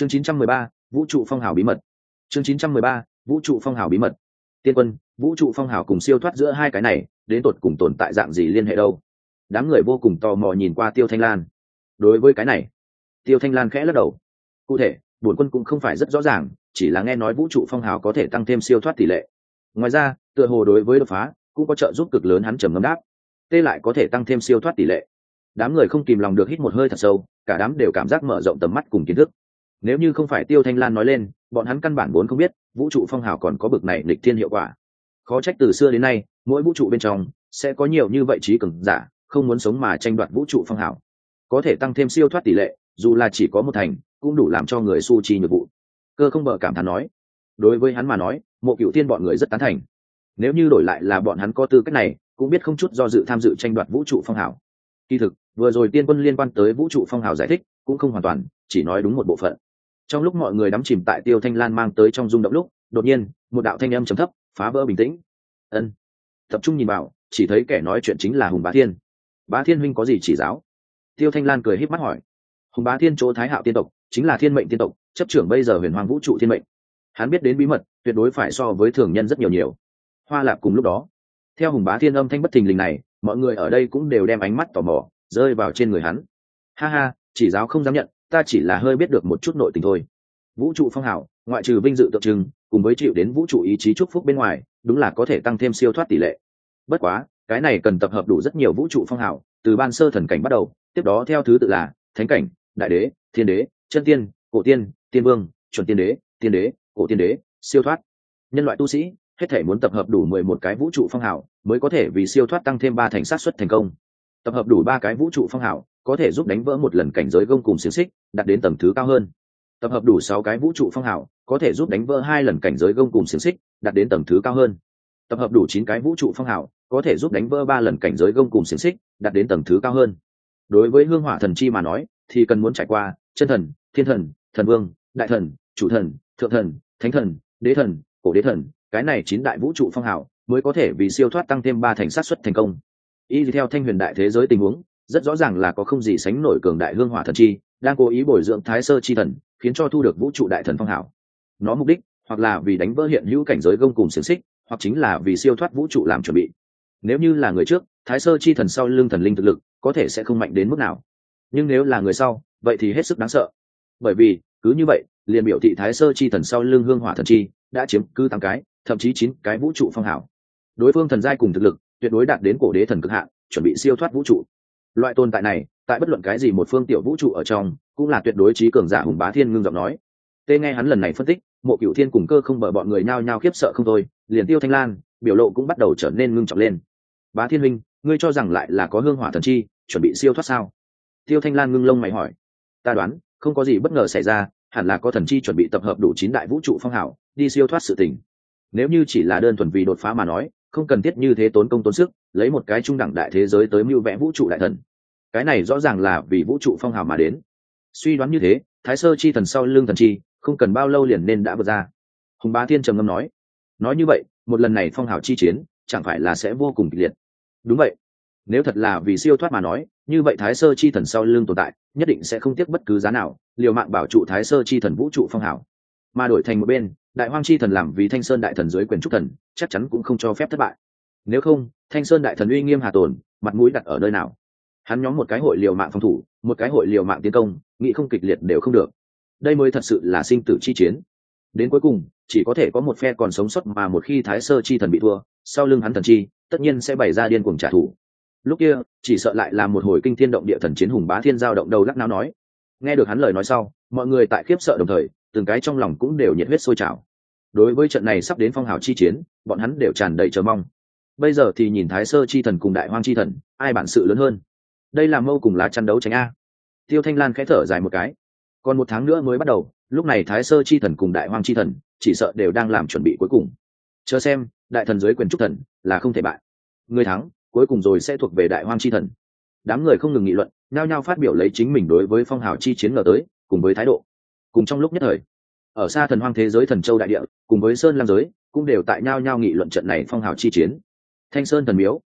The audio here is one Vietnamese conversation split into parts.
chương 913, vũ trụ phong hào bí mật. Chương 913, vũ trụ phong hào bí mật. Tiên quân vũ trụ phong hào cùng siêu thoát giữa hai cái này đến tột cùng tồn tại dạng gì liên hệ đâu? Đám người vô cùng tò mò nhìn qua tiêu thanh lan. Đối với cái này tiêu thanh lan khẽ lắc đầu. Cụ thể bổn quân cũng không phải rất rõ ràng chỉ là nghe nói vũ trụ phong hào có thể tăng thêm siêu thoát tỷ lệ. Ngoài ra tựa hồ đối với đột phá cũng có trợ giúp cực lớn hắn trầm ngâm đáp. Tê lại có thể tăng thêm siêu thoát tỷ lệ. Đám người không kìm lòng được hít một hơi thật sâu cả đám đều cảm giác mở rộng tầm mắt cùng kiến thức nếu như không phải tiêu thanh lan nói lên, bọn hắn căn bản vốn không biết vũ trụ phong hào còn có bực này lịch thiên hiệu quả. Khó trách từ xưa đến nay, mỗi vũ trụ bên trong sẽ có nhiều như vậy trí cường giả, không muốn sống mà tranh đoạt vũ trụ phong hào. Có thể tăng thêm siêu thoát tỷ lệ, dù là chỉ có một thành, cũng đủ làm cho người su chi nhược vụ. Cơ không bờ cảm thán nói, đối với hắn mà nói, mộ cựu tiên bọn người rất tán thành. Nếu như đổi lại là bọn hắn có tư cách này, cũng biết không chút do dự tham dự tranh đoạt vũ trụ phong hào. Kỳ thực, vừa rồi tiên quân liên quan tới vũ trụ phong hào giải thích cũng không hoàn toàn, chỉ nói đúng một bộ phận trong lúc mọi người đắm chìm tại tiêu thanh lan mang tới trong rung động lúc, đột nhiên, một đạo thanh âm trầm thấp, phá vỡ bình tĩnh. Ân. Tập trung nhìn vào, chỉ thấy kẻ nói chuyện chính là hùng bá thiên. Bá thiên huynh có gì chỉ giáo? Tiêu thanh lan cười h í p mắt hỏi. Hùng bá thiên chỗ thái hạo tiên tộc, chính là thiên mệnh tiên tộc, chấp trưởng bây giờ huyền hoàng vũ trụ thiên mệnh. Hắn biết đến bí mật, tuyệt đối phải so với thường nhân rất nhiều nhiều. Hoa lạp cùng lúc đó. Theo hùng bá thiên âm thanh bất thình lình này, mọi người ở đây cũng đều đem ánh mắt tò mò, rơi vào trên người hắn. Ha ha, chỉ giáo không dám nhận ta chỉ là hơi biết được một chút nội tình thôi. Vũ trụ phong hào ngoại trừ vinh dự tượng trưng, cùng với chịu đến vũ trụ ý chí chúc phúc bên ngoài, đúng là có thể tăng thêm siêu thoát tỷ lệ. Bất quá, cái này cần tập hợp đủ rất nhiều vũ trụ phong hào từ ban sơ thần cảnh bắt đầu, tiếp đó theo thứ tự là thánh cảnh, đại đế, thiên đế, chân tiên, cổ tiên tiên vương, chuẩn tiên đế tiên đế, cổ tiên đế, siêu thoát. Nhân loại tu sĩ, hết thể muốn tập hợp đủ mười một cái vũ trụ phong hào mới có thể vì siêu thoát tăng thêm ba thành sát xuất thành công. Tập hợp đủ ba cái vũ trụ phong hào có thể giúp đánh vỡ một lần cảnh giới gông cùng xiềng xích đặt đến tầm thứ cao hơn. Tập hợp đủ sáu cái vũ trụ phong hào, có thể giúp đánh vỡ hai lần cảnh giới gông cùng xiềng xích đặt đến tầm thứ cao hơn. Tập hợp đủ chín cái vũ trụ phong hào, có thể giúp đánh vỡ ba lần cảnh giới gông cùng xiềng xích đặt đến tầm thứ cao hơn. Đối với hương hỏa thần chi mà nói, thì cần muốn trải qua chân thần, thiên thần thần vương, đại thần, chủ thần, thượng thần, thánh thần, đế thần, cổ đế thần. Cái này chín đại vũ trụ phong hào mới có thể vì siêu thoát tăng thêm ba thành sát xuất thành công. Y theo thanh huyền đại thế giới tình huống rất rõ ràng là có không gì sánh nổi cường đại hương hỏa thần chi, đang cố ý bồi dưỡng thái sơ chi thần, khiến cho thu được vũ trụ đại thần phong hảo. Nó mục đích, hoặc là vì đánh vỡ hiện hữu cảnh giới gông cùng xiềng xích, hoặc chính là vì siêu thoát vũ trụ làm chuẩn bị. Nếu như là người trước, thái sơ chi thần sau lưng thần linh thực lực, có thể sẽ không mạnh đến mức nào. Nhưng nếu là người sau, vậy thì hết sức đáng sợ. Bởi vì, cứ như vậy, liền biểu thị thái sơ chi thần sau lưng hương hỏa thần chi đã chiếm cứ tám cái, thậm chí chín cái vũ trụ phong hảo. Đối phương thần giai cùng thực lực, tuyệt đối đạt đến cổ đế thần cực hạn, chuẩn bị siêu thoát vũ trụ loại tồn tại này, tại bất luận cái gì một phương tiểu vũ trụ ở trong, cũng là tuyệt đối trí cường giả hùng bá thiên ngưng giọng nói. Tê nghe hắn lần này phân tích, mộ cựu thiên cùng cơ không bờ bọn người nhao nhao khiếp sợ không thôi, liền tiêu thanh lan, biểu lộ cũng bắt đầu trở nên ngưng trọng lên. Bá thiên huynh, ngươi cho rằng lại là có hương hỏa thần chi, chuẩn bị siêu thoát sao? Tiêu thanh lan ngưng lông mày hỏi. Ta đoán, không có gì bất ngờ xảy ra, hẳn là có thần chi chuẩn bị tập hợp đủ chín đại vũ trụ phong hảo đi siêu thoát sự tình. Nếu như chỉ là đơn thuần vì đột phá mà nói, không cần thiết như thế tốn công tốn sức lấy một cái trung đẳng đại thế giới tới mưu vẽ vũ trụ đại thần. Cái này rõ ràng là vì vũ trụ phong hào mà đến. Suy đoán như thế, thái sơ chi thần sau lưng thần chi, không cần bao lâu liền nên đã vượt ra. Hùng bá thiên trầm ngâm nói nói như vậy, một lần này phong hào chi chiến, chẳng phải là sẽ vô cùng kịch liệt? Đúng vậy. Nếu thật là vì siêu thoát mà nói, như vậy thái sơ chi thần sau lưng tồn tại, nhất định sẽ không tiếc bất cứ giá nào, liều mạng bảo trụ thái sơ chi thần vũ trụ phong hào. Mà đổi thành một bên, đại hoang chi thần làm vì thanh sơn đại thần dưới quyền trúc thần, chắc chắn cũng không cho phép thất bại. Nếu không thanh sơn đại thần uy nghiêm hà tồn, mặt mũi đặt ở nơi nào? Hắn nhóm một cái hội liều mạng phòng thủ, một cái hội liều mạng tiến công, nghĩ không kịch liệt đều không được. Đây mới thật sự là sinh tử chi chiến. Đến cuối cùng, chỉ có thể có một phe còn sống sót mà một khi thái sơ chi thần bị thua, sau lưng hắn thần chi, tất nhiên sẽ bày ra điên cuồng trả thù. Lúc kia, chỉ sợ lại là một hồi kinh thiên động địa thần chiến hùng bá thiên giao động đầu lắc não nói. Nghe được hắn lời nói sau, mọi người tại khiếp sợ đồng thời, từng cái trong lòng cũng đều nhiệt huyết sôi trào. Đối với trận này sắp đến phong hào chi chiến, bọn hắn đều tràn đầy chờ mong bây giờ thì nhìn thái sơ chi thần cùng đại hoang chi thần, ai bản sự lớn hơn? Đây là mâu cùng lá chăn đấu tránh a. Tiêu thanh lan khẽ thở dài một cái. Còn một tháng nữa mới bắt đầu, lúc này thái sơ chi thần cùng đại hoang chi thần, chỉ sợ đều đang làm chuẩn bị cuối cùng. Chờ xem, đại thần dưới quyền trúc thần, là không thể bại. Người thắng, cuối cùng rồi sẽ thuộc về đại hoang chi thần. Đám người không ngừng nghị luận, nhao nhao phát biểu lấy chính mình đối với phong hào chi chiến ngờ tới, cùng với thái độ. Cùng trong lúc nhất thời, ở xa thần hoang thế giới thần châu đại địa, cùng với sơn lam giới, cũng đều tại nhao nhao nghị luận trận này phong hào chi chiến thanh sơn thần miếu.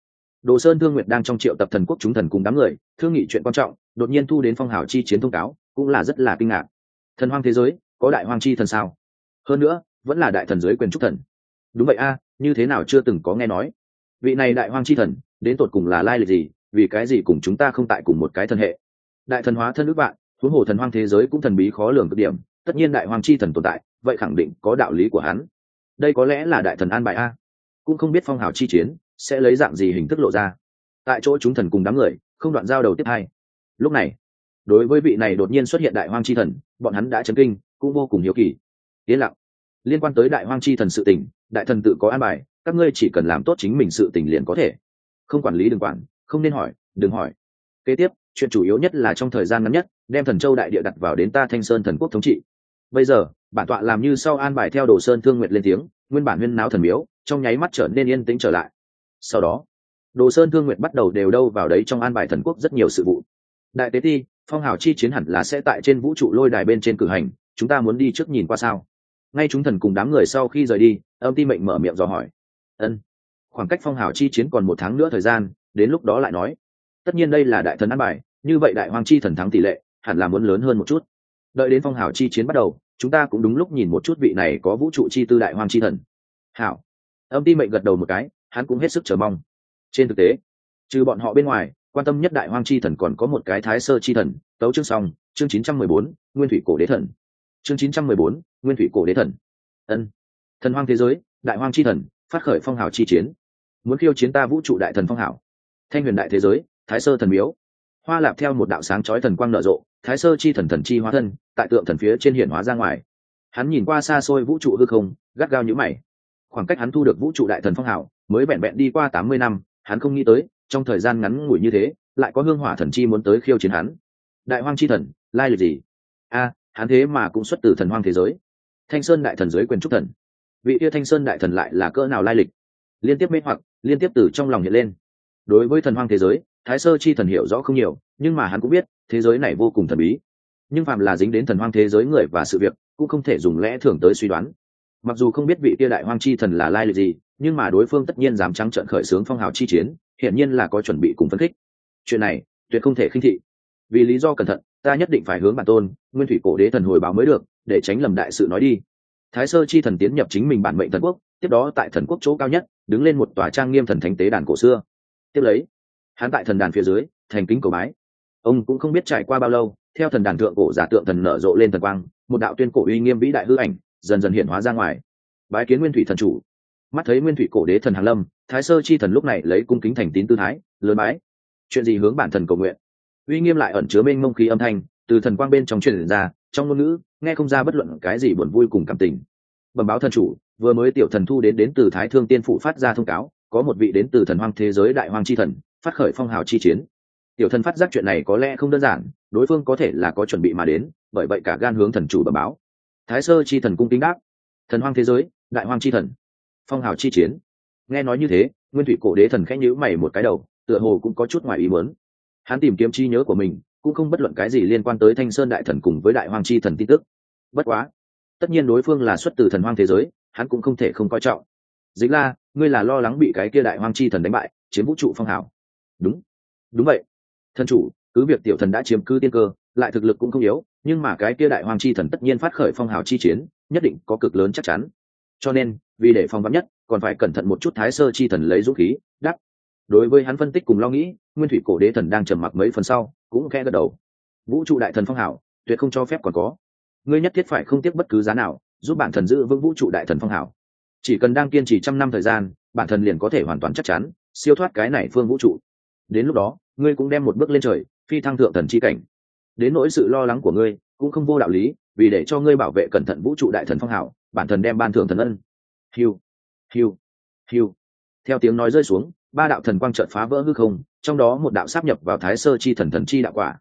Đồ sơn thương nguyệt đang trong triệu tập thần quốc chúng thần cùng đám người, thương nghị chuyện quan trọng, đột nhiên thu đến phong hào chi chiến thông cáo, cũng là rất là kinh ngạc. Thần hoang thế giới, có đại hoang chi thần sao? Hơn nữa, vẫn là đại thần giới quyền trúc thần. Đúng vậy a, như thế nào chưa từng có nghe nói. Vị này đại hoang chi thần, đến tột cùng là lai lịch gì, vì cái gì cùng chúng ta không tại cùng một cái thân hệ? Đại thần hóa thân ước bạn, huống hồ thần hoang thế giới cũng thần bí khó lường cực điểm, tất nhiên đại hoang chi thần tồn tại, vậy khẳng định có đạo lý của hắn. Đây có lẽ là đại thần an bài a. Cũng không biết phong hào chi chiến sẽ lấy dạng gì hình thức lộ ra. Tại chỗ chúng thần cùng đám người, không đoạn giao đầu tiếp hai. Lúc này, đối với vị này đột nhiên xuất hiện đại hoang chi thần, bọn hắn đã chấn kinh, cũng vô cùng hiếu kỳ. Yên lặng. Liên quan tới đại hoang chi thần sự tình, đại thần tự có an bài, các ngươi chỉ cần làm tốt chính mình sự tình liền có thể. Không quản lý đừng quản, không nên hỏi, đừng hỏi. Kế tiếp, chuyện chủ yếu nhất là trong thời gian ngắn nhất, đem thần châu đại địa đặt vào đến ta thanh sơn thần quốc thống trị. Bây giờ, bản tọa làm như sau an bài theo đồ sơn thương nguyện lên tiếng, nguyên bản huyên náo thần miếu, trong nháy mắt trở nên yên tĩnh trở lại sau đó, đồ sơn thương nguyện bắt đầu đều đâu vào đấy trong an bài thần quốc rất nhiều sự vụ. Đại tế ti, phong hào chi chiến hẳn là sẽ tại trên vũ trụ lôi đài bên trên cử hành, chúng ta muốn đi trước nhìn qua sao? Ngay chúng thần cùng đám người sau khi rời đi, âm ti mệnh mở miệng dò hỏi. Ân. Khoảng cách phong hào chi chiến còn một tháng nữa thời gian, đến lúc đó lại nói. Tất nhiên đây là đại thần an bài, như vậy đại hoàng chi thần thắng tỷ lệ, hẳn là muốn lớn hơn một chút. Đợi đến phong hào chi chiến bắt đầu, chúng ta cũng đúng lúc nhìn một chút vị này có vũ trụ chi tư đại hoàng chi thần. Hảo. Âm ti mệnh gật đầu một cái hắn cũng hết sức chờ mong. Trên thực tế trừ bọn họ bên ngoài quan tâm nhất đại hoang chi thần còn có một cái thái sơ chi thần tấu chương song chương 914, nguyên thủy cổ đế thần. Chương 914, nguyên thủy cổ đế thần. Ân. Thần hoang thế giới đại hoang chi thần phát khởi phong hào chi chiến. Muốn khiêu chiến ta vũ trụ đại thần phong hào. Thanh huyền đại thế giới thái sơ thần miếu. Hoa lạp theo một đạo sáng chói thần quang nở rộ thái sơ chi thần thần chi hóa thân tại tượng thần phía trên hiển hóa ra ngoài. Hắn nhìn qua xa xôi vũ trụ hư không gắt gao nhữ mày khoảng cách hắn thu được vũ trụ đại thần phong hào mới vẹn vẹn đi qua tám mươi năm, hắn không nghĩ tới, trong thời gian ngắn ngủi như thế, lại có hương hỏa thần chi muốn tới khiêu chiến hắn. Đại hoang chi thần, lai lịch gì? A, hắn thế mà cũng xuất từ thần hoang thế giới. Thanh sơn đại thần giới quyền trúc thần. Vị yêu thanh sơn đại thần lại là cỡ nào lai lịch? Liên tiếp mê hoặc, liên tiếp từ trong lòng hiện lên. Đối với thần hoang thế giới, thái sơ chi thần hiểu rõ không nhiều, nhưng mà hắn cũng biết, thế giới này vô cùng thần bí. Nhưng phạm là dính đến thần hoang thế giới người và sự việc, cũng không thể dùng lẽ thường tới suy đoán mặc dù không biết vị kia đại hoang chi thần là lai lịch gì, nhưng mà đối phương tất nhiên dám trắng trợn khởi xướng phong hào chi chiến, hiển nhiên là có chuẩn bị cùng phân khích. Chuyện này, tuyệt không thể khinh thị. Vì lý do cẩn thận, ta nhất định phải hướng bản tôn, nguyên thủy cổ đế thần hồi báo mới được, để tránh lầm đại sự nói đi. Thái sơ chi thần tiến nhập chính mình bản mệnh thần quốc, tiếp đó tại thần quốc chỗ cao nhất, đứng lên một tòa trang nghiêm thần thánh tế đàn cổ xưa. Tiếp lấy, hắn tại thần đàn phía dưới, thành kính cổ bái. Ông cũng không biết trải qua bao lâu, theo thần đàn thượng cổ giả tượng thần nở rộ lên thần quang, một đạo tuyên cổ uy nghiêm vĩ đại hư ảnh dần dần hiện hóa ra ngoài. Bái kiến nguyên thủy thần chủ. Mắt thấy nguyên thủy cổ đế thần hàn lâm, thái sơ chi thần lúc này lấy cung kính thành tín tư thái, lớn bái. Chuyện gì hướng bản thần cầu nguyện? Uy nghiêm lại ẩn chứa mênh mông khí âm thanh, từ thần quang bên trong truyền ra, trong ngôn ngữ, nghe không ra bất luận cái gì buồn vui cùng cảm tình. Bẩm báo thần chủ, vừa mới tiểu thần thu đến đến từ thái thương tiên phụ phát ra thông cáo, có một vị đến từ thần hoang thế giới đại hoang chi thần, phát khởi phong hào chi chiến. Tiểu thần phát giác chuyện này có lẽ không đơn giản, đối phương có thể là có chuẩn bị mà đến, bởi vậy cả gan hướng thần chủ bẩm báo thái sơ chi thần cung kính đáp. Thần hoang thế giới, đại hoang chi thần. Phong hào chi chiến. Nghe nói như thế, nguyên thủy cổ đế thần khẽ nhữ mày một cái đầu, tựa hồ cũng có chút ngoài ý muốn. Hắn tìm kiếm chi nhớ của mình, cũng không bất luận cái gì liên quan tới thanh sơn đại thần cùng với đại hoang chi thần tin tức. Bất quá, tất nhiên đối phương là xuất từ thần hoang thế giới, hắn cũng không thể không coi trọng. Dính la, ngươi là lo lắng bị cái kia đại hoang chi thần đánh bại, chiếm vũ trụ phong hào. Đúng. Đúng vậy. Thần chủ, cứ việc tiểu thần đã chiếm cứ tiên cơ, lại thực lực cũng không yếu nhưng mà cái kia đại hoàng chi thần tất nhiên phát khởi phong hào chi chiến, nhất định có cực lớn chắc chắn. Cho nên, vì để phong vắn nhất, còn phải cẩn thận một chút thái sơ chi thần lấy dũng khí đắc đối với hắn phân tích cùng lo nghĩ, nguyên thủy cổ đế thần đang trầm mặc mấy phần sau, cũng khe gật đầu. Vũ trụ đại thần phong hảo tuyệt không cho phép còn có. Ngươi nhất thiết phải không tiếc bất cứ giá nào, giúp bản thần giữ vững vũ trụ đại thần phong hảo chỉ cần đang kiên trì trăm năm thời gian, bản thần liền có thể hoàn toàn chắc chắn, siêu thoát cái này phương vũ trụ. Đến lúc đó, ngươi cũng đem một bước lên trời, phi thăng thượng thần chi cảnh đến nỗi sự lo lắng của ngươi cũng không vô đạo lý, vì để cho ngươi bảo vệ cẩn thận vũ trụ đại thần phong hảo bản thần đem ban thưởng thần ân. Hiu hiu hiu. Theo tiếng nói rơi xuống, ba đạo thần quang chợt phá vỡ hư không, trong đó một đạo sáp nhập vào thái sơ chi thần thần chi đạo quả.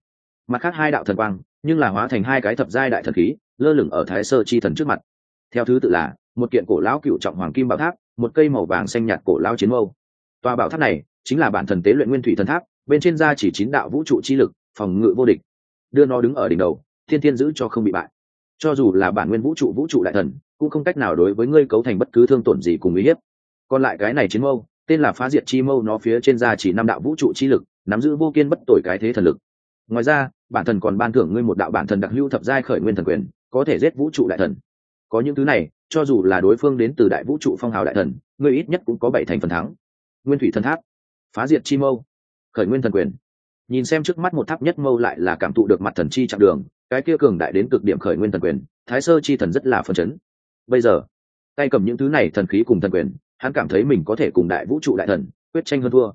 Mặt khác hai đạo thần quang, nhưng là hóa thành hai cái thập giai đại thần khí, lơ lửng ở thái sơ chi thần trước mặt. Theo thứ tự là, một kiện cổ lão cựu trọng hoàng kim bảo tháp, một cây màu vàng xanh nhạt cổ lão chiến mâu. Tòa bảo tháp này chính là bản thần tế luyện nguyên thủy thần tháp, bên trên da chỉ chín đạo vũ trụ chi lực, phòng ngự vô địch đưa nó đứng ở đỉnh đầu, thiên thiên giữ cho không bị bại. Cho dù là bản nguyên vũ trụ vũ trụ đại thần, cũng không cách nào đối với ngươi cấu thành bất cứ thương tổn gì cùng uy hiếp. Còn lại cái này chiến mâu, tên là phá diệt chi mâu nó phía trên da chỉ năm đạo vũ trụ chi lực, nắm giữ vô kiên bất tội cái thế thần lực. Ngoài ra, bản thần còn ban thưởng ngươi một đạo bản thần đặc hữu thập giai khởi nguyên thần quyền, có thể giết vũ trụ đại thần. Có những thứ này, cho dù là đối phương đến từ đại vũ trụ phong hào đại thần, ngươi ít nhất cũng có bảy thành phần thắng. Nguyên thủy thần tháp, phá diệt chi mâu, khởi nguyên thần quyền nhìn xem trước mắt một tháp nhất mâu lại là cảm thụ được mặt thần chi chặng đường, cái kia cường đại đến cực điểm khởi nguyên thần quyền, thái sơ chi thần rất là phấn chấn. Bây giờ, tay cầm những thứ này thần khí cùng thần quyền, hắn cảm thấy mình có thể cùng đại vũ trụ đại thần, quyết tranh hơn thua.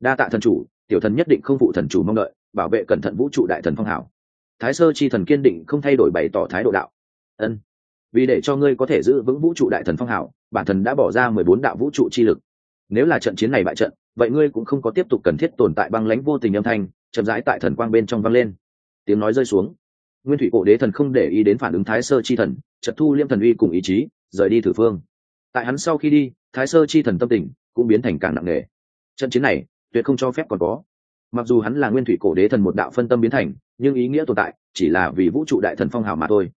Đa tạ thần chủ, tiểu thần nhất định không phụ thần chủ mong đợi, bảo vệ cẩn thận vũ trụ đại thần phong hảo thái sơ chi thần kiên định không thay đổi bày tỏ thái độ đạo. Ân, vì để cho ngươi có thể giữ vững vũ trụ đại thần phong hảo bản thần đã bỏ ra mười bốn đạo vũ trụ chi lực. Nếu là trận chiến này bại trận vậy ngươi cũng không có tiếp tục cần thiết tồn tại băng lãnh vô tình âm thanh, chậm rãi tại thần quang bên trong vang lên. Tiếng nói rơi xuống. Nguyên thủy cổ đế thần không để ý đến phản ứng thái sơ chi thần trận thu liêm thần uy cùng ý chí, rời đi thử phương. Tại hắn sau khi đi, thái sơ chi thần tâm tình cũng biến thành càng nặng nề. Trận chiến này, tuyệt không cho phép còn có. Mặc dù hắn là nguyên thủy cổ đế thần một đạo phân tâm biến thành, nhưng ý nghĩa tồn tại chỉ là vì vũ trụ đại thần phong hào mà thôi.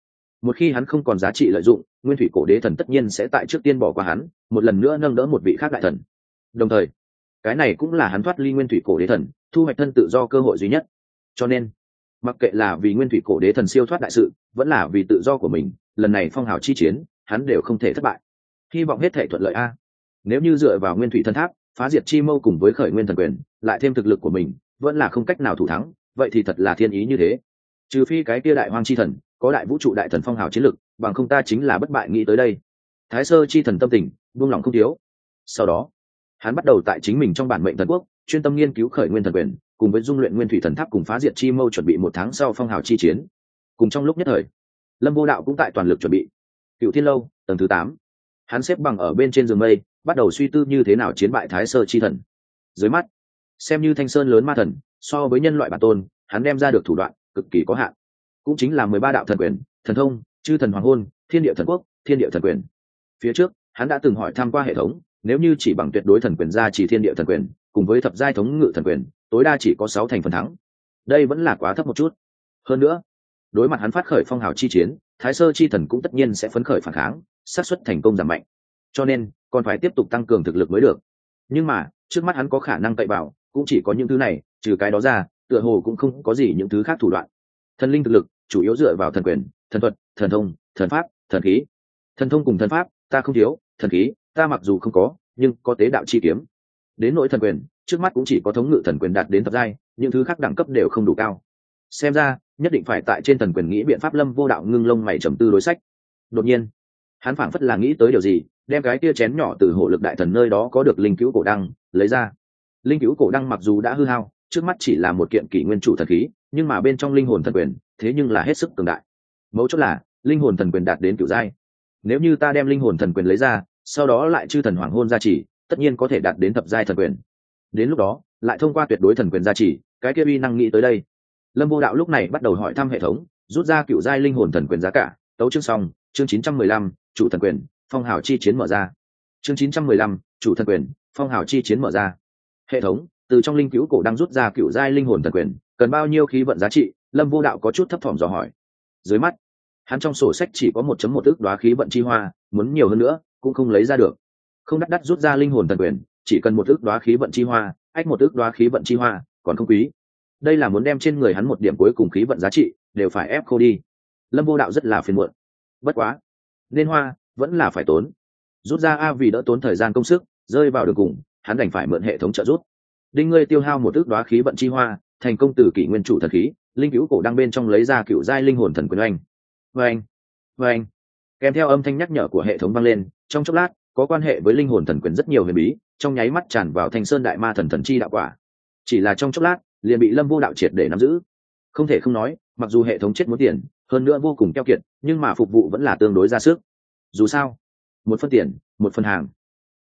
Một khi hắn không còn giá trị lợi dụng, nguyên thủy cổ đế thần tất nhiên sẽ tại trước tiên bỏ qua hắn, một lần nữa nâng đỡ một vị khác đại thần. Đồng thời cái này cũng là hắn thoát ly nguyên thủy cổ đế thần, thu hoạch thân tự do cơ hội duy nhất. Cho nên, mặc kệ là vì nguyên thủy cổ đế thần siêu thoát đại sự, vẫn là vì tự do của mình, lần này phong hào chi chiến, hắn đều không thể thất bại. Hy vọng hết thể thuận lợi a. Nếu như dựa vào nguyên thủy thân tháp, phá diệt chi mâu cùng với khởi nguyên thần quyền, lại thêm thực lực của mình, vẫn là không cách nào thủ thắng, vậy thì thật là thiên ý như thế. Trừ phi cái kia đại hoang chi thần, có đại vũ trụ đại thần phong hào chiến lực, bằng không ta chính là bất bại nghĩ tới đây. Thái sơ chi thần tâm tình, buông lòng không thiếu. Sau đó hắn bắt đầu tại chính mình trong bản mệnh thần quốc, chuyên tâm nghiên cứu khởi nguyên thần quyền, cùng với dung luyện nguyên thủy thần tháp cùng phá diệt chi mâu chuẩn bị một tháng sau phong hào chi chiến. Cùng trong lúc nhất thời, lâm vô đạo cũng tại toàn lực chuẩn bị. Cựu thiên lâu, tầng thứ tám. Hắn xếp bằng ở bên trên giường mây, bắt đầu suy tư như thế nào chiến bại thái sơ chi thần. Dưới mắt, xem như thanh sơn lớn ma thần, so với nhân loại bản tôn, hắn đem ra được thủ đoạn cực kỳ có hạn. Cũng chính là mười ba đạo thần quyền, thần thông, chư thần hoàng hôn, thiên địa thần quốc, thiên địa thần quyền. Phía trước, hắn đã từng hỏi tham q u a hệ thống nếu như chỉ bằng tuyệt đối thần quyền ra chỉ thiên địa thần quyền, cùng với thập giai thống ngự thần quyền, tối đa chỉ có sáu thành phần thắng. Đây vẫn là quá thấp một chút. Hơn nữa, đối mặt hắn phát khởi phong hào chi chiến, thái sơ chi thần cũng tất nhiên sẽ phấn khởi phản kháng, xác suất thành công giảm mạnh. Cho nên, còn phải tiếp tục tăng cường thực lực mới được. Nhưng mà, trước mắt hắn có khả năng cậy bảo cũng chỉ có những thứ này, trừ cái đó ra, tựa hồ cũng không có gì những thứ khác thủ đoạn. Thần linh thực lực, chủ yếu dựa vào thần quyền, thần thuật, thần thông, thần pháp, thần khí. Thần thông cùng thần pháp, ta không thiếu, thần khí ta mặc dù không có, nhưng có tế đạo chi kiếm. Đến nỗi thần quyền, trước mắt cũng chỉ có thống ngự thần quyền đạt đến thập giai, những thứ khác đẳng cấp đều không đủ cao. Xem ra, nhất định phải tại trên thần quyền nghĩ biện pháp lâm vô đạo ngưng lông mày trầm tư đối sách. Đột nhiên, hắn phảng phất là nghĩ tới điều gì, đem cái tia chén nhỏ từ hộ lực đại thần nơi đó có được linh cứu cổ đăng, lấy ra. Linh cứu cổ đăng mặc dù đã hư hao, trước mắt chỉ là một kiện kỷ nguyên chủ thần khí, nhưng mà bên trong linh hồn thần quyền, thế nhưng là hết sức cường đại. Mấu chốt là, linh hồn thần quyền đạt đến kiểu giai. Nếu như ta đem linh hồn thần quyền lấy ra sau đó lại chư thần hoàng hôn gia trì, tất nhiên có thể đạt đến thập giai thần quyền. Đến lúc đó, lại thông qua tuyệt đối thần quyền gia trì, cái kia uy năng nghĩ tới đây. Lâm vô đạo lúc này bắt đầu hỏi thăm hệ thống, rút ra cựu giai linh hồn thần quyền giá cả, tấu chương xong, chương chín trăm mười lăm, chủ thần quyền, phong hào chi chiến mở ra. Chương chín trăm mười lăm, chủ thần quyền, phong hào chi chiến mở ra. Hệ thống, từ trong linh cứu cổ đang rút ra cựu giai linh hồn thần quyền, cần bao nhiêu khí vận giá trị, lâm vô đạo có chút thấp thỏm dò hỏi. Dưới mắt, hắn trong sổ sách chỉ có một chấm một ước đoá khí vận chi hoa, muốn nhiều hơn nữa cũng không lấy ra được. Không đắt đắt rút ra linh hồn thần quyền, chỉ cần một ước đoá khí vận chi hoa, ách một ước đoá khí vận chi hoa, còn không quý. Đây là muốn đem trên người hắn một điểm cuối cùng khí vận giá trị, đều phải ép khô đi. Lâm vô đạo rất là phiền muộn. Bất quá, nên hoa, vẫn là phải tốn. Rút ra a vì đỡ tốn thời gian công sức, rơi vào đường cùng, hắn đành phải mượn hệ thống trợ rút đinh ngươi tiêu hao một ước đoá khí vận chi hoa, thành công từ kỷ nguyên chủ thần khí, linh cứu cổ đang bên trong lấy ra cựu giai linh hồn thần quyền oanh. Oanh oanh. Kèm theo âm thanh nhắc nhở của hệ thống vang lên trong chốc lát, có quan hệ với linh hồn thần quyền rất nhiều huyền bí, trong nháy mắt tràn vào thanh sơn đại ma thần thần chi đạo quả. Chỉ là trong chốc lát, liền bị lâm vô đạo triệt để nắm giữ. Không thể không nói, mặc dù hệ thống chết muốn tiền, hơn nữa vô cùng keo kiệt, nhưng mà phục vụ vẫn là tương đối ra sức. Dù sao, một phân tiền, một phần hàng.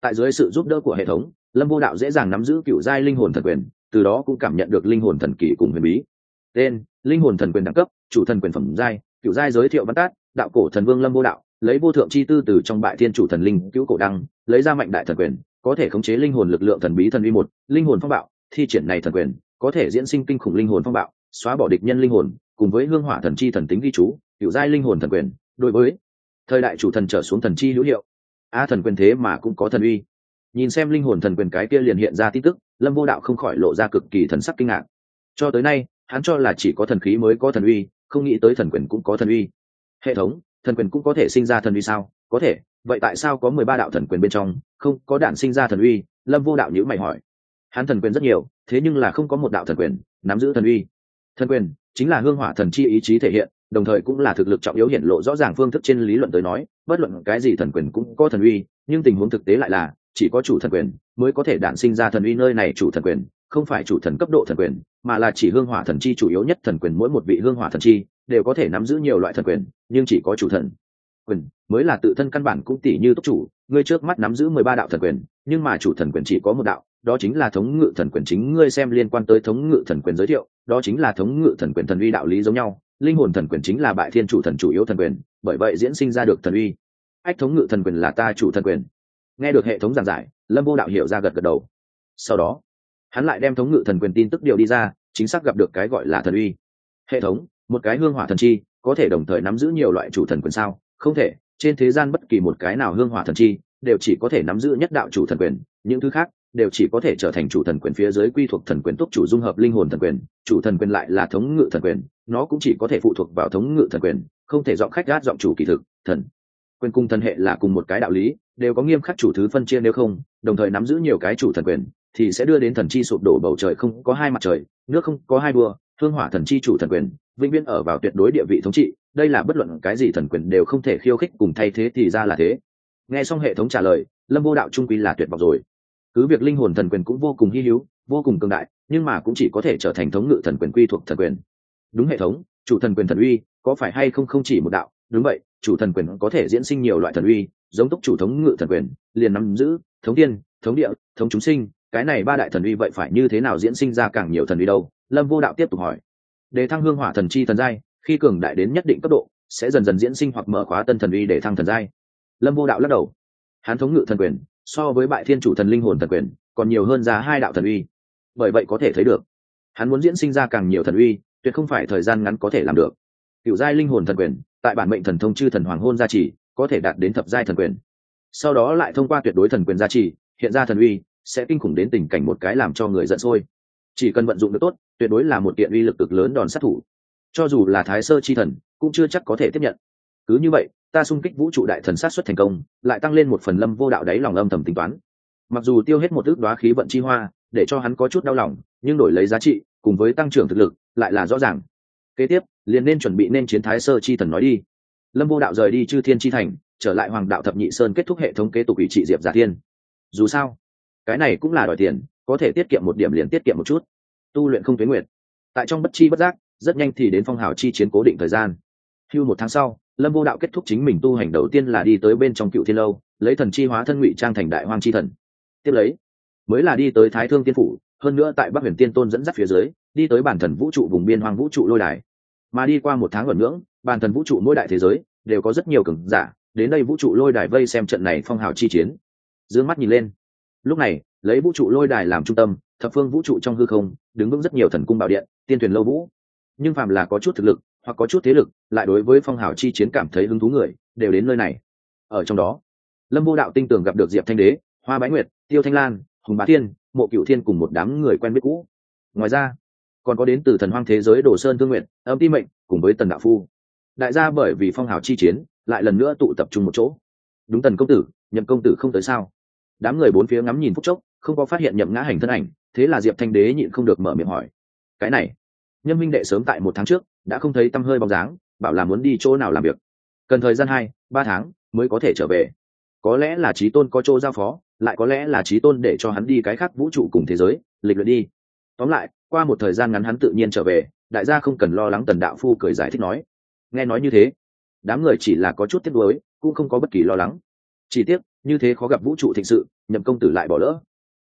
Tại dưới sự giúp đỡ của hệ thống, lâm vô đạo dễ dàng nắm giữ cựu giai linh hồn thần quyền, từ đó cũng cảm nhận được linh hồn thần kỳ cùng huyền bí. Tên, linh hồn thần quyền đẳng cấp, chủ thần quyền phẩm giai, cựu giai giới thiệu văn tát đạo cổ thần vương lâm vô đạo lấy vô thượng chi tư từ trong bại thiên chủ thần linh cứu cổ đăng, lấy ra mạnh đại thần quyền, có thể khống chế linh hồn lực lượng thần bí thần uy một, linh hồn phong bạo, thi triển này thần quyền, có thể diễn sinh kinh khủng linh hồn phong bạo, xóa bỏ địch nhân linh hồn, cùng với hương hỏa thần chi thần tính ghi chú hiệu giai linh hồn thần quyền, đối với thời đại chủ thần trở xuống thần chi hữu hiệu. A thần quyền thế mà cũng có thần uy. Nhìn xem linh hồn thần quyền cái kia liền hiện ra tin tức, lâm vô đạo không khỏi lộ ra cực kỳ thần sắc kinh ngạc. Cho tới nay, hắn cho là chỉ có thần khí mới có thần uy, không nghĩ tới thần quyền cũng có thần uy. Hệ thống thần quyền cũng có thể sinh ra thần uy sao? Có thể. Vậy tại sao có mười ba đạo thần quyền bên trong, không có đạn sinh ra thần uy? Lâm vô đạo nhữ mày hỏi. Hắn thần quyền rất nhiều, thế nhưng là không có một đạo thần quyền nắm giữ thần uy. Thần quyền chính là hương hỏa thần chi ý chí thể hiện, đồng thời cũng là thực lực trọng yếu hiện lộ rõ ràng phương thức trên lý luận tới nói, bất luận cái gì thần quyền cũng có thần uy, nhưng tình huống thực tế lại là, chỉ có chủ thần quyền mới có thể đản sinh ra thần uy nơi này chủ thần quyền, không phải chủ thần cấp độ thần quyền, mà là chỉ hương hỏa thần chi chủ yếu nhất thần quyền mỗi một vị hương hỏa thần chi đều có thể nắm giữ nhiều loại thần quyền, nhưng chỉ có chủ thần. Quyền mới là tự thân căn bản cũng tỷ như tốc chủ, ngươi trước mắt nắm giữ mười ba đạo thần quyền, nhưng mà chủ thần quyền chỉ có một đạo, đó chính là thống ngự thần quyền chính ngươi xem liên quan tới thống ngự thần quyền giới thiệu, đó chính là thống ngự thần quyền thần uy đạo lý giống nhau, linh hồn thần quyền chính là bại thiên chủ thần chủ yếu thần quyền, bởi vậy diễn sinh ra được thần uy. Ách, thống ngự thần quyền là ta chủ thần quyền. Nghe được hệ thống giảng giải, lâm vô đạo hiểu ra gật gật đầu. Sau đó, hắn lại đem thống ngự thần quyền tin tức điều đi ra, chính xác gặp được cái gọi là thần uy. Hệ thống một cái hương hỏa thần chi, có thể đồng thời nắm giữ nhiều loại chủ thần quyền sao? Không thể, trên thế gian bất kỳ một cái nào hương hỏa thần chi đều chỉ có thể nắm giữ nhất đạo chủ thần quyền, những thứ khác đều chỉ có thể trở thành chủ thần quyền phía dưới quy thuộc thần quyền túc chủ dung hợp linh hồn thần quyền, chủ thần quyền lại là thống ngự thần quyền, nó cũng chỉ có thể phụ thuộc vào thống ngự thần quyền, không thể dọn khách gát dọn chủ kỳ thực, thần, quyền cung thần hệ là cùng một cái đạo lý, đều có nghiêm khắc chủ thứ phân chia nếu không, đồng thời nắm giữ nhiều cái chủ thần quyền thì sẽ đưa đến thần chi sụp đổ bầu trời không có hai mặt trời, nước không có hai đua hương hỏa thần chi chủ thần quyền, vĩnh viễn ở vào tuyệt đối địa vị thống trị, đây là bất luận cái gì thần quyền đều không thể khiêu khích cùng thay thế thì ra là thế. Nghe xong hệ thống trả lời, lâm vô đạo trung quy là tuyệt vọng rồi. Cứ việc linh hồn thần quyền cũng vô cùng hy hữu, vô cùng cường đại, nhưng mà cũng chỉ có thể trở thành thống ngự thần quyền quy thuộc thần quyền. Đúng hệ thống, chủ thần quyền thần uy, có phải hay không không chỉ một đạo? Đúng vậy, chủ thần quyền có thể diễn sinh nhiều loại thần uy, giống túc chủ thống ngự thần quyền, liền nắm giữ, thống tiên, thống địa, thống chúng sinh, cái này ba đại thần uy vậy phải như thế nào diễn sinh ra càng nhiều thần uy đâu? Lâm vô đạo tiếp tục hỏi. Để thăng hương hỏa thần chi thần giai, khi cường đại đến nhất định cấp độ, sẽ dần dần diễn sinh hoặc mở khóa tân thần uy để thăng thần giai. Lâm vô đạo lắc đầu. Hán thống ngự thần quyền, so với bại thiên chủ thần linh hồn thần quyền, còn nhiều hơn ra hai đạo thần uy. Bởi vậy có thể thấy được, hắn muốn diễn sinh ra càng nhiều thần uy, tuyệt không phải thời gian ngắn có thể làm được. Cựu giai linh hồn thần quyền, tại bản mệnh thần thông chư thần hoàng hôn gia trì, có thể đạt đến thập giai thần quyền. Sau đó lại thông qua tuyệt đối thần quyền gia trì, hiện ra thần uy, sẽ kinh khủng đến tình cảnh một cái làm cho người giận sôi. Chỉ cần vận dụng được tốt tuyệt đối là một kiện uy lực cực lớn đòn sát thủ. Cho dù là thái sơ chi thần, cũng chưa chắc có thể tiếp nhận. Cứ như vậy, ta xung kích vũ trụ đại thần sát xuất thành công, lại tăng lên một phần lâm vô đạo đáy lòng âm thầm tính toán. Mặc dù tiêu hết một ước đoá khí vận chi hoa, để cho hắn có chút đau lòng, nhưng đổi lấy giá trị, cùng với tăng trưởng thực lực, lại là rõ ràng. Kế tiếp, liền nên chuẩn bị nên chiến thái sơ chi thần nói đi. Lâm vô đạo rời đi chư thiên chi thành, trở lại hoàng đạo thập nhị sơn kết thúc hệ thống kế tục ủy trị diệp giả thiên. Dù sao, cái này cũng là đòi tiền, có thể tiết kiệm một điểm liền tiết kiệm một chút tu luyện không tuyến nguyện tại trong bất chi bất giác, rất nhanh thì đến phong hào chi chiến cố định thời gian. Hưu một tháng sau, lâm vô đạo kết thúc chính mình tu hành đầu tiên là đi tới bên trong cựu thiên lâu, lấy thần chi hóa thân ngụy trang thành đại hoang chi thần. Tiếp lấy, mới là đi tới thái thương tiên phủ, hơn nữa tại bắc huyền tiên tôn dẫn dắt phía dưới, đi tới bản thần vũ trụ vùng biên hoang vũ trụ lôi đài. Mà đi qua một tháng gần ngưỡng, bản thần vũ trụ mỗi đại thế giới đều có rất nhiều cường giả, đến đây vũ trụ lôi đài vây xem trận này phong hào chi chiến. D ư ơ n g mắt nhìn lên. Lúc này lấy vũ trụ lôi đài làm trung tâm, thập phương vũ trụ trong hư không, đứng vững rất nhiều thần cung bảo điện, tiên thuyền lâu vũ. Nhưng phàm là có chút thực lực, hoặc có chút thế lực, lại đối với phong hào chi chiến cảm thấy hứng thú người, đều đến nơi này. Ở trong đó, lâm vô đạo tinh tường gặp được diệp thanh đế, hoa bái nguyệt, tiêu thanh lan, hùng bá thiên, mộ cựu thiên cùng một đám người quen biết cũ. Ngoài ra, còn có đến từ thần hoang thế giới đồ sơn thương nguyện âm ti mệnh, cùng với tần đạo phu. Đại gia bởi vì phong hào chi chiến, lại lần nữa tụ tập trung một chỗ. Đúng tần công tử, nhậm công tử không tới sao? Đám người bốn phía ngắm nhìn phúc chốc không có phát hiện nhậm ngã hành thân ảnh, thế là diệp thanh đế nhịn không được mở miệng hỏi, cái này nhân minh đệ sớm tại một tháng trước, đã không thấy tăm hơi bóng dáng, bảo là muốn đi chỗ nào làm việc? Cần thời gian hai, ba tháng mới có thể trở về. Có lẽ là trí tôn có chỗ giao phó, lại có lẽ là trí tôn để cho hắn đi cái khác vũ trụ cùng thế giới, lịch luyện đi. Tóm lại, qua một thời gian ngắn hắn tự nhiên trở về, đại gia không cần lo lắng tần đạo phu cười giải thích nói, nghe nói như thế, đám người chỉ là có chút tiếc nuối, cũng không có bất kỳ lo lắng. Chỉ tiếc, như thế khó gặp vũ trụ thịnh sự, nhậm công tử lại bỏ lỡ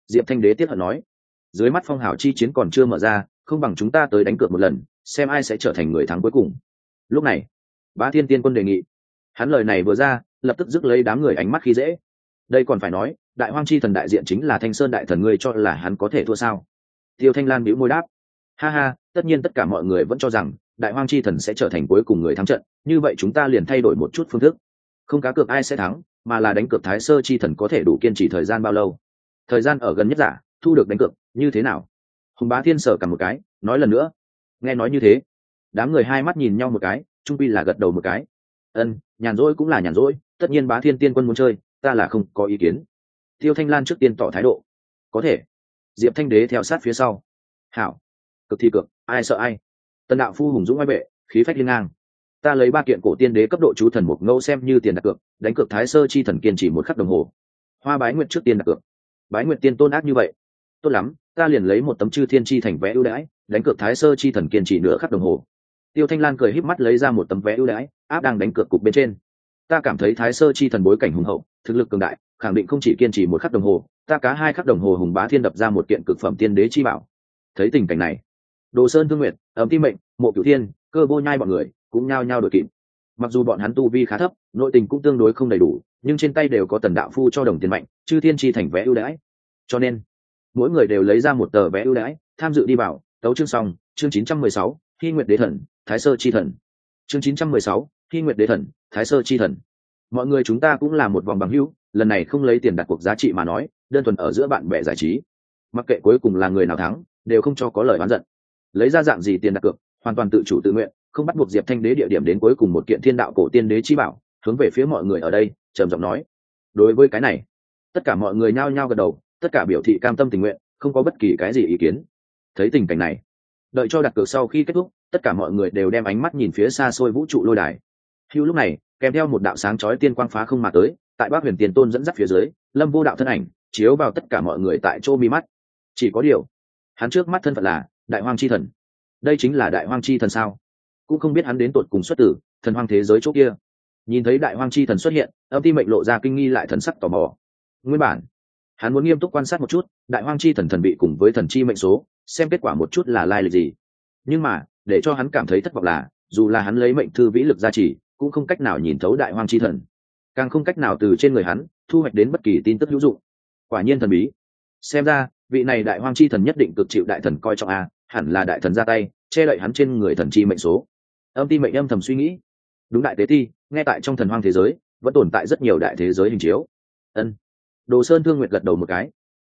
diệp thanh đế tiếp hận nói, dưới mắt phong hào chi chiến còn chưa mở ra, không bằng chúng ta tới đánh cược một lần, xem ai sẽ trở thành người thắng cuối cùng. Lúc này, bá thiên tiên quân đề nghị, hắn lời này vừa ra, lập tức dứt lấy đám người ánh mắt khi dễ. Đây còn phải nói, đại hoang chi thần đại diện chính là thanh sơn đại thần ngươi cho là hắn có thể thua sao? Tiêu thanh lan bĩu môi đáp, ha ha, tất nhiên tất cả mọi người vẫn cho rằng đại hoang chi thần sẽ trở thành cuối cùng người thắng trận, như vậy chúng ta liền thay đổi một chút phương thức. Không cá cược ai sẽ thắng, mà là đánh cược thái sơ chi thần có thể đủ kiên trì thời gian bao lâu? Thời gian ở gần nhất giả, thu được đánh cược, như thế nào? Hùng bá thiên sở cả một cái, nói lần nữa. Nghe nói như thế, đám người hai mắt nhìn nhau một cái, trung pi là gật đầu một cái. Ân, nhàn rỗi cũng là nhàn rỗi, tất nhiên bá thiên tiên quân muốn chơi, ta là không có ý kiến. Tiêu thanh lan trước tiên tỏ thái độ. Có thể. Diệp thanh đế theo sát phía sau. Hảo. Cực thi cực, ai sợ ai? Tần đạo phu hùng dũng oai vệ khí phách liên ngang. Ta lấy ba kiện cổ tiên đế cấp độ chú thần một ngẫu xem như tiền đặt cược, đánh cược thái sơ chi thần kiên chỉ một khắc đồng hồ. Hoa bái nguyện trước tiên đặt cược bái Nguyệt tiên tôn ác như vậy. Tốt lắm, ta liền lấy một tấm chư thiên chi thành vé ưu đãi, đánh cược thái sơ chi thần kiên trì nửa khắc đồng hồ. Tiêu thanh lan cười híp mắt lấy ra một tấm vé ưu đãi, áp đang đánh cược cục bên trên. Ta cảm thấy thái sơ chi thần bối cảnh hùng hậu, thực lực cường đại, khẳng định không chỉ kiên trì một khắc đồng hồ, ta cá hai khắc đồng hồ hùng bá thiên đập ra một kiện cực phẩm tiên đế chi bảo. Thấy tình cảnh này, đồ sơn thương nguyện ấm tim mệnh, mộ cửu thiên, cơ vô nhai bọn người cũng nhao nhao đội kịp. Mặc dù bọn hắn tu vi khá thấp, nội tình cũng tương đối không đầy đủ nhưng trên tay đều có tần đạo phu cho đồng tiền mạnh chư thiên chi thành vé ưu đãi cho nên mỗi người đều lấy ra một tờ vé ưu đãi tham dự đi vào tấu chương xong chương 916, khi Nguyệt Đế Thần, Thái Sơ Chi Thần. Chương 916, khi Nguyệt Đế Thần, Thái Sơ Chi Thần. Mọi người chúng ta cũng là một vòng bằng hữu, lần này không lấy tiền đặt cuộc giá trị mà nói, đơn thuần ở giữa bạn bè giải trí. Mặc kệ cuối cùng là người nào thắng, đều không cho có lời oán giận. Lấy ra dạng gì tiền đặt cược, hoàn toàn tự chủ tự nguyện, không bắt buộc Diệp Thanh Đế địa điểm đến cuối cùng một kiện thiên đạo cổ tiên đế chi bảo, hướng về phía mọi người ở đây, trầm giọng nói: "Đối với cái này, tất cả mọi người nhao nhao gật đầu, tất cả biểu thị cam tâm tình nguyện, không có bất kỳ cái gì ý kiến." Thấy tình cảnh này, đợi cho đặt cược sau khi kết thúc tất cả mọi người đều đem ánh mắt nhìn phía xa xôi vũ trụ lôi đài. Hữu lúc này kèm theo một đạo sáng chói tiên quang phá không mà tới tại bác huyền tiền tôn dẫn dắt phía dưới lâm vô đạo thân ảnh chiếu vào tất cả mọi người tại chỗ mi mắt. Chỉ có điều hắn trước mắt thân phận là đại hoang chi thần. Đây chính là đại hoang chi thần sao? Cũng không biết hắn đến tột cùng xuất tử thần hoang thế giới chỗ kia nhìn thấy đại hoang chi thần xuất hiện, âm ti mệnh lộ ra kinh nghi lại thần sắc tò mò. Nguyên bản, hắn muốn nghiêm túc quan sát một chút, đại hoang chi thần thần bị cùng với thần chi mệnh số, xem kết quả một chút là lai lịch gì. Nhưng mà, để cho hắn cảm thấy thất vọng là, dù là hắn lấy mệnh thư vĩ lực gia trì, cũng không cách nào nhìn thấu đại hoang chi thần. Càng không cách nào từ trên người hắn, thu hoạch đến bất kỳ tin tức hữu dụng. Quả nhiên thần bí. Xem ra, vị này đại hoang chi thần nhất định cực chịu đại thần coi trọng a, hẳn là đại thần ra tay, che đậy hắn trên người thần chi mệnh số. Âm ti mệnh âm thầm suy nghĩ. Đúng đại tế ti nghe tại trong thần hoang thế giới, vẫn tồn tại rất nhiều đại thế giới hình chiếu. Ân. Đồ sơn thương nguyệt gật đầu một cái.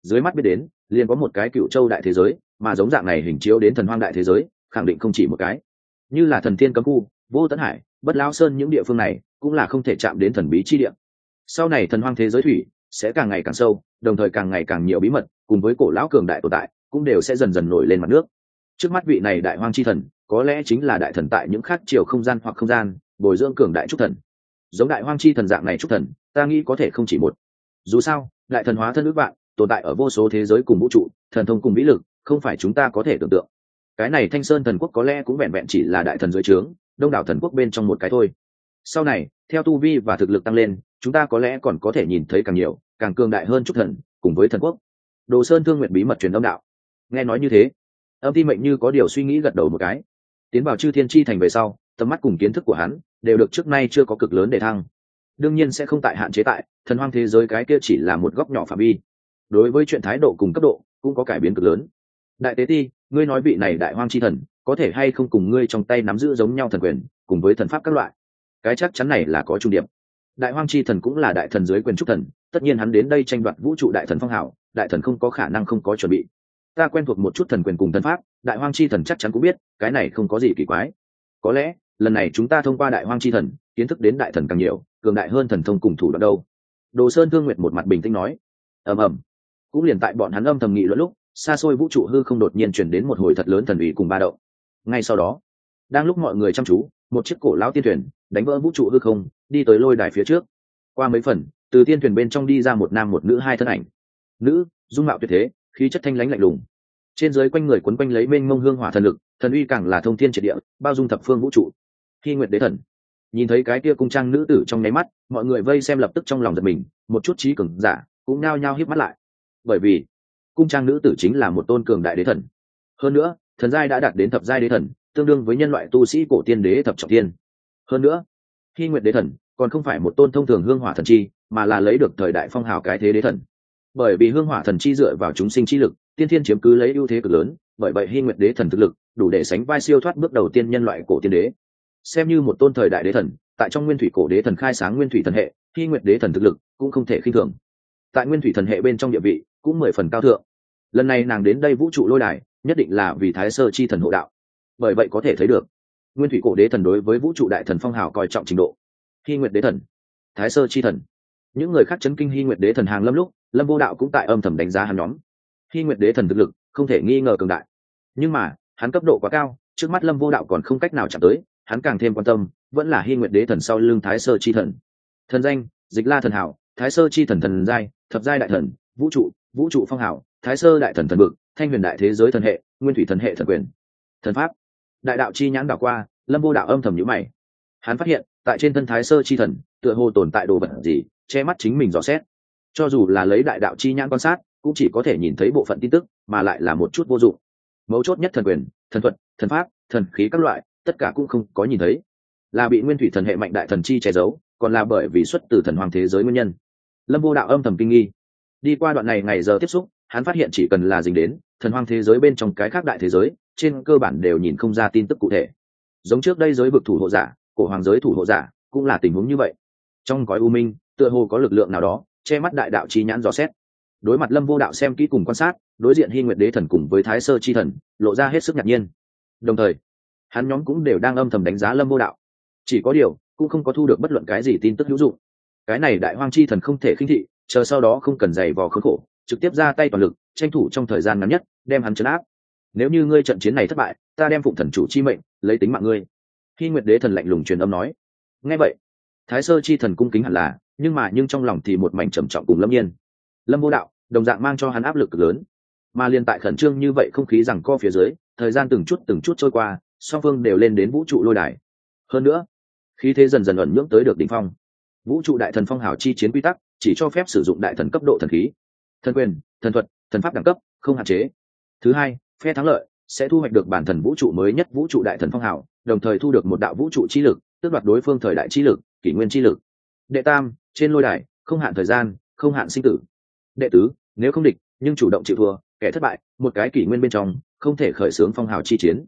Dưới mắt biết đến, liền có một cái cựu châu đại thế giới, mà giống dạng này hình chiếu đến thần hoang đại thế giới, khẳng định không chỉ một cái. Như là thần thiên cấm khu, vô tấn hải, bất lao sơn những địa phương này, cũng là không thể chạm đến thần bí chi địa. Sau này thần hoang thế giới thủy, sẽ càng ngày càng sâu, đồng thời càng ngày càng nhiều bí mật, cùng với cổ lão cường đại tồn tại, cũng đều sẽ dần dần nổi lên mặt nước. Trước mắt vị này đại hoang chi thần, có lẽ chính là đại thần tại những khác chiều không gian hoặc không gian bồi dưỡng cường đại trúc thần. Giống đại hoang chi thần dạng này trúc thần, ta nghĩ có thể không chỉ một. Dù sao, đại thần hóa thân ước bạn tồn tại ở vô số thế giới cùng vũ trụ, thần thông cùng vĩ lực, không phải chúng ta có thể tưởng tượng. Cái này thanh sơn thần quốc có lẽ cũng vẹn vẹn chỉ là đại thần dưới trướng, đông đảo thần quốc bên trong một cái thôi. Sau này, theo tu vi và thực lực tăng lên, chúng ta có lẽ còn có thể nhìn thấy càng nhiều, càng cường đại hơn trúc thần, cùng với thần quốc. Đồ sơn thương nguyện bí mật truyền âm đạo. Nghe nói như thế, âm ti mệnh như có điều suy nghĩ gật đầu một cái. Tiến vào chư thiên tri thành về sau, tầm mắt cùng kiến thức của hắn đều được trước nay chưa có cực lớn để thăng. Đương nhiên sẽ không tại hạn chế tại, thần hoang thế giới cái kia chỉ là một góc nhỏ phạm vi. Đối với chuyện thái độ cùng cấp độ, cũng có cải biến cực lớn. Đại tế ti, ngươi nói vị này đại hoang chi thần, có thể hay không cùng ngươi trong tay nắm giữ giống nhau thần quyền, cùng với thần pháp các loại? Cái chắc chắn này là có trung điểm. Đại hoang chi thần cũng là đại thần dưới quyền trúc thần, tất nhiên hắn đến đây tranh đoạt vũ trụ đại thần phong hảo đại thần không có khả năng không có chuẩn bị. Ta quen thuộc một chút thần quyền cùng thần pháp, đại hoang chi thần chắc chắn cũng biết, cái này không có gì kỳ quái. Có lẽ lần này chúng ta thông qua đại hoang chi thần, kiến thức đến đại thần càng nhiều, cường đại hơn thần thông cùng thủ đoạn đâu? Đồ sơn thương nguyệt một mặt bình tĩnh nói. Ầm ầm. Cũng liền tại bọn hắn âm thầm nghị luận lúc, xa xôi vũ trụ hư không đột nhiên chuyển đến một hồi thật lớn thần ủy cùng ba đậu ngay sau đó, đang lúc mọi người chăm chú, một chiếc cổ lão tiên thuyền đánh vỡ vũ trụ hư không, đi tới lôi đài phía trước. Qua mấy phần, từ tiên thuyền bên trong đi ra một nam một nữ hai thân ảnh. Nữ, dung mạo tuyệt thế, khí chất thanh lãnh lạnh lùng. Trên dưới quanh người quấn quanh lấy mênh mông hương hỏa thần lực, thần uy càng là thông thiên triệt địa, bao dung thập phương vũ trụ hy nguyệt đế thần nhìn thấy cái kia cung trang nữ tử trong nháy mắt, mọi người vây xem lập tức trong lòng giật mình, một chút trí cường giả cũng nao nhao híp mắt lại. Bởi vì, cung trang nữ tử chính là một tôn cường đại đế thần. Hơn nữa, thần giai đã đạt đến thập giai đế thần, tương đương với nhân loại tu sĩ cổ tiên đế thập trọng tiên hơn nữa hy nguyệt đế thần còn không phải một tôn thông thường hương hỏa thần chi, mà là lấy được thời đại phong hào cái thế đế thần. Bởi vì hương hỏa thần chi dựa vào chúng sinh chi lực, tiên thiên chiếm cứ lấy ưu thế cực lớn, bởi vậy hy Nguyệt đế thần thực lực đủ để sánh vai siêu thoát bước đầu tiên nhân loại cổ tiên đế xem như một tôn thời đại đế thần, tại trong nguyên thủy cổ đế thần khai sáng nguyên thủy thần hệ, khi nguyệt đế thần thực lực cũng không thể khinh thường. Tại nguyên thủy thần hệ bên trong địa vị cũng mười phần cao thượng. Lần này nàng đến đây vũ trụ lôi đài, nhất định là vì thái sơ chi thần hộ đạo. Bởi vậy có thể thấy được, nguyên thủy cổ đế thần đối với vũ trụ đại thần phong hào coi trọng trình độ. Hy nguyệt đế thần, thái sơ chi thần. Những người khác chấn kinh hy nguyệt đế thần hàng lâm lúc, lâm vô đạo cũng tại âm thầm đánh giá hắn nhóm. Hy nguyệt đế thần thực lực, không thể nghi ngờ cường đại. Nhưng mà, hắn cấp độ quá cao, trước mắt lâm vô đạo còn không cách nào chạm tới hắn càng thêm quan tâm, vẫn là hy nguyện đế thần sau lưng thái sơ chi thần. Thần danh, dịch la thần hảo, thái sơ chi thần thần giai, thập giai đại thần, vũ trụ vũ trụ phong hảo, thái sơ đại thần thần bực, thanh huyền đại thế giới thần hệ, nguyên thủy thần hệ thần quyền. Thần pháp. Đại đạo chi nhãn đảo qua, lâm vô đạo âm thầm nhữ mày. Hắn phát hiện, tại trên thân thái sơ chi thần, tựa hồ tồn tại đồ vật gì, che mắt chính mình dò xét. Cho dù là lấy đại đạo chi nhãn quan sát, cũng chỉ có thể nhìn thấy bộ phận tin tức, mà lại là một chút vô dụng. Mấu chốt nhất thần quyền, thần thuật, thần pháp, thần khí các loại tất cả cũng không có nhìn thấy. Là bị nguyên thủy thần hệ mạnh đại thần chi che giấu, còn là bởi vì xuất từ thần hoàng thế giới nguyên nhân. Lâm vô đạo âm thầm kinh nghi. Đi qua đoạn này ngày giờ tiếp xúc, hắn phát hiện chỉ cần là dính đến, thần hoàng thế giới bên trong cái khác đại thế giới, trên cơ bản đều nhìn không ra tin tức cụ thể. Giống trước đây giới vực thủ hộ giả, cổ hoàng giới thủ hộ giả, cũng là tình huống như vậy. Trong gói u minh, tựa hồ có lực lượng nào đó, che mắt đại đạo chi nhãn dò xét. Đối mặt lâm vô đạo xem kỹ cùng quan sát, đối diện hy nguyệt đế thần cùng với thái sơ chi thần, lộ ra hết sức ngạc nhiên. Đồng thời hắn nhóm cũng đều đang âm thầm đánh giá lâm vô đạo. Chỉ có điều, cũng không có thu được bất luận cái gì tin tức hữu dụng. Cái này đại hoang chi thần không thể khinh thị, chờ sau đó không cần giày vò khốn khổ, trực tiếp ra tay toàn lực, tranh thủ trong thời gian ngắn nhất, đem hắn chấn áp. Nếu như ngươi trận chiến này thất bại, ta đem phụng thần chủ chi mệnh, lấy tính mạng ngươi. Khi nguyệt đế thần lạnh lùng truyền âm nói. Nghe vậy, thái sơ chi thần cung kính hẳn là, nhưng mà nhưng trong lòng thì một mảnh trầm trọng cùng lâm nhiên. Lâm vô đạo, đồng dạng mang cho hắn áp lực lớn. Mà liên tại khẩn trương như vậy không khí rằng co phía dưới, thời gian từng chút từng chút trôi qua song phương đều lên đến vũ trụ lôi đài. Hơn nữa, khí thế dần dần ẩn nhưỡng tới được đ ỉ n h phong. Vũ trụ đại thần phong hào chi chiến quy tắc chỉ cho phép sử dụng đại thần cấp độ thần khí. Thần quyền, thần thuật, thần pháp đẳng cấp, không hạn chế. Thứ hai, phe thắng lợi sẽ thu hoạch được bản thần vũ trụ mới nhất vũ trụ đại thần phong hào, đồng thời thu được một đạo vũ trụ chi lực, tước đoạt đối phương thời đại chi lực, kỷ nguyên chi lực. Đệ tam, trên lôi đài, không hạn thời gian, không hạn sinh tử. Đệ tứ, nếu không địch, nhưng chủ động chịu thua, kẻ thất bại, một cái kỷ nguyên bên trong, không thể khởi xướng phong hào chi chiến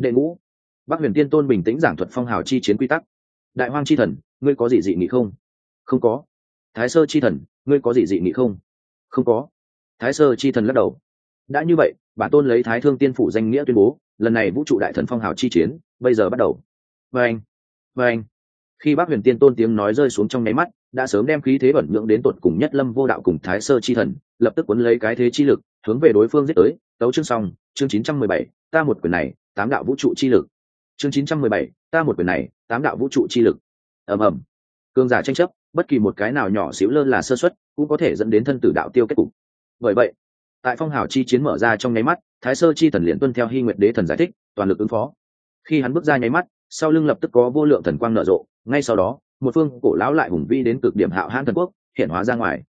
đệ ngũ. Bác huyền tiên tôn bình tĩnh giảng thuật phong hào chi chiến quy tắc. Đại hoang chi thần, ngươi có gì dị nghị không? Không có. Thái sơ chi thần, ngươi có gì dị nghị không? Không có. Thái sơ chi thần lắc đầu. Đã như vậy, bản tôn lấy thái thương tiên phủ danh nghĩa tuyên bố, lần này vũ trụ đại thần phong hào chi chiến, bây giờ bắt đầu. Và anh và anh khi bác huyền tiên tôn tiếng nói rơi xuống trong nháy mắt, đã sớm đem khí thế bẩn nhượng đến tột cùng nhất lâm vô đạo cùng thái sơ chi thần, lập tức cuốn lấy cái thế chi lực, hướng về đối phương giết tới. Tấu chương xong, chương chín trăm mười bảy, ta một quyền này tám đạo vũ trụ chi lực. Chương 917, ta một quyền này tám đạo vũ trụ chi lực. Ầm ầm. Cương giả tranh chấp bất kỳ một cái nào nhỏ xíu lơ là sơ suất cũng có thể dẫn đến thân tử đạo tiêu kết cục. Bởi vậy tại phong hào chi chiến mở ra trong nháy mắt thái sơ chi thần liền tuân theo hy nguyệt đế thần giải thích toàn lực ứng phó. Khi hắn bước ra nháy mắt sau lưng lập tức có vô lượng thần quang nở rộ ngay sau đó một phương cổ lão lại hùng vi đến cực điểm hạo hãn thần quốc hiện hóa ra ngoài.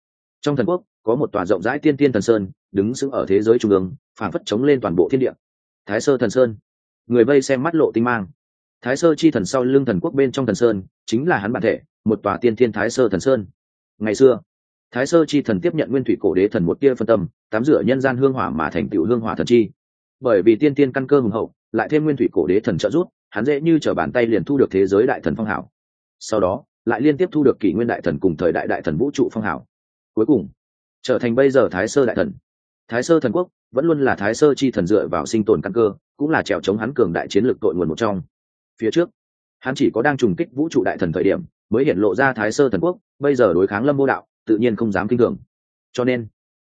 Trong thần quốc có một tòa rộng rãi tiên tiên thần sơn đứng sững ở thế giới trung ương phảng phất chống lên toàn bộ thiên địa. Thái sơ thần sơn người vây xem mắt lộ tinh mang. Thái sơ chi thần sau lưng thần quốc bên trong thần sơn, chính là hắn bản thể, một tòa tiên thiên thái sơ thần sơn. Ngày xưa, thái sơ chi thần tiếp nhận nguyên thủy cổ đế thần một tia phân tâm tắm rửa nhân gian hương hỏa mà thành tựu hương hỏa thần chi. Bởi vì tiên tiên căn cơ hùng hậu, lại thêm nguyên thủy cổ đế thần trợ giúp, hắn dễ như trở bàn tay liền thu được thế giới đại thần phong hảo. Sau đó, lại liên tiếp thu được kỷ nguyên đại thần cùng thời đại đại thần vũ trụ phong hảo. Cuối cùng, trở thành bây giờ thái sơ đại thần. Thái sơ thần quốc vẫn luôn là thái sơ chi thần dựa vào sinh tồn căn cơ cũng là trèo chống hắn cường đại chiến lược tội nguồn một trong. Phía trước, hắn chỉ có đang trùng kích vũ trụ đại thần thời điểm mới hiện lộ ra thái sơ thần quốc, bây giờ đối kháng lâm vô đạo, tự nhiên không dám kinh thường. Cho nên,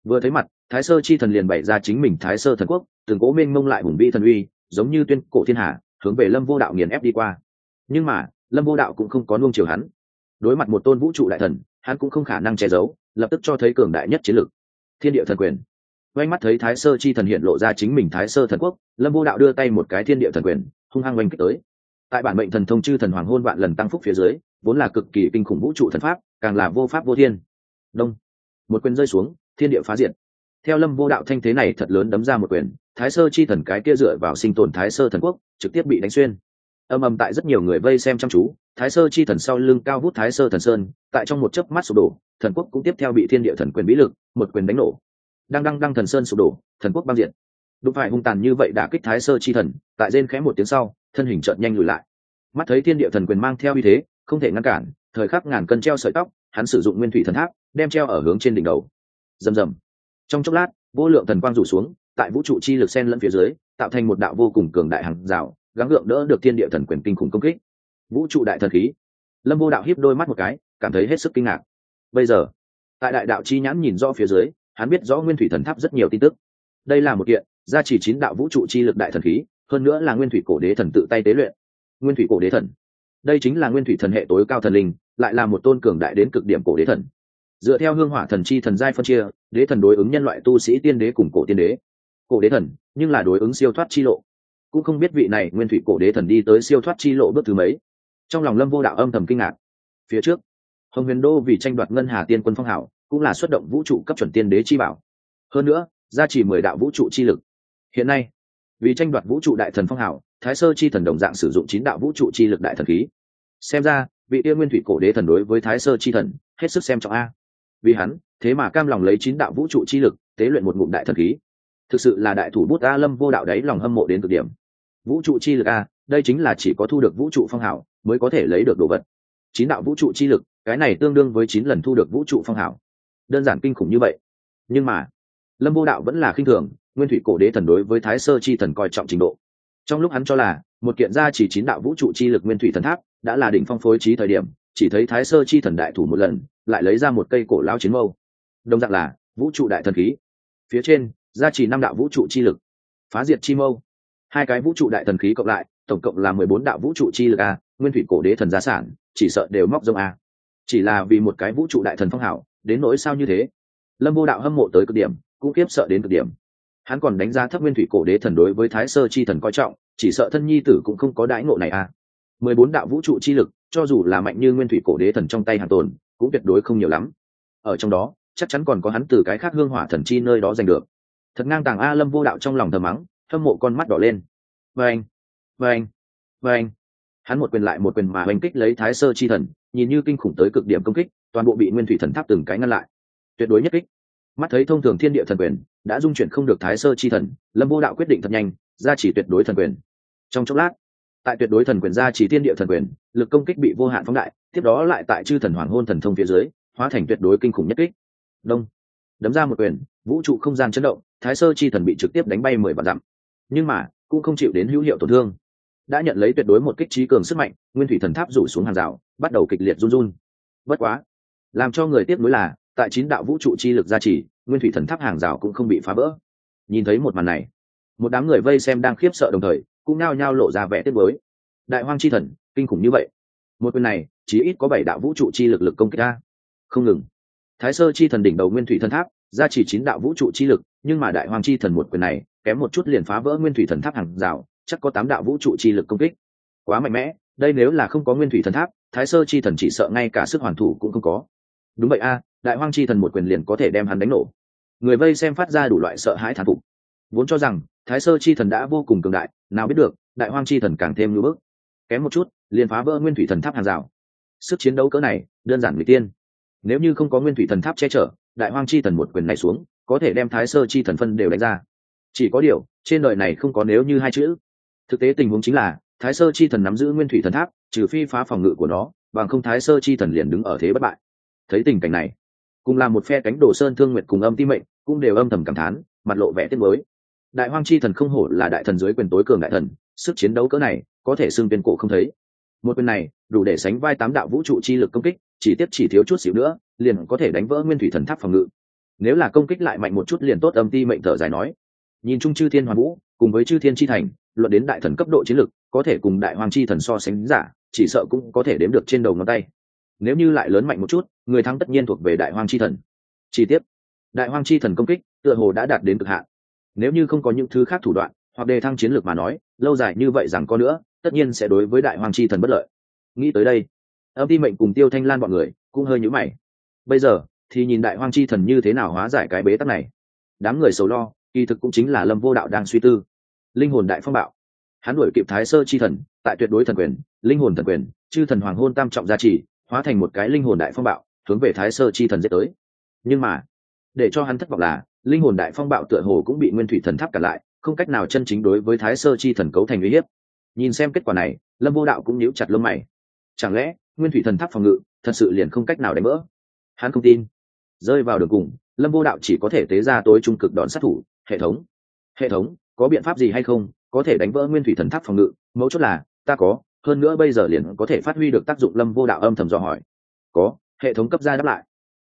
vừa thấy mặt, thái sơ chi thần liền bày ra chính mình thái sơ thần quốc, từng cố minh mông lại hùng vĩ thần uy, giống như tuyên cổ thiên hạ, hướng về lâm vô đạo nghiền ép đi qua. Nhưng mà, lâm vô đạo cũng không có nuông chiều hắn. Đối mặt một tôn vũ trụ đại thần, hắn cũng không khả năng che giấu, lập tức cho thấy cường đại nhất chiến lực thiên địa thần quyền oanh mắt thấy thái sơ chi thần hiện lộ ra chính mình thái sơ thần quốc, lâm vô đạo đưa tay một cái thiên địa thần quyền, hung hăng oanh kích tới. Tại bản mệnh thần thông chư thần hoàng hôn vạn lần tăng phúc phía dưới, vốn là cực kỳ kinh khủng vũ trụ thần pháp, càng là vô pháp vô thiên. Đông. Một quyền rơi xuống, thiên địa phá diệt. Theo lâm vô đạo thanh thế này thật lớn đấm ra một quyền, thái sơ chi thần cái kia dựa vào sinh tồn thái sơ thần quốc, trực tiếp bị đánh xuyên. Âm âm tại rất nhiều người vây xem chăm chú, thái sơ chi thần sau lưng cao vút thái sơ thần sơn, tại trong một chớp mắt sụp đổ, thần quốc cũng tiếp theo bị thiên địa thần quyền bí lực, một quyền đánh nổ đang đăng đăng thần sơn sụp đổ, thần quốc băng diện đúng phải hung tàn như vậy đã kích thái sơ chi thần, tại rên khẽ một tiếng sau, thân hình chợt nhanh lùi lại. Mắt thấy thiên địa thần quyền mang theo uy thế, không thể ngăn cản, thời khắc ngàn cân treo sợi tóc, hắn sử dụng nguyên thủy thần tháp, đem treo ở hướng trên đỉnh đầu. Rầm rầm. Trong chốc lát, vô lượng thần quang rủ xuống, tại vũ trụ chi lực sen lẫn phía dưới, tạo thành một đạo vô cùng cường đại hàng rào, gắng gượng đỡ được thiên địa thần quyền kinh khủng công kích. Vũ trụ đại thần khí. Lâm vô đạo hiếp đôi mắt một cái, cảm thấy hết sức kinh ngạc. Bây giờ, tại đại đạo chi nhãn nhìn rõ phía dưới hắn biết rõ nguyên thủy thần tháp rất nhiều tin tức. Đây là một kiện, gia trì chín đạo vũ trụ chi lực đại thần khí, hơn nữa là nguyên thủy cổ đế thần tự tay tế luyện. Nguyên thủy cổ đế thần. Đây chính là nguyên thủy thần hệ tối cao thần linh, lại là một tôn cường đại đến cực điểm cổ đế thần. Dựa theo hương hỏa thần chi thần giai phân chia, đế thần đối ứng nhân loại tu sĩ tiên đế cùng cổ tiên đế. Cổ đế thần, nhưng là đối ứng siêu thoát chi lộ. Cũng không biết vị này nguyên thủy cổ đế thần đi tới siêu thoát chi lộ bước thứ mấy. Trong lòng lâm vô đạo âm thầm kinh ngạc. Phía trước, hồng huyền đô vì tranh đoạt ngân hà tiên quân phong hảo cũng là xuất động vũ trụ cấp chuẩn tiên đế chi bảo. Hơn nữa, gia trì mười đạo vũ trụ chi lực. Hiện nay, vì tranh đoạt vũ trụ đại thần phong hảo thái sơ chi thần đồng dạng sử dụng chín đạo vũ trụ chi lực đại thần khí. Xem ra, vị yêu nguyên thủy cổ đế thần đối với thái sơ chi thần, hết sức xem trọng a. Vì hắn, thế mà cam lòng lấy chín đạo vũ trụ chi lực, tế luyện một ngụm đại thần khí. Thực sự là đại thủ bút a lâm vô đạo đấy lòng hâm mộ đến cực điểm. Vũ trụ chi lực a, đây chính là chỉ có thu được vũ trụ phong hảo mới có thể lấy được đồ vật. Chín đạo vũ trụ chi lực, cái này tương đương với chín lần thu được vũ trụ phong hảo đơn giản kinh khủng như vậy. Nhưng mà, lâm vô đạo vẫn là khinh thường, nguyên thủy cổ đế thần đối với thái sơ chi thần coi trọng trình độ. Trong lúc hắn cho là, một kiện gia chỉ chín đạo vũ trụ chi lực nguyên thủy thần tháp đã là đỉnh phong phối trí thời điểm, chỉ thấy thái sơ chi thần đại thủ một lần, lại lấy ra một cây cổ lao chiến mâu. Đồng dạng là, vũ trụ đại thần khí. Phía trên, gia trì năm đạo vũ trụ chi lực. Phá diệt chi mâu. Hai cái vũ trụ đại thần khí cộng lại, tổng cộng là mười bốn đạo vũ trụ chi lực a, nguyên thủy cổ đế thần gia sản, chỉ sợ đều móc rông a. Chỉ là vì một cái vũ trụ đại thần phong hảo đến nỗi sao như thế? Lâm vô đạo hâm mộ tới cực điểm, cũng kiếp sợ đến cực điểm. Hắn còn đánh giá thấp nguyên thủy cổ đế thần đối với thái sơ chi thần coi trọng, chỉ sợ thân nhi tử cũng không có đãi ngộ này à? mười bốn đạo vũ trụ chi lực, cho dù là mạnh như nguyên thủy cổ đế thần trong tay hàng tồn, cũng tuyệt đối không nhiều lắm. Ở trong đó, chắc chắn còn có hắn từ cái khác hương hỏa thần chi nơi đó giành được. Thật ngang tàng a lâm vô đạo trong lòng thờ mắng, hâm mộ con mắt đỏ lên. Vâng vâng vâng. Hắn một quyền lại một quyền mà oanh kích lấy thái sơ chi thần, nhìn như kinh khủng tới cực điểm công kích toàn bộ bị nguyên thủy thần tháp từng cái ngăn lại. Tuyệt đối nhất kích. Mắt thấy thông thường thiên địa thần quyền đã dung chuyển không được thái sơ chi thần, lâm vô đạo quyết định thật nhanh, ra chỉ tuyệt đối thần quyền. Trong chốc lát, tại tuyệt đối thần quyền ra chỉ thiên địa thần quyền, lực công kích bị vô hạn phóng đại, tiếp đó lại tại chư thần hoàng hôn thần thông phía dưới, hóa thành tuyệt đối kinh khủng nhất kích. Đông. Đấm ra một quyền, vũ trụ không gian chấn động, thái sơ chi thần bị trực tiếp đánh bay mười vạn dặm. Nhưng mà, cũng không chịu đến hữu hiệu tổn thương. Đã nhận lấy tuyệt đối một kích trí cường sức mạnh, nguyên thủy thần tháp rủ xuống hàng rào, bắt đầu kịch liệt run run. Bất quá làm cho người tiếp nối là, tại chín đạo vũ trụ chi lực gia trì, nguyên thủy thần tháp hàng rào cũng không bị phá vỡ. Nhìn thấy một màn này, một đám người vây xem đang khiếp sợ đồng thời, cũng nao nhao lộ ra vẻ tiếc với đại hoang chi thần, kinh khủng như vậy. Một quyền này chỉ ít có bảy đạo vũ trụ chi lực lực công kích ta không ngừng. Thái sơ chi thần đỉnh đầu nguyên thủy thần tháp ra chỉ chín đạo vũ trụ chi lực, nhưng mà đại hoang chi thần một quyền này, kém một chút liền phá vỡ nguyên thủy thần tháp hàng rào, chắc có tám đạo vũ trụ chi lực công kích. Quá mạnh mẽ, đây nếu là không có nguyên thủy thần tháp, thái sơ chi thần chỉ sợ ngay cả sức hoàn thủ cũng không có đúng vậy a, đại hoang chi thần một quyền liền có thể đem hắn đánh nổ. Người vây xem phát ra đủ loại sợ hãi thán phục. Vốn cho rằng, thái sơ chi thần đã vô cùng cường đại, nào biết được, đại hoang chi thần càng thêm ngưỡng bức. Kém một chút, liền phá vỡ nguyên thủy thần tháp hàng rào. Sức chiến đấu cỡ này, đơn giản người tiên. Nếu như không có nguyên thủy thần tháp che chở, đại hoang chi thần một quyền này xuống, có thể đem thái sơ chi thần phân đều đánh ra. Chỉ có điều, trên đời này không có nếu như hai chữ. Thực tế tình huống chính là, thái sơ chi thần nắm giữ nguyên thủy thần tháp, trừ phi phá phòng ngự của nó, bằng không thái sơ chi thần liền đứng ở thế bất bại thấy tình cảnh này, cùng là một phe cánh đồ sơn thương nguyệt cùng âm ti mệnh, cũng đều âm thầm cảm thán, mặt lộ vẻ tiếc mới đại hoang chi thần không hổ là đại thần dưới quyền tối cường đại thần, sức chiến đấu cỡ này, có thể xưng tên cổ không thấy. Một quyền này, đủ để sánh vai tám đạo vũ trụ chi lực công kích, chỉ tiếp chỉ thiếu chút xíu nữa, liền có thể đánh vỡ nguyên thủy thần tháp phòng ngự. Nếu là công kích lại mạnh một chút liền tốt, âm ti mệnh thở dài nói. Nhìn chung chư thiên hoàn vũ, cùng với chư thiên chi thành, luận đến đại thần cấp độ chiến lực, có thể cùng đại hoàng chi thần so sánh giả, chỉ sợ cũng có thể đếm được trên đầu ngón tay nếu như lại lớn mạnh một chút, người thắng tất nhiên thuộc về đại Hoang chi thần. Chi tiết. Đại Hoang chi thần công kích, tựa hồ đã đạt đến cực hạn. Nếu như không có những thứ khác thủ đoạn, hoặc đề thăng chiến lược mà nói, lâu dài như vậy rằng có nữa, tất nhiên sẽ đối với đại Hoang chi thần bất lợi. Nghĩ tới đây, âm ti mệnh cùng tiêu thanh lan bọn người cũng hơi nhữ mày. Bây giờ, thì nhìn đại Hoang chi thần như thế nào hóa giải cái bế tắc này. Đám người sầu lo, kỳ thực cũng chính là lâm vô đạo đang suy tư. Linh hồn đại phong bạo. Hắn đuổi kịp thái sơ chi thần, tại tuyệt đối thần quyền, linh hồn thần quyền, chư thần hoàng hôn tam trọng gia trì hóa thành một cái linh hồn đại phong bạo, hướng về thái sơ chi thần dễ tới. Nhưng mà, để cho hắn thất vọng là, linh hồn đại phong bạo tựa hồ cũng bị nguyên thủy thần tháp cả lại, không cách nào chân chính đối với thái sơ chi thần cấu thành uy hiếp. Nhìn xem kết quả này, lâm vô đạo cũng nhíu chặt lông mày. Chẳng lẽ, nguyên thủy thần tháp phòng ngự, thật sự liền không cách nào đánh vỡ? Hắn không tin. Rơi vào đường cùng, lâm vô đạo chỉ có thể tế ra tối trung cực đòn sát thủ, hệ thống. Hệ thống, có biện pháp gì hay không, có thể đánh vỡ nguyên thủy thần tháp phòng ngự? Mẫu chốt là, ta có hơn nữa bây giờ liền có thể phát huy được tác dụng lâm vô đạo âm thầm dò hỏi. Có, hệ thống cấp ra đáp lại.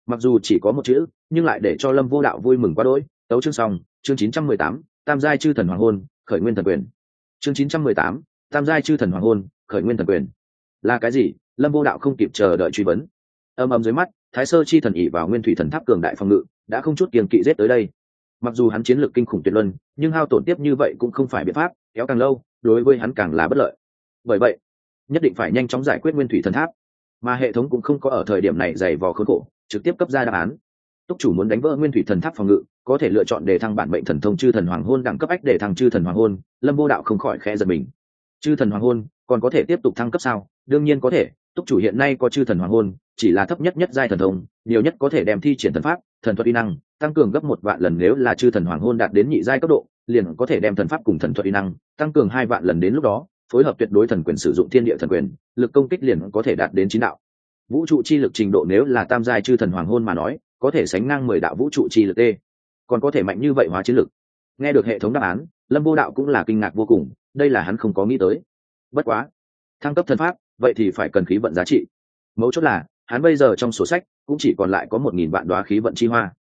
Mặc dù chỉ có một chữ, nhưng lại để cho lâm vô đạo vui mừng quá đỗi. Tấu chương xong, chương chín trăm mười tám, tam giai chư thần hoàng hôn, khởi nguyên thần quyền. Chương chín trăm mười tám, tam giai chư thần hoàng hôn, khởi nguyên thần quyền. Là cái gì? Lâm vô đạo không kịp chờ đợi truy vấn. Âm âm dưới mắt, thái sơ chi thần ỉ vào nguyên thủy thần tháp cường đại phòng ngự, đã không chút kiềm kỵ rết tới đây. Mặc dù hắn chiến lược kinh khủng tuyệt luân, nhưng hao tổn tiếp như vậy cũng không phải biện pháp, kéo càng lâu, đối với hắn càng là bất lợi. Bởi vậy nhất định phải nhanh chóng giải quyết nguyên thủy thần tháp. Mà hệ thống cũng không có ở thời điểm này dày vò khốn khổ, trực tiếp cấp ra đáp án. Túc chủ muốn đánh vỡ nguyên thủy thần tháp phòng ngự, có thể lựa chọn để thăng bản mệnh thần thông chư thần hoàng hôn đẳng cấp ách để thăng chư thần hoàng hôn, lâm vô đạo không khỏi khẽ giật mình. Chư thần hoàng hôn, còn có thể tiếp tục thăng cấp sao? Đương nhiên có thể, túc chủ hiện nay có chư thần hoàng hôn, chỉ là thấp nhất nhất giai thần thông, nhiều nhất có thể đem thi triển thần pháp, thần thuật uy năng, tăng cường gấp một vạn lần nếu là chư thần hoàng hôn đạt đến nhị giai cấp độ, liền có thể đem thần pháp cùng thần thuật uy năng, tăng cường hai vạn lần đến lúc đó phối hợp tuyệt đối thần quyền sử dụng thiên địa thần quyền, lực công kích liền có thể đạt đến chín đạo. Vũ trụ chi lực trình độ nếu là tam giai chư thần hoàng hôn mà nói, có thể sánh ngang mười đạo vũ trụ chi lực t còn có thể mạnh như vậy hóa chiến lực. Nghe được hệ thống đáp án, lâm vô đạo cũng là kinh ngạc vô cùng, đây là hắn không có nghĩ tới. Bất quá, thăng cấp thần pháp, vậy thì phải cần khí vận giá trị. Mấu chốt là, hắn bây giờ trong sổ sách cũng chỉ còn lại có một nghìn vạn đoá khí vận chi hoa.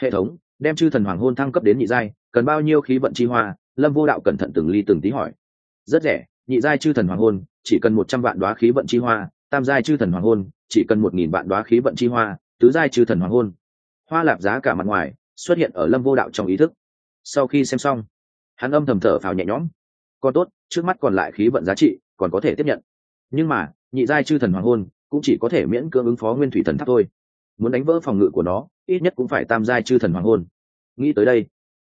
Hệ thống, đem chư thần hoàng hôn thăng cấp đến nhị giai, cần bao nhiêu khí vận chi hoa? Lâm vô đạo cẩn thận từng ly từng tí hỏi. Rất rẻ nhị giai chư thần hoàng hôn, chỉ cần một trăm vạn đoá khí vận chi hoa, tam giai chư thần hoàng hôn, chỉ cần một nghìn vạn đoá khí vận chi hoa, tứ giai chư thần hoàng hôn. Hoa lạp giá cả mặt ngoài, xuất hiện ở lâm vô đạo trong ý thức. Sau khi xem xong, hắn âm thầm thở phào nhẹ nhõm. Còn tốt, trước mắt còn lại khí vận giá trị, còn có thể tiếp nhận. Nhưng mà, nhị giai chư thần hoàng hôn, cũng chỉ có thể miễn cưỡng ứng phó nguyên thủy thần tháp thôi. Muốn đánh vỡ phòng ngự của nó, ít nhất cũng phải tam giai chư thần hoàng hôn. Nghĩ tới đây,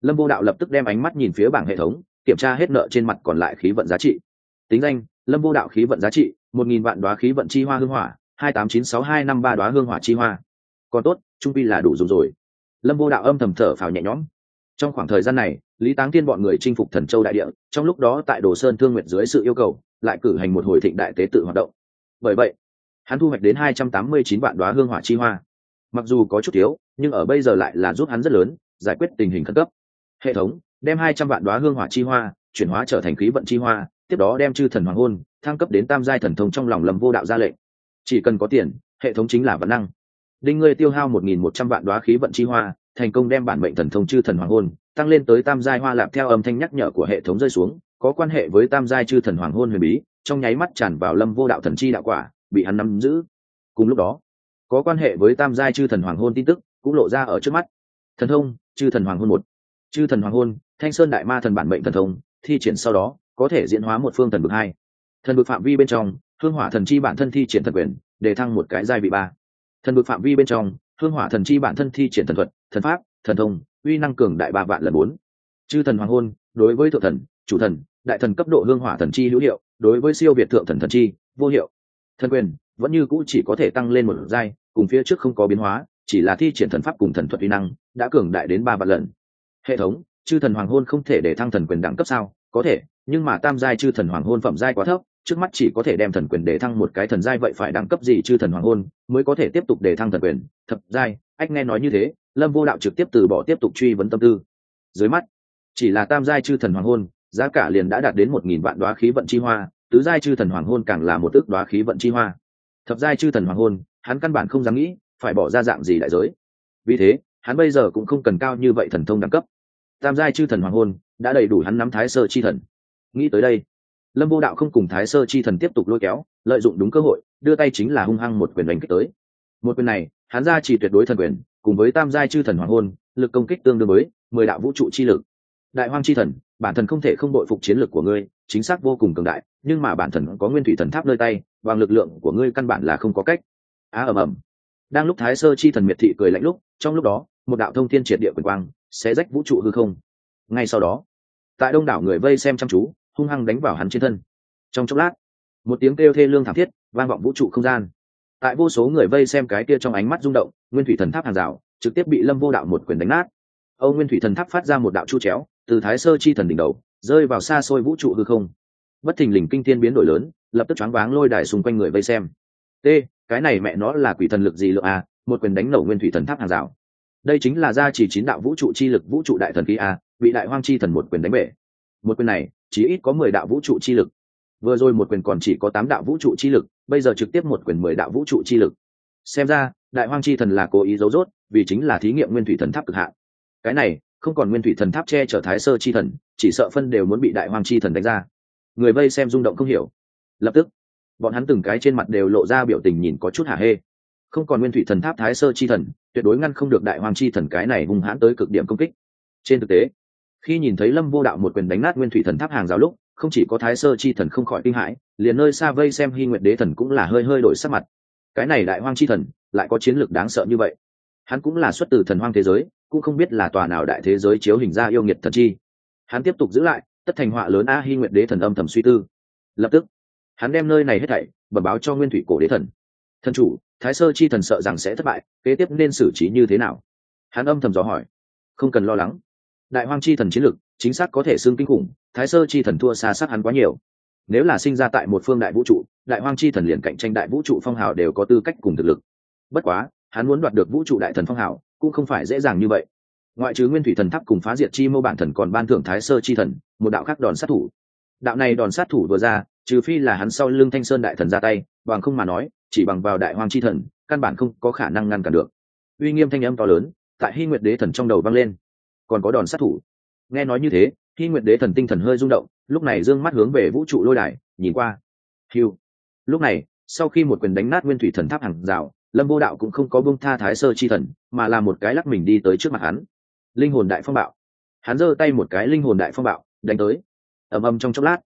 lâm vô đạo lập tức đem ánh mắt nhìn phía bảng hệ thống, kiểm tra hết nợ trên mặt còn lại khí vận giá trị tính danh, lâm vô đạo khí vận giá trị, một nghìn vạn đoá khí vận chi hoa hương hỏa, hai tám chín sáu hai năm ba đoá hương hỏa chi hoa. Còn tốt, trung pi là đủ dùng rồi. Lâm vô đạo âm thầm thở phào nhẹ nhõm. Trong khoảng thời gian này, lý táng tiên bọn người chinh phục thần châu đại địa, trong lúc đó tại đồ sơn thương nguyện dưới sự yêu cầu, lại cử hành một hồi thịnh đại tế tự hoạt động. Bởi vậy, hắn thu hoạch đến hai trăm tám mươi chín vạn đoá hương hỏa chi hoa. Mặc dù có chút thiếu, nhưng ở bây giờ lại là giúp hắn rất lớn, giải quyết tình hình khẩn cấp. Hệ thống, đem hai trăm vạn đoá hương hỏa chi hoa chuyển hóa trở thành khí vận chi hoa tiếp đó đem chư thần hoàng hôn, thăng cấp đến tam giai thần thông trong lòng lâm vô đạo ra lệnh. Chỉ cần có tiền, hệ thống chính là vận năng. Đinh ngươi tiêu hao một nghìn một trăm vạn đoá khí vận chi hoa, thành công đem bản mệnh thần thông chư thần hoàng hôn, tăng lên tới tam giai hoa lạp theo âm thanh nhắc nhở của hệ thống rơi xuống, có quan hệ với tam giai chư thần hoàng hôn huyền bí, trong nháy mắt tràn vào lâm vô đạo thần chi đạo quả, bị hắn nắm giữ. Cùng lúc đó, có quan hệ với tam giai chư thần hoàng hôn tin tức cũng lộ ra ở trước mắt. Thần thông, chư thần hoàng hôn một. Chư thần hoàng hôn, thanh sơn đại ma thần bản mệnh thần thông, thi triển sau đó có thể diễn hóa một phương thần vực hai. Thần vực phạm vi bên trong, hương hỏa thần chi bản thân thi triển thần quyền, để thăng một cái giai vị ba. Thần vực phạm vi bên trong, hương hỏa thần chi bản thân thi triển thần thuật, thần pháp, thần thông, uy năng cường đại ba vạn lần bốn. Chư thần hoàng hôn, đối với thượng thần, chủ thần, đại thần cấp độ hương hỏa thần chi hữu hiệu, đối với siêu việt thượng thần thần chi, vô hiệu. Thần quyền vẫn như cũ chỉ có thể tăng lên một giai, cùng phía trước không có biến hóa, chỉ là thi triển thần pháp cùng thần thuật uy năng đã cường đại đến ba vạn lần. Hệ thống, chư thần hoàng hôn không thể để thăng thần quyền đẳng cấp sao? Có thể, nhưng mà tam giai chư thần hoàng hôn phẩm giai quá thấp, trước mắt chỉ có thể đem thần quyền để thăng một cái thần giai vậy phải đẳng cấp gì chư thần hoàng hôn mới có thể tiếp tục để thăng thần quyền. Thập giai, ách nghe nói như thế, lâm vô đạo trực tiếp từ bỏ tiếp tục truy vấn tâm tư. Dưới mắt, chỉ là tam giai chư thần hoàng hôn, giá cả liền đã đạt đến một nghìn vạn đoá khí vận chi hoa, tứ giai chư thần hoàng hôn càng là một ước đoá khí vận chi hoa. Thập giai chư thần hoàng hôn, hắn căn bản không dám nghĩ, phải bỏ ra dạng gì đại giới. Vì thế, hắn bây giờ cũng không cần cao như vậy thần thông đẳng cấp tam giai chư thần hoàng hôn đã đầy đủ hắn nắm thái sơ chi thần. Nghĩ tới đây, lâm vô đạo không cùng thái sơ chi thần tiếp tục lôi kéo, lợi dụng đúng cơ hội, đưa tay chính là hung hăng một quyền đánh kích tới. Một quyền này, hắn ra chỉ tuyệt đối thần quyền, cùng với tam giai chư thần hoàng hôn, lực công kích tương đương với mười đạo vũ trụ chi lực. Đại hoang chi thần, bản thần không thể không đội phục chiến lực của ngươi, chính xác vô cùng cường đại, nhưng mà bản thần có nguyên thủy thần tháp nơi tay, bằng lực lượng của ngươi căn bản là không có cách. Á ầm ầm. Đang lúc thái sơ chi thần miệt thị cười lạnh lúc, trong lúc đó, một đạo thông thiên triệt địa quyền quang sẽ rách vũ trụ hư không. Ngay sau đó, tại đông đảo người vây xem chăm chú, hung hăng đánh vào hắn trên thân. Trong chốc lát, một tiếng kêu thê lương thảm thiết vang vọng vũ trụ không gian. Tại vô số người vây xem cái kia trong ánh mắt rung động, nguyên thủy thần tháp hàng rào trực tiếp bị lâm vô đạo một quyền đánh nát. Âu nguyên thủy thần tháp phát ra một đạo chu chéo, từ thái sơ chi thần đỉnh đầu, rơi vào xa xôi vũ trụ hư không. Bất thình lình kinh thiên biến đổi lớn, lập tức choáng váng lôi đài xung quanh người vây xem. T cái này mẹ nó là quỷ thần lực gì lượng à? Một quyền đánh nổ nguyên thủy thần tháp hàng rào đây chính là gia chỉ chín đạo vũ trụ chi lực vũ trụ đại thần khí a, bị đại hoang chi thần một quyền đánh bể. Một quyền này, chỉ ít có mười đạo vũ trụ chi lực. Vừa rồi một quyền còn chỉ có tám đạo vũ trụ chi lực, bây giờ trực tiếp một quyền mười đạo vũ trụ chi lực. Xem ra, đại hoang chi thần là cố ý giấu rốt, vì chính là thí nghiệm nguyên thủy thần tháp cực hạn. Cái này, không còn nguyên thủy thần tháp che chở thái sơ chi thần, chỉ sợ phân đều muốn bị đại hoang chi thần đánh ra. Người vây xem rung động không hiểu. Lập tức, bọn hắn từng cái trên mặt đều lộ ra biểu tình nhìn có chút hả hê. Không còn nguyên thủy thần tháp thái sơ chi thần tuyệt đối ngăn không được đại hoàng chi thần cái này hung hãn tới cực điểm công kích. Trên thực tế, khi nhìn thấy lâm vô đạo một quyền đánh nát nguyên thủy thần tháp hàng rào lúc, không chỉ có thái sơ chi thần không khỏi kinh hãi, liền nơi xa vây xem hy nguyệt đế thần cũng là hơi hơi đổi sắc mặt. Cái này đại hoang chi thần, lại có chiến lược đáng sợ như vậy. Hắn cũng là xuất từ thần hoang thế giới, cũng không biết là tòa nào đại thế giới chiếu hình ra yêu nghiệt thần chi. Hắn tiếp tục giữ lại, tất thành họa lớn a hy nguyệt đế thần âm thầm suy tư. Lập tức, hắn đem nơi này hết thảy, bẩm báo cho nguyên thủy cổ đế thần. Thần chủ thái sơ chi thần sợ rằng sẽ thất bại, kế tiếp nên xử trí như thế nào? Hắn âm thầm dò hỏi. Không cần lo lắng. Đại hoang chi thần chiến lực, chính xác có thể xưng kinh khủng, thái sơ chi thần thua xa sát hắn quá nhiều. Nếu là sinh ra tại một phương đại vũ trụ, đại hoang chi thần liền cạnh tranh đại vũ trụ phong hào đều có tư cách cùng thực lực. Bất quá, hắn muốn đoạt được vũ trụ đại thần phong hào, cũng không phải dễ dàng như vậy. Ngoại trừ nguyên thủy thần tháp cùng phá diệt chi mô bản thần còn ban thưởng thái sơ chi thần, một đạo khác đòn sát thủ. Đạo này đòn sát thủ vừa ra, trừ phi là hắn sau lưng thanh sơn đại thần ra tay, bằng không mà nói chỉ bằng vào đại hoàng chi thần, căn bản không có khả năng ngăn cản được. Uy nghiêm thanh âm to lớn, tại hy nguyệt đế thần trong đầu vang lên. Còn có đòn sát thủ. Nghe nói như thế, hy nguyệt đế thần tinh thần hơi rung động, lúc này d ư ơ n g mắt hướng về vũ trụ lôi đài, nhìn qua. Hiu lúc này, sau khi một quyền đánh nát nguyên thủy thần tháp hàng rào, lâm vô đạo cũng không có bông tha thái sơ chi thần, mà là một cái lắc mình đi tới trước mặt hắn. Linh hồn đại phong bạo. Hắn giơ tay một cái linh hồn đại phong bạo, đánh tới. Ầm ầm trong chốc lát,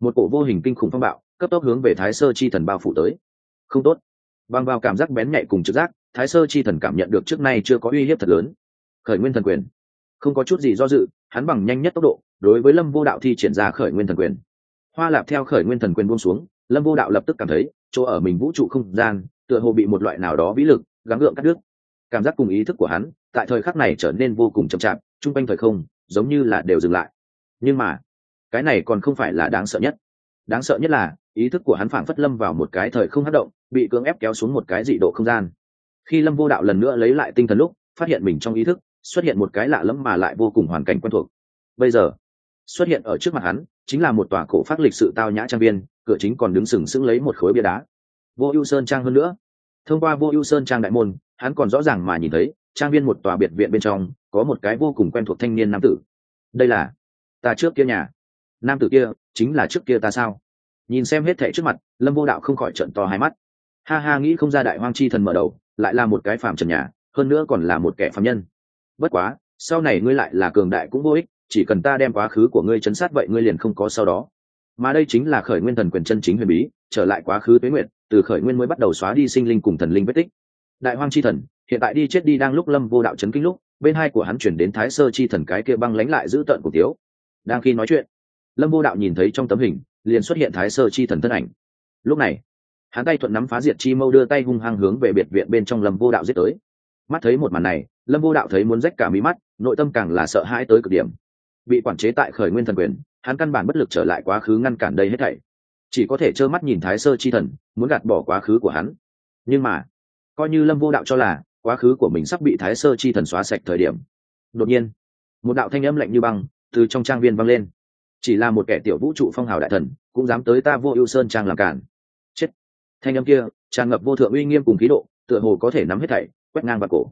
một cổ vô hình kinh khủng phong bạo, cấp tốc hướng về thái sơ chi thần bao phủ tới không tốt. Bằng vào cảm giác bén nhạy cùng trực giác, thái sơ chi thần cảm nhận được trước nay chưa có uy hiếp thật lớn. Khởi nguyên thần quyền. Không có chút gì do dự, hắn bằng nhanh nhất tốc độ, đối với lâm vô đạo thi triển ra khởi nguyên thần quyền. Hoa lạp theo khởi nguyên thần quyền buông xuống, lâm vô đạo lập tức cảm thấy, chỗ ở mình vũ trụ không gian, tựa hồ bị một loại nào đó vĩ lực, gắng gượng cắt đứt. Cảm giác cùng ý thức của hắn, tại thời khắc này trở nên vô cùng chậm chạp, chung quanh thời không, giống như là đều dừng lại. Nhưng mà, cái này còn không phải là đáng sợ nhất. Đáng sợ nhất là, ý thức của hắn phảng phất lâm vào một cái thời không hát động bị cưỡng ép kéo xuống một cái dị độ không gian. Khi lâm vô đạo lần nữa lấy lại tinh thần lúc, phát hiện mình trong ý thức, xuất hiện một cái lạ lẫm mà lại vô cùng hoàn cảnh quen thuộc. Bây giờ, xuất hiện ở trước mặt hắn, chính là một tòa cổ phát lịch sự tao nhã trang viên, cửa chính còn đứng sừng sững lấy một khối bia đá. Vô ưu sơn trang hơn nữa. Thông qua vô ưu sơn trang đại môn, hắn còn rõ ràng mà nhìn thấy, trang viên một tòa biệt viện bên trong, có một cái vô cùng quen thuộc thanh niên nam tử. Đây là ta trước kia nhà. Nam tử kia chính là trước kia ta sao? Nhìn xem hết thệ trước mặt, lâm vô đạo không khỏi trận to hai mắt ha ha, nghĩ không ra đại hoang chi thần mở đầu, lại là một cái phàm trần nhà, hơn nữa còn là một kẻ phàm nhân. Bất quá, sau này ngươi lại là cường đại cũng vô ích, chỉ cần ta đem quá khứ của ngươi chấn sát vậy ngươi liền không có sau đó. Mà đây chính là khởi nguyên thần quyền chân chính huyền bí, trở lại quá khứ tuế nguyện từ khởi nguyên mới bắt đầu xóa đi sinh linh cùng thần linh vết tích. Đại hoang chi thần, hiện tại đi chết đi đang lúc lâm vô đạo chấn kinh lúc, bên hai của hắn chuyển đến thái sơ chi thần cái kia băng lánh lại giữ tợn của tiếu đang khi nói chuyện, lâm vô đạo nhìn thấy trong tấm hình, liền xuất hiện thái sơ chi thần thân ảnh. Lúc này hắn tay thuận nắm phá diệt chi mâu đưa tay hung hăng hướng về biệt viện bên trong lâm vô đạo giết tới. Mắt thấy một màn này, lâm vô đạo thấy muốn rách cả mí mắt, nội tâm càng là sợ hãi tới cực điểm. Bị quản chế tại khởi nguyên thần quyền, hắn căn bản bất lực trở lại quá khứ ngăn cản đây hết thảy. Chỉ có thể trơ mắt nhìn thái sơ chi thần, muốn gạt bỏ quá khứ của hắn. Nhưng mà, coi như lâm vô đạo cho là quá khứ của mình sắp bị thái sơ chi thần xóa sạch thời điểm, đột nhiên, một đạo thanh âm lạnh như băng từ trong trang viên vang lên. Chỉ là một kẻ tiểu vũ trụ phong hào đại thần, cũng dám tới ta vô ưu sơn trang làm cản thanh âm kia, tràn ngập vô thượng uy nghiêm cùng khí độ, tựa hồ có thể nắm hết thảy, quét ngang vào cổ.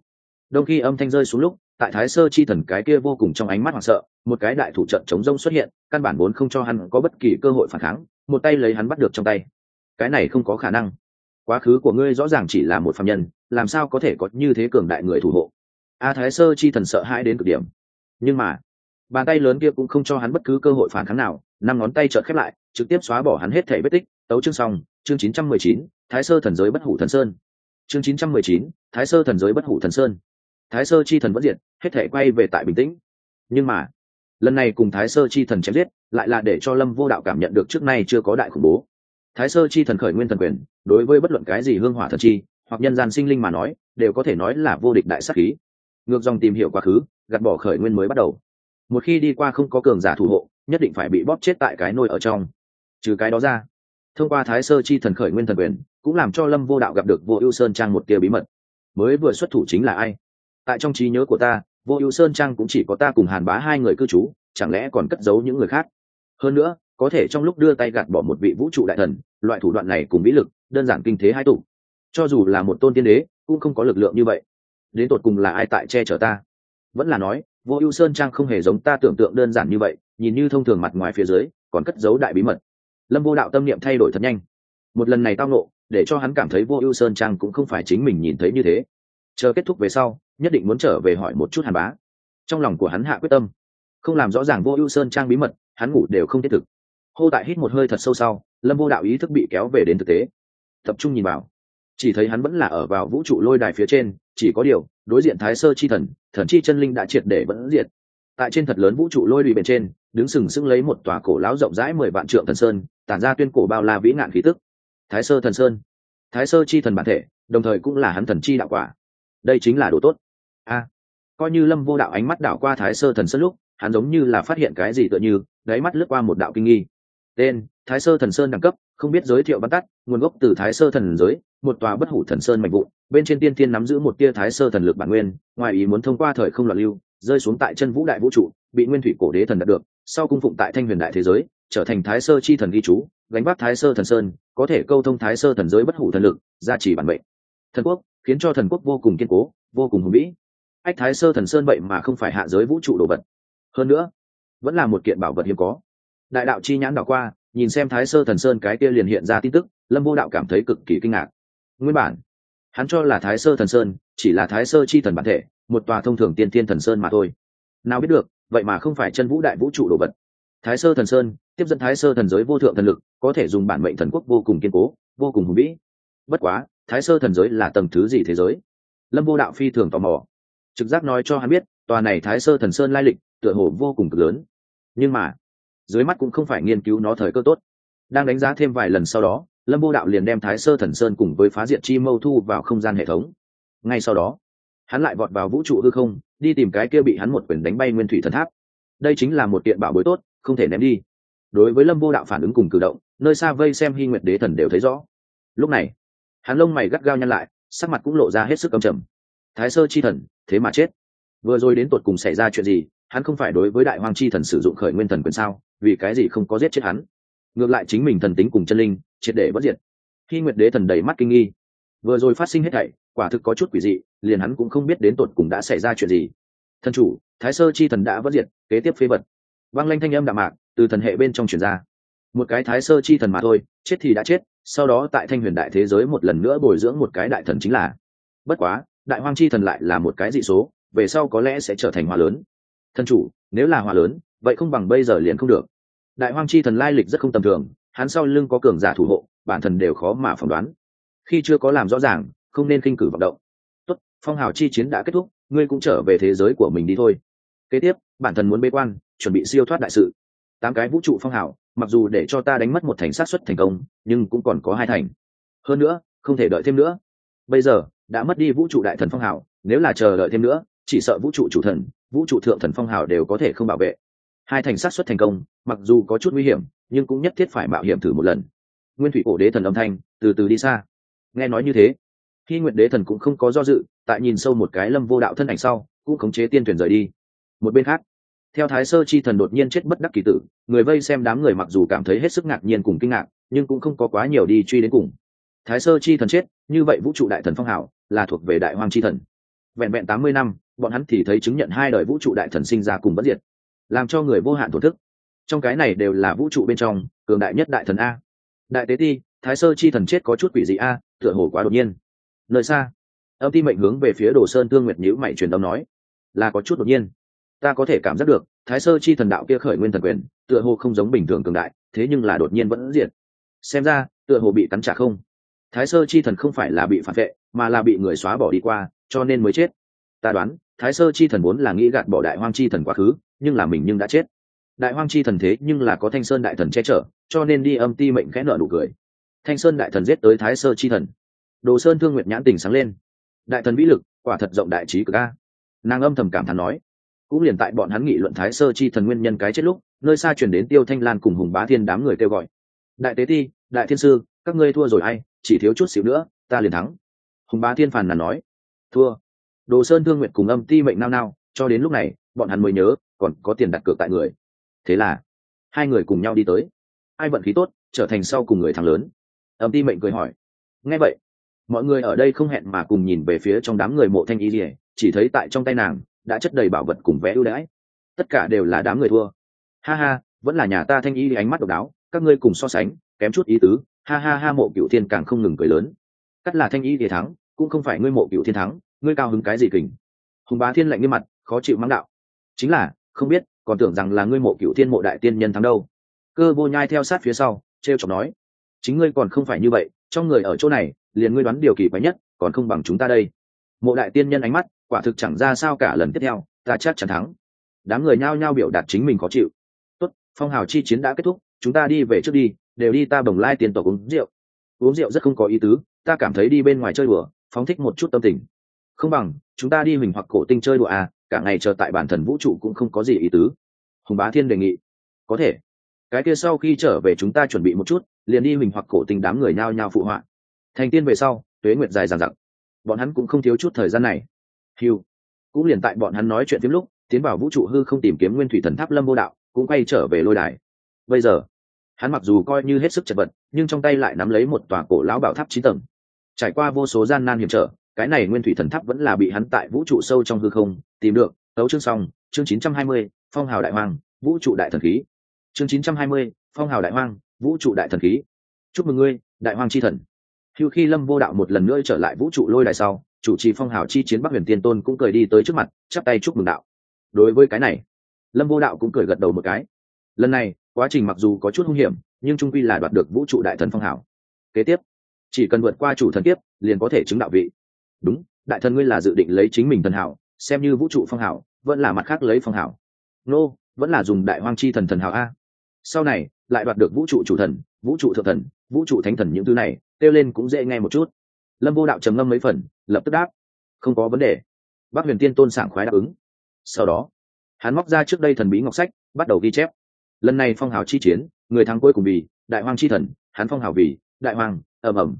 Đông khi âm thanh rơi xuống lúc, tại thái sơ chi thần cái kia vô cùng trong ánh mắt hoảng sợ, một cái đại thủ trận chống rông xuất hiện, căn bản vốn không cho hắn có bất kỳ cơ hội phản kháng, một tay lấy hắn bắt được trong tay. Cái này không có khả năng. Quá khứ của ngươi rõ ràng chỉ là một phạm nhân, làm sao có thể có như thế cường đại người thủ hộ? A thái sơ chi thần sợ hãi đến cực điểm. Nhưng mà, bàn tay lớn kia cũng không cho hắn bất cứ cơ hội phản kháng nào, năm ngón tay trợn khép lại, trực tiếp xóa bỏ hắn hết thể vết tích, tấu chương xong chương 919, thái sơ thần giới bất hủ thần sơn. Chương 919, thái sơ thần giới bất hủ thần sơn. Thái sơ chi thần vẫn diệt hết thể quay về tại bình tĩnh. Nhưng mà lần này cùng thái sơ chi thần chém giết lại là để cho lâm vô đạo cảm nhận được trước nay chưa có đại khủng bố. Thái sơ chi thần khởi nguyên thần quyền đối với bất luận cái gì hương hỏa thần chi hoặc nhân gian sinh linh mà nói đều có thể nói là vô địch đại sắc khí. Ngược dòng tìm hiểu quá khứ gạt bỏ khởi nguyên mới bắt đầu. Một khi đi qua không có cường giả thủ hộ nhất định phải bị bóp chết tại cái nôi ở trong. Trừ cái đó ra thông qua thái sơ chi thần khởi nguyên thần quyền, cũng làm cho lâm vô đạo gặp được vô ưu sơn trang một tia bí mật. Mới vừa xuất thủ chính là ai? Tại trong trí nhớ của ta, vô ưu sơn trang cũng chỉ có ta cùng hàn bá hai người cư trú, chẳng lẽ còn cất giấu những người khác? Hơn nữa, có thể trong lúc đưa tay gạt bỏ một vị vũ trụ đại thần, loại thủ đoạn này cùng vĩ lực, đơn giản kinh thế hai tụ. Cho dù là một tôn tiên đế, cũng không có lực lượng như vậy. Đến tột cùng là ai tại che chở ta? Vẫn là nói, vô ưu sơn trang không hề giống ta tưởng tượng đơn giản như vậy, nhìn như thông thường mặt ngoài phía dưới, còn cất giấu đại bí mật lâm vô đạo tâm niệm thay đổi thật nhanh. Một lần này tao nộ để cho hắn cảm thấy vô ưu sơn trang cũng không phải chính mình nhìn thấy như thế. Chờ kết thúc về sau, nhất định muốn trở về hỏi một chút hàn bá. Trong lòng của hắn hạ quyết tâm. Không làm rõ ràng vô ưu sơn trang bí mật, hắn ngủ đều không thiết thực. Hô tại hít một hơi thật sâu sau, lâm vô đạo ý thức bị kéo về đến thực tế. Tập trung nhìn vào. Chỉ thấy hắn vẫn là ở vào vũ trụ lôi đài phía trên, chỉ có điều, đối diện thái sơ chi thần thần chi chân linh đã triệt để vẫn diệt. Tại trên thật lớn vũ trụ lôi đùi bên trên, đứng sừng sững lấy một tòa cổ lão rộng rãi mười vạn trượng thần sơn tản ra tuyên cổ bao la vĩ ngạn khí tức. Thái sơ thần sơn. Thái sơ chi thần bản thể, đồng thời cũng là hắn thần chi đạo quả. Đây chính là đồ tốt. A. Coi như lâm vô đạo ánh mắt đảo qua thái sơ thần sơn lúc, hắn giống như là phát hiện cái gì tựa như, đáy mắt lướt qua một đạo kinh nghi. Tên, thái sơ thần sơn đẳng cấp, không biết giới thiệu bắn tắt nguồn gốc từ thái sơ thần giới, một tòa bất hủ thần sơn mạnh vụ bên trên tiên tiên nắm giữ một tia thái sơ thần lực bản nguyên, ngoài ý muốn thông qua thời không loạn lưu, rơi xuống tại chân vũ đại vũ trụ, bị nguyên thủy cổ đế thần đạt được, sau cung phụng tại thanh huyền đại thế giới trở thành thái sơ chi thần ghi chú, gánh vác thái sơ thần sơn, có thể câu thông thái sơ thần giới bất hủ thần lực, gia trì bản mệnh. Thần quốc khiến cho thần quốc vô cùng kiên cố, vô cùng hùng vĩ. Ách thái sơ thần sơn vậy mà không phải hạ giới vũ trụ đồ vật. Hơn nữa, vẫn là một kiện bảo vật hiếm có. Đại đạo chi nhãn đảo qua, nhìn xem thái sơ thần sơn cái kia liền hiện ra tin tức, lâm vô đạo cảm thấy cực kỳ kinh ngạc. Nguyên bản, hắn cho là thái sơ thần sơn chỉ là thái sơ chi thần bản thể, một tòa thông thường tiên tiên thần sơn mà thôi. Nào biết được, vậy mà không phải chân vũ đại vũ trụ đồ vật. Thái sơ thần sơn tiếp dẫn thái sơ thần giới vô thượng thần lực, có thể dùng bản mệnh thần quốc vô cùng kiên cố, vô cùng hùng vĩ. Bất quá, thái sơ thần giới là tầng thứ gì thế giới? Lâm vô đạo phi thường tò mò. Trực giác nói cho hắn biết, tòa này thái sơ thần sơn lai lịch, tựa hồ vô cùng cực lớn. Nhưng mà, dưới mắt cũng không phải nghiên cứu nó thời cơ tốt. Đang đánh giá thêm vài lần sau đó, lâm vô đạo liền đem thái sơ thần sơn cùng với phá diệt chi mâu thu vào không gian hệ thống. Ngay sau đó, hắn lại vọt vào vũ trụ hư không, đi tìm cái kia bị hắn một quyền đánh bay nguyên thủy thần tháp. Đây chính là một kiện bảo bối tốt, không thể ném đi đối với lâm vô đạo phản ứng cùng cử động, nơi xa vây xem hy nguyệt đế thần đều thấy rõ. Lúc này, hắn lông mày gắt gao nhăn lại, sắc mặt cũng lộ ra hết sức âm trầm. Thái sơ chi thần, thế mà chết. Vừa rồi đến tột cùng xảy ra chuyện gì, hắn không phải đối với đại hoàng chi thần sử dụng khởi nguyên thần quyền sao, vì cái gì không có giết chết hắn? Ngược lại chính mình thần tính cùng chân linh, triệt để bất diệt. Khi nguyệt đế thần đầy mắt kinh nghi. Vừa rồi phát sinh hết thảy, quả thực có chút quỷ dị, liền hắn cũng không biết đến tột cùng đã xảy ra chuyện gì. Thần chủ, thái sơ chi thần đã bất diệt, kế tiếp phế vật vang lanh thanh âm đạm mạc, từ thần hệ bên trong truyền ra. Một cái thái sơ chi thần mà thôi, chết thì đã chết, sau đó tại thanh huyền đại thế giới một lần nữa bồi dưỡng một cái đại thần chính là. Bất quá, đại hoang chi thần lại là một cái dị số, về sau có lẽ sẽ trở thành hòa lớn. Thần chủ, nếu là hòa lớn, vậy không bằng bây giờ liền không được. Đại hoang chi thần lai lịch rất không tầm thường, hắn sau lưng có cường giả thủ hộ, bản thân đều khó mà phỏng đoán. Khi chưa có làm rõ ràng, không nên khinh cử vận động. Tốt, phong hào chi chiến đã kết thúc, ngươi cũng trở về thế giới của mình đi thôi. Kế tiếp, bản thân muốn bế quan chuẩn bị siêu thoát đại sự. Tám cái vũ trụ phong hào, mặc dù để cho ta đánh mất một thành sát xuất thành công, nhưng cũng còn có hai thành. Hơn nữa, không thể đợi thêm nữa. Bây giờ, đã mất đi vũ trụ đại thần phong hào, nếu là chờ đợi thêm nữa, chỉ sợ vũ trụ chủ thần, vũ trụ thượng thần phong hào đều có thể không bảo vệ. Hai thành sát xuất thành công, mặc dù có chút nguy hiểm, nhưng cũng nhất thiết phải mạo hiểm thử một lần. Nguyên thủy cổ đế thần âm thanh, từ từ đi xa. Nghe nói như thế, khi nguyện đế thần cũng không có do dự, tại nhìn sâu một cái lâm vô đạo thân ảnh sau, cũng khống chế tiên thuyền rời đi. Một bên khác theo thái sơ chi thần đột nhiên chết bất đắc kỳ tử, người vây xem đám người mặc dù cảm thấy hết sức ngạc nhiên cùng kinh ngạc, nhưng cũng không có quá nhiều đi truy đến cùng. Thái sơ chi thần chết, như vậy vũ trụ đại thần phong hảo là thuộc về đại hoàng chi thần. Vẹn vẹn tám mươi năm, bọn hắn thì thấy chứng nhận hai đời vũ trụ đại thần sinh ra cùng bất diệt, làm cho người vô hạn thổn thức. Trong cái này đều là vũ trụ bên trong, cường đại nhất đại thần a. Đại tế ti, thái sơ chi thần chết có chút quỷ dị a, tựa hồ quá đột nhiên. Nơi xa, âm ti mệnh hướng về phía đồ sơn thương nguyệt nhữ mày truyền âm nói, là có chút đột nhiên ta có thể cảm giác được, thái sơ chi thần đạo kia khởi nguyên thần quyền, tựa hồ không giống bình thường cường đại, thế nhưng là đột nhiên vẫn diệt. Xem ra, tựa hồ bị cắn trả không? Thái sơ chi thần không phải là bị phản vệ, mà là bị người xóa bỏ đi qua, cho nên mới chết. Ta đoán, thái sơ chi thần vốn là nghĩ gạt bỏ đại hoang chi thần quá khứ, nhưng là mình nhưng đã chết. Đại hoang chi thần thế nhưng là có thanh sơn đại thần che chở, cho nên đi âm ti mệnh khẽ nợ nụ cười. Thanh sơn đại thần giết tới thái sơ chi thần. Đồ sơn thương nguyệt nhãn tình sáng lên. Đại thần vĩ lực, quả thật rộng đại trí cực a. Nàng âm thầm cảm thán nói cũng liền tại bọn hắn nghị luận thái sơ chi thần nguyên nhân cái chết lúc, nơi xa chuyển đến tiêu thanh lan cùng hùng bá thiên đám người kêu gọi. Đại tế ti, đại thiên sư, các ngươi thua rồi hay chỉ thiếu chút xíu nữa, ta liền thắng. Hùng bá thiên phàn nàn nói. Thua. Đồ sơn thương nguyện cùng âm ti mệnh nao nao, cho đến lúc này, bọn hắn mới nhớ, còn có tiền đặt cược tại người. Thế là, hai người cùng nhau đi tới. Ai vận khí tốt, trở thành sau cùng người thắng lớn. Âm ti mệnh cười hỏi. Nghe vậy, mọi người ở đây không hẹn mà cùng nhìn về phía trong đám người mộ thanh y rỉa chỉ thấy tại trong tay nàng đã chất đầy bảo vật cùng vẽ ưu đãi. Tất cả đều là đám người thua. Ha ha, vẫn là nhà ta thanh y ánh mắt độc đáo, các ngươi cùng so sánh, kém chút ý tứ. Ha ha ha, mộ cựu thiên càng không ngừng cười lớn. Cắt là thanh y thì thắng, cũng không phải ngươi mộ cựu thiên thắng, ngươi cao hứng cái gì kình? Hùng bá thiên lạnh nghiêm mặt, khó chịu mắng đạo. Chính là, không biết, còn tưởng rằng là ngươi mộ cựu thiên mộ đại tiên nhân thắng đâu. Cơ vô nhai theo sát phía sau t chọc nói. Chính ngươi còn không phải như vậy, trong người ở chỗ này, liền ngươi đoán điều kỳ quái nhất, còn không bằng chúng ta đây. Mộ đại tiên nhân ánh mắt quả thực chẳng ra sao cả lần tiếp theo, ta chắc chắn thắng. Đám người nhao nhao biểu đạt chính mình khó chịu. Tốt, phong hào chi chiến đã kết thúc, chúng ta đi về trước đi, đều đi ta bồng lai tiền tổ uống rượu. Uống rượu rất không có ý tứ, ta cảm thấy đi bên ngoài chơi đùa, phóng thích một chút tâm tình. Không bằng, chúng ta đi mình hoặc cổ tinh chơi đùa à cả ngày chờ tại bản thần vũ trụ cũng không có gì ý tứ. Hùng bá thiên đề nghị. Có thể. Cái kia sau khi trở về chúng ta chuẩn bị một chút, liền đi mình hoặc cổ tinh đám người nhao nhao phụ họa. Thành tiên về sau, tuế nguyệt dài dằng dặc. Bọn hắn cũng không thiếu chút thời gian này hiu cũng liền tại bọn hắn nói chuyện tiếp lúc tiến vào vũ trụ hư không tìm kiếm nguyên thủy thần tháp lâm vô đạo cũng quay trở về lôi đài. Bây giờ hắn mặc dù coi như hết sức chật vật nhưng trong tay lại nắm lấy một tòa cổ lão bảo tháp chín tầng. Trải qua vô số gian nan hiểm trở cái này nguyên thủy thần tháp vẫn là bị hắn tại vũ trụ sâu trong hư không tìm được. Tấu chương xong chương 920, phong hào đại hoàng vũ trụ đại thần khí. Chương 920, phong hào đại hoang vũ trụ đại thần khí. Chúc mừng ngươi đại hoang chi thần. Hưu khi lâm vô đạo một lần nữa trở lại vũ trụ lôi đài sau chủ trì phong hào chi chiến bắc huyền tiên tôn cũng cười đi tới trước mặt, chắp tay chúc mừng đạo. Đối với cái này, lâm vô đạo cũng cười gật đầu một cái. Lần này, quá trình mặc dù có chút hung hiểm, nhưng trung quy là đoạt được vũ trụ đại thần phong hào. Kế tiếp, chỉ cần vượt qua chủ thần tiếp liền có thể chứng đạo vị. Đúng, đại thần ngươi là dự định lấy chính mình thần hảo xem như vũ trụ phong hảo vẫn là mặt khác lấy phong hảo nô, vẫn là dùng đại hoang chi thần thần hảo a. Sau này, lại đoạt được vũ trụ chủ thần, vũ trụ thượng thần, vũ trụ thánh thần những thứ này, kêu lên cũng dễ nghe một chút lâm vô đạo trầm ngâm mấy phần, lập tức đáp, không có vấn đề. Bác huyền tiên tôn sảng khoái đáp ứng. Sau đó, hắn móc ra trước đây thần bí ngọc sách, bắt đầu ghi chép. Lần này phong hào chi chiến, người thắng cuối cùng vì đại hoàng chi thần, hắn phong hào vì đại hoàng ầm ầm.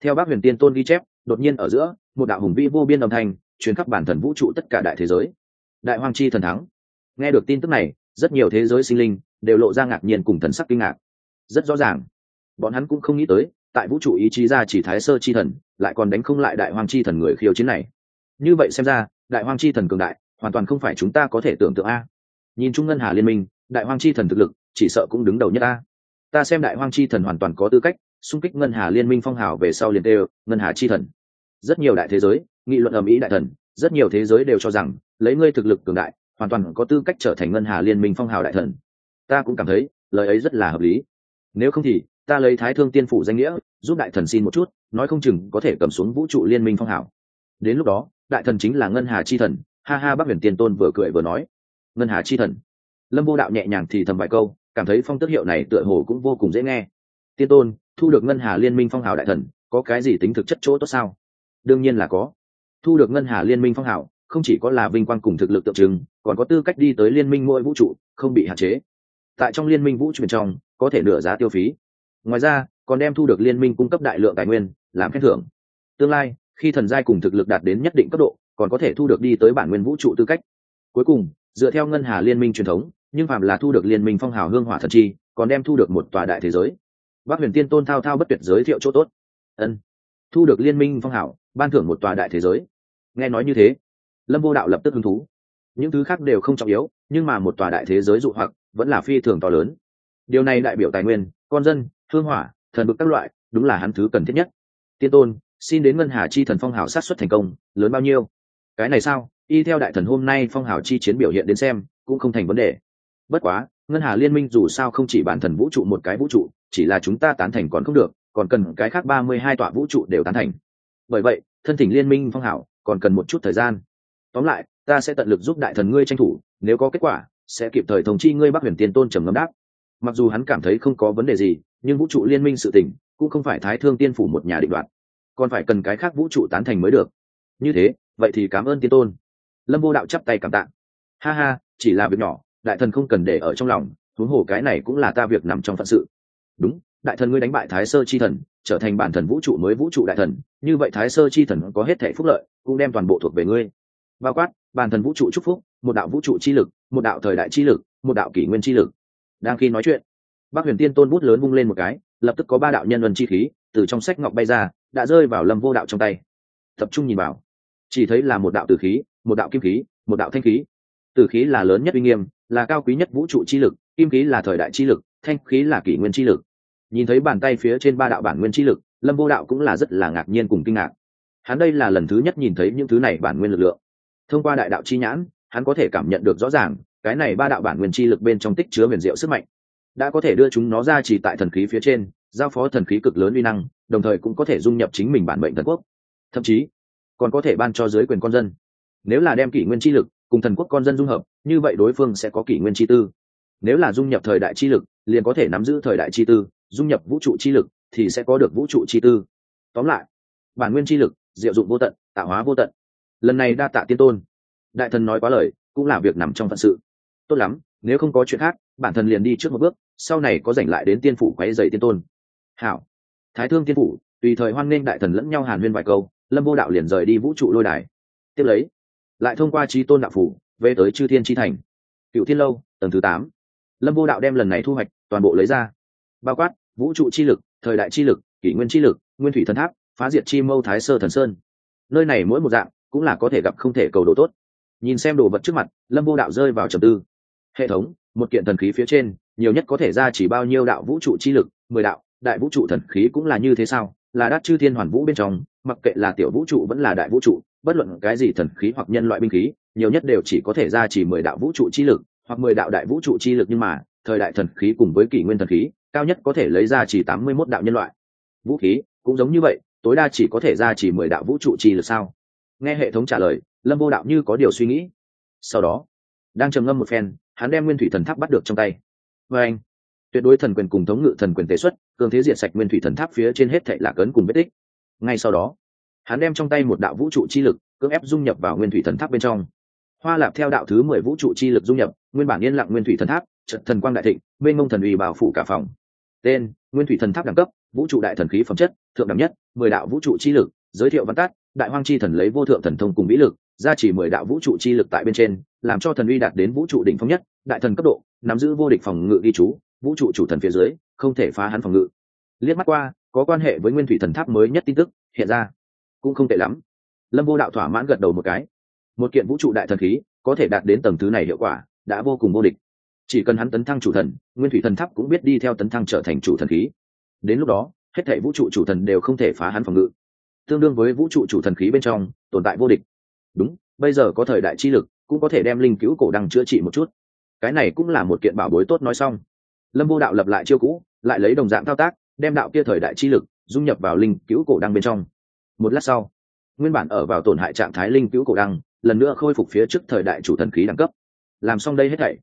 Theo bác huyền tiên tôn ghi chép, đột nhiên ở giữa, một đạo hùng vĩ vô biên âm thanh truyền khắp bản thần vũ trụ tất cả đại thế giới. Đại hoàng chi thần thắng. Nghe được tin tức này, rất nhiều thế giới sinh linh đều lộ ra ngạc nhiên cùng thần sắc kinh ngạc. Rất rõ ràng, bọn hắn cũng không nghĩ tới tại vũ trụ ý chí ra chỉ thái sơ chi thần, lại còn đánh không lại đại hoàng chi thần người khiêu chiến này. Như vậy xem ra, đại hoàng chi thần cường đại, hoàn toàn không phải chúng ta có thể tưởng tượng a. Nhìn chung ngân hà liên minh, đại hoàng chi thần thực lực, chỉ sợ cũng đứng đầu nhất a. Ta xem đại hoàng chi thần hoàn toàn có tư cách, xung kích ngân hà liên minh phong hào về sau liền tê ngân hà chi thần. Rất nhiều đại thế giới, nghị luận ầm ĩ đại thần, rất nhiều thế giới đều cho rằng, lấy ngươi thực lực cường đại, hoàn toàn có tư cách trở thành ngân hà liên minh phong hào đại thần. Ta cũng cảm thấy, lời ấy rất là hợp lý. Nếu không thì ta lấy thái thương tiên phủ danh nghĩa, giúp đại thần xin một chút, nói không chừng có thể cầm xuống vũ trụ liên minh phong hảo đến lúc đó, đại thần chính là ngân hà chi thần, ha ha bác huyền tiên tôn vừa cười vừa nói. Ngân hà chi thần. Lâm vô đạo nhẹ nhàng thì thầm vài câu, cảm thấy phong tước hiệu này tựa hồ cũng vô cùng dễ nghe. Tiên tôn, thu được ngân hà liên minh phong hào đại thần, có cái gì tính thực chất chỗ tốt sao? Đương nhiên là có. Thu được ngân hà liên minh phong hào, không chỉ có là vinh quang cùng thực lực tượng trưng, còn có tư cách đi tới liên minh mỗi vũ trụ, không bị hạn chế. Tại trong liên minh vũ trụ bên trong, có thể nửa giá tiêu phí ngoài ra, còn đem thu được liên minh cung cấp đại lượng tài nguyên, làm khen thưởng. Tương lai, khi thần giai cùng thực lực đạt đến nhất định cấp độ, còn có thể thu được đi tới bản nguyên vũ trụ tư cách. Cuối cùng, dựa theo ngân hà liên minh truyền thống, nhưng phạm là thu được liên minh phong hào hương hỏa thần chi, còn đem thu được một tòa đại thế giới. Bác huyền tiên tôn thao thao bất tuyệt giới thiệu chỗ tốt. Ân. Thu được liên minh phong hảo ban thưởng một tòa đại thế giới. Nghe nói như thế, lâm vô đạo lập tức hứng thú. Những thứ khác đều không trọng yếu, nhưng mà một tòa đại thế giới dụ hoặc, vẫn là phi thường to lớn. Điều này đại biểu tài nguyên, con dân hương hỏa, thần bực các loại, đúng là hắn thứ cần thiết nhất. Tiên tôn, xin đến ngân hà chi thần phong hào sát xuất thành công, lớn bao nhiêu? Cái này sao? Y theo đại thần hôm nay phong hào chi chiến biểu hiện đến xem, cũng không thành vấn đề. Bất quá, ngân hà liên minh dù sao không chỉ bản thần vũ trụ một cái vũ trụ, chỉ là chúng ta tán thành còn không được, còn cần cái khác ba mươi hai tọa vũ trụ đều tán thành. Bởi vậy, thân thỉnh liên minh phong hảo còn cần một chút thời gian. Tóm lại, ta sẽ tận lực giúp đại thần ngươi tranh thủ, nếu có kết quả, sẽ kịp thời thống chi ngươi bắc huyền tiên tôn trầm ngâm đáp. Mặc dù hắn cảm thấy không có vấn đề gì nhưng vũ trụ liên minh sự tình cũng không phải thái thương tiên phủ một nhà định đoạt, còn phải cần cái khác vũ trụ tán thành mới được. Như thế, vậy thì cảm ơn tiên tôn. Lâm vô đạo chắp tay cảm tạ. Ha ha, chỉ là việc nhỏ, đại thần không cần để ở trong lòng huống hồ cái này cũng là ta việc nằm trong phận sự. Đúng, đại thần ngươi đánh bại thái sơ chi thần, trở thành bản thần vũ trụ mới vũ trụ đại thần, như vậy thái sơ chi thần có hết thể phúc lợi, cũng đem toàn bộ thuộc về ngươi. Bao quát, bản thần vũ trụ chúc phúc, một đạo vũ trụ chi lực, một đạo thời đại chi lực, một đạo kỷ nguyên chi lực. Đang khi nói chuyện bác huyền tiên tôn bút lớn bung lên một cái, lập tức có ba đạo nhân luân chi khí từ trong sách ngọc bay ra, đã rơi vào lâm vô đạo trong tay. Tập trung nhìn vào, chỉ thấy là một đạo tử khí, một đạo kim khí, một đạo thanh khí. Tử khí là lớn nhất uy nghiêm, là cao quý nhất vũ trụ chi lực, kim khí là thời đại chi lực, thanh khí là kỷ nguyên chi lực. Nhìn thấy bàn tay phía trên ba đạo bản nguyên chi lực, lâm vô đạo cũng là rất là ngạc nhiên cùng kinh ngạc. Hắn đây là lần thứ nhất nhìn thấy những thứ này bản nguyên lực lượng. Thông qua đại đạo chi nhãn, hắn có thể cảm nhận được rõ ràng, cái này ba đạo bản nguyên chi lực bên trong tích chứa huyền diệu sức mạnh đã có thể đưa chúng nó ra chỉ tại thần khí phía trên, giao phó thần khí cực lớn uy năng, đồng thời cũng có thể dung nhập chính mình bản mệnh thần quốc. Thậm chí, còn có thể ban cho giới quyền con dân. Nếu là đem kỷ nguyên chi lực cùng thần quốc con dân dung hợp, như vậy đối phương sẽ có kỷ nguyên chi tư. Nếu là dung nhập thời đại chi lực, liền có thể nắm giữ thời đại chi tư, dung nhập vũ trụ chi lực thì sẽ có được vũ trụ chi tư. Tóm lại, bản nguyên chi lực, diệu dụng vô tận, tạo hóa vô tận. Lần này đa tạ tiên tôn. Đại thần nói quá lời, cũng là việc nằm trong phận sự. Tốt lắm, nếu không có chuyện khác, bản thân liền đi trước một bước sau này có dành lại đến tiên phủ quấy dày tiên tôn. Hảo. Thái thương tiên phủ, tùy thời hoan nghênh đại thần lẫn nhau hàn huyên vài câu, lâm vô đạo liền rời đi vũ trụ lôi đài. Tiếp lấy, lại thông qua trí tôn đạo phủ, về tới chư thiên tri thành. Cựu thiên lâu, tầng thứ tám. Lâm vô đạo đem lần này thu hoạch toàn bộ lấy ra. Bao quát, vũ trụ chi lực, thời đại chi lực, kỷ nguyên chi lực, nguyên thủy thần tháp, phá diệt chi mâu thái sơ thần sơn. Nơi này mỗi một dạng cũng là có thể gặp không thể cầu đồ tốt. Nhìn xem đồ vật trước mặt, lâm vô đạo rơi vào trầm tư. Hệ thống, một kiện thần khí phía trên nhiều nhất có thể ra chỉ bao nhiêu đạo vũ trụ chi lực, mười đạo, đại vũ trụ thần khí cũng là như thế sao? Là đát chư thiên hoàn vũ bên trong, mặc kệ là tiểu vũ trụ vẫn là đại vũ trụ, bất luận cái gì thần khí hoặc nhân loại binh khí, nhiều nhất đều chỉ có thể ra chỉ mười đạo vũ trụ chi lực, hoặc mười đạo đại vũ trụ chi lực nhưng mà, thời đại thần khí cùng với kỷ nguyên thần khí, cao nhất có thể lấy ra chỉ tám mươi mốt đạo nhân loại. Vũ khí, cũng giống như vậy, tối đa chỉ có thể ra chỉ mười đạo vũ trụ chi lực sao? Nghe hệ thống trả lời, lâm vô đạo như có điều suy nghĩ. Sau đó, đang trầm ngâm một phen, hắn đem nguyên thủy thần tháp bắt được trong tay và anh, tuyệt đối thần quyền cùng thống ngự thần quyền tế xuất, cường thế diệt sạch nguyên thủy thần tháp phía trên hết thệ lạc ấn cùng vết tích. Ngay sau đó, hắn đem trong tay một đạo vũ trụ chi lực, cưỡng ép dung nhập vào nguyên thủy thần tháp bên trong. Hoa lạp theo đạo thứ mười vũ trụ chi lực dung nhập, nguyên bản yên lặng nguyên thủy thần tháp trận thần quang đại thịnh bên mông thần uy bảo phủ cả phòng. Tên, nguyên thủy thần tháp đẳng cấp, vũ trụ đại thần khí phẩm chất, thượng đẳng nhất, mười đạo vũ trụ chi lực, giới thiệu văn tát, đại hoang chi thần lấy vô thượng thần thông cùng vĩ lực, gia chỉ mười đạo vũ trụ chi lực tại bên trên, làm cho thần uy đạt đến vũ trụ đỉnh phong nhất, đại thần cấp độ nắm giữ vô địch phòng ngự ghi chú, vũ trụ chủ thần phía dưới, không thể phá hắn phòng ngự. Liếc mắt qua, có quan hệ với nguyên thủy thần tháp mới nhất tin tức, hiện ra. Cũng không tệ lắm. Lâm vô đạo thỏa mãn gật đầu một cái. Một kiện vũ trụ đại thần khí, có thể đạt đến tầng thứ này hiệu quả, đã vô cùng vô địch. Chỉ cần hắn tấn thăng chủ thần, nguyên thủy thần tháp cũng biết đi theo tấn thăng trở thành chủ thần khí. Đến lúc đó, hết thể vũ trụ chủ thần đều không thể phá hắn phòng ngự. Tương đương với vũ trụ chủ thần khí bên trong, tồn tại vô địch. Đúng, bây giờ có thời đại chi lực, cũng có thể đem linh cứu cổ đăng chữa trị một chút cái này cũng là một kiện bảo bối tốt nói xong. Lâm vô đạo lập lại chiêu cũ lại lấy đồng dạng thao tác đem đạo kia thời đại chi lực dung nhập vào linh cứu cổ đăng bên trong. Một lát sau nguyên bản ở vào tổn hại trạng thái linh cứu cổ đăng lần nữa khôi phục phía trước thời đại chủ thần khí đẳng cấp. Làm xong đây hết thảy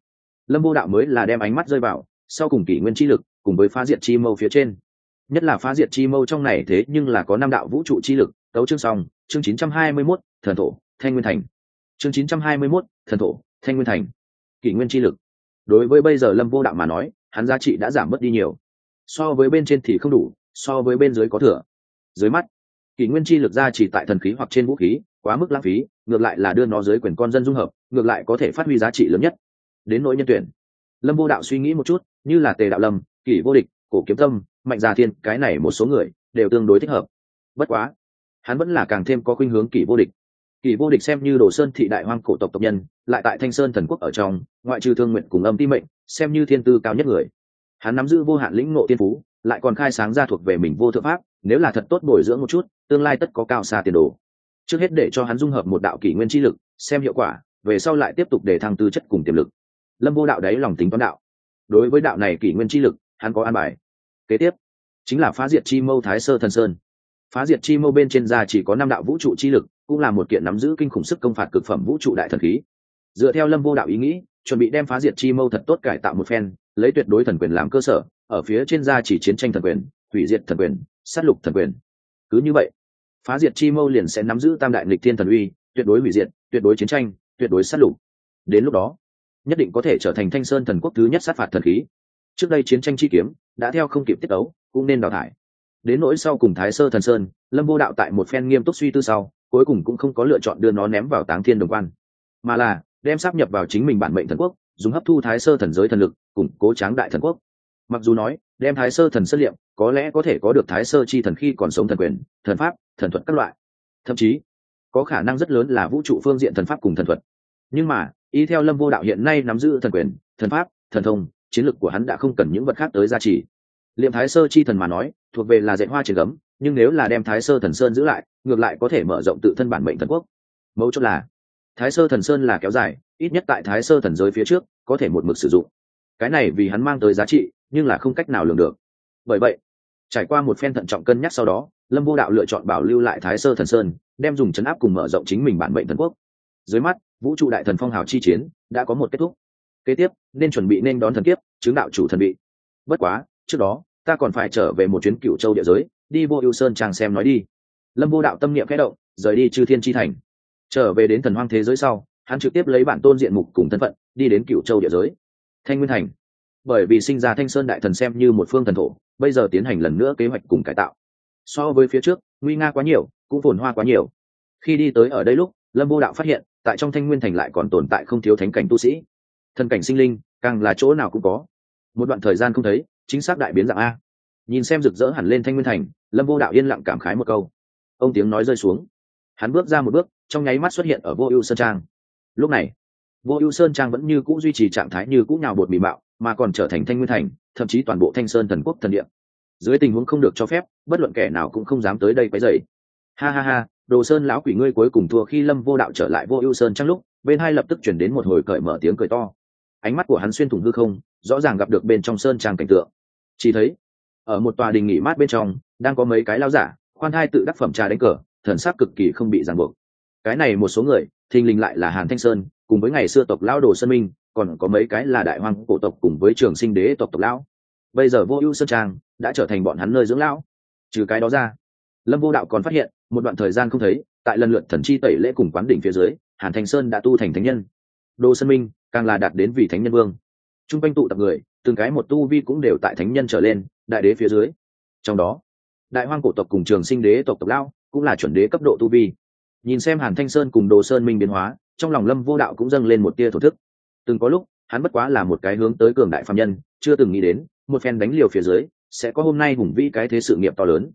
lâm vô đạo mới là đem ánh mắt rơi vào sau cùng kỷ nguyên chi lực cùng với phá diệt chi mâu phía trên. Nhất là phá diệt chi mâu trong này thế nhưng là có năm đạo vũ trụ chi lực tấu chương song chương 921, thần thổ thanh nguyên thành. Chương 921, thần thổ thanh nguyên thành kỷ nguyên chi lực. Đối với bây giờ lâm vô đạo mà nói, hắn giá trị đã giảm mất đi nhiều. So với bên trên thì không đủ, so với bên dưới có thừa. Dưới mắt, kỷ nguyên chi lực ra chỉ tại thần khí hoặc trên vũ khí, quá mức lãng phí, ngược lại là đưa nó dưới quyền con dân dung hợp, ngược lại có thể phát huy giá trị lớn nhất. Đến nỗi nhân tuyển, lâm vô đạo suy nghĩ một chút, như là tề đạo lâm, kỷ vô địch, cổ kiếm tâm, mạnh già thiên, cái này một số người, đều tương đối thích hợp. Bất quá, hắn vẫn là càng thêm có khuynh hướng kỷ vô địch kỳ vô địch xem như đồ sơn thị đại hoang cổ tộc tộc nhân, lại tại thanh sơn thần quốc ở trong, ngoại trừ thương nguyện cùng âm ti mệnh, xem như thiên tư cao nhất người. Hắn nắm giữ vô hạn lĩnh ngộ tiên phú, lại còn khai sáng ra thuộc về mình vô thượng pháp, nếu là thật tốt bồi dưỡng một chút, tương lai tất có cao xa tiền đồ. Trước hết để cho hắn dung hợp một đạo kỷ nguyên chi lực, xem hiệu quả, về sau lại tiếp tục để thăng tư chất cùng tiềm lực. Lâm vô đạo đấy lòng tính toán đạo. Đối với đạo này kỷ nguyên chi lực, hắn có an bài. Kế tiếp, chính là phá diệt chi mâu thái sơ thần sơn. Phá diệt chi mâu bên trên da chỉ có năm đạo vũ trụ chi lực cũng là một kiện nắm giữ kinh khủng sức công phạt cực phẩm vũ trụ đại thần khí. Dựa theo lâm vô đạo ý nghĩ, chuẩn bị đem phá diệt chi mâu thật tốt cải tạo một phen, lấy tuyệt đối thần quyền làm cơ sở, ở phía trên da chỉ chiến tranh thần quyền, hủy diệt thần quyền, sát lục thần quyền. Cứ như vậy, phá diệt chi mâu liền sẽ nắm giữ tam đại lịch thiên thần uy, tuyệt đối hủy diệt, tuyệt đối chiến tranh, tuyệt đối sát lục. Đến lúc đó, nhất định có thể trở thành thanh sơn thần quốc thứ nhất sát phạt thần khí. Trước đây chiến tranh chi kiếm đã theo không kịp tiết ấu cũng nên đào thải. Đến nỗi sau cùng thái sơ thần sơn, lâm vô đạo tại một phen nghiêm túc suy tư sau cuối cùng cũng không có lựa chọn đưa nó ném vào táng thiên đồng quan, mà là đem sắp nhập vào chính mình bản mệnh thần quốc, dùng hấp thu thái sơ thần giới thần lực, củng cố tráng đại thần quốc. Mặc dù nói, đem thái sơ thần xuất liệm có lẽ có thể có được thái sơ chi thần khi còn sống thần quyền, thần pháp, thần thuật các loại. Thậm chí, có khả năng rất lớn là vũ trụ phương diện thần pháp cùng thần thuật. Nhưng mà, y theo lâm vô đạo hiện nay nắm giữ thần quyền, thần pháp, thần thông, chiến lược của hắn đã không cần những vật khác tới gia trì. Liệm thái sơ chi thần mà nói, thuộc về là dạy hoa trên gấm nhưng nếu là đem thái sơ thần sơn giữ lại, ngược lại có thể mở rộng tự thân bản mệnh thần quốc. Mấu chốt là, thái sơ thần sơn là kéo dài, ít nhất tại thái sơ thần giới phía trước, có thể một mực sử dụng. Cái này vì hắn mang tới giá trị, nhưng là không cách nào lường được. Bởi vậy, trải qua một phen thận trọng cân nhắc sau đó, lâm vô đạo lựa chọn bảo lưu lại thái sơ thần sơn, đem dùng chấn áp cùng mở rộng chính mình bản mệnh thần quốc. Dưới mắt, vũ trụ đại thần phong hào chi chiến đã có một kết thúc. Kế tiếp, nên chuẩn bị nên đón thần kiếp, chứng đạo chủ thần bị. Bất quá, trước đó, ta còn phải trở về một chuyến cựu châu địa giới đi vô ưu sơn chàng xem nói đi. Lâm vô đạo tâm niệm khẽ động, rời đi chư thiên tri thành. Trở về đến thần hoang thế giới sau, hắn trực tiếp lấy bản tôn diện mục cùng thân phận, đi đến cựu châu địa giới. Thanh nguyên thành. Bởi vì sinh ra thanh sơn đại thần xem như một phương thần thổ, bây giờ tiến hành lần nữa kế hoạch cùng cải tạo. So với phía trước, nguy nga quá nhiều, cũng phồn hoa quá nhiều. Khi đi tới ở đây lúc, lâm vô đạo phát hiện, tại trong thanh nguyên thành lại còn tồn tại không thiếu thánh cảnh tu sĩ. Thần cảnh sinh linh, càng là chỗ nào cũng có. Một đoạn thời gian không thấy, chính xác đại biến dạng a nhìn xem rực rỡ hẳn lên thanh nguyên thành, lâm vô đạo yên lặng cảm khái một câu. Ông tiếng nói rơi xuống. Hắn bước ra một bước, trong nháy mắt xuất hiện ở vô ưu sơn trang. Lúc này, vô ưu sơn trang vẫn như c ũ duy trì trạng thái như cũ nhào bột mì bạo mà còn trở thành thanh nguyên thành, thậm chí toàn bộ thanh sơn thần quốc thần địa. Dưới tình huống không được cho phép, bất luận kẻ nào cũng không dám tới đây quấy dày ha ha ha, đồ sơn lão quỷ ngươi cuối cùng thua khi lâm vô đạo trở lại vô ưu sơn trang lúc, bên hai lập tức chuyển đến một hồi cởi mở tiếng cười to. Ánh mắt của hắn xuyên thủng hư không, rõ ràng gặp được bên trong sơn trang cảnh tượng. Chỉ thấy ở một tòa đình nghỉ mát bên trong, đang có mấy cái lao giả, khoan thai tự đắc phẩm trà đánh cờ, thần sắc cực kỳ không bị ràng buộc. Cái này một số người, thình lình lại là hàn thanh sơn, cùng với ngày xưa tộc lão đồ sơn minh, còn có mấy cái là đại hoàng cổ tộc cùng với trường sinh đế tộc tộc lão. Bây giờ vô ưu sơn trang đã trở thành bọn hắn nơi dưỡng lão. Trừ cái đó ra, lâm vô đạo còn phát hiện, một đoạn thời gian không thấy, tại lần lượt thần chi tẩy lễ cùng quán đỉnh phía dưới, hàn thanh sơn đã tu thành thánh nhân. Đồ sơn minh càng là đạt đến vị thánh nhân vương t r u n g quanh tụ tập người, từng cái một tu vi cũng đều tại thánh nhân trở lên, đại đế phía dưới. Trong đó, đại hoang cổ tộc cùng trường sinh đế tộc tộc lao cũng là chuẩn đế cấp độ tu vi. Nhìn xem hàn thanh sơn cùng đồ sơn minh biến hóa, trong lòng lâm vô đạo cũng dâng lên một tia thổ thức. Từng có lúc, hắn bất quá là một cái hướng tới cường đại phạm nhân, chưa từng nghĩ đến, một phen đánh liều phía dưới, sẽ có hôm nay hùng vĩ cái thế sự nghiệp to lớn.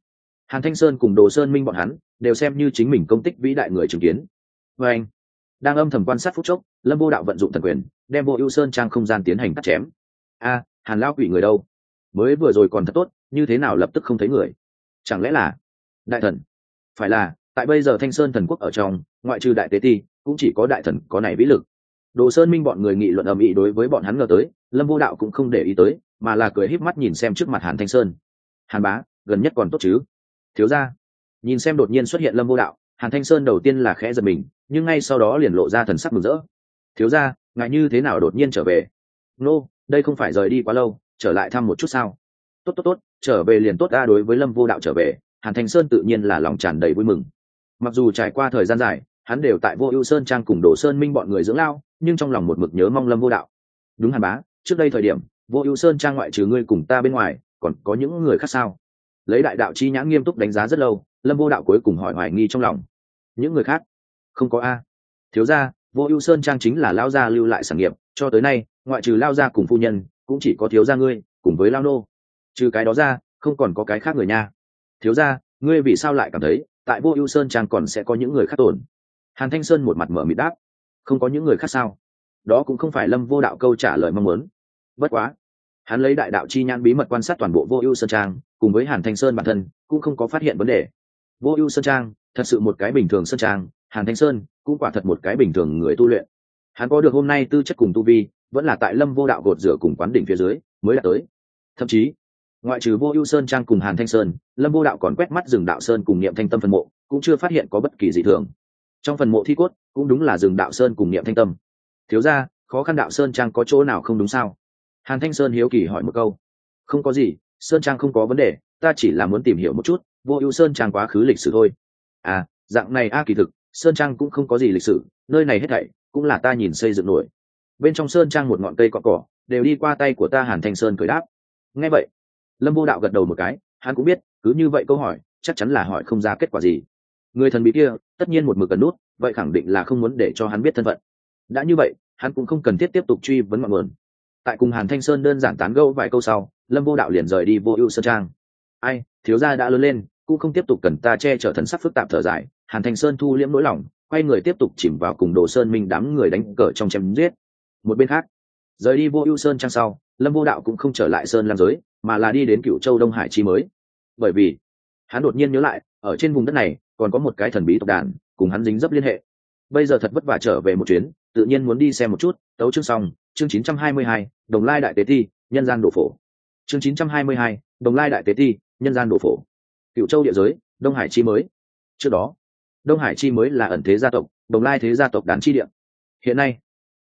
Hàn thanh sơn cùng đồ sơn minh bọn hắn, đều xem như chính mình công tích vĩ đại người chứng kiến. Vê anh, đang âm thầm quan sát phút chốc, lâm vô đạo vận dụng thần quyền đem vô ưu sơn trang không gian tiến hành cắt chém. A, hàn lao quỷ người đâu? Mới vừa rồi còn thật tốt, như thế nào lập tức không thấy người? Chẳng lẽ là đại thần? Phải là, tại bây giờ thanh sơn thần quốc ở trong, ngoại trừ đại tế ti, cũng chỉ có đại thần có này vĩ lực. Đồ sơn minh bọn người nghị luận ầm ĩ đối với bọn hắn ngờ tới, lâm vô đạo cũng không để ý tới, mà là cười híp mắt nhìn xem trước mặt hàn thanh sơn. Hàn bá, gần nhất còn tốt chứ? Thiếu ra nhìn xem đột nhiên xuất hiện lâm vô đạo, hàn thanh sơn đầu tiên là khẽ giật mình, nhưng ngay sau đó liền lộ ra thần sắc mừng rỡ. Thiếu ra ngại như thế nào đột nhiên trở về? Nô、no, đây không phải rời đi quá lâu trở lại thăm một chút sao? Tốt tốt tốt trở về liền tốt ra đối với lâm vô đạo trở về hàn thanh sơn tự nhiên là lòng tràn đầy vui mừng. Mặc dù trải qua thời gian dài hắn đều tại vô ưu sơn trang cùng đồ sơn minh bọn người dưỡng lao nhưng trong lòng một mực nhớ mong lâm vô đạo. Đúng hàn bá trước đây thời điểm vô ưu sơn trang ngoại trừ ngươi cùng ta bên ngoài còn có những người khác sao? Lấy đại đạo chi nhãn nghiêm túc đánh giá rất lâu lâm vô đạo cuối cùng hỏi hoài nghi trong lòng. Những người khác? Không có a. Thiếu gia vô ưu sơn trang chính là lao gia lưu lại sản nghiệp, cho tới nay, ngoại trừ lao gia cùng phu nhân, cũng chỉ có thiếu gia ngươi, cùng với lao nô. Trừ cái đó ra, không còn có cái khác người nha. Thiếu gia, ngươi vì sao lại cảm thấy, tại vô ưu sơn trang còn sẽ có những người khác tổn hàn thanh sơn một mặt mở mịt đáp. Không có những người khác sao? Đó cũng không phải lâm vô đạo câu trả lời mong muốn. Bất quá, hắn lấy đại đạo chi nhãn bí mật quan sát toàn bộ vô ưu sơn trang, cùng với hàn thanh sơn bản thân, cũng không có phát hiện vấn đề. Vô ưu sơn trang, thật sự một cái bình thường sơn trang hàn thanh sơn cũng quả thật một cái bình thường người tu luyện. Hắn có được hôm nay tư chất cùng tu vi, vẫn là tại lâm vô đạo gột rửa cùng quán đỉnh phía dưới, mới đạt tới. Thậm chí, ngoại trừ vô ưu sơn trang cùng hàn thanh sơn, lâm vô đạo còn quét mắt rừng đạo sơn cùng niệm thanh tâm phần mộ, cũng chưa phát hiện có bất kỳ gì thường. Trong phần mộ thi cốt, cũng đúng là rừng đạo sơn cùng niệm thanh tâm. Thiếu ra khó khăn đạo sơn trang có chỗ nào không đúng sao? Hàn thanh sơn hiếu kỳ hỏi một câu. Không có gì, sơn trang không có vấn đề, ta chỉ là muốn tìm hiểu một chút, vô ưu sơn trang quá khứ lịch sử thôi. À dạng này a kỳ thực sơn trang cũng không có gì lịch sử, nơi này hết thảy cũng là ta nhìn xây dựng nổi. Bên trong sơn trang một ngọn cây cọ cỏ đều đi qua tay của ta hàn thanh sơn cười đáp. Nghe vậy, lâm vô đạo gật đầu một cái, hắn cũng biết, cứ như vậy câu hỏi, chắc chắn là hỏi không ra kết quả gì. Người thần bí kia, tất nhiên một mực cần nút, vậy khẳng định là không muốn để cho hắn biết thân phận. Đã như vậy, hắn cũng không cần thiết tiếp tục truy vấn mọi nguồn. Tại cùng hàn thanh sơn đơn giản tán gẫu vài câu sau, lâm vô đạo liền rời đi vô ưu sơn trang. Ai, thiếu gia đã lớn lên, cũng không tiếp tục cần ta che chở thần sắc phức tạp thở dài hàn thành sơn thu liễm nỗi lòng quay người tiếp tục chìm vào cùng đồ sơn minh đám người đánh cờ trong chém giết. Một bên khác rời đi vô ưu sơn trang sau lâm vô đạo cũng không trở lại sơn lam giới mà là đi đến cựu châu đông hải chi mới. Bởi vì hắn đột nhiên nhớ lại ở trên vùng đất này còn có một cái thần bí tộc đàn cùng hắn dính dấp liên hệ. Bây giờ thật vất vả trở về một chuyến tự nhiên muốn đi xem một chút tấu chương xong chương 922, đồng lai đại tế ti nhân gian đổ phổ. Chương 922, đồng lai đại tế ti nhân gian đổ phổ. Cựu châu địa giới đông hải chi mới. Trước đó đông hải chi mới là ẩn thế gia tộc, đồng lai thế gia tộc đán chi địa. Hiện nay,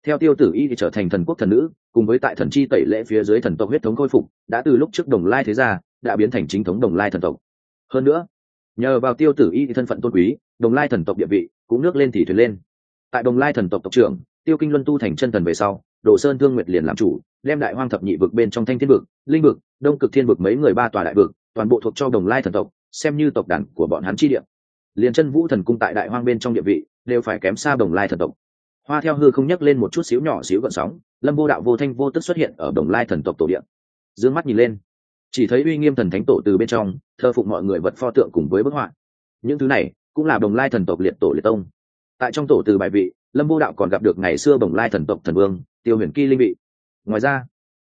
theo tiêu tử y thì trở thành thần quốc thần nữ, cùng với tại thần chi tẩy lễ phía dưới thần tộc huyết thống khôi phục, đã từ lúc trước đồng lai thế gia đã biến thành chính thống đồng lai thần tộc. Hơn nữa, nhờ vào tiêu tử y thân phận tôn quý, đồng lai thần tộc địa vị cũng nước lên thì thuyền lên. Tại đồng lai thần tộc tộc trưởng, tiêu kinh luân tu thành chân thần về sau, đồ sơn thương nguyệt liền làm chủ, đem đại hoang thập nhị vực bên trong thanh thiên vực, linh vực, đông cực thiên vực mấy người ba tòa đại vực, toàn bộ thuộc cho đồng lai thần tộc, xem như tộc đàn của bọn hắn chi địa liền chân vũ thần cung tại đại hoang bên trong địa vị, đều phải kém xa đồng lai thần tộc. Hoa theo hư không nhắc lên một chút xíu nhỏ xíu gợn sóng, lâm vô đạo vô thanh vô tức xuất hiện ở đồng lai thần tộc tổ điện d ư ơ n g mắt nhìn lên, chỉ thấy uy nghiêm thần thánh tổ từ bên trong thơ phụng mọi người vật pho tượng cùng với bức họa. Những thứ này cũng là đồng lai thần tộc liệt tổ liệt tông. Tại trong tổ từ bài vị, lâm vô đạo còn gặp được ngày xưa bồng lai thần tộc thần vương, tiêu huyền kỳ linh vị. Ngoài ra,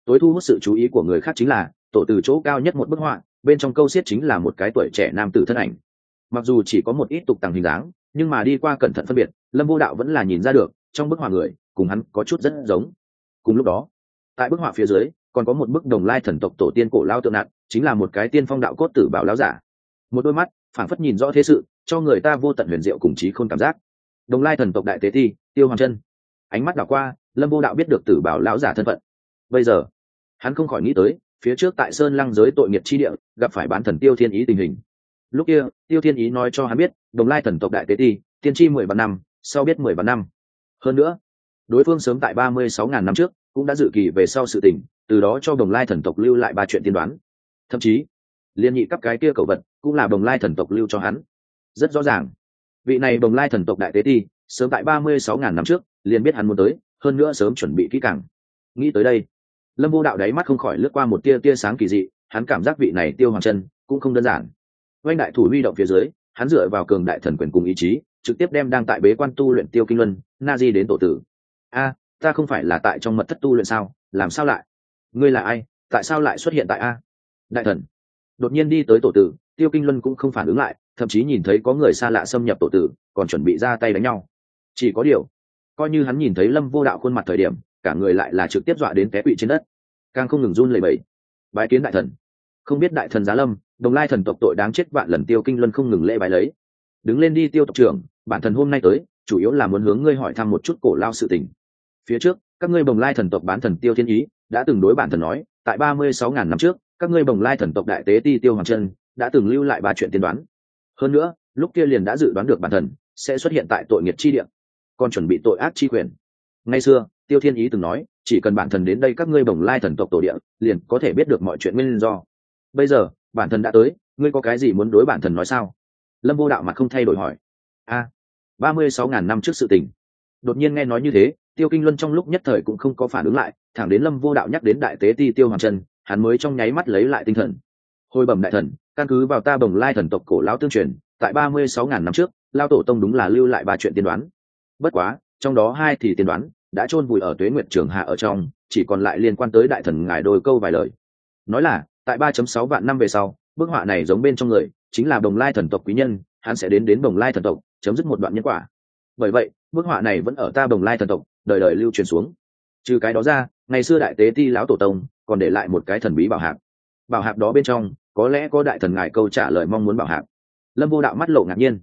tối thu hút sự chú ý của người khác chính là, tổ từ chỗ cao nhất một bức họa, bên trong câu xiết chính là một cái tuổi trẻ nam tử thân ảnh mặc dù chỉ có một ít tục tàng hình dáng nhưng mà đi qua cẩn thận phân biệt lâm vô đạo vẫn là nhìn ra được trong bức họa người cùng hắn có chút rất giống. Cùng lúc đó tại bức họa phía dưới còn có một bức đồng lai thần tộc tổ tiên cổ lao tượng nạn, chính là một cái tiên phong đạo cốt tử bảo lao giả. Một đôi mắt phảng phất nhìn rõ thế sự cho người ta vô tận huyền diệu cùng trí khôn cảm giác. Đồng lai thần tộc đại tế thi tiêu hoàng chân. Ánh mắt đảo qua lâm vô đạo biết được tử bảo lão giả thân phận. Bây giờ hắn không khỏi nghĩ tới phía trước tại sơn lăng giới tội nghiệp chi địa gặp phải bán thần tiêu thiên ý tình hình lúc kia, tiêu thiên ý nói cho hắn biết, đồng lai thần tộc đại tế ti, tiên tri mười vạn năm, sau biết mười vạn năm. Hơn nữa, đối phương sớm tại ba mươi sáu ngàn năm trước, cũng đã dự kỳ về sau sự tình, từ đó cho đồng lai thần tộc lưu lại ba chuyện tiên đoán. Thậm chí, liên nhị cấp cái kia cầu vật cũng là đồng lai thần tộc lưu cho hắn. Rất rõ ràng, vị này đồng lai thần tộc đại tế ti, sớm tại ba mươi sáu ngàn năm trước, liền biết hắn muốn tới, hơn nữa sớm chuẩn bị kỹ càng. Nghĩ tới đây, lâm vô đạo đáy mắt không khỏi lướt qua một tia tia sáng kỳ dị, hắn cảm giác vị này tiêu hoàng chân cũng không đơn giản oanh đại thủ huy động phía dưới, hắn dựa vào cường đại thần quyền cùng ý chí, trực tiếp đem đang tại bế quan tu luyện tiêu kinh luân, na di đến tổ tử. A, ta không phải là tại trong mật thất tu luyện sao? Làm sao lại? Ngươi là ai? Tại sao lại xuất hiện tại a? Đại thần. Đột nhiên đi tới tổ tử, tiêu kinh luân cũng không phản ứng lại, thậm chí nhìn thấy có người xa lạ xâm nhập tổ tử, còn chuẩn bị ra tay đánh nhau. Chỉ có điều, coi như hắn nhìn thấy lâm vô đạo khuôn mặt thời điểm, cả người lại là trực tiếp dọa đến té quỵ trên đất. Càng không ngừng run lẩy bẩy. Bái kiến đại thần. Không biết đại thần giá lâm đồng lai thần tộc tội đáng chết vạn lần tiêu kinh luân không ngừng lễ bài lấy. Đứng lên đi tiêu tộc trưởng, bản thần hôm nay tới, chủ yếu là muốn hướng ngươi hỏi thăm một chút cổ lao sự tình. Phía trước, các ngươi bồng lai thần tộc bán thần tiêu thiên ý, đã từng đối bản thần nói, tại ba mươi sáu ngàn năm trước, các ngươi bồng lai thần tộc đại tế ti tiêu hoàng chân đã từng lưu lại ba chuyện tiên đoán. Hơn nữa, lúc kia liền đã dự đoán được bản thần sẽ xuất hiện tại tội nghiệp chi địa, còn chuẩn bị tội ác chi quyền. Ngay xưa, tiêu thiên ý từng nói, chỉ cần bản thần đến đây các ngươi bồng lai thần tộc tổ địa, liền có thể biết được mọi chuyện nguyên do. Bây giờ bản thần đã tới ngươi có cái gì muốn đối bản thần nói sao? Lâm vô đạo mặt không thay đổi hỏi. A ba mươi sáu ngàn năm trước sự tình. Đột nhiên nghe nói như thế tiêu kinh luân trong lúc nhất thời cũng không có phản ứng lại thẳng đến lâm vô đạo nhắc đến đại tế ti tiêu hoàng trần, hắn mới trong nháy mắt lấy lại tinh thần. Hồi bẩm đại thần căn cứ vào ta bồng lai thần tộc cổ lão tương truyền tại ba mươi sáu ngàn năm trước lao tổ tông đúng là lưu lại ba chuyện tiên đoán. Bất quá trong đó hai thì tiên đoán đã chôn vùi ở tuế nguyệt trường hạ ở trong chỉ còn lại liên quan tới đại thần ngài đôi câu vài lời. Nói là tại ba chấm sáu vạn năm về sau, bức họa này giống bên trong người, chính là đồng lai thần tộc quý nhân, hắn sẽ đến đến đồng lai thần tộc, chấm dứt một đoạn nhân quả. Bởi vậy, bức họa này vẫn ở ta đồng lai thần tộc, đời đời lưu truyền xuống. Trừ cái đó ra, ngày xưa đại tế ti lão tổ tông còn để lại một cái thần bí bảo hạc bảo hạc đó bên trong, có lẽ có đại thần ngài câu trả lời mong muốn bảo hạc lâm vô đạo mắt lộ ngạc nhiên.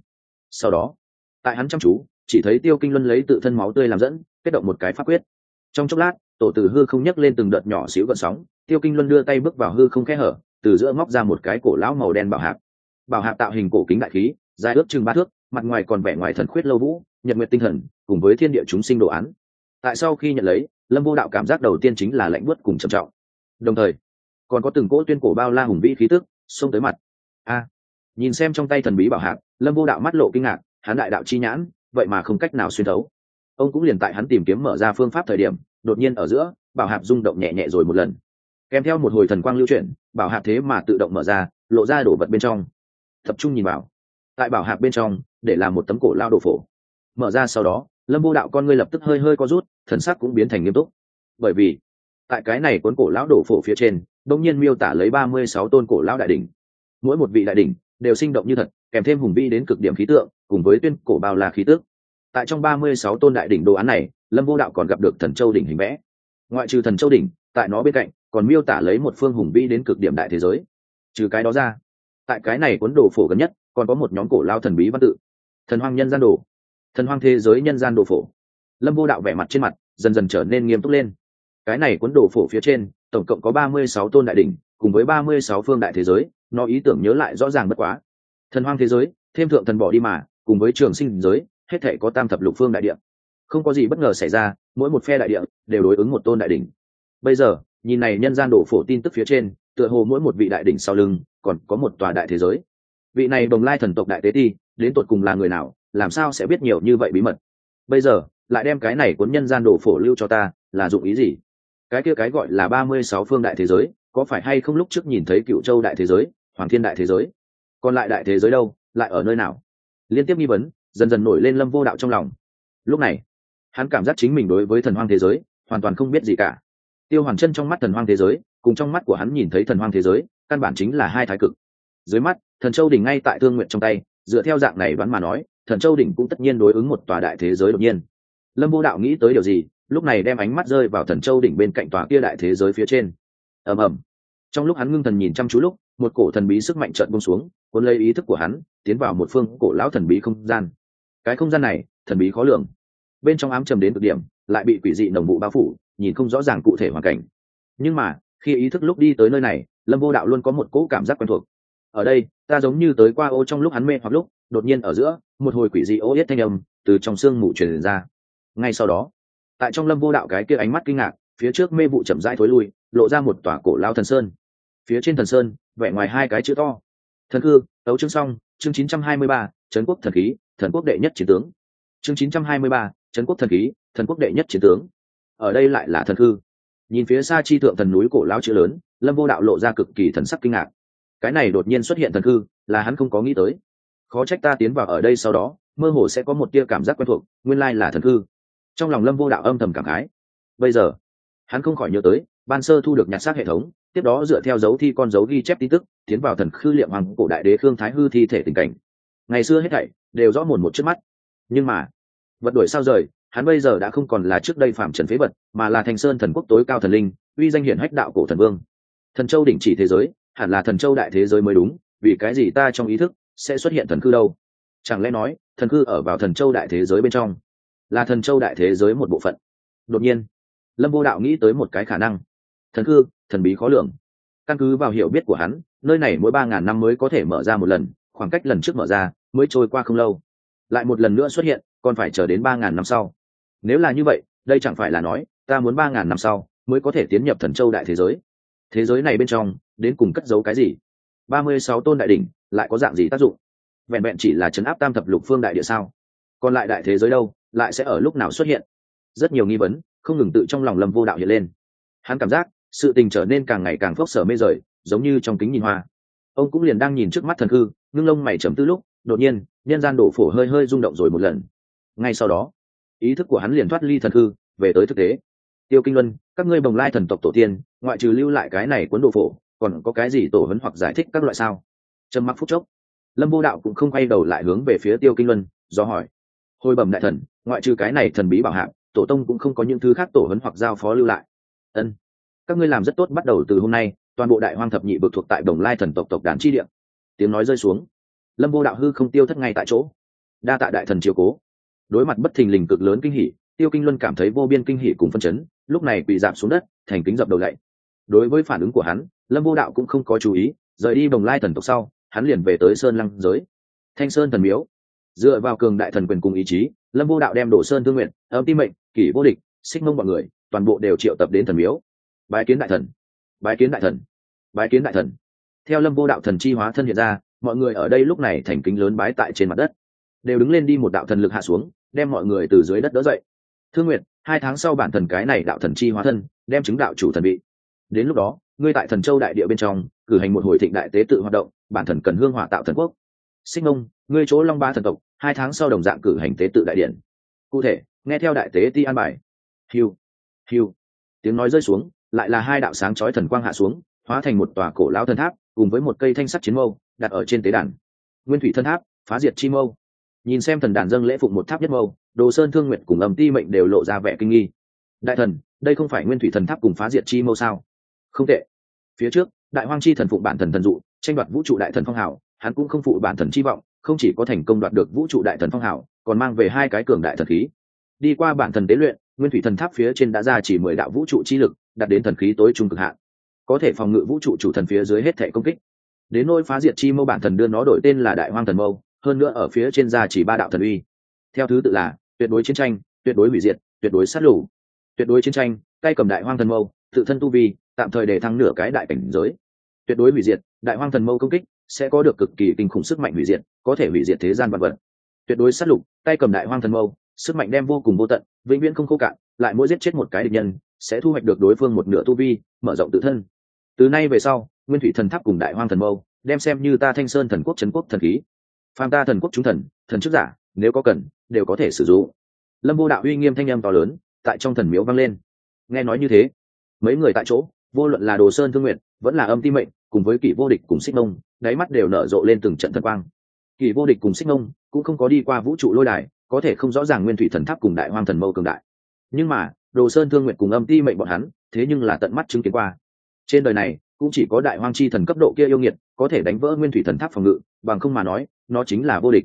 Sau đó, tại hắn chăm chú, chỉ thấy tiêu kinh luân lấy tự thân máu tươi làm dẫn, kết động một cái pháp quyết. Trong chốc lát, tổ tử hư không nhấc lên từng đợt nhỏ xíu gợn sóng tiêu kinh luân đưa tay bước vào hư không khe hở, từ giữa móc ra một cái cổ lão màu đen bảo hạc. Bảo hạc tạo hình cổ kính đại khí, dài ước chừng ba thước, mặt ngoài còn vẻ ngoài thần khuyết lâu vũ, nhật nguyện tinh thần, cùng với thiên địa chúng sinh đồ án. Tại sau khi nhận lấy, lâm vô đạo cảm giác đầu tiên chính là lạnh bớt cùng trầm trọng. Đồng thời, còn có từng cỗ tuyên cổ bao la hùng vĩ khí tức xông tới mặt. A! Nhìn xem trong tay thần bí bảo hạc, lâm vô đạo mắt lộ kinh ngạc, hắn đại đạo chi nhãn, vậy mà không cách nào xuyên thấu. Ông cũng liền tại hắn tìm kiếm mở ra phương pháp thời điểm, đột nhiên ở giữa, bảo hạc rung động nhẹ nhẹ rồi một lần kèm theo một hồi thần quang lưu chuyển, bảo hạc thế mà tự động mở ra, lộ ra đổ vật bên trong. Tập trung nhìn vào. Tại bảo hạc bên trong, để làm một tấm cổ lao đồ phổ. Mở ra sau đó, lâm vô đạo con ngươi lập tức hơi hơi co rút, thần sắc cũng biến thành nghiêm túc. Bởi vì, tại cái này cuốn cổ lão đổ phổ phía trên, đông nhiên miêu tả lấy ba mươi sáu tôn cổ lão đại đỉnh. Mỗi một vị đại đỉnh đều sinh động như thật, kèm thêm hùng vi đến cực điểm khí tượng, cùng với tuyên cổ bao là khí tước tại trong ba mươi sáu tôn đại đỉnh đồ án này, lâm vô đạo còn gặp được thần châu đỉnh hình vẽ. Ngoại trừ thần châu đỉnh, tại nó bên cạnh còn miêu tả lấy một phương hùng vĩ đến cực điểm đại thế giới. Trừ cái đó ra, tại cái này cuốn đồ phổ gần nhất, còn có một nhóm cổ lao thần bí văn tự. Thần hoang nhân gian đồ. Thần hoang thế giới nhân gian đồ phổ. Lâm vô đạo vẻ mặt trên mặt, dần dần trở nên nghiêm túc lên. Cái này cuốn đồ phổ phía trên, tổng cộng có ba mươi sáu tôn đại đ ỉ n h cùng với ba mươi sáu phương đại thế giới, nó ý tưởng nhớ lại rõ ràng bất quá. Thần hoang thế giới, thêm thượng thần bỏ đi mà, cùng với trường sinh giới, hết thể có tam thập lục phương đại địa. Không có gì bất ngờ xảy ra, mỗi một phe đại địa đều đối ứng một tôn đại đ ỉ n h bây giờ nhìn này nhân gian đổ phổ tin tức phía trên, tựa hồ mỗi một vị đại đỉnh sau lưng, còn có một tòa đại thế giới. Vị này đồng lai thần tộc đại tế ti, đến tột cùng là người nào, làm sao sẽ biết nhiều như vậy bí mật? Bây giờ, lại đem cái này cuốn nhân gian đổ phổ lưu cho ta, là dụng ý gì? Cái kia cái gọi là ba mươi sáu phương đại thế giới, có phải hay không lúc trước nhìn thấy cựu châu đại thế giới, hoàng thiên đại thế giới? Còn lại đại thế giới đâu, lại ở nơi nào? Liên tiếp nghi vấn, dần dần nổi lên lâm vô đạo trong lòng. Lúc này, hắn cảm giác chính mình đối với thần hoang thế giới, hoàn toàn không biết gì cả tiêu hoàn chân trong mắt thần hoang thế giới, cùng trong mắt của hắn nhìn thấy thần hoang thế giới, căn bản chính là hai thái cực. Dưới mắt, thần châu đỉnh ngay tại thương nguyện trong tay, dựa theo dạng này vẫn mà nói, thần châu đỉnh cũng tất nhiên đối ứng một tòa đại thế giới đột nhiên. Lâm vô đạo nghĩ tới điều gì, lúc này đem ánh mắt rơi vào thần châu đỉnh bên cạnh tòa kia đại thế giới phía trên. Ầm ầm. Trong lúc hắn ngưng thần nhìn chăm chú lúc, một cổ thần bí sức mạnh trợn bông xuống, cuốn lấy ý thức của hắn, tiến vào một phương cổ lão thần bí không gian. Cái không gian này, thần bí khó lường. Bên trong ám trầm đến cực điểm, lại bị quỷ dị nồng vụ bao phủ nhìn không rõ ràng cụ thể hoàn cảnh. Nhưng mà khi ý thức lúc đi tới nơi này lâm vô đạo luôn có một cỗ cảm giác quen thuộc. Ở đây ta giống như tới qua ô trong lúc hắn mê hoặc lúc đột nhiên ở giữa một hồi quỷ dị ô yết thanh âm từ trong xương mù truyền ra. Ngay sau đó tại trong lâm vô đạo cái kia ánh mắt kinh ngạc phía trước mê vụ chậm rãi thối lui lộ ra một tòa cổ lao thần sơn. Phía trên thần sơn vẽ ngoài hai cái chữ to. Thần cư tấu chương xong chương 923, trấn quốc thần khí thần quốc đệ nhất chiến tướng. Chương 923, trấn quốc thần khí thần quốc đệ nhất chiến tướng ở đây lại là thần hư nhìn phía xa chi thượng thần núi cổ lao chữ lớn, lâm vô đạo lộ ra cực kỳ thần sắc kinh ngạc. Cái này đột nhiên xuất hiện thần hư là hắn không có nghĩ tới. Khó trách ta tiến vào ở đây sau đó, mơ hồ sẽ có một tia cảm giác quen thuộc, nguyên lai là thần hư trong lòng lâm vô đạo âm thầm cảm khái. Bây giờ, hắn không khỏi nhớ tới, ban sơ thu được nhặt xác hệ thống, tiếp đó dựa theo dấu thi con dấu ghi chép tin tức, tiến vào thần khư liệm hoàng cổ đại đế khương thái hư thi thể tình cảnh. Ngày xưa hết thảy đều rõ mồn một trước mắt. Nhưng mà, vật đuổi sao rời hắn bây giờ đã không còn là trước đây phạm trần phế vật, mà là thành sơn thần quốc tối cao thần linh, uy danh hiển hách đạo cổ thần vương. Thần châu đỉnh chỉ thế giới, hẳn là thần châu đại thế giới mới đúng, vì cái gì ta trong ý thức sẽ xuất hiện thần cư đâu? Chẳng lẽ nói, thần cư ở vào thần châu đại thế giới bên trong, là thần châu đại thế giới một bộ phận? Đột nhiên, lâm vô đạo nghĩ tới một cái khả năng. Thần cư, thần bí khó lường. Căn cứ vào hiểu biết của hắn, nơi này mỗi ba ngàn năm mới có thể mở ra một lần, khoảng cách lần trước mở ra mới trôi qua không lâu. Lại một lần nữa xuất hiện, còn phải chờ đến ba ngàn năm sau nếu là như vậy, đây chẳng phải là nói, ta muốn ba ngàn năm sau mới có thể tiến nhập thần châu đại thế giới. Thế giới này bên trong, đến cùng cất giấu cái gì? Ba mươi sáu tôn đại đ ỉ n h lại có dạng gì tác dụng? Vẹn vẹn chỉ là chấn áp tam thập lục phương đại địa sao? Còn lại đại thế giới đâu, lại sẽ ở lúc nào xuất hiện? Rất nhiều nghi vấn, không ngừng tự trong lòng lâm vô đạo hiện lên. Hắn cảm giác, sự tình trở nên càng ngày càng phốc sở mê rời, giống như trong kính nhìn hoa. Ông cũng liền đang nhìn trước mắt thần hư, ngưng lông mày chấm tư lúc, đột nhiên, nhân gian đổ phổ hơi hơi rung động rồi một lần. Ngay sau đó ý thức của hắn liền thoát ly thần hư, về tới thực tế. Tiêu kinh luân, các ngươi bồng lai thần tộc tổ tiên, ngoại trừ lưu lại cái này cuốn đồ phổ, còn có cái gì tổ hấn hoặc giải thích các loại sao? Trầm mặc phút chốc, lâm vô đạo cũng không quay đầu lại hướng về phía tiêu kinh luân, do hỏi. Hồi bẩm đại thần, ngoại trừ cái này thần bí bảo hạng tổ tông cũng không có những thứ khác tổ hấn hoặc giao phó lưu lại. Ân. Các ngươi làm rất tốt bắt đầu từ hôm nay, toàn bộ đại hoang thập nhị vực thuộc tại đồng lai thần tộc tộc đàn chi địa. Tiếng nói rơi xuống. Lâm vô đạo hư không tiêu thất ngay tại chỗ. Đa tạ đại thần triều cố đối mặt bất thình lình cực lớn kinh hỉ, tiêu kinh luân cảm thấy vô biên kinh hỉ cùng phân chấn, lúc này bị giảm xuống đất, thành kính dập đầu lạy đối với phản ứng của hắn, lâm vô đạo cũng không có chú ý, rời đi đồng lai thần tộc sau, hắn liền về tới sơn lăng giới. Thanh sơn thần miếu. Dựa vào cường đại thần quyền cùng ý chí, lâm vô đạo đem đồ sơn thương nguyện, âm tim mệnh, kỷ vô địch, xích mông mọi người, toàn bộ đều triệu tập đến thần miếu. Bái kiến đại thần. Bái kiến đại thần. Bái kiến đại thần. Theo lâm vô đạo thần chi hóa thân hiện ra, mọi người ở đây lúc này thành kính lớn bái tại trên mặt đất. Đều đứng lên đi một đạo thần lực hạ xuống đem mọi người từ dưới đất đỡ dậy. Thương nguyện hai tháng sau bản thần cái này đạo thần chi hóa thân, đem chứng đạo chủ thần bị. Đến lúc đó, ngươi tại thần châu đại địa bên trong, cử hành một hồi thịnh đại tế tự hoạt động, bản thần cần hương hỏa tạo thần quốc. Sinh ông ngươi chỗ long ba thần tộc, hai tháng sau đồng dạng cử hành tế tự đại điện. Cụ thể, nghe theo đại tế ti an bài. Hiu hiu tiếng nói rơi xuống, lại là hai đạo sáng chói thần quang hạ xuống, hóa thành một tòa cổ lao thần tháp, cùng với một cây thanh sắt chiến mâu, đặt ở trên tế đàn. Nguyên thủy thân tháp, phá diệt chi mâu nhìn xem thần đàn dâng lễ phụng một tháp nhất mâu, đồ sơn thương nguyện cùng âm ti mệnh đều lộ ra vẻ kinh nghi. Đại thần, đây không phải nguyên thủy thần tháp cùng phá diệt chi mâu sao? Không tệ. Phía trước, đại hoang chi thần phụng bản thần thần dụ, tranh đoạt vũ trụ đại thần phong hào, hắn cũng không phụ bản thần chi vọng, không chỉ có thành công đoạt được vũ trụ đại thần phong hào, còn mang về hai cái cường đại thần khí. Đi qua bản thần tế luyện, nguyên thủy thần tháp phía trên đã ra chỉ mười đạo vũ trụ chi lực, đạt đến thần khí tối trung cực hạn. Có thể phòng ngự vũ trụ chủ thần phía dưới hết thể công kích. Đến nôi phá diệt chi mâu bản thần đưa nó đổi tên là đại hoang thần mâu hơn nữa ở phía trên ra chỉ ba đạo thần uy. Theo thứ tự là, tuyệt đối chiến tranh, tuyệt đối hủy diệt, tuyệt đối sát lũ tuyệt đối chiến tranh, tay cầm đại hoang thần mâu, tự thân tu vi, tạm thời để thăng nửa cái đại cảnh giới. Tuyệt đối hủy diệt, đại hoang thần mâu công kích, sẽ có được cực kỳ kinh khủng sức mạnh hủy diệt, có thể hủy diệt thế gian vật vật. Tuyệt đối sát lục tay cầm đại hoang thần mâu, sức mạnh đem vô cùng vô tận, vĩnh viễn không khô cạn, lại mỗi giết chết một cái địch nhân, sẽ thu hoạch được đối phương một nửa tu vi, mở rộng tự thân. Từ nay về sau, nguyên thủy thần tháp cùng đại hoang thần mâu, đem xem như ta thanh sơn thần quốc trấn quốc thần khí phàm ta thần quốc chúng thần thần chức giả, nếu có cần, đều có thể sử dụng. Lâm vô đạo uy nghiêm thanh âm to lớn, tại trong thần miếu vang lên. Nghe nói như thế, mấy người tại chỗ, vô luận là đồ sơn thương nguyện vẫn là âm ti mệnh, cùng với kỷ vô địch cùng xích mông, đáy mắt đều nở rộ lên từng trận thần quang. Kỷ vô địch cùng xích mông cũng không có đi qua vũ trụ lôi đài, có thể không rõ ràng nguyên thủy thần tháp cùng đại hoang thần mâu cường đại. Nhưng mà, đồ sơn thương nguyện cùng âm ti mệnh bọn hắn, thế nhưng là tận mắt chứng kiến qua. Trên đời này, cũng chỉ có đại hoang chi thần cấp độ kia yêu nghiệt, có thể đánh vỡ nguyên thủy thần tháp phòng ngự, bằng không mà nói nó chính là vô địch.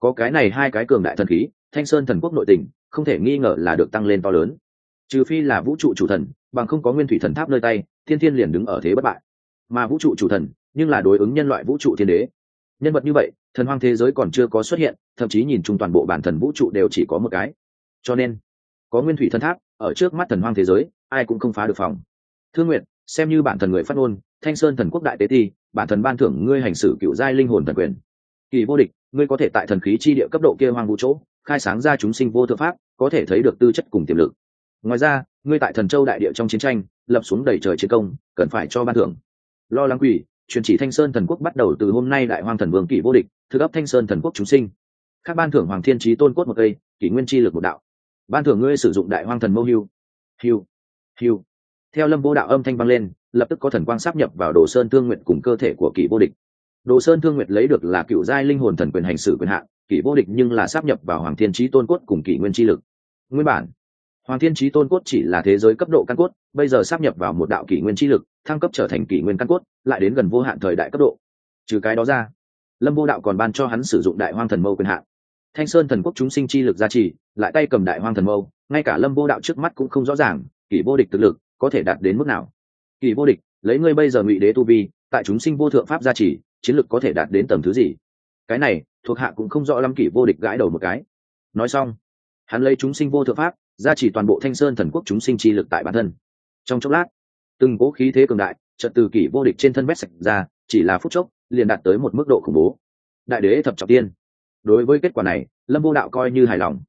Có cái này hai cái cường đại thần khí, thanh sơn thần quốc nội tình, không thể nghi ngờ là được tăng lên to lớn. Trừ phi là vũ trụ chủ thần, bằng không có nguyên thủy thần tháp nơi tay, thiên thiên liền đứng ở thế bất bại. Mà vũ trụ chủ thần, nhưng là đối ứng nhân loại vũ trụ thiên đế. Nhân vật như vậy, thần hoang thế giới còn chưa có xuất hiện, thậm chí nhìn chung toàn bộ bản thần vũ trụ đều chỉ có một cái. Cho nên, có nguyên thủy thần tháp, ở trước mắt thần hoang thế giới, ai cũng không phá được phòng. Thương nguyện xem như bản thần người phát ngôn, thanh sơn thần quốc đại tế ti, bản thần ban thưởng ngươi hành xử cựu giai linh hồn thần quyền kỳ vô địch, ngươi có thể tại thần khí chi địa cấp độ kia hoang vũ chỗ, khai sáng ra chúng sinh vô thượng pháp, có thể thấy được tư chất cùng tiềm lực. Ngoài ra, ngươi tại thần châu đại địa trong chiến tranh, lập xuống đầy trời chiến công, cần phải cho ban thưởng. Lo lắng quỷ, truyền chỉ thanh sơn thần quốc bắt đầu từ hôm nay đại hoang thần vương kỷ vô địch thực ấp thanh sơn thần quốc chúng sinh. Các ban thưởng hoàng thiên trí tôn cốt một cây, kỷ nguyên chi lực một đạo. Ban thưởng ngươi sử dụng đại hoang thần mâu hưu. Hưu hưu. Theo lâm vô đạo âm thanh vang lên, lập tức có thần quang sắp nhập vào đồ sơn thương nguyện cùng cơ thể của kỷ vô địch đồ sơn thương nguyện lấy được là cựu giai linh hồn thần quyền hành xử quyền hạn, kỷ vô địch nhưng là sắp nhập vào hoàng thiên trí tôn cốt cùng kỷ nguyên chi lực. Nguyên bản, hoàng thiên trí tôn cốt chỉ là thế giới cấp độ căn cốt, bây giờ sắp nhập vào một đạo kỷ nguyên chi lực, thăng cấp trở thành kỷ nguyên căn cốt, lại đến gần vô hạn thời đại cấp độ. Trừ cái đó ra, lâm vô đạo còn ban cho hắn sử dụng đại hoang thần mâu quyền hạn. Thanh sơn thần quốc chúng sinh chi lực gia trì, lại tay cầm đại hoang thần mâu, ngay cả lâm vô đạo trước mắt cũng không rõ ràng, kỷ vô địch thực lực có thể đạt đến mức nào. Kỷ vô địch, lấy ngươi bây giờ ngụy đế tu vi, tại chúng sinh vô thượng pháp gia trì chiến lược có thể đạt đến tầm thứ gì. Cái này, thuộc hạ cũng không rõ lắm kỷ vô địch gãi đầu một cái. Nói xong, hắn lấy chúng sinh vô thượng pháp, ra chỉ toàn bộ thanh sơn thần quốc chúng sinh chi lực tại bản thân. Trong chốc lát, từng cố khí thế cường đại trận từ kỷ vô địch trên thân vét sạch ra, chỉ là phút chốc, liền đạt tới một mức độ khủng bố. Đại đế thập trọng tiên. Đối với kết quả này, lâm vô đạo coi như hài lòng.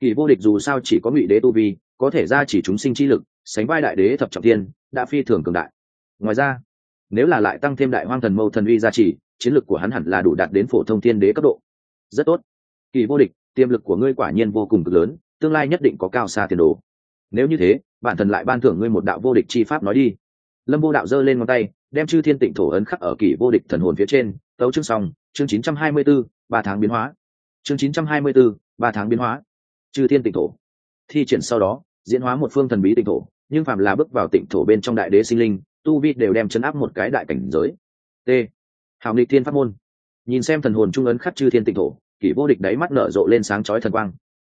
Kỷ vô địch dù sao chỉ có ngụy đế tu vi, có thể ra chỉ chúng sinh chi lực, sánh vai đại đế thập trọng tiên, đã phi thường cường đại. Ngoài ra nếu là lại tăng thêm đại hoang thần mâu thần uy gia trì chiến lược của hắn hẳn là đủ đạt đến phổ thông tiên đế cấp độ. Rất tốt. Kỳ vô địch tiềm lực của ngươi quả nhiên vô cùng cực lớn tương lai nhất định có cao xa tiền đồ. Nếu như thế bản thần lại ban thưởng ngươi một đạo vô địch chi pháp nói đi. Lâm vô đạo giơ lên ngón tay đem chư thiên tịnh thổ ấn khắc ở kỷ vô địch thần hồn phía trên tấu chương xong chương 924, ba tháng biến hóa. Chương 924, ba tháng biến hóa. Chư thiên tịnh thổ. Thi triển sau đó diễn hóa một phương thần bí tịnh thổ nhưng phạm là bước vào tịnh thổ bên trong đại đế sinh linh tu vi đều đem chấn áp một cái đại cảnh giới. T. Hào nghịch thiên pháp môn. Nhìn xem thần hồn trung ấn khắc chư thiên tịnh thổ, kỷ vô địch đáy mắt nở rộ lên sáng chói thần quang.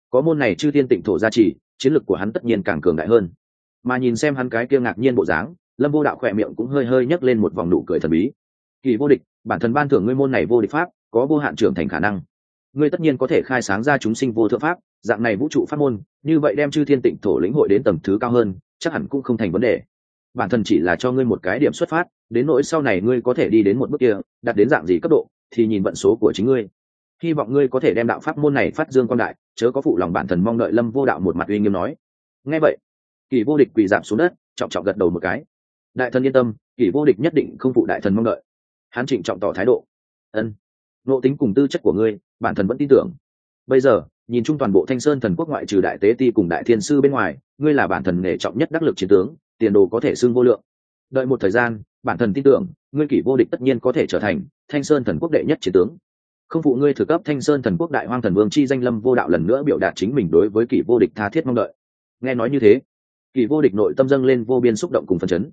Có môn này chư thiên tịnh thổ gia trì, chiến lực của hắn tất nhiên càng cường đại hơn. Mà nhìn xem hắn cái kia ngạc nhiên bộ dáng, lâm vô đạo khỏe miệng cũng hơi hơi nhấc lên một vòng nụ cười thần bí. Kỳ vô địch, bản thân ban thưởng ngươi môn này vô địch pháp, có vô hạn trưởng thành khả năng. Ngươi tất nhiên có thể khai sáng ra chúng sinh vô thượng pháp, dạng này vũ trụ pháp môn, như vậy đem chư thiên tịnh thổ lĩnh hội đến tầm thứ cao hơn, chắc hẳn cũng không thành vấn đề bản thân chỉ là cho ngươi một cái điểm xuất phát, đến nỗi sau này ngươi có thể đi đến một bước kia, đạt đến dạng gì cấp độ, thì nhìn vận số của chính ngươi. Hy vọng ngươi có thể đem đạo pháp môn này phát dương quan đại, chớ có phụ lòng bản thân mong đợi lâm vô đạo một mặt uy nghiêm nói. Nghe vậy, kỳ vô địch quỳ giảm xuống đất, trọng trọng gật đầu một cái. Đại thần yên tâm, kỳ vô địch nhất định không phụ đại thần mong đợi. Hắn trịnh trọng tỏ thái độ. Ân, nộ tính cùng tư chất của ngươi, bản thần vẫn tin tưởng. Bây giờ, nhìn chung toàn bộ thanh sơn thần quốc ngoại trừ đại tế ti cùng đại thiên sư bên ngoài, ngươi là bản thần nể trọng nhất đắc lực chiến tướng tiền đồ có thể xưng vô lượng. Đợi một thời gian, bản thần tin tưởng, ngươi kỷ vô địch tất nhiên có thể trở thành thanh sơn thần quốc đệ nhất chiến tướng. Không phụ ngươi thực cấp thanh sơn thần quốc đại hoang thần vương chi danh lâm vô đạo lần nữa biểu đạt chính mình đối với kỷ vô địch tha thiết mong đợi. Nghe nói như thế, kỷ vô địch nội tâm dâng lên vô biên xúc động cùng phấn chấn.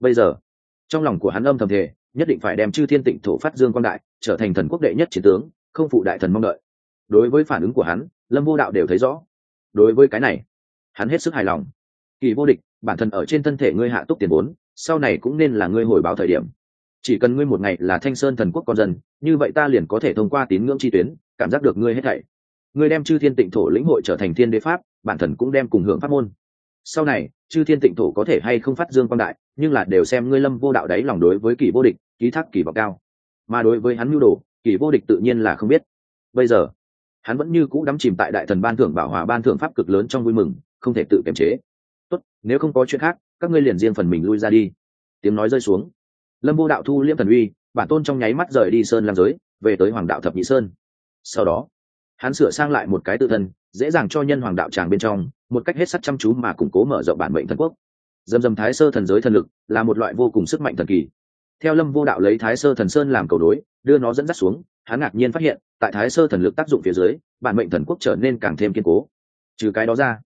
Bây giờ, trong lòng của hắn âm thầm thể nhất định phải đem chư thiên tịnh thổ phát dương quang đại, trở thành thần quốc đệ nhất chiến tướng, không phụ đại thần mong đợi. Đối với phản ứng của hắn, lâm vô đạo đều thấy rõ. Đối với cái này, hắn hết sức hài lòng kỳ vô địch, bản thân ở trên thân thể ngươi hạ túc tiền vốn, sau này cũng nên là ngươi hồi báo thời điểm. Chỉ cần ngươi một ngày là thanh sơn thần quốc con dân, như vậy ta liền có thể thông qua tín ngưỡng chi tuyến, cảm giác được ngươi hết thảy. Ngươi đem chư thiên tịnh thổ lĩnh hội trở thành thiên đế pháp, bản thân cũng đem cùng hưởng pháp môn. Sau này, chư thiên tịnh thổ có thể hay không phát dương quan đại, nhưng là đều xem ngươi lâm vô đạo đáy lòng đối với kỳ vô địch, ký thác kỳ vọng cao. Mà đối với hắn mưu đồ, kỳ vô địch tự nhiên là không biết. Bây giờ, hắn vẫn như cũ đắm chìm tại đại thần ban thưởng bảo hòa ban thưởng pháp cực lớn trong vui mừng, không thể tự kiềm chế nếu không có chuyện khác, các ngươi liền riêng phần mình lui ra đi. Tiếng nói rơi xuống. Lâm vô đạo thu liêm thần uy, bản tôn trong nháy mắt rời đi sơn lam giới, về tới hoàng đạo thập nhị sơn. Sau đó, hắn sửa sang lại một cái tự thân, dễ dàng cho nhân hoàng đạo tràng bên trong, một cách hết sắc chăm chú mà củng cố mở rộng bản mệnh thần quốc. Dầm dầm thái sơ thần giới thần lực là một loại vô cùng sức mạnh thần kỳ. Theo lâm vô đạo lấy thái sơ thần sơn làm cầu đối, đưa nó dẫn dắt xuống, hắn ngạc nhiên phát hiện, tại thái sơ thần lực tác dụng phía dưới, bản mệnh thần quốc trở nên càng thêm kiên cố. Trừ cái đó ra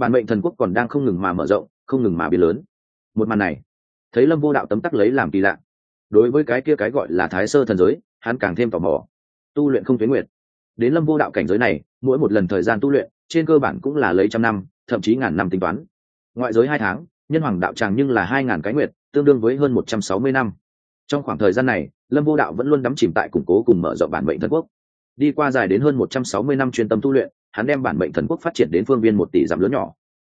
bản mệnh thần quốc còn đang không ngừng mà mở rộng, không ngừng mà biến lớn. Một màn này, thấy lâm vô đạo tấm tắc lấy làm kỳ lạ. Đối với cái kia cái gọi là thái sơ thần giới, hắn càng thêm tò mò. Tu luyện không tuyến nguyệt. Đến lâm vô đạo cảnh giới này, mỗi một lần thời gian tu luyện, trên cơ bản cũng là lấy trăm năm, thậm chí ngàn năm tính toán. Ngoại giới hai tháng, nhân hoàng đạo tràng nhưng là hai ngàn cái nguyệt, tương đương với hơn một trăm sáu mươi năm. Trong khoảng thời gian này, lâm vô đạo vẫn luôn đắm chìm tại củng cố cùng mở rộng bản mệnh thần quốc. Đi qua dài đến hơn một trăm sáu mươi năm chuyên tâm tu luyện hắn đem bản mệnh thần quốc phát triển đến phương viên một tỷ giảm lớn nhỏ.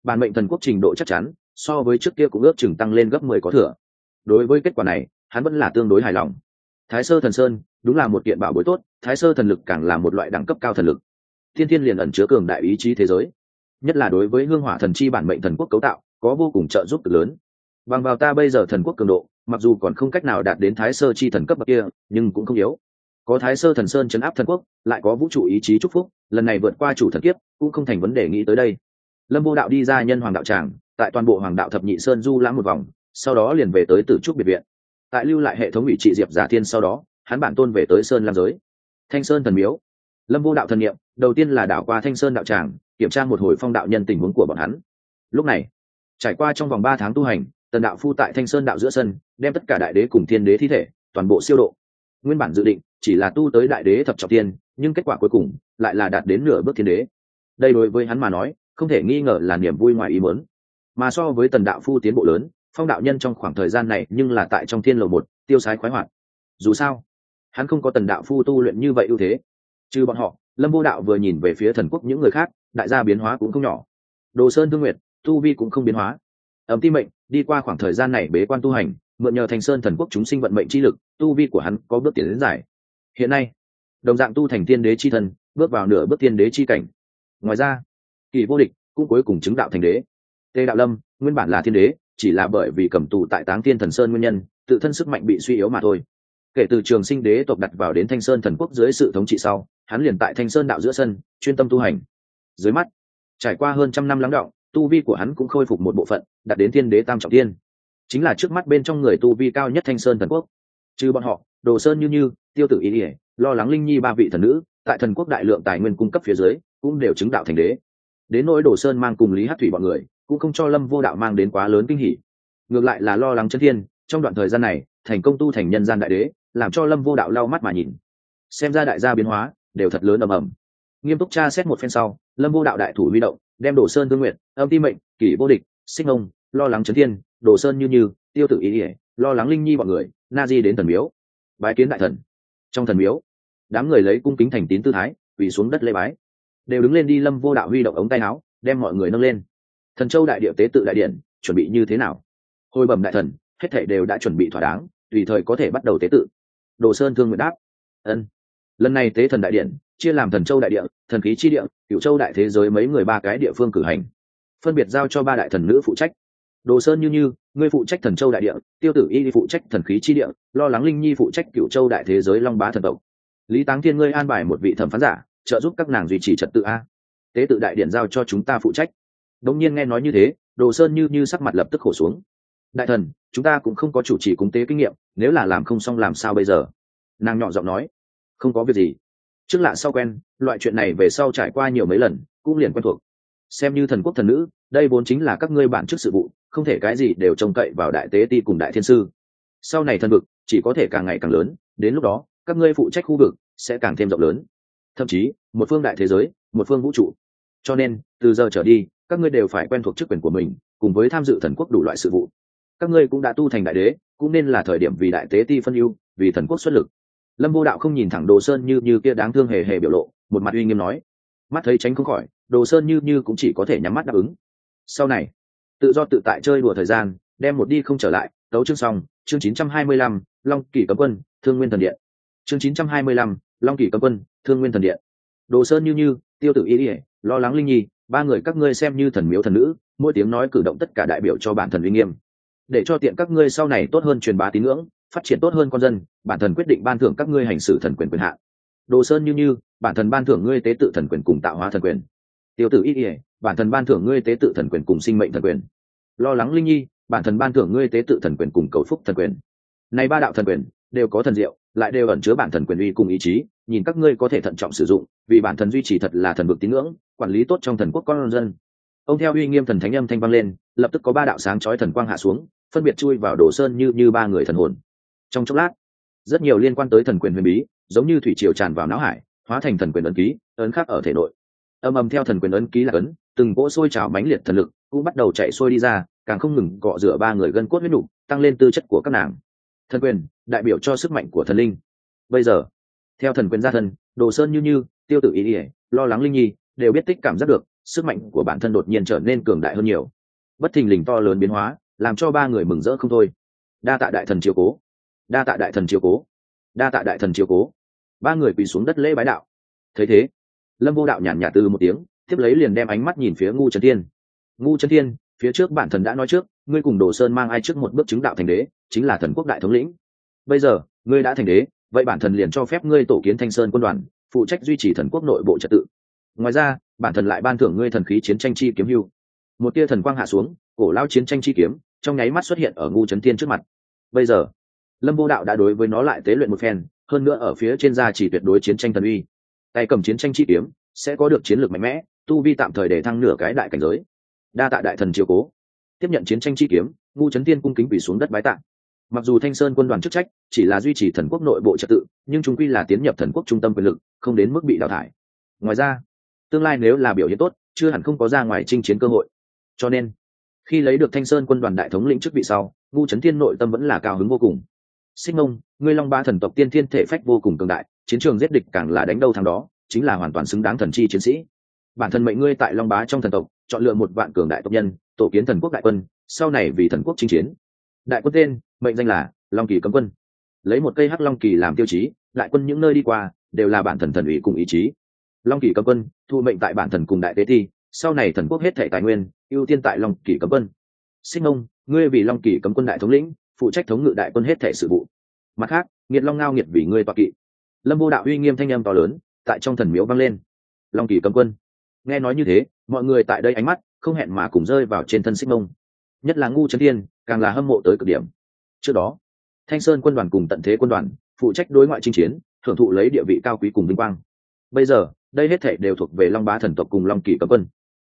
Bản mệnh thần quốc trình độ chắc chắn, so với trước kia cũng ước chừng tăng lên gấp mười có thừa. Đối với kết quả này, hắn vẫn là tương đối hài lòng. Thái sơ thần sơn, đúng là một kiện bảo bối tốt, thái sơ thần lực càng là một loại đẳng cấp cao thần lực. Thiên thiên liền ẩn chứa cường đại ý chí thế giới. Nhất là đối với hương hỏa thần chi bản mệnh thần quốc cấu tạo, có vô cùng trợ giúp cực lớn. Bằng vào ta bây giờ thần quốc cường độ, mặc dù còn không cách nào đạt đến thái sơ chi thần cấp bậc kia, nhưng cũng không yếu có thái sơ thần sơn chấn áp thần quốc, lại có vũ trụ ý chí chúc phúc, lần này vượt qua chủ thần kiếp, cũng không thành vấn đề nghĩ tới đây. Lâm vô đạo đi ra nhân hoàng đạo tràng, tại toàn bộ hoàng đạo thập nhị sơn du lãng một vòng, sau đó liền về tới tử trúc biệt viện. Tại lưu lại hệ thống ủy trị diệp giả thiên sau đó, hắn bản tôn về tới sơn lam giới. Thanh sơn thần miếu. Lâm vô đạo thần nghiệm đầu tiên là đảo qua thanh sơn đạo tràng, kiểm tra một hồi phong đạo nhân tình huống của bọn hắn. Lúc này, trải qua trong vòng ba tháng tu hành, tần đạo phu tại thanh sơn đạo giữa sân, đem tất cả đại đế cùng thiên đế thi thể, toàn bộ siêu độ nguyên bản dự định chỉ là tu tới đại đế thập trọng tiên nhưng kết quả cuối cùng lại là đạt đến nửa bước thiên đế. Đây đối với hắn mà nói, không thể nghi ngờ là niềm vui ngoài ý muốn. Mà so với tần đạo phu tiến bộ lớn, phong đạo nhân trong khoảng thời gian này nhưng là tại trong thiên lầu một, tiêu sái khoái hoạt. Dù sao, hắn không có tần đạo phu tu luyện như vậy ưu thế. Trừ bọn họ, lâm vô đạo vừa nhìn về phía thần quốc những người khác, đại gia biến hóa cũng không nhỏ. Đồ sơn thương nguyệt, tu vi cũng không biến hóa. Ấm ti mệnh, đi qua khoảng thời gian này bế quan tu hành mượn nhờ thành sơn thần quốc chúng sinh vận mệnh chi lực, tu vi của hắn có bước tiến đến giải. Hiện nay, đồng dạng tu thành tiên đế chi thần bước vào nửa bước tiên đế chi cảnh. Ngoài ra, kỳ vô địch cũng cuối cùng chứng đạo thành đế. Tề đạo lâm, nguyên bản là thiên đế, chỉ là bởi vì cầm tù tại táng thiên thần sơn nguyên nhân, tự thân sức mạnh bị suy yếu mà thôi. Kể từ trường sinh đế tộc đặt vào đến thanh sơn thần quốc dưới sự thống trị sau, hắn liền tại thanh sơn đạo giữa sân, chuyên tâm tu hành. Dưới mắt, trải qua hơn trăm năm lắng động, tu vi của hắn cũng khôi phục một bộ phận, đạt đến thiên đế tam trọng tiên chính là trước mắt bên trong người tu vi cao nhất thanh sơn thần quốc. Trừ bọn họ, đồ sơn như như, tiêu tử ý ỉa lo lắng linh nhi ba vị thần nữ, tại thần quốc đại lượng tài nguyên cung cấp phía dưới, cũng đều chứng đạo thành đế. Đến nỗi đồ sơn mang cùng lý hát thủy bọn người, cũng không cho lâm vô đạo mang đến quá lớn kinh hỉ. Ngược lại là lo lắng chân thiên, trong đoạn thời gian này, thành công tu thành nhân gian đại đế, làm cho lâm vô đạo lau mắt mà nhìn. Xem ra đại gia biến hóa, đều thật lớn ầm ầm. Nghiêm túc tra xét một phen sau, lâm vô đạo đại thủ huy động, đem đồ sơn thương nguyện âm ti mệnh, kỷ vô địch sinh ông lo lắng chấn thiên đồ sơn như như, tiêu tử ý ỉa lo lắng linh nhi bọn người, na di đến thần miếu. Bái kiến đại thần. Trong thần miếu, đám người lấy cung kính thành tín tư thái vì xuống đất lê bái. Đều đứng lên đi lâm vô đạo huy động ống tay áo, đem mọi người nâng lên. Thần châu đại địa tế tự đại điện, chuẩn bị như thế nào? Hồi bẩm đại thần, hết thể đều đã chuẩn bị thỏa đáng, tùy thời có thể bắt đầu tế tự. Đồ sơn thương nguyện đáp. Ân. Lần này tế thần đại điện, chia làm thần châu đại địa, thần khí chi địa cựu châu đại thế giới mấy người ba cái địa phương cử hành. Phân biệt giao cho ba đại thần nữ phụ trách đồ sơn như như, ngươi phụ trách thần châu đại địa, tiêu tử y phụ trách thần khí chi địa, lo lắng linh nhi phụ trách cựu châu đại thế giới long bá thần tộc. Lý táng thiên ngươi an bài một vị thẩm phán giả, trợ giúp các nàng duy trì trật tự a. Tế tự đại điện giao cho chúng ta phụ trách. Đống nhiên nghe nói như thế, đồ sơn như như sắc mặt lập tức khổ xuống. Đại thần, chúng ta cũng không có chủ trì cúng tế kinh nghiệm, nếu là làm không xong làm sao bây giờ? Nàng nhỏ giọng nói. Không có việc gì. Trước lạ sau quen, loại chuyện này về sau trải qua nhiều mấy lần, cũng liền quen thuộc xem như thần quốc thần nữ, đây vốn chính là các ngươi bản chức sự vụ, không thể cái gì đều trông cậy vào đại tế ti cùng đại thiên sư. Sau này thần vực, chỉ có thể càng ngày càng lớn, đến lúc đó, các ngươi phụ trách khu vực sẽ càng thêm rộng lớn. Thậm chí, một phương đại thế giới, một phương vũ trụ. Cho nên, từ giờ trở đi, các ngươi đều phải quen thuộc chức quyền của mình, cùng với tham dự thần quốc đủ loại sự vụ. Các ngươi cũng đã tu thành đại đế, cũng nên là thời điểm vì đại tế ti phân ưu, vì thần quốc xuất lực. Lâm vô đạo không nhìn thẳng đồ sơn như như kia đáng thương hề hề biểu lộ, một mặt uy nghiêm nói. Mắt thấy tránh không khỏi đồ sơn như như cũng chỉ có thể nhắm mắt đáp ứng. Sau này tự do tự tại chơi đùa thời gian đem một đi không trở lại Tấu chương xong chương 925, long kỷ cấm quân thương nguyên thần điện. Chương 925, long kỷ cấm quân thương nguyên thần điện. Đồ sơn như như tiêu tử y ỉa lo lắng linh nhi ba người các ngươi xem như thần miếu thần nữ mỗi tiếng nói cử động tất cả đại biểu cho bản thần uy nghiêm. Để cho tiện các ngươi sau này tốt hơn truyền bá tín ngưỡng phát triển tốt hơn con dân bản thần quyết định ban thưởng các ngươi hành xử thần quyền quyền hạn. Đồ sơn như như bản thần ban thưởng ngươi tế tự thần quyền cùng tạo hóa thần quyền tiêu tử y ỉa bản thần ban thưởng ngươi tế tự thần quyền cùng sinh mệnh thần quyền. Lo lắng linh nhi, bản thần ban thưởng ngươi tế tự thần quyền cùng cầu phúc thần quyền. Này ba đạo thần quyền, đều có thần diệu, lại đều ẩn chứa bản thần quyền uy cùng ý chí, nhìn các ngươi có thể thận trọng sử dụng, vì bản thần duy trì thật là thần vực tín ngưỡng, quản lý tốt trong thần quốc con dân. Ông theo uy nghiêm thần thánh âm thanh vang lên, lập tức có ba đạo sáng chói thần quang hạ xuống, phân biệt chui vào đồ sơn như như ba người thần hồn. Trong chốc lát, rất nhiều liên quan tới thần quyền huyền bí, giống như thủy triều tràn vào não hải, hóa thành thần quyền ấn ký, ấn khắc ở thể nội âm ầm theo thần quyền ấn ký là ấn, từng cỗ sôi trào mãnh liệt thần lực cũng bắt đầu chạy sôi đi ra, càng không ngừng gọ rửa ba người gân cốt huyết nhục tăng lên tư chất của các nàng. Thần quyền, đại biểu cho sức mạnh của thần linh. Bây giờ, theo thần quyền gia thân, đồ sơn như như, tiêu tử ý ỉa lo lắng linh nhi, đều biết tích cảm giác được, sức mạnh của bản thân đột nhiên trở nên cường đại hơn nhiều. Bất thình lình to lớn biến hóa, làm cho ba người mừng rỡ không thôi. Đa tạ đại thần chiều cố. Đa tạ đại thần chiều cố. Đa tạ đại thần chiều cố. Ba người quỳ xuống đất lễ bái đạo. Thấy thế lâm vô đạo nhàn nhạt từ một tiếng, tiếp lấy liền đem ánh mắt nhìn phía ngu trấn thiên. Ngu trấn thiên, phía trước bản thần đã nói trước, ngươi cùng đồ sơn mang ai trước một bước chứng đạo thành đế, chính là thần quốc đại thống lĩnh. Bây giờ, ngươi đã thành đế, vậy bản thần liền cho phép ngươi tổ kiến thanh sơn quân đoàn, phụ trách duy trì thần quốc nội bộ trật tự. Ngoài ra, bản thần lại ban thưởng ngươi thần khí chiến tranh chi kiếm hưu. Một tia thần quang hạ xuống, cổ lao chiến tranh chi kiếm, trong nháy mắt xuất hiện ở ngu trấn thiên trước mặt. Bây giờ, lâm vô đạo đã đối với nó lại tế luyện một phen, hơn nữa ở phía trên da chỉ tuyệt đối chiến tranh thần uy tay cầm chiến tranh chi kiếm, sẽ có được chiến lược mạnh mẽ, tu vi tạm thời để thăng nửa cái đại cảnh giới. Đa tạ đại thần chiều cố. Tiếp nhận chiến tranh chi kiếm, ngu trấn tiên cung kính bị xuống đất bái tạ. Mặc dù thanh sơn quân đoàn chức trách chỉ là duy trì thần quốc nội bộ trật tự, nhưng chúng quy là tiến nhập thần quốc trung tâm quyền lực, không đến mức bị đào thải. Ngoài ra, tương lai nếu là biểu hiện tốt, chưa hẳn không có ra ngoài chinh chiến cơ hội. Cho nên, khi lấy được thanh sơn quân đoàn đại thống lĩnh chức vị sau, ngu trấn thiên nội tâm vẫn là cao hứng vô cùng. Xích mông, ngươi long ba thần tộc tiên thiên thể phách vô cùng cường đại chiến trường giết địch càng là đánh đâu thằng đó, chính là hoàn toàn xứng đáng thần chi chiến sĩ. Bản thân mệnh ngươi tại long bá trong thần tộc, chọn lựa một vạn cường đại tộc nhân, tổ kiến thần quốc đại quân, sau này vì thần quốc chinh chiến. Đại quân tên, mệnh danh là long kỳ cấm quân. Lấy một cây hắc long kỳ làm tiêu chí, đại quân những nơi đi qua, đều là bản thần thần ủy cùng ý chí. Long kỳ cấm quân, thu mệnh tại bản thần cùng đại tế thi, sau này thần quốc hết thể tài nguyên, ưu tiên tại long kỳ cấm quân. Sinh ông ngươi vì long kỳ cấm quân đại thống lĩnh, phụ trách thống ngự đại quân hết thể sự vụ. Mặt khác, nghiệt long ngao nghiệt vì ngươi toạc kỵ lâm vô đạo uy nghiêm thanh âm to lớn, tại trong thần miếu vang lên. Long kỳ cầm quân, nghe nói như thế, mọi người tại đây ánh mắt không hẹn mà cùng rơi vào trên thân xích mông. Nhất là ngu trấn thiên, càng là hâm mộ tới cực điểm. Trước đó, thanh sơn quân đoàn cùng tận thế quân đoàn phụ trách đối ngoại chinh chiến, thưởng thụ lấy địa vị cao quý cùng vinh quang. Bây giờ, đây hết thể đều thuộc về long bá thần tộc cùng long kỳ cấm quân.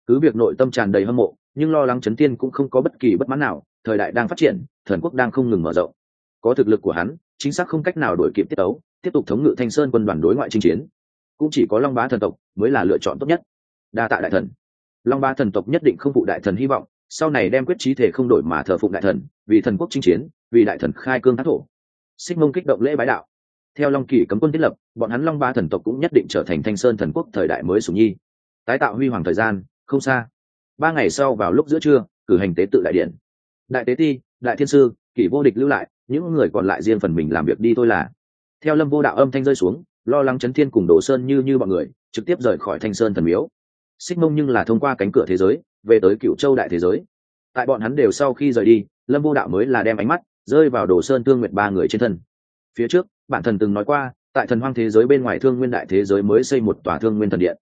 Cứ việc nội tâm tràn đầy hâm mộ, nhưng lo lắng trấn tiên cũng không có bất kỳ bất mãn nào, thời đại đang phát triển, thần quốc đang không ngừng mở rộng. Có thực lực của hắn, chính xác không cách nào đổi kịp tiết ấu tiếp tục thống ngự thanh sơn quân đoàn đối ngoại chinh chiến. Cũng chỉ có long bá thần tộc mới là lựa chọn tốt nhất. Đa tạ đại thần. Long bá thần tộc nhất định không phụ đại thần hy vọng, sau này đem quyết trí thể không đổi mà thờ phụng đại thần, vì thần quốc chinh chiến, vì đại thần khai cương thác thổ. Xích mông kích động lễ bái đạo. Theo long kỳ cấm quân thiết lập, bọn hắn long ba thần tộc cũng nhất định trở thành thanh sơn thần quốc thời đại mới sùng nhi. Tái tạo huy hoàng thời gian, không xa. Ba ngày sau vào lúc giữa trưa, cử hành tế tự đại điện. Đại tế ti, đại thiên sư, kỷ vô địch lưu lại, những người còn lại riêng phần mình làm việc đi thôi là theo lâm vô đạo âm thanh rơi xuống, lo lắng chấn thiên cùng đồ sơn như như bọn người, trực tiếp rời khỏi thanh sơn thần miếu. Xích mông nhưng là thông qua cánh cửa thế giới, về tới cựu châu đại thế giới. Tại bọn hắn đều sau khi rời đi, lâm vô đạo mới là đem ánh mắt rơi vào đồ sơn thương nguyệt ba người trên thân. Phía trước, bản thần từng nói qua, tại thần hoang thế giới bên ngoài thương nguyên đại thế giới mới xây một tòa thương nguyên thần điện.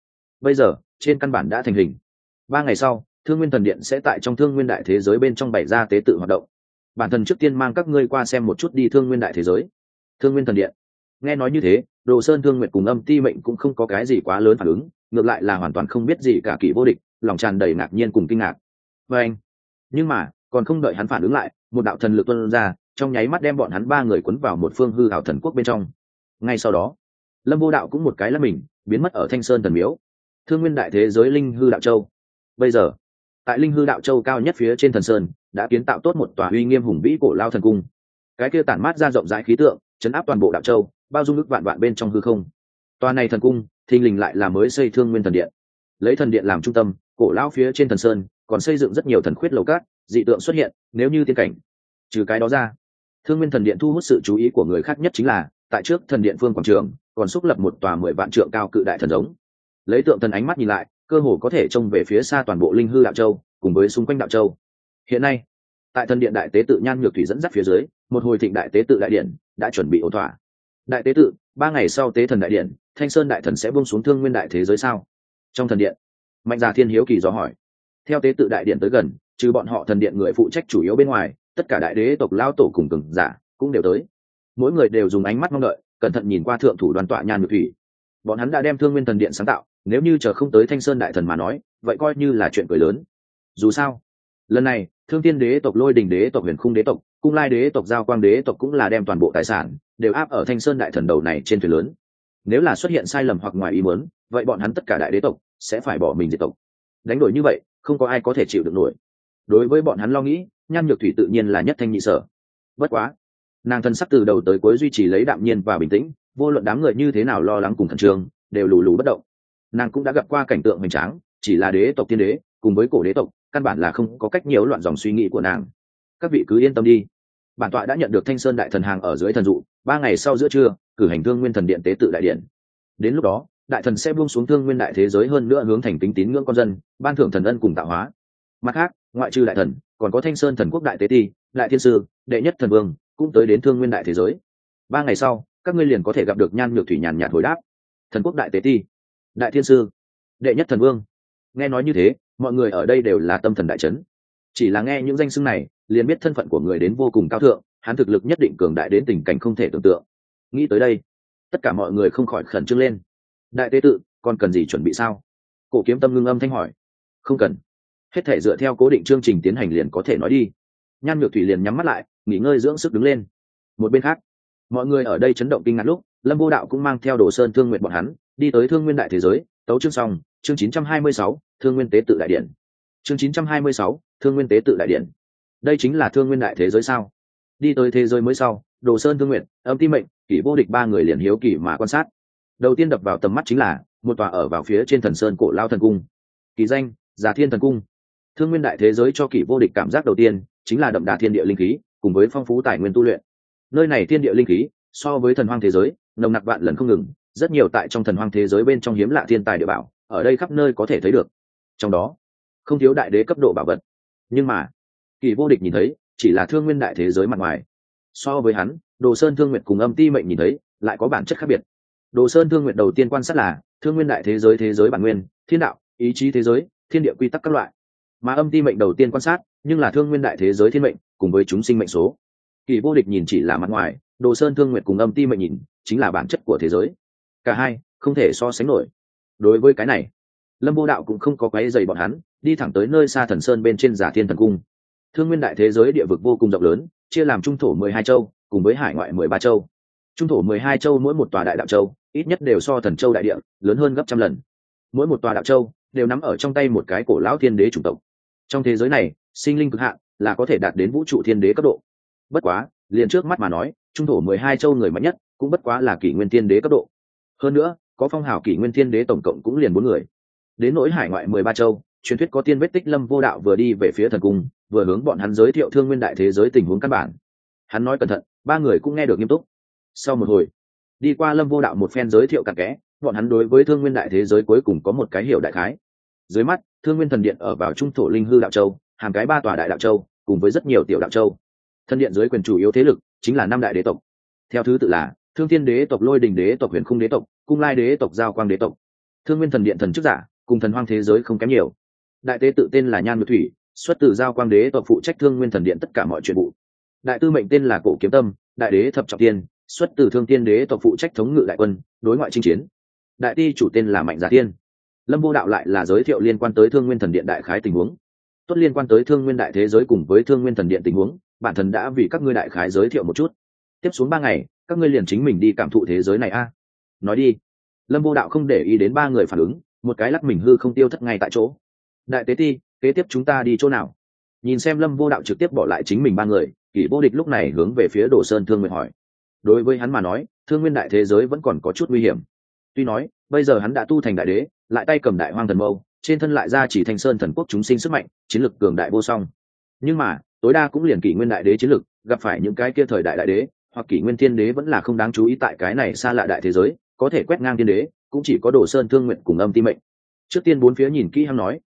Bây giờ, trên căn bản đã thành hình. Ba ngày sau, thương nguyên thần điện sẽ tại trong thương nguyên đại thế giới bên trong bảy gia tế tự hoạt động. Bản thần trước tiên mang các ngươi qua xem một chút đi thương nguyên đại thế giới. Thương nguyên thần điện nghe nói như thế đồ sơn thương nguyện cùng âm ti mệnh cũng không có cái gì quá lớn phản ứng ngược lại là hoàn toàn không biết gì cả kỷ vô địch lòng tràn đầy ngạc nhiên cùng kinh ngạc. Vâng, anh nhưng mà còn không đợi hắn phản ứng lại một đạo thần lực tuân ra trong nháy mắt đem bọn hắn ba người quấn vào một phương hư hảo thần quốc bên trong. Ngay sau đó lâm vô đạo cũng một cái là mình biến mất ở thanh sơn thần miếu. Thương nguyên đại thế giới linh hư đạo châu. Bây giờ tại linh hư đạo châu cao nhất phía trên thần sơn đã kiến tạo tốt một tòa uy nghiêm hùng vĩ cổ lao thần cung. Cái kia tản mát ra rộng rãi khí tượng chấn áp toàn bộ đạo châu, bao dung nước vạn vạn bên trong hư không. Tòa này thần cung, thình lình lại là mới xây thương nguyên thần điện. Lấy thần điện làm trung tâm, cổ lão phía trên thần sơn còn xây dựng rất nhiều thần khuyết lầu cát, dị tượng xuất hiện, nếu như tiên cảnh. Trừ cái đó ra, thương nguyên thần điện thu hút sự chú ý của người khác nhất chính là, tại trước thần điện phương quảng trường, còn xúc lập một tòa mười vạn trượng cao cự đại thần giống. Lấy tượng thần ánh mắt nhìn lại, cơ hồ có thể trông về phía xa toàn bộ linh hư đạo châu, cùng với xung quanh đạo châu. Hiện nay, tại thần điện đại tế tự nhan nhược thủy dẫn dắt phía dưới một hồi thịnh đại tế tự đại điện đã chuẩn bị ổn thỏa. Đại tế tự, ba ngày sau tế thần đại điện, thanh sơn đại thần sẽ buông xuống thương nguyên đại thế giới sao? Trong thần điện, mạnh già thiên hiếu kỳ dò hỏi. Theo tế tự đại điện tới gần, trừ bọn họ thần điện người phụ trách chủ yếu bên ngoài, tất cả đại đế tộc lao tổ cùng cường giả cũng đều tới. Mỗi người đều dùng ánh mắt mong đợi, cẩn thận nhìn qua thượng thủ đoàn tọa nhàn nhược thủy. Bọn hắn đã đem thương nguyên thần điện sáng tạo, nếu như chờ không tới thanh sơn đại thần mà nói, vậy coi như là chuyện cười lớn. Dù sao lần này, thương tiên đế tộc, lôi đình đế tộc, huyền khung đế tộc, cung lai đế tộc, giao quang đế tộc cũng là đem toàn bộ tài sản đều áp ở thanh sơn đại thần đầu này trên thuyền lớn. Nếu là xuất hiện sai lầm hoặc ngoài ý muốn, vậy bọn hắn tất cả đại đế tộc sẽ phải bỏ mình diệt tộc. Đánh đổi như vậy, không có ai có thể chịu được nổi. Đối với bọn hắn lo nghĩ nhan nhược thủy tự nhiên là nhất thanh nhị sở. Bất quá, nàng thân sắc từ đầu tới cuối duy trì lấy đạm nhiên và bình tĩnh, vô luận đám người như thế nào lo lắng cùng thần trường đều lù lù bất động. Nàng cũng đã gặp qua cảnh tượng hoành tráng, chỉ là đế tộc tiên đế, cùng với cổ đế tộc căn bản là không có cách nhiễu loạn dòng suy nghĩ của nàng. Các vị cứ yên tâm đi. Bản tọa đã nhận được thanh sơn đại thần hàng ở dưới thần dụ, ba ngày sau giữa trưa, cử hành thương nguyên thần điện tế tự đại điện. Đến lúc đó, đại thần sẽ buông xuống thương nguyên đại thế giới hơn nữa hướng thành tính tín ngưỡng con dân, ban thưởng thần ân cùng tạo hóa. Mặt khác, ngoại trừ đại thần, còn có thanh sơn thần quốc đại tế ti, đại thiên sư, đệ nhất thần vương, cũng tới đến thương nguyên đại thế giới. Ba ngày sau, các ngươi liền có thể gặp được nhan nhược thủy nhàn nhạt hồi đáp. Thần quốc đại tế ti, đại thiên sư, đệ nhất thần vương. Nghe nói như thế mọi người ở đây đều là tâm thần đại chấn, chỉ là nghe những danh xưng này liền biết thân phận của người đến vô cùng cao thượng hắn thực lực nhất định cường đại đến tình cảnh không thể tưởng tượng. Nghĩ tới đây tất cả mọi người không khỏi khẩn trương lên. Đại tế tự còn cần gì chuẩn bị sao? Cổ kiếm tâm ngưng âm thanh hỏi. Không cần. Hết thể dựa theo cố định chương trình tiến hành liền có thể nói đi. Nhan nhược thủy liền nhắm mắt lại nghỉ ngơi dưỡng sức đứng lên. Một bên khác mọi người ở đây chấn động kinh ngạc lúc lâm vô đạo cũng mang theo đồ sơn thương nguyện bọn hắn đi tới thương nguyên đại thế giới tấu chương xong chương 926, thương nguyên tế tự đại điện chương 926, thương nguyên tế tự đại điện đây chính là thương nguyên đại thế giới sao? Đi tới thế giới mới sau đồ sơn thương nguyện âm ti mệnh kỷ vô địch ba người liền hiếu kỷ mà quan sát. Đầu tiên đập vào tầm mắt chính là một tòa ở vào phía trên thần sơn cổ lao thần cung. Kỳ danh giả thiên thần cung. Thương nguyên đại thế giới cho kỷ vô địch cảm giác đầu tiên chính là đậm đà thiên địa linh khí cùng với phong phú tài nguyên tu luyện. Nơi này thiên địa linh khí so với thần hoang thế giới nồng nặc vạn lần không ngừng rất nhiều tại trong thần hoang thế giới bên trong hiếm lạ thiên tài địa bảo ở đây khắp nơi có thể thấy được trong đó. Không thiếu đại đế cấp độ bảo vật. Nhưng mà, kỳ vô địch nhìn thấy, chỉ là thương nguyên đại thế giới mặt ngoài. So với hắn, đồ sơn thương nguyện cùng âm ti mệnh nhìn thấy, lại có bản chất khác biệt. Đồ sơn thương nguyện đầu tiên quan sát là, thương nguyên đại thế giới thế giới bản nguyên, thiên đạo, ý chí thế giới, thiên địa quy tắc các loại. Mà âm ti mệnh đầu tiên quan sát, nhưng là thương nguyên đại thế giới thiên mệnh, cùng với chúng sinh mệnh số. Kỳ vô địch nhìn chỉ là mặt ngoài, đồ sơn thương nguyện cùng âm ti mệnh nhìn, chính là bản chất của thế giới. Cả hai không thể so sánh nổi. Đối với cái này lâm vô đạo cũng không có quái dày bọn hắn, đi thẳng tới nơi xa thần sơn bên trên giả thiên thần cung. Thương nguyên đại thế giới địa vực vô cùng rộng lớn, chia làm trung thổ mười hai châu, cùng với hải ngoại mười ba châu. Trung thổ mười hai châu mỗi một tòa đại đạo châu, ít nhất đều so thần châu đại địa, lớn hơn gấp trăm lần. Mỗi một tòa đạo châu đều nắm ở trong tay một cái cổ lão thiên đế chủng tộc. Trong thế giới này, sinh linh cực hạn là có thể đạt đến vũ trụ thiên đế cấp độ. Bất quá, liền trước mắt mà nói, trung thổ mười hai châu người mạnh nhất cũng bất quá là kỷ nguyên thiên đế cấp độ. Hơn nữa, có phong hào kỷ nguyên thiên đế tổng cộng cũng liền bốn người đến nỗi hải ngoại mười ba châu, truyền thuyết có tiên vết tích lâm vô đạo vừa đi về phía thần cung, vừa hướng bọn hắn giới thiệu thương nguyên đại thế giới tình huống căn bản. Hắn nói cẩn thận, ba người cũng nghe được nghiêm túc. Sau một hồi, đi qua lâm vô đạo một phen giới thiệu cặn kẽ, bọn hắn đối với thương nguyên đại thế giới cuối cùng có một cái hiểu đại khái. Dưới mắt, thương nguyên thần điện ở vào trung thổ linh hư đạo châu, hàng cái ba tòa đại đạo châu, cùng với rất nhiều tiểu đạo châu. Thân điện dưới quyền chủ yếu thế lực chính là năm đại đế tộc. Theo thứ tự là thương thiên đế tộc, lôi đình đế tộc, huyền khung đế tộc, cung lai đế tộc, giao quang đế tộc. Thương nguyên thần điện thần chức giả cùng thần hoang thế giới không kém nhiều. Đại tế tự tên là nhan ngự thủy, xuất từ giao quang đế tộc phụ trách thương nguyên thần điện tất cả mọi chuyện vụ. Đại tư mệnh tên là cổ kiếm tâm, đại đế thập trọng tiên, xuất từ thương tiên đế tộc phụ trách thống ngự đại quân, đối ngoại chinh chiến. Đại ti chủ tên là mạnh giả tiên. Lâm vô đạo lại là giới thiệu liên quan tới thương nguyên thần điện đại khái tình huống. Tốt liên quan tới thương nguyên đại thế giới cùng với thương nguyên thần điện tình huống, bản thân đã vì các ngươi đại khái giới thiệu một chút. Tiếp xuống ba ngày, các ngươi liền chính mình đi cảm thụ thế giới này a. Nói đi. Lâm vô đạo không để ý đến ba người phản ứng một cái lắc mình hư không tiêu thất ngay tại chỗ. Đại tế ti, kế tiếp chúng ta đi chỗ nào? Nhìn xem lâm vô đạo trực tiếp bỏ lại chính mình ba người, kỷ vô địch lúc này hướng về phía đồ sơn thương nguyện hỏi. Đối với hắn mà nói, thương nguyên đại thế giới vẫn còn có chút nguy hiểm. Tuy nói, bây giờ hắn đã tu thành đại đế, lại tay cầm đại hoang thần mâu, trên thân lại ra chỉ thanh sơn thần quốc chúng sinh sức mạnh, chiến lực cường đại vô song. Nhưng mà, tối đa cũng liền kỷ nguyên đại đế chiến lực, gặp phải những cái kia thời đại đại đế, hoặc kỷ nguyên thiên đế vẫn là không đáng chú ý tại cái này xa lạ đại thế giới, có thể quét ngang thiên đế cũng chỉ có đồ sơn thương nguyện cùng âm ti mệnh. Trước tiên bốn phía nhìn kỹ hắn nói,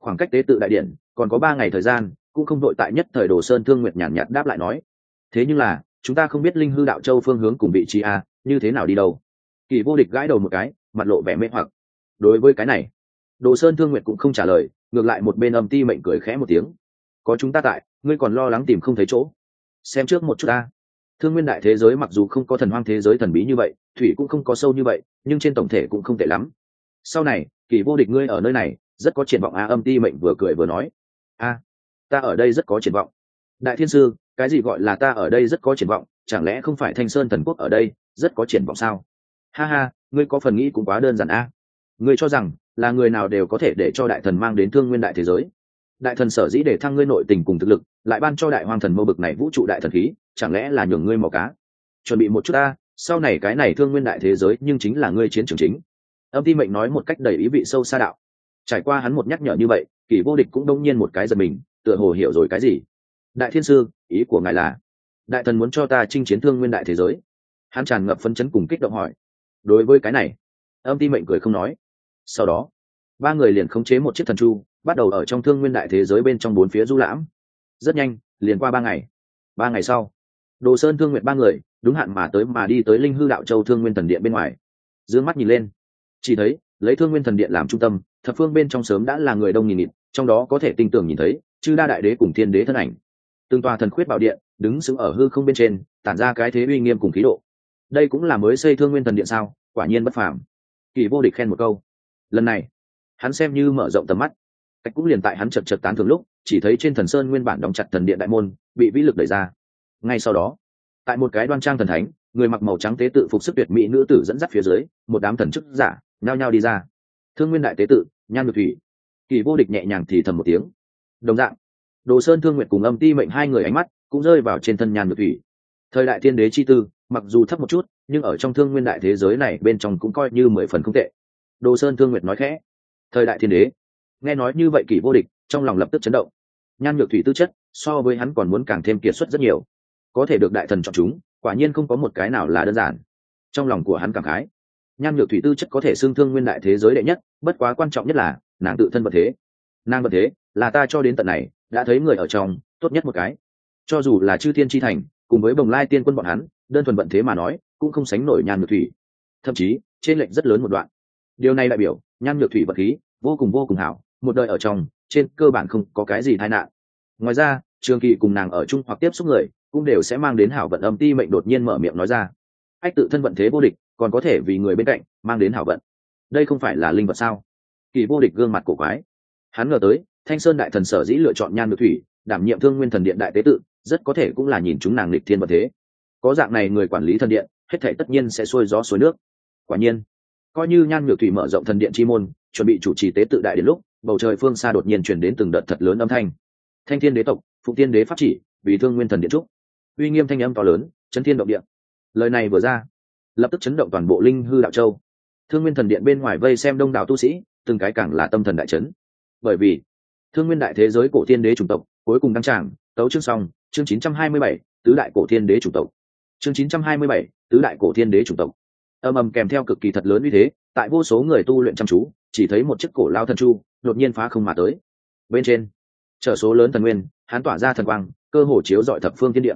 khoảng cách tế tự đại điện, còn có ba ngày thời gian, cũng không đội tại nhất thời đồ sơn thương nguyện nhàn nhạt đáp lại nói. Thế nhưng là, chúng ta không biết linh hư đạo châu phương hướng cùng vị trí a, như thế nào đi đâu. Kỳ vô địch gãi đầu một cái, mặt lộ vẻ mê hoặc. Đối với cái này, đồ sơn thương nguyện cũng không trả lời, ngược lại một bên âm ti mệnh cười khẽ một tiếng. Có chúng ta tại, ngươi còn lo lắng tìm không thấy chỗ. Xem trước một chút ta thương nguyên đại thế giới mặc dù không có thần hoang thế giới thần bí như vậy thủy cũng không có sâu như vậy, nhưng trên tổng thể cũng không tệ lắm. Sau này, kỳ vô địch ngươi ở nơi này, rất có triển vọng a âm ti mệnh vừa cười vừa nói. A ta ở đây rất có triển vọng. Đại thiên sư, cái gì gọi là ta ở đây rất có triển vọng? Chẳng lẽ không phải thanh sơn thần quốc ở đây, rất có triển vọng sao? Ha ha, ngươi có phần nghĩ cũng quá đơn giản a ngươi cho rằng là người nào đều có thể để cho đại thần mang đến thương nguyên đại thế giới. Đại thần sở dĩ để thăng ngươi nội tình cùng thực lực, lại ban cho đại hoàng thần mâu bực này vũ trụ đại thần khí, chẳng lẽ là nhường ngươi màu cá? Chuẩn bị một chút ta sau này cái này thương nguyên đại thế giới nhưng chính là ngươi chiến trường chính. Âm ti mệnh nói một cách đầy ý vị sâu xa đạo. Trải qua hắn một nhắc nhở như vậy, kỷ vô địch cũng đông nhiên một cái giật mình, tựa hồ hiểu rồi cái gì. Đại thiên sư, ý của ngài là, đại thần muốn cho ta chinh chiến thương nguyên đại thế giới. Hắn tràn ngập phấn chấn cùng kích động hỏi. Đối với cái này, âm ti mệnh cười không nói. Sau đó, ba người liền khống chế một chiếc thần chu, bắt đầu ở trong thương nguyên đại thế giới bên trong bốn phía du lãm. Rất nhanh, liền qua ba ngày. Ba ngày sau, đồ sơn thương nguyện ba người đúng hạn mà tới mà đi tới linh hư đạo châu thương nguyên thần điện bên ngoài. D ư ơ n g mắt nhìn lên. Chỉ thấy, lấy thương nguyên thần điện làm trung tâm, thập phương bên trong sớm đã là người đông nghìn nghịt, trong đó có thể tinh tường nhìn thấy, chư đa đại đế cùng thiên đế thân ảnh. Từng tòa thần khuyết bảo điện, đứng sững ở hư không bên trên, tản ra cái thế uy nghiêm cùng khí độ. Đây cũng là mới xây thương nguyên thần điện sao? Quả nhiên bất phàm. Kỳ vô địch khen một câu. Lần này, hắn xem như mở rộng tầm mắt. Cách cũng liền tại hắn chật chật tán thường lúc, chỉ thấy trên thần sơn nguyên bản đóng chặt thần điện đại môn, bị vĩ lực đẩy ra. Ngay sau đó tại một cái đoan trang thần thánh, người mặc màu trắng tế tự phục sức tuyệt mỹ nữ tử dẫn dắt phía dưới, một đám thần chức giả nhao nhao đi ra. Thương nguyên đại tế tự, nhan ngược thủy. Kỳ vô địch nhẹ nhàng thì thầm một tiếng. Đồng dạng, đồ sơn thương nguyện cùng âm ti mệnh hai người ánh mắt cũng rơi vào trên thân Nhan ngược thủy. Thời đại thiên đế chi tư, mặc dù thấp một chút, nhưng ở trong thương nguyên đại thế giới này bên trong cũng coi như mười phần không tệ. Đồ sơn thương nguyệt nói khẽ. Thời đại thiên đế. Nghe nói như vậy kỷ vô địch, trong lòng lập tức chấn động. Nhan nhược thủy tư chất so với hắn còn muốn càng thêm kiệt xuất rất nhiều có thể được đại thần chọn chúng, quả nhiên không có một cái nào là đơn giản. Trong lòng của hắn cảm khái nhan nhược thủy tư chất có thể xương thương nguyên đại thế giới đệ nhất, bất quá quan trọng nhất là, nàng tự thân vật thế. Nàng vật thế, là ta cho đến tận này, đã thấy người ở trong, tốt nhất một cái. Cho dù là chư thiên tri thành, cùng với bồng lai tiên quân bọn hắn, đơn thuần vận thế mà nói, cũng không sánh nổi nhan nhược thủy. Thậm chí, trên lệnh rất lớn một đoạn. Điều này đại biểu nhan nhược thủy vật khí, vô cùng vô cùng hảo, một đời ở trong, trên cơ bản không có cái gì tai nạn. Ngoài ra, trường kỳ cùng nàng ở chung hoặc tiếp xúc người cũng đều sẽ mang đến hảo vận âm ti mệnh đột nhiên mở miệng nói ra. Ách tự thân vận thế vô địch, còn có thể vì người bên cạnh mang đến hảo vận. Đây không phải là linh vật sao? Kỳ vô địch gương mặt cổ quái. Hắn ngờ tới, thanh sơn đại thần sở dĩ lựa chọn nhan nhược thủy, đảm nhiệm thương nguyên thần điện đại tế tự, rất có thể cũng là nhìn chúng nàng lịch thiên vật thế. Có dạng này người quản lý thần điện, hết thể tất nhiên sẽ xuôi gió suối nước. Quả nhiên, coi như nhan ngược thủy mở rộng thần điện chi môn, chuẩn bị chủ trì tế tự đại đến lúc, bầu trời phương xa đột nhiên chuyển đến từng đợt thật lớn âm thanh. Thanh thiên đế tộc phụ tiên đế pháp chỉ, vì thương nguyên thần điện trúc uy nghiêm thanh âm to lớn chấn thiên động địa. lời này vừa ra lập tức chấn động toàn bộ linh hư đạo châu. Thương nguyên thần điện bên ngoài vây xem đông đảo tu sĩ từng cái càng là tâm thần đại chấn. Bởi vì thương nguyên đại thế giới cổ thiên đế chủng tộc cuối cùng đăng tràng tấu chương xong chương 927, tứ đại cổ thiên đế chủng tộc. Chương 927, tứ đại cổ thiên đế chủng tộc. Âm ầm kèm theo cực kỳ thật lớn uy thế tại vô số người tu luyện chăm chú chỉ thấy một chiếc cổ lao thần chu đột nhiên phá không mà tới. Bên trên trở số lớn thần nguyên hắn tỏa ra thần quang cơ hồ chiếu dọi thập phương thiên địa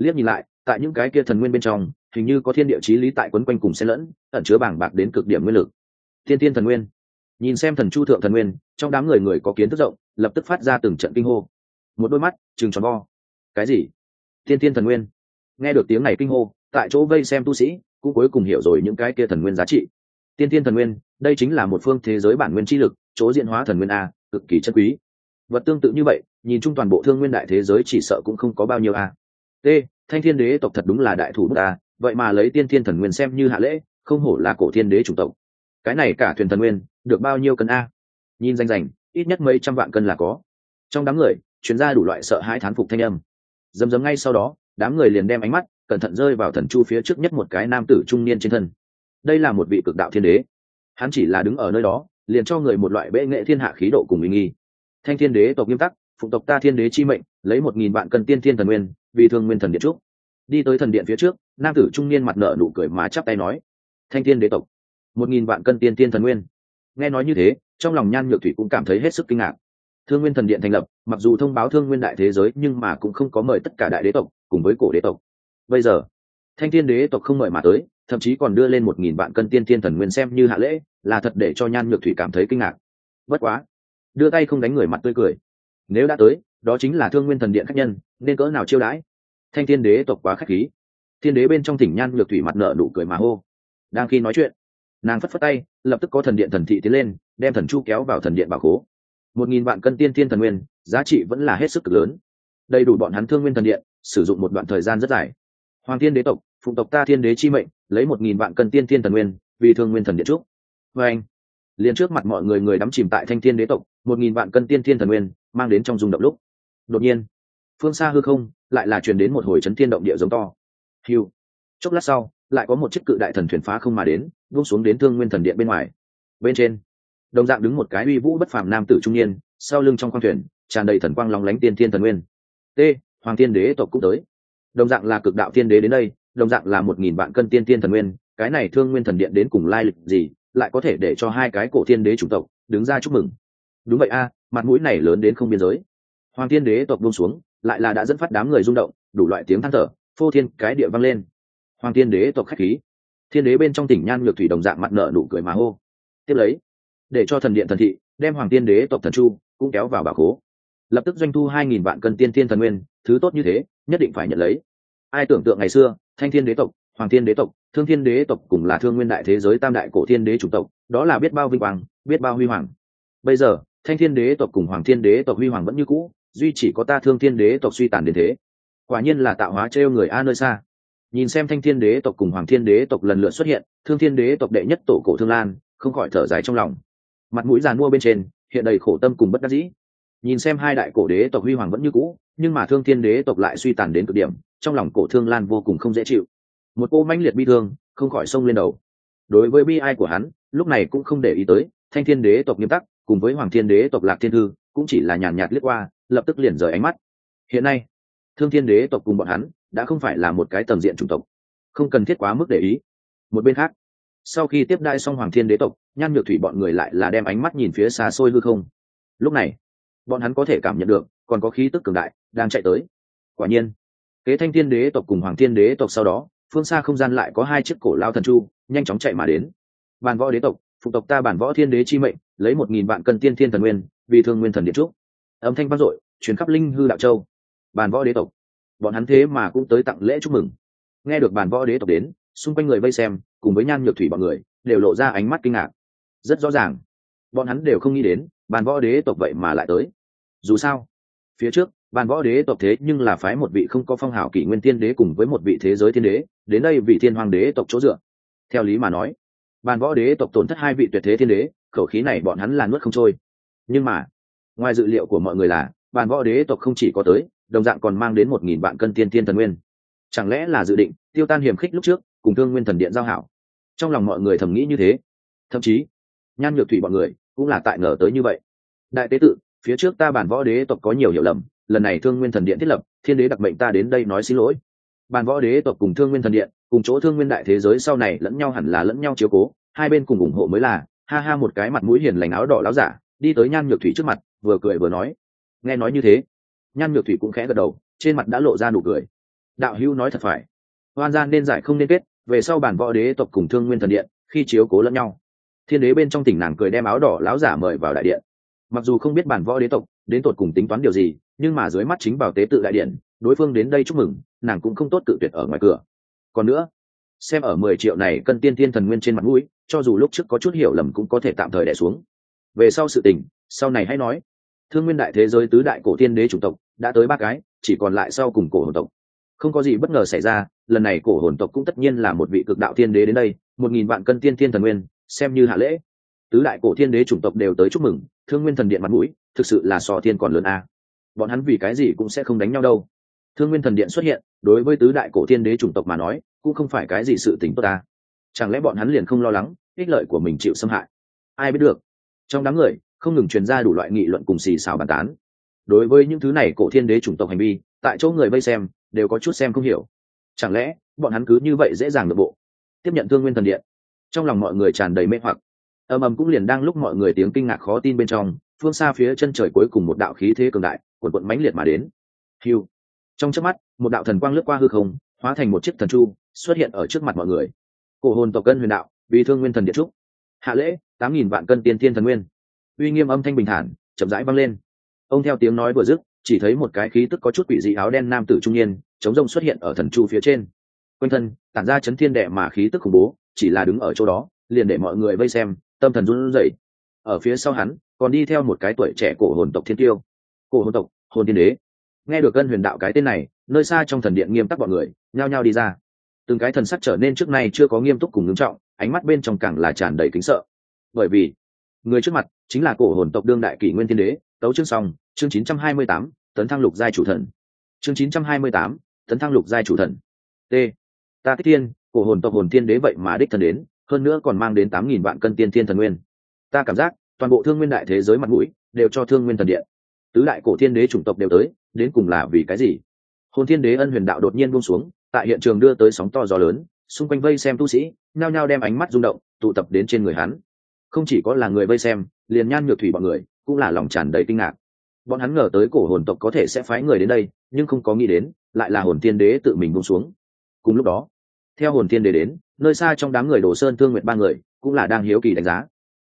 liếc nhìn lại, tại những cái kia thần nguyên bên trong, hình như có thiên địa chí lý tại quấn quanh cùng xen lẫn, ẩn chứa bảng bạc đến cực điểm nguyên lực. Thiên Thiên thần nguyên. Nhìn xem thần chu thượng thần nguyên, trong đám người người có kiến thức rộng, lập tức phát ra từng trận kinh hô. Một đôi mắt chừng tròn vo. Cái gì? Thiên Thiên thần nguyên. Nghe được tiếng này kinh hô, tại chỗ vây xem tu sĩ, cũng cuối cùng hiểu rồi những cái kia thần nguyên giá trị. Tiên tiên thần nguyên, đây chính là một phương thế giới bản nguyên chi lực, chỗ diện hóa thần nguyên a, cực kỳ chân quý. Vật tương tự như vậy, nhìn chung toàn bộ thương nguyên đại thế giới chỉ sợ cũng không có bao nhiêu a t, thanh thiên đế tộc thật đúng là đại thủ bút ta, vậy mà lấy tiên thiên thần nguyên xem như hạ lễ, không hổ là cổ thiên đế chủng tộc. Cái này cả thuyền thần nguyên, được bao nhiêu cân a? Nhìn danh rành, ít nhất mấy trăm vạn cân là có. Trong đám người chuyên gia đủ loại sợ hãi thán phục thanh âm. Dầm dầm ngay sau đó, đám người liền đem ánh mắt, cẩn thận rơi vào thần chu phía trước nhất một cái nam tử trung niên trên thân. Đây là một vị cực đạo thiên đế. Hắn chỉ là đứng ở nơi đó, liền cho người một loại bệ nghệ thiên hạ khí độ cùng ý nghi. Thanh thiên đế tộc nghiêm tắc phụng tộc ta thiên đế chi mệnh, lấy một nghìn vạn cân tiên thiên thần nguyên vì thương nguyên thần điện trúc đi tới thần điện phía trước, nam tử trung niên mặt nợ nụ cười má chắp tay nói, thanh thiên đế tộc, một nghìn vạn cân tiên thiên thần nguyên. Nghe nói như thế, trong lòng nhan nhược thủy cũng cảm thấy hết sức kinh ngạc. Thương nguyên thần điện thành lập, mặc dù thông báo thương nguyên đại thế giới, nhưng mà cũng không có mời tất cả đại đế tộc cùng với cổ đế tộc. Bây giờ, thanh thiên đế tộc không mời mà tới, thậm chí còn đưa lên một nghìn vạn cân tiên thiên thần nguyên xem như hạ lễ, là thật để cho nhan nhược thủy cảm thấy kinh ngạc. Bất quá, đưa tay không đánh người mặt tươi cười. Nếu đã tới đó chính là thương nguyên thần điện khách nhân, nên cỡ nào chiêu đãi? Thanh thiên đế tộc quá khách khí. Thiên đế bên trong thỉnh nhan nhược thủy mặt nợ nụ cười mà hô. Đang khi nói chuyện, nàng phất phất tay, lập tức có thần điện thần thị tiến lên, đem thần chu kéo vào thần điện bảo khố. Một nghìn vạn cân tiên thiên thần nguyên, giá trị vẫn là hết sức cực lớn. Đầy đủ bọn hắn thương nguyên thần điện, sử dụng một đoạn thời gian rất dài. Hoàng thiên đế tộc, phụng tộc ta thiên đế chi mệnh, lấy một nghìn vạn cân tiên thiên thần nguyên, vì thương nguyên thần điện trúc và anh, liền trước mặt mọi người người đắm chìm tại thanh thiên đế tộc, một nghìn vạn cân tiên thiên thần nguyên, mang đến trong dung động lúc đột nhiên, phương xa hư không lại là truyền đến một hồi chấn thiên động địa giống to. Hiu chốc lát sau, lại có một chiếc cự đại thần thuyền phá không mà đến vung xuống đến thương nguyên thần điện bên ngoài. Bên trên, đồng dạng đứng một cái uy vũ bất phàm nam tử trung niên, sau lưng trong khoang thuyền, tràn đầy thần quang long lánh tiên thiên thần nguyên. T, hoàng thiên đế tộc cũng tới. Đồng dạng là cực đạo thiên đế đến đây, đồng dạng là một nghìn vạn cân tiên thiên thần nguyên, cái này thương nguyên thần điện đến cùng lai lịch gì, lại có thể để cho hai cái cổ thiên đế chủng tộc đứng ra chúc mừng. Đúng vậy a, mặt mũi này lớn đến không biên giới hoàng thiên đế tộc buông xuống, lại là đã dẫn phát đám người rung động, đủ loại tiếng than thở, phô thiên cái địa vang lên. Hoàng thiên đế tộc khách khí. Thiên đế bên trong tỉnh nhan nhược thủy đồng dạng mặt nợ nụ cười mà hô. Tiếp lấy, để cho thần điện thần thị, đem hoàng tiên đế tộc thần chu cũng kéo vào bà khố. Lập tức doanh thu hai nghìn vạn cân tiên thiên thần nguyên, thứ tốt như thế, nhất định phải nhận lấy. Ai tưởng tượng ngày xưa, thanh thiên đế tộc, hoàng thiên đế tộc, thương thiên đế tộc cùng là thương nguyên đại thế giới tam đại cổ thiên đế chủng tộc, đó là biết bao vinh quang, biết bao huy hoàng. Bây giờ, thanh thiên đế tộc cùng hoàng thiên đế tộc huy hoàng vẫn như cũ duy chỉ có ta thương thiên đế tộc suy tàn đến thế. Quả nhiên là tạo hóa trêu người a nơi xa. Nhìn xem thanh thiên đế tộc cùng hoàng thiên đế tộc lần lượt xuất hiện, thương thiên đế tộc đệ nhất tổ cổ thương lan, không khỏi thở dài trong lòng. Mặt mũi giàn mua bên trên, hiện đầy khổ tâm cùng bất đắc dĩ. Nhìn xem hai đại cổ đế tộc huy hoàng vẫn như cũ, nhưng mà thương thiên đế tộc lại suy tàn đến cực điểm, trong lòng cổ thương lan vô cùng không dễ chịu. Một cô mãnh liệt bi thương, không khỏi sông lên đầu. Đối với bi ai của hắn, lúc này cũng không để ý tới, thanh thiên đế tộc nghiêm tắc, cùng với hoàng thiên đế tộc lạc thiên thư, cũng chỉ là nhàn nhạt liếc qua lập tức liền rời ánh mắt. Hiện nay, thương thiên đế tộc cùng bọn hắn đã không phải là một cái tầm diện chủng tộc, không cần thiết quá mức để ý. Một bên khác, sau khi tiếp đai xong hoàng thiên đế tộc, nhan nhược thủy bọn người lại là đem ánh mắt nhìn phía xa xôi hư không. Lúc này, bọn hắn có thể cảm nhận được, còn có khí tức cường đại đang chạy tới. Quả nhiên, kế thanh thiên đế tộc cùng hoàng thiên đế tộc sau đó, phương xa không gian lại có hai chiếc cổ lao thần chu, nhanh chóng chạy mà đến. Bàn võ đế tộc, phụ tộc ta bản võ thiên đế chi mệnh, lấy một nghìn vạn cân tiên thiên thần nguyên, vì thương nguyên thần điện trúc âm thanh vang dội chuyến khắp linh hư đạo châu. Bàn võ đế tộc. Bọn hắn thế mà cũng tới tặng lễ chúc mừng. Nghe được bàn võ đế tộc đến, xung quanh người vây xem, cùng với nhan nhược thủy bọn người, đều lộ ra ánh mắt kinh ngạc. Rất rõ ràng, bọn hắn đều không nghĩ đến, bàn võ đế tộc vậy mà lại tới. Dù sao, phía trước, bàn võ đế tộc thế nhưng là phái một vị không có phong hào kỷ nguyên tiên đế cùng với một vị thế giới thiên đế, đến đây vị thiên hoàng đế tộc chỗ dựa. Theo lý mà nói, bàn võ đế tộc tổn thất hai vị tuyệt thế thiên đế, khẩu khí này bọn hắn là nuốt không trôi. Nhưng mà ngoài dự liệu của mọi người là, bàn võ đế tộc không chỉ có tới, đồng dạng còn mang đến một nghìn vạn cân tiên tiên thần nguyên. Chẳng lẽ là dự định, tiêu tan hiểm khích lúc trước, cùng thương nguyên thần điện giao hảo? Trong lòng mọi người thầm nghĩ như thế. Thậm chí, nhan nhược thủy bọn người cũng là tại ngờ tới như vậy. Đại tế tự, phía trước ta bản võ đế tộc có nhiều hiểu lầm, lần này thương nguyên thần điện thiết lập, thiên đế đặc mệnh ta đến đây nói xin lỗi. Bản võ đế tộc cùng thương nguyên thần điện, cùng chỗ thương nguyên đại thế giới sau này lẫn nhau hẳn là lẫn nhau chiếu cố, hai bên cùng ủng hộ mới là, ha ha một cái mặt mũi hiền lành áo đỏ láo giả, đi tới nhan nhược thủy trước mặt vừa cười vừa nói. Nghe nói như thế, nhan nhược thủy cũng khẽ gật đầu, trên mặt đã lộ ra nụ cười. Đạo hữu nói thật phải. Hoan gian nên giải không nên kết, về sau bản võ đế tộc cùng thương nguyên thần điện, khi chiếu cố lẫn nhau. Thiên đế bên trong tỉnh nàng cười đem áo đỏ láo giả mời vào đại điện. Mặc dù không biết bản võ đế tộc đến tột cùng tính toán điều gì, nhưng mà dưới mắt chính bảo tế tự đại điện, đối phương đến đây chúc mừng, nàng cũng không tốt tự tuyệt ở ngoài cửa. Còn nữa, xem ở mười triệu này cân tiên tiên thần nguyên trên mặt mũi, cho dù lúc trước có chút hiểu lầm cũng có thể tạm thời đẻ xuống. Về sau sự tình, sau này hãy nói thương nguyên đại thế giới tứ đại cổ tiên đế chủng tộc đã tới ba cái, chỉ còn lại sau cùng cổ hồn tộc. Không có gì bất ngờ xảy ra, lần này cổ hồn tộc cũng tất nhiên là một vị cực đạo tiên đế đến đây, một nghìn vạn cân tiên tiên thần nguyên, xem như hạ lễ. Tứ đại cổ thiên đế chủng tộc đều tới chúc mừng, thương nguyên thần điện mặt mũi, thực sự là sò thiên còn lớn a. Bọn hắn vì cái gì cũng sẽ không đánh nhau đâu. Thương nguyên thần điện xuất hiện, đối với tứ đại cổ thiên đế chủng tộc mà nói, cũng không phải cái gì sự tình tốt ta. Chẳng lẽ bọn hắn liền không lo lắng, ích lợi của mình chịu xâm hại? Ai biết được. Trong đám người không ngừng truyền ra đủ loại nghị luận cùng xì xào bàn tán. Đối với những thứ này cổ thiên đế chủng tộc hành vi, tại chỗ người vây xem, đều có chút xem không hiểu. Chẳng lẽ, bọn hắn cứ như vậy dễ dàng được bộ? Tiếp nhận thương nguyên thần điện. Trong lòng mọi người tràn đầy mê hoặc. Ầm ầm cũng liền đang lúc mọi người tiếng kinh ngạc khó tin bên trong, phương xa phía chân trời cuối cùng một đạo khí thế cường đại quần quận mãnh liệt mà đến. Hiu trong chớp mắt, một đạo thần quang lướt qua hư không, hóa thành một chiếc thần chu, xuất hiện ở trước mặt mọi người. Cổ hồn tộc cân huyền đạo vì thương nguyên thần điện trúc. Hạ lễ, tám nghìn vạn cân tiên thiên thần nguyên uy nghiêm âm thanh bình thản, chậm rãi vang lên. Ông theo tiếng nói vừa dứt, chỉ thấy một cái khí tức có chút quỷ dị áo đen nam tử trung niên, chống rông xuất hiện ở thần chu phía trên. Quanh thân, tản ra chấn thiên đệ mà khí tức khủng bố, chỉ là đứng ở chỗ đó, liền để mọi người vây xem, tâm thần run rẩy. Ở phía sau hắn, còn đi theo một cái tuổi trẻ cổ hồn tộc thiên tiêu. Cổ hồn tộc, hồn thiên đế. Nghe được cân huyền đạo cái tên này, nơi xa trong thần điện nghiêm tắc bọn người, nhao nhao đi ra. Từng cái thần sắc trở nên trước nay chưa có nghiêm túc cùng ngưng trọng, ánh mắt bên trong càng là tràn đầy kính sợ. Bởi vì, người trước mặt chính là cổ hồn tộc đương đại kỷ nguyên thiên đế tấu chương song chương 928, tấn thăng lục giai chủ thần. Chương 928, tấn thăng lục giai chủ thần. T. Ta thích tiên cổ hồn tộc hồn thiên đế vậy mà đích thần đến hơn nữa còn mang đến tám nghìn vạn cân tiên thiên thần nguyên. Ta cảm giác toàn bộ thương nguyên đại thế giới mặt mũi đều cho thương nguyên thần điện. Tứ đại cổ thiên đế chủng tộc đều tới đến cùng là vì cái gì? Hồn thiên đế ân huyền đạo đột nhiên buông xuống tại hiện trường đưa tới sóng to gió lớn xung quanh vây xem tu sĩ nhao nhao đem ánh mắt rung động tụ tập đến trên người hắn. Không chỉ có là người vây xem liền nhan nhược thủy bọn người cũng là lòng tràn đầy kinh ngạc. Bọn hắn ngờ tới cổ hồn tộc có thể sẽ phái người đến đây, nhưng không có nghĩ đến, lại là hồn tiên đế tự mình buông xuống. Cùng lúc đó, theo hồn tiên đế đến, nơi xa trong đám người đổ sơn thương nguyện ba người cũng là đang hiếu kỳ đánh giá.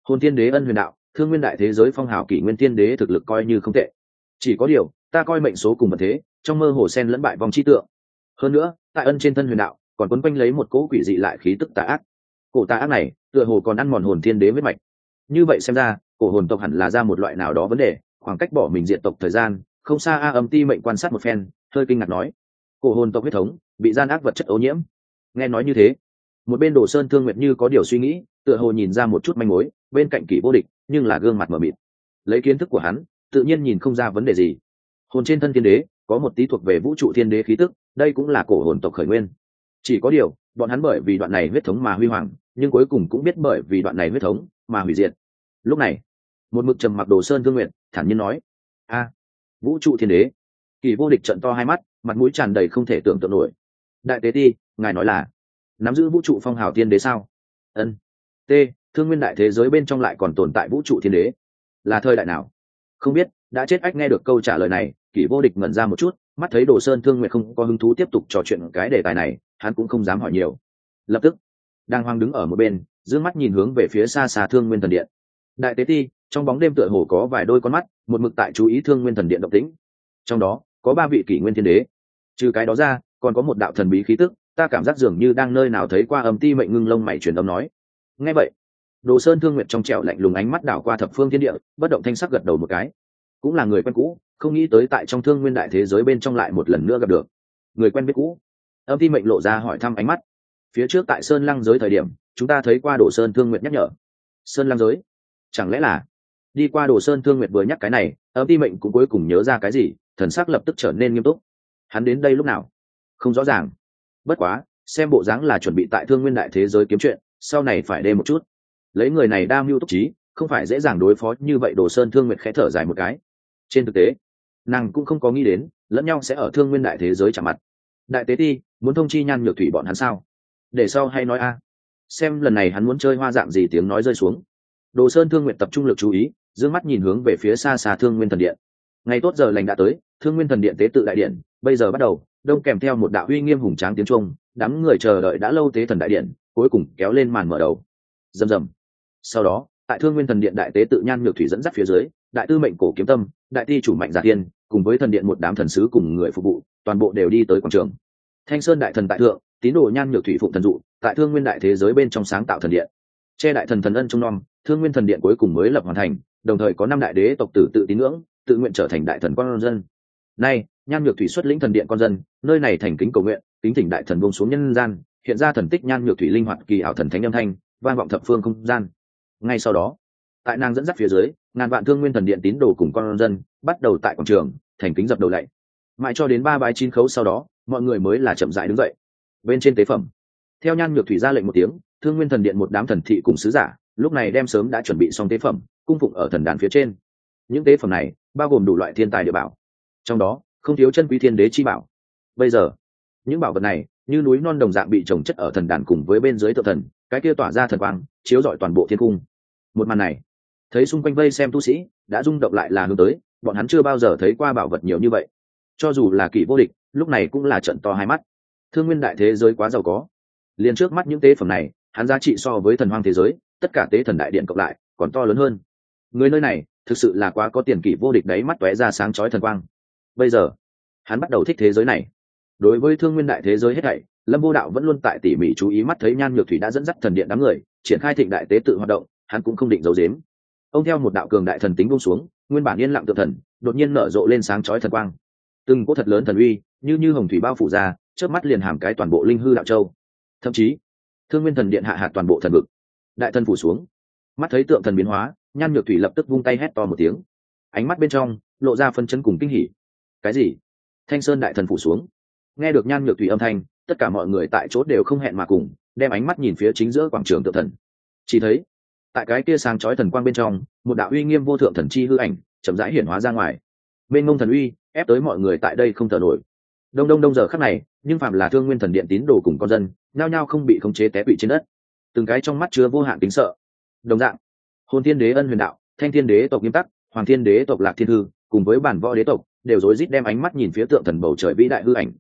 Hồn tiên đế ân huyền đạo, thương nguyên đại thế giới phong hào kỷ nguyên tiên đế thực lực coi như không tệ. Chỉ có điều, ta coi mệnh số cùng vật thế, trong mơ hồ sen lẫn bại vòng chi tượng. Hơn nữa, tại ân trên thân huyền đạo, còn quấn quanh lấy một cỗ quỷ dị lại khí tức tà ác. Cổ tà ác này, tựa hồ còn ăn mòn hồn thiên đế huyết mạch. Như vậy xem ra cổ hồn tộc hẳn là ra một loại nào đó vấn đề, khoảng cách bỏ mình diện tộc thời gian, không xa a âm ti mệnh quan sát một phen, hơi kinh ngạc nói. Cổ hồn tộc huyết thống, bị gian ác vật chất ô nhiễm. Nghe nói như thế, một bên đồ sơn thương nguyệt như có điều suy nghĩ, tựa hồ nhìn ra một chút manh mối, bên cạnh kỷ vô địch, nhưng là gương mặt mờ mịt. Lấy kiến thức của hắn, tự nhiên nhìn không ra vấn đề gì. Hồn trên thân thiên đế, có một tí thuộc về vũ trụ thiên đế khí tức, đây cũng là cổ hồn tộc khởi nguyên. Chỉ có điều, bọn hắn bởi vì đoạn này huyết thống mà huy hoàng, nhưng cuối cùng cũng biết bởi vì đoạn này huyết thống mà hủy diệt. Lúc này một mực trầm mặc đồ sơn thương nguyện thản nhiên nói, a, vũ trụ thiên đế. Kỳ vô địch trận to hai mắt, mặt mũi tràn đầy không thể tưởng tượng nổi. Đại tế ti, ngài nói là nắm giữ vũ trụ phong hào thiên đế sao? Ân, t, thương nguyên đại thế giới bên trong lại còn tồn tại vũ trụ thiên đế. Là thời đại nào? Không biết, đã chết ách nghe được câu trả lời này. Kỷ vô địch ngẩn ra một chút, mắt thấy đồ sơn thương nguyện không có hứng thú tiếp tục trò chuyện cái đề tài này, hắn cũng không dám hỏi nhiều. Lập tức, đang hoang đứng ở một bên d mắt nhìn hướng về phía xa xa thương nguyên thần điện đại tế ti, trong bóng đêm tựa hồ có vài đôi con mắt, một mực tại chú ý thương nguyên thần điện động tĩnh. Trong đó, có ba vị kỷ nguyên thiên đế. Trừ cái đó ra, còn có một đạo thần bí khí tức, ta cảm giác dường như đang nơi nào thấy qua âm ti mệnh ngưng lông mày truyền âm nói. Nghe vậy, đồ sơn thương nguyện trong trẹo lạnh lùng ánh mắt đảo qua thập phương thiên địa, bất động thanh sắc gật đầu một cái. Cũng là người quen cũ, không nghĩ tới tại trong thương nguyên đại thế giới bên trong lại một lần nữa gặp được. Người quen biết cũ. Âm ti mệnh lộ ra hỏi thăm ánh mắt. Phía trước tại sơn lăng giới thời điểm, chúng ta thấy qua đồ sơn thương nguyện nhắc nhở. Sơn lăng giới chẳng lẽ là đi qua đồ sơn thương nguyệt vừa nhắc cái này, âm ti mệnh cũng cuối cùng nhớ ra cái gì, thần sắc lập tức trở nên nghiêm túc. Hắn đến đây lúc nào? Không rõ ràng. Bất quá, xem bộ dáng là chuẩn bị tại thương nguyên đại thế giới kiếm chuyện, sau này phải đê một chút. Lấy người này đa mưu túc trí, không phải dễ dàng đối phó như vậy đồ sơn thương nguyệt khẽ thở dài một cái. Trên thực tế, nàng cũng không có nghĩ đến, lẫn nhau sẽ ở thương nguyên đại thế giới chạm mặt. Đại tế ti, muốn thông chi nhan nhược thủy bọn hắn sao? Để sau hay nói a. Xem lần này hắn muốn chơi hoa dạng gì tiếng nói rơi xuống đồ sơn thương nguyện tập trung lực chú ý d ư ơ n g mắt nhìn hướng về phía xa xa thương nguyên thần điện. Ngày tốt giờ lành đã tới, thương nguyên thần điện tế tự đại điện, bây giờ bắt đầu, đông kèm theo một đạo uy nghiêm hùng tráng tiếng trung đám người chờ đợi đã lâu tế thần đại điện, cuối cùng kéo lên màn mở đầu. Rầm rầm. Sau đó, tại thương nguyên thần điện đại tế tự nhan nhược thủy dẫn dắt phía dưới, đại tư mệnh cổ kiếm tâm, đại ti chủ mạnh giả tiên cùng với thần điện một đám thần sứ cùng người phục vụ, toàn bộ đều đi tới quảng trường. Thanh sơn đại thần tại thượng, tín đồ nhan nhược thủy phụng thần dụ, tại thương nguyên đại thế giới bên trong sáng tạo thần điện. Che đại thần thần ân trung non thương nguyên thần điện cuối cùng mới lập hoàn thành, đồng thời có năm đại đế tộc tử tự tín ngưỡng, tự nguyện trở thành đại thần con dân. Nay, nhan nhược thủy xuất lĩnh thần điện con dân, nơi này thành kính cầu nguyện, kính thỉnh đại thần buông xuống nhân gian, hiện ra thần tích nhan nhược thủy linh hoạt kỳ ảo thần thánh âm thanh, vang vọng thập phương không gian. Ngay sau đó, tại nàng dẫn dắt phía dưới, ngàn vạn thương nguyên thần điện tín đồ cùng con dân bắt đầu tại quảng trường, thành kính dập đầu lạy mãi cho đến ba bái chín khấu sau đó, mọi người mới là chậm rãi đứng dậy. Bên trên tế phẩm, theo nhan nhược thủy ra lệnh một tiếng, thương nguyên thần điện một đám thần thị cùng sứ giả lúc này đem sớm đã chuẩn bị xong tế phẩm, cung phụng ở thần đàn phía trên. Những tế phẩm này bao gồm đủ loại thiên tài địa bảo. Trong đó, không thiếu chân quý thiên đế chi bảo. Bây giờ, những bảo vật này, như núi non đồng dạng bị trồng chất ở thần đàn cùng với bên dưới tự thần, cái kia tỏa ra thần quang, chiếu rọi toàn bộ thiên cung. Một màn này, thấy xung quanh vây xem tu sĩ, đã rung động lại là hướng tới, bọn hắn chưa bao giờ thấy qua bảo vật nhiều như vậy. Cho dù là kỷ vô địch, lúc này cũng là trận to hai mắt. Thương nguyên đại thế giới quá giàu có. Liền trước mắt những tế phẩm này, hắn giá trị so với thần hoang thế giới tất cả tế thần đại điện cộng lại, còn to lớn hơn. Người nơi này, thực sự là quá có tiền kỷ vô địch đấy mắt tóe ra sáng chói thần quang. Bây giờ, hắn bắt đầu thích thế giới này. Đối với thương nguyên đại thế giới hết thảy, lâm vô đạo vẫn luôn tại tỉ mỉ chú ý mắt thấy nhan nhược thủy đã dẫn dắt thần điện đám người, triển khai thịnh đại tế tự hoạt động, hắn cũng không định giấu dếm ông theo một đạo cường đại thần tính bông xuống, nguyên bản yên lặng tự thần, đột nhiên nở rộ lên sáng chói thần quang. Từng cỗ thật lớn thần uy, như như hồng thủy bao phủ ra trước mắt liền hàm cái toàn bộ linh hư đạo châu. Thậm chí, thương nguyên thần điện hạ hạt toàn bộ thần vực đại thần phủ xuống. Mắt thấy tượng thần biến hóa, nhan nhược thủy lập tức vung tay hét to một tiếng. Ánh mắt bên trong, lộ ra phân chân cùng kinh hỉ. Cái gì? Thanh sơn đại thần phủ xuống. Nghe được nhan nhược thủy âm thanh, tất cả mọi người tại chỗ đều không hẹn mà cùng, đem ánh mắt nhìn phía chính giữa quảng trường tượng thần. Chỉ thấy, tại cái kia sáng chói thần quang bên trong, một đạo uy nghiêm vô thượng thần chi hư ảnh chậm rãi hiển hóa ra ngoài. Bên ngông thần uy ép tới mọi người tại đây không thở nổi. Đông đông đông giờ khắc này, nhưng phạm là thương nguyên thần điện tín đồ cùng con dân, nhao nhao không bị khống chế té quỵ trên đất từng cái trong mắt chứa vô hạn tính sợ. Đồng dạng, hồn thiên đế ân huyền đạo, thanh thiên đế tộc nghiêm tắc, hoàng thiên đế tộc lạc thiên hư cùng với bản võ đế tộc, đều rối rít đem ánh mắt nhìn phía tượng thần bầu trời vĩ đại hư ảnh.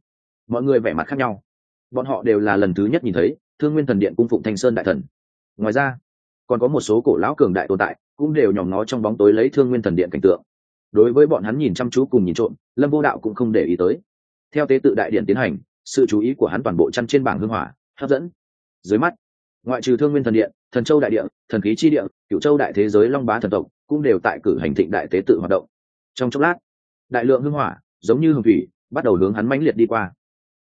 Mọi người vẻ mặt khác nhau. Bọn họ đều là lần thứ nhất nhìn thấy, thương nguyên thần điện cung phụng thanh sơn đại thần. Ngoài ra, còn có một số cổ lão cường đại tồn tại, cũng đều nhòm nó trong bóng tối lấy thương nguyên thần điện cảnh tượng. Đối với bọn hắn nhìn chăm chú cùng nhìn trộm, lâm vô đạo cũng không để ý tới. Theo tế tự đại điện tiến hành, sự chú ý của hắn toàn bộ chăn trên bảng hương hỏa, hấp dẫn. Dưới mắt ngoại trừ thương nguyên thần điện, thần châu đại điện thần khí chi điện cựu châu đại thế giới long bá thần tộc, cũng đều tại cử hành thịnh đại tế tự hoạt động. Trong chốc lát, đại lượng hương hỏa, giống như hồng thủy, bắt đầu hướng hắn mãnh liệt đi qua.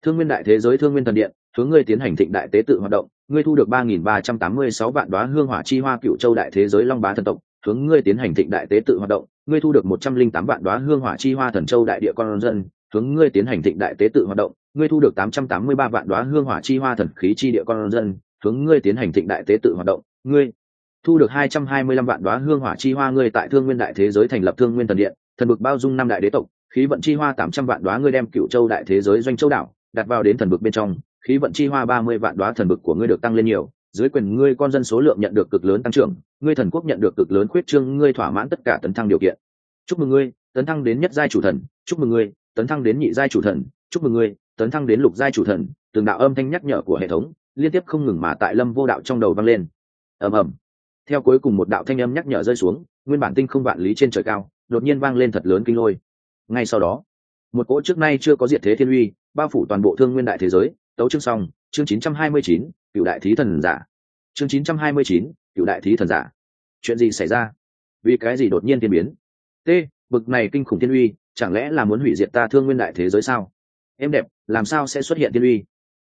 Thương nguyên đại thế giới thương nguyên thần điện, hướng ngươi tiến hành thịnh đại tế tự hoạt động, ngươi thu được ba nghìn ba trăm tám mươi sáu vạn đoá hương hỏa chi hoa cựu châu đại thế giới long bá thần tộc, hướng ngươi tiến hành thịnh đại tế tự hoạt động, ngươi thu được một trăm linh tám vạn đoá hương hỏa chi hoa thần châu đại địa con dân, hướng ngươi tiến hành thịnh đại tế tự hoạt động, ngươi thu được tám trăm tám mươi ba vạn đoá hương hỏa chi hoa thần khí chi địa con dân hướng ngươi tiến hành thịnh đại tế tự hoạt động, ngươi thu được hai trăm hai mươi lăm vạn đoá hương hỏa chi hoa ngươi tại thương nguyên đại thế giới thành lập thương nguyên thần điện, thần vực bao dung năm đại đế tộc, khí vận chi hoa tám trăm vạn đoá ngươi đem cựu châu đại thế giới doanh châu đảo, đặt vào đến thần vực bên trong, khí vận chi hoa ba mươi vạn đoá thần vực của ngươi được tăng lên nhiều, dưới quyền ngươi con dân số lượng nhận được cực lớn tăng trưởng, ngươi thần quốc nhận được cực lớn khuyết trương, ngươi thỏa mãn tất cả tấn thăng điều kiện. Chúc mừng ngươi, tấn thăng đến nhất giai chủ thần, chúc mừng ngươi, tấn thăng đến nhị giai chủ thần, chúc mừng ngươi, tấn thăng đến lục giai chủ thần, từng đạo âm thanh nhắc nhở của hệ thống liên tiếp không ngừng mà tại lâm vô đạo trong đầu vang lên. Ầm ầm. Theo cuối cùng một đạo thanh âm nhắc nhở rơi xuống nguyên bản tinh không vạn lý trên trời cao đột nhiên vang lên thật lớn kinh lôi. Ngay sau đó một cỗ trước nay chưa có diệt thế thiên uy bao phủ toàn bộ thương nguyên đại thế giới tấu chương xong chương 929, cựu đại thí thần giả. Chương 929, cựu đại thí thần giả. Chuyện gì xảy ra? Vì cái gì đột nhiên thiên biến? T bực này kinh khủng thiên uy chẳng lẽ là muốn hủy diệt ta thương nguyên đại thế giới sao? Em đẹp làm sao sẽ xuất hiện thiên uy?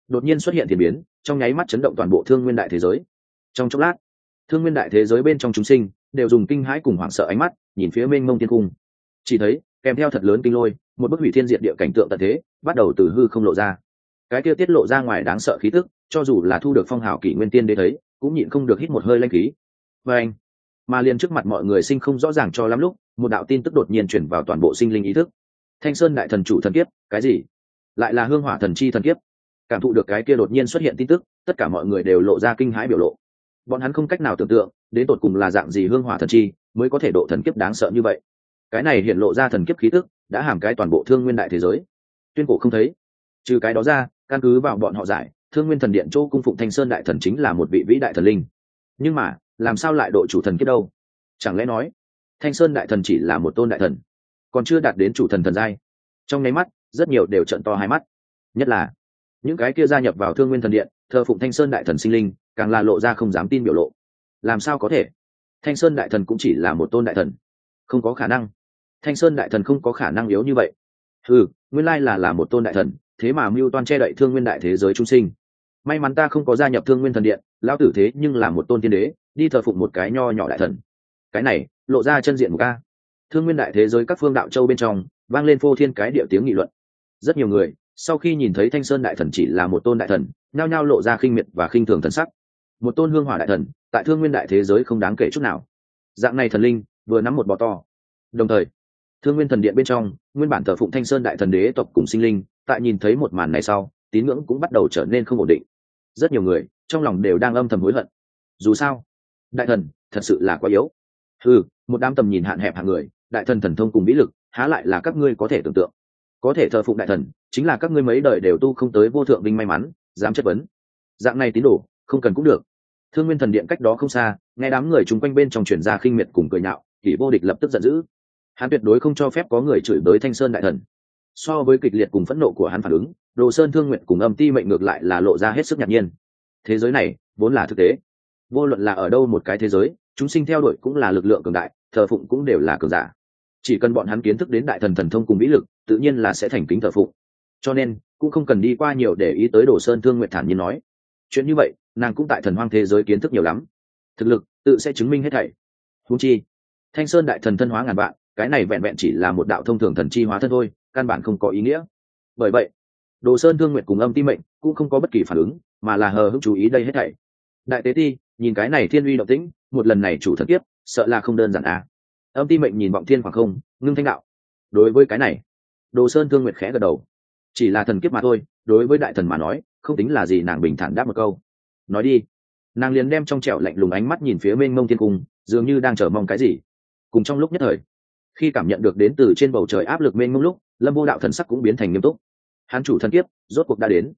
Đột nhiên xuất hiện thiên biến, trong nháy mắt chấn động toàn bộ thương nguyên đại thế giới. Trong chốc lát, thương nguyên đại thế giới bên trong chúng sinh đều dùng kinh hãi cùng hoảng sợ ánh mắt nhìn phía mênh mông thiên cung. Chỉ thấy, kèm theo thật lớn kinh lôi, một bức hủy thiên diệt địa cảnh tượng tận thế bắt đầu từ hư không lộ ra. Cái kia tiết lộ ra ngoài đáng sợ khí tức, cho dù là thu được phong hào kỷ nguyên tiên đế thấy, cũng nhịn không được hít một hơi lanh khí. Và anh, mà liền trước mặt mọi người sinh không rõ ràng cho lắm lúc, một đạo tin tức đột nhiên chuyển vào toàn bộ sinh linh ý thức. Thanh sơn đại thần chủ thần kiếp, cái gì? Lại là hương hỏa thần chi thần kiếp cảm thụ được cái kia đột nhiên xuất hiện tin tức, tất cả mọi người đều lộ ra kinh hãi biểu lộ. Bọn hắn không cách nào tưởng tượng, đến tột cùng là dạng gì hương hỏa thần chi mới có thể độ thần kiếp đáng sợ như vậy. Cái này hiện lộ ra thần kiếp khí tức, đã hàm cái toàn bộ thương nguyên đại thế giới. Tuyên cổ không thấy. Trừ cái đó ra, căn cứ vào bọn họ giải, thương nguyên thần điện châu cung phụng thanh sơn đại thần chính là một vị vĩ đại thần linh. Nhưng mà, làm sao lại độ chủ thần kiếp đâu? Chẳng lẽ nói, thanh sơn đại thần chỉ là một tôn đại thần, còn chưa đạt đến chủ thần thần giai. Trong nháy mắt, rất nhiều đều trận to hai mắt. Nhất là những cái kia gia nhập vào thương nguyên thần điện, thờ phụng thanh sơn đại thần sinh linh, càng là lộ ra không dám tin biểu lộ. Làm sao có thể? Thanh sơn đại thần cũng chỉ là một tôn đại thần. Không có khả năng. Thanh sơn đại thần không có khả năng yếu như vậy. Ừ nguyên lai là là một tôn đại thần, thế mà mưu toan che đậy thương nguyên đại thế giới trung sinh. May mắn ta không có gia nhập thương nguyên thần điện, lão tử thế nhưng là một tôn tiên đế, đi thờ phụng một cái nho nhỏ đại thần. Cái này, lộ ra chân diện một ca thương nguyên đại thế giới các phương đạo châu bên trong, vang lên phô thiên cái địa tiếng nghị luận. Rất nhiều người sau khi nhìn thấy thanh sơn đại thần chỉ là một tôn đại thần, nhao nhao lộ ra khinh miệt và khinh thường thần sắc. Một tôn hương hỏa đại thần, tại thương nguyên đại thế giới không đáng kể chút nào. Dạng này thần linh, vừa nắm một bọ to. Đồng thời, thương nguyên thần điện bên trong, nguyên bản thờ phụng thanh sơn đại thần đế tộc cùng sinh linh, tại nhìn thấy một màn này sau, tín ngưỡng cũng bắt đầu trở nên không ổn định. Rất nhiều người, trong lòng đều đang âm thầm hối hận. Dù sao, đại thần thật sự là quá yếu. Ừ một đám tầm nhìn hạn hẹp hàng người, đại thần thần thông cùng vĩ lực, há lại là các ngươi có thể tưởng tượng có thể thờ phụng đại thần, chính là các ngươi mấy đời đều tu không tới vô thượng vinh may mắn, dám chất vấn. Dạng này tín đồ, không cần cũng được. Thương nguyên thần điện cách đó không xa, nghe đám người chung quanh bên trong chuyển ra khinh miệt cùng cười nhạo, kỷ vô địch lập tức giận dữ. Hắn tuyệt đối không cho phép có người chửi bới thanh sơn đại thần. So với kịch liệt cùng phẫn nộ của hắn phản ứng, đồ sơn thương nguyện cùng âm ti mệnh ngược lại là lộ ra hết sức ngạc nhiên. Thế giới này, vốn là thực tế. Vô luận là ở đâu một cái thế giới, chúng sinh theo đuổi cũng là lực lượng cường đại, thờ phụng cũng đều là cường giả. Chỉ cần bọn hắn kiến thức đến đại thần thần thông cùng vĩ lực tự nhiên là sẽ thành kính thờ phụng. Cho nên, cũng không cần đi qua nhiều để ý tới đồ sơn thương nguyện thản nhiên nói. Chuyện như vậy, nàng cũng tại thần hoang thế giới kiến thức nhiều lắm. Thực lực, tự sẽ chứng minh hết thảy. Húng chi, thanh sơn đại thần thân hóa ngàn vạn, cái này vẹn vẹn chỉ là một đạo thông thường thần chi hóa thân thôi, căn bản không có ý nghĩa. Bởi vậy, đồ sơn thương nguyện cùng âm ti mệnh cũng không có bất kỳ phản ứng, mà là hờ hững chú ý đây hết thảy. Đại tế ti, nhìn cái này thiên uy động tĩnh, một lần này chủ thật tiếp sợ là không đơn giản à. Âm ti mệnh nhìn vọng thiên khoảng không, ngưng thanh đạo. Đối với cái này đồ sơn thương nguyệt khẽ gật đầu. Chỉ là thần kiếp mà thôi, đối với đại thần mà nói, không tính là gì nàng bình thản đáp một câu. Nói đi. Nàng liền đem trong trẻo lạnh lùng ánh mắt nhìn phía mênh mông thiên cung, dường như đang chờ mong cái gì. Cùng trong lúc nhất thời, khi cảm nhận được đến từ trên bầu trời áp lực mênh mông lúc, lâm vô đạo thần sắc cũng biến thành nghiêm túc. Hắn chủ thần kiếp, rốt cuộc đã đến.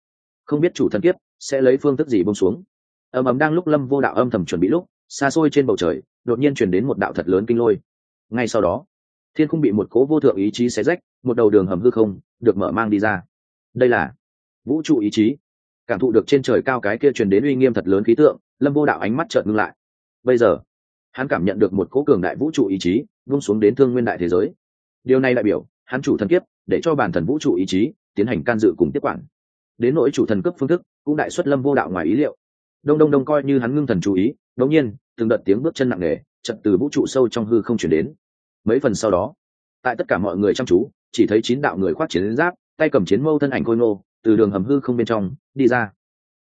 Không biết chủ thần kiếp sẽ lấy phương thức gì bông xuống. Ầm ầm đang lúc lâm vô đạo âm thầm chuẩn bị lúc, xa xôi trên bầu trời, đột nhiên chuyển đến một đạo thật lớn kinh lôi. Ngay sau đó thiên không bị một cố vô thượng ý chí xé rách, một đầu đường hầm hư không được mở mang đi ra. Đây là vũ trụ ý chí. Cảm thụ được trên trời cao cái kia truyền đến uy nghiêm thật lớn khí tượng, lâm vô đạo ánh mắt trợn ngưng lại. Bây giờ, hắn cảm nhận được một cố cường đại vũ trụ ý chí vung xuống đến thương nguyên đại thế giới. Điều này đại biểu, hắn chủ thần kiếp, để cho bản thần vũ trụ ý chí tiến hành can dự cùng tiếp quản. Đến nỗi chủ thần cấp phương thức, cũng đại xuất lâm vô đạo ngoài ý liệu. Đông đông đông coi như hắn ngưng thần chú ý đống nhiên, từng đợt tiếng bước chân nặng nề chật từ vũ trụ sâu trong hư không chuyển đến mấy phần sau đó. Tại tất cả mọi người chăm chú, chỉ thấy chín đạo người khoác chiến giáp, tay cầm chiến mâu thân ảnh khôi ngô, từ đường hầm hư không bên trong, đi ra.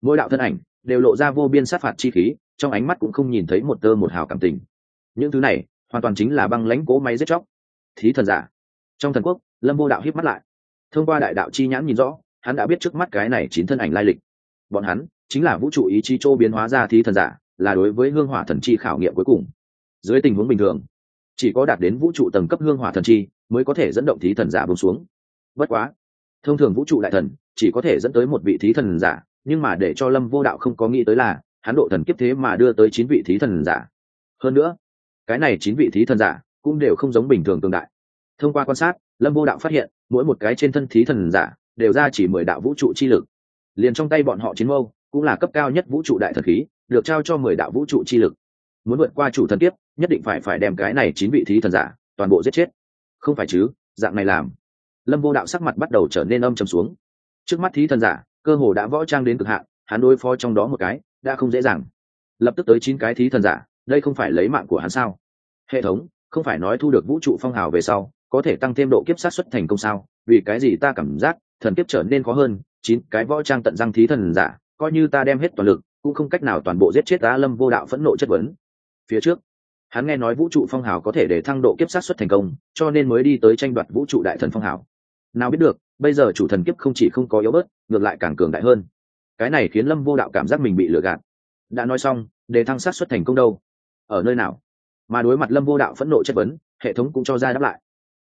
Mỗi đạo thân ảnh đều lộ ra vô biên sát phạt chi khí, trong ánh mắt cũng không nhìn thấy một tơ một hào cảm tình. Những thứ này hoàn toàn chính là băng lãnh cố máy giết chóc. Thí thần giả. Trong thần quốc, lâm vô đạo hiếp mắt lại. Thông qua đại đạo chi nhãn nhìn rõ, hắn đã biết trước mắt cái này chín thân ảnh lai lịch. Bọn hắn chính là vũ trụ ý chí châu biến hóa ra thí thần giả, là đối với hương hỏa thần chi khảo nghiệm cuối cùng. Dưới tình huống bình thường chỉ có đạt đến vũ trụ tầng cấp hương hỏa thần chi mới có thể dẫn động thí thần giả bông xuống. Bất quá, thông thường vũ trụ đại thần chỉ có thể dẫn tới một vị thí thần giả, nhưng mà để cho lâm vô đạo không có nghĩ tới là, hắn độ thần kiếp thế mà đưa tới chín vị thí thần giả. Hơn nữa, cái này chín vị thí thần giả cũng đều không giống bình thường tương đại. Thông qua quan sát, lâm vô đạo phát hiện, mỗi một cái trên thân thí thần giả đều ra chỉ mười đạo vũ trụ chi lực. Liền trong tay bọn họ chiến mâu cũng là cấp cao nhất vũ trụ đại thần khí, được trao cho mười đạo vũ trụ chi lực muốn vượt qua chủ thần kiếp, nhất định phải phải đem cái này chín vị thí thần giả toàn bộ giết chết. Không phải chứ, dạng này làm. Lâm vô đạo sắc mặt bắt đầu trở nên âm trầm xuống. Trước mắt thí thần giả, cơ hồ đã võ trang đến cực hạn, hắn đối phó trong đó một cái, đã không dễ dàng. Lập tức tới chín cái thí thần giả, đây không phải lấy mạng của hắn sao? Hệ thống, không phải nói thu được vũ trụ phong hào về sau, có thể tăng thêm độ kiếp sát xuất thành công sao? Vì cái gì ta cảm giác, thần kiếp trở nên khó hơn, chín cái võ trang tận răng thí thần giả, coi như ta đem hết toàn lực, cũng không cách nào toàn bộ giết chết ta lâm vô đạo phẫn nộ chất vấn phía trước. Hắn nghe nói vũ trụ phong hào có thể để thăng độ kiếp sát xuất thành công, cho nên mới đi tới tranh đoạt vũ trụ đại thần phong hào. Nào biết được, bây giờ chủ thần kiếp không chỉ không có yếu bớt, ngược lại càng cường đại hơn. Cái này khiến lâm vô đạo cảm giác mình bị lừa gạt. Đã nói xong, để thăng sát xuất thành công đâu? Ở nơi nào? Mà đối mặt lâm vô đạo phẫn nộ chất vấn, hệ thống cũng cho ra đáp lại.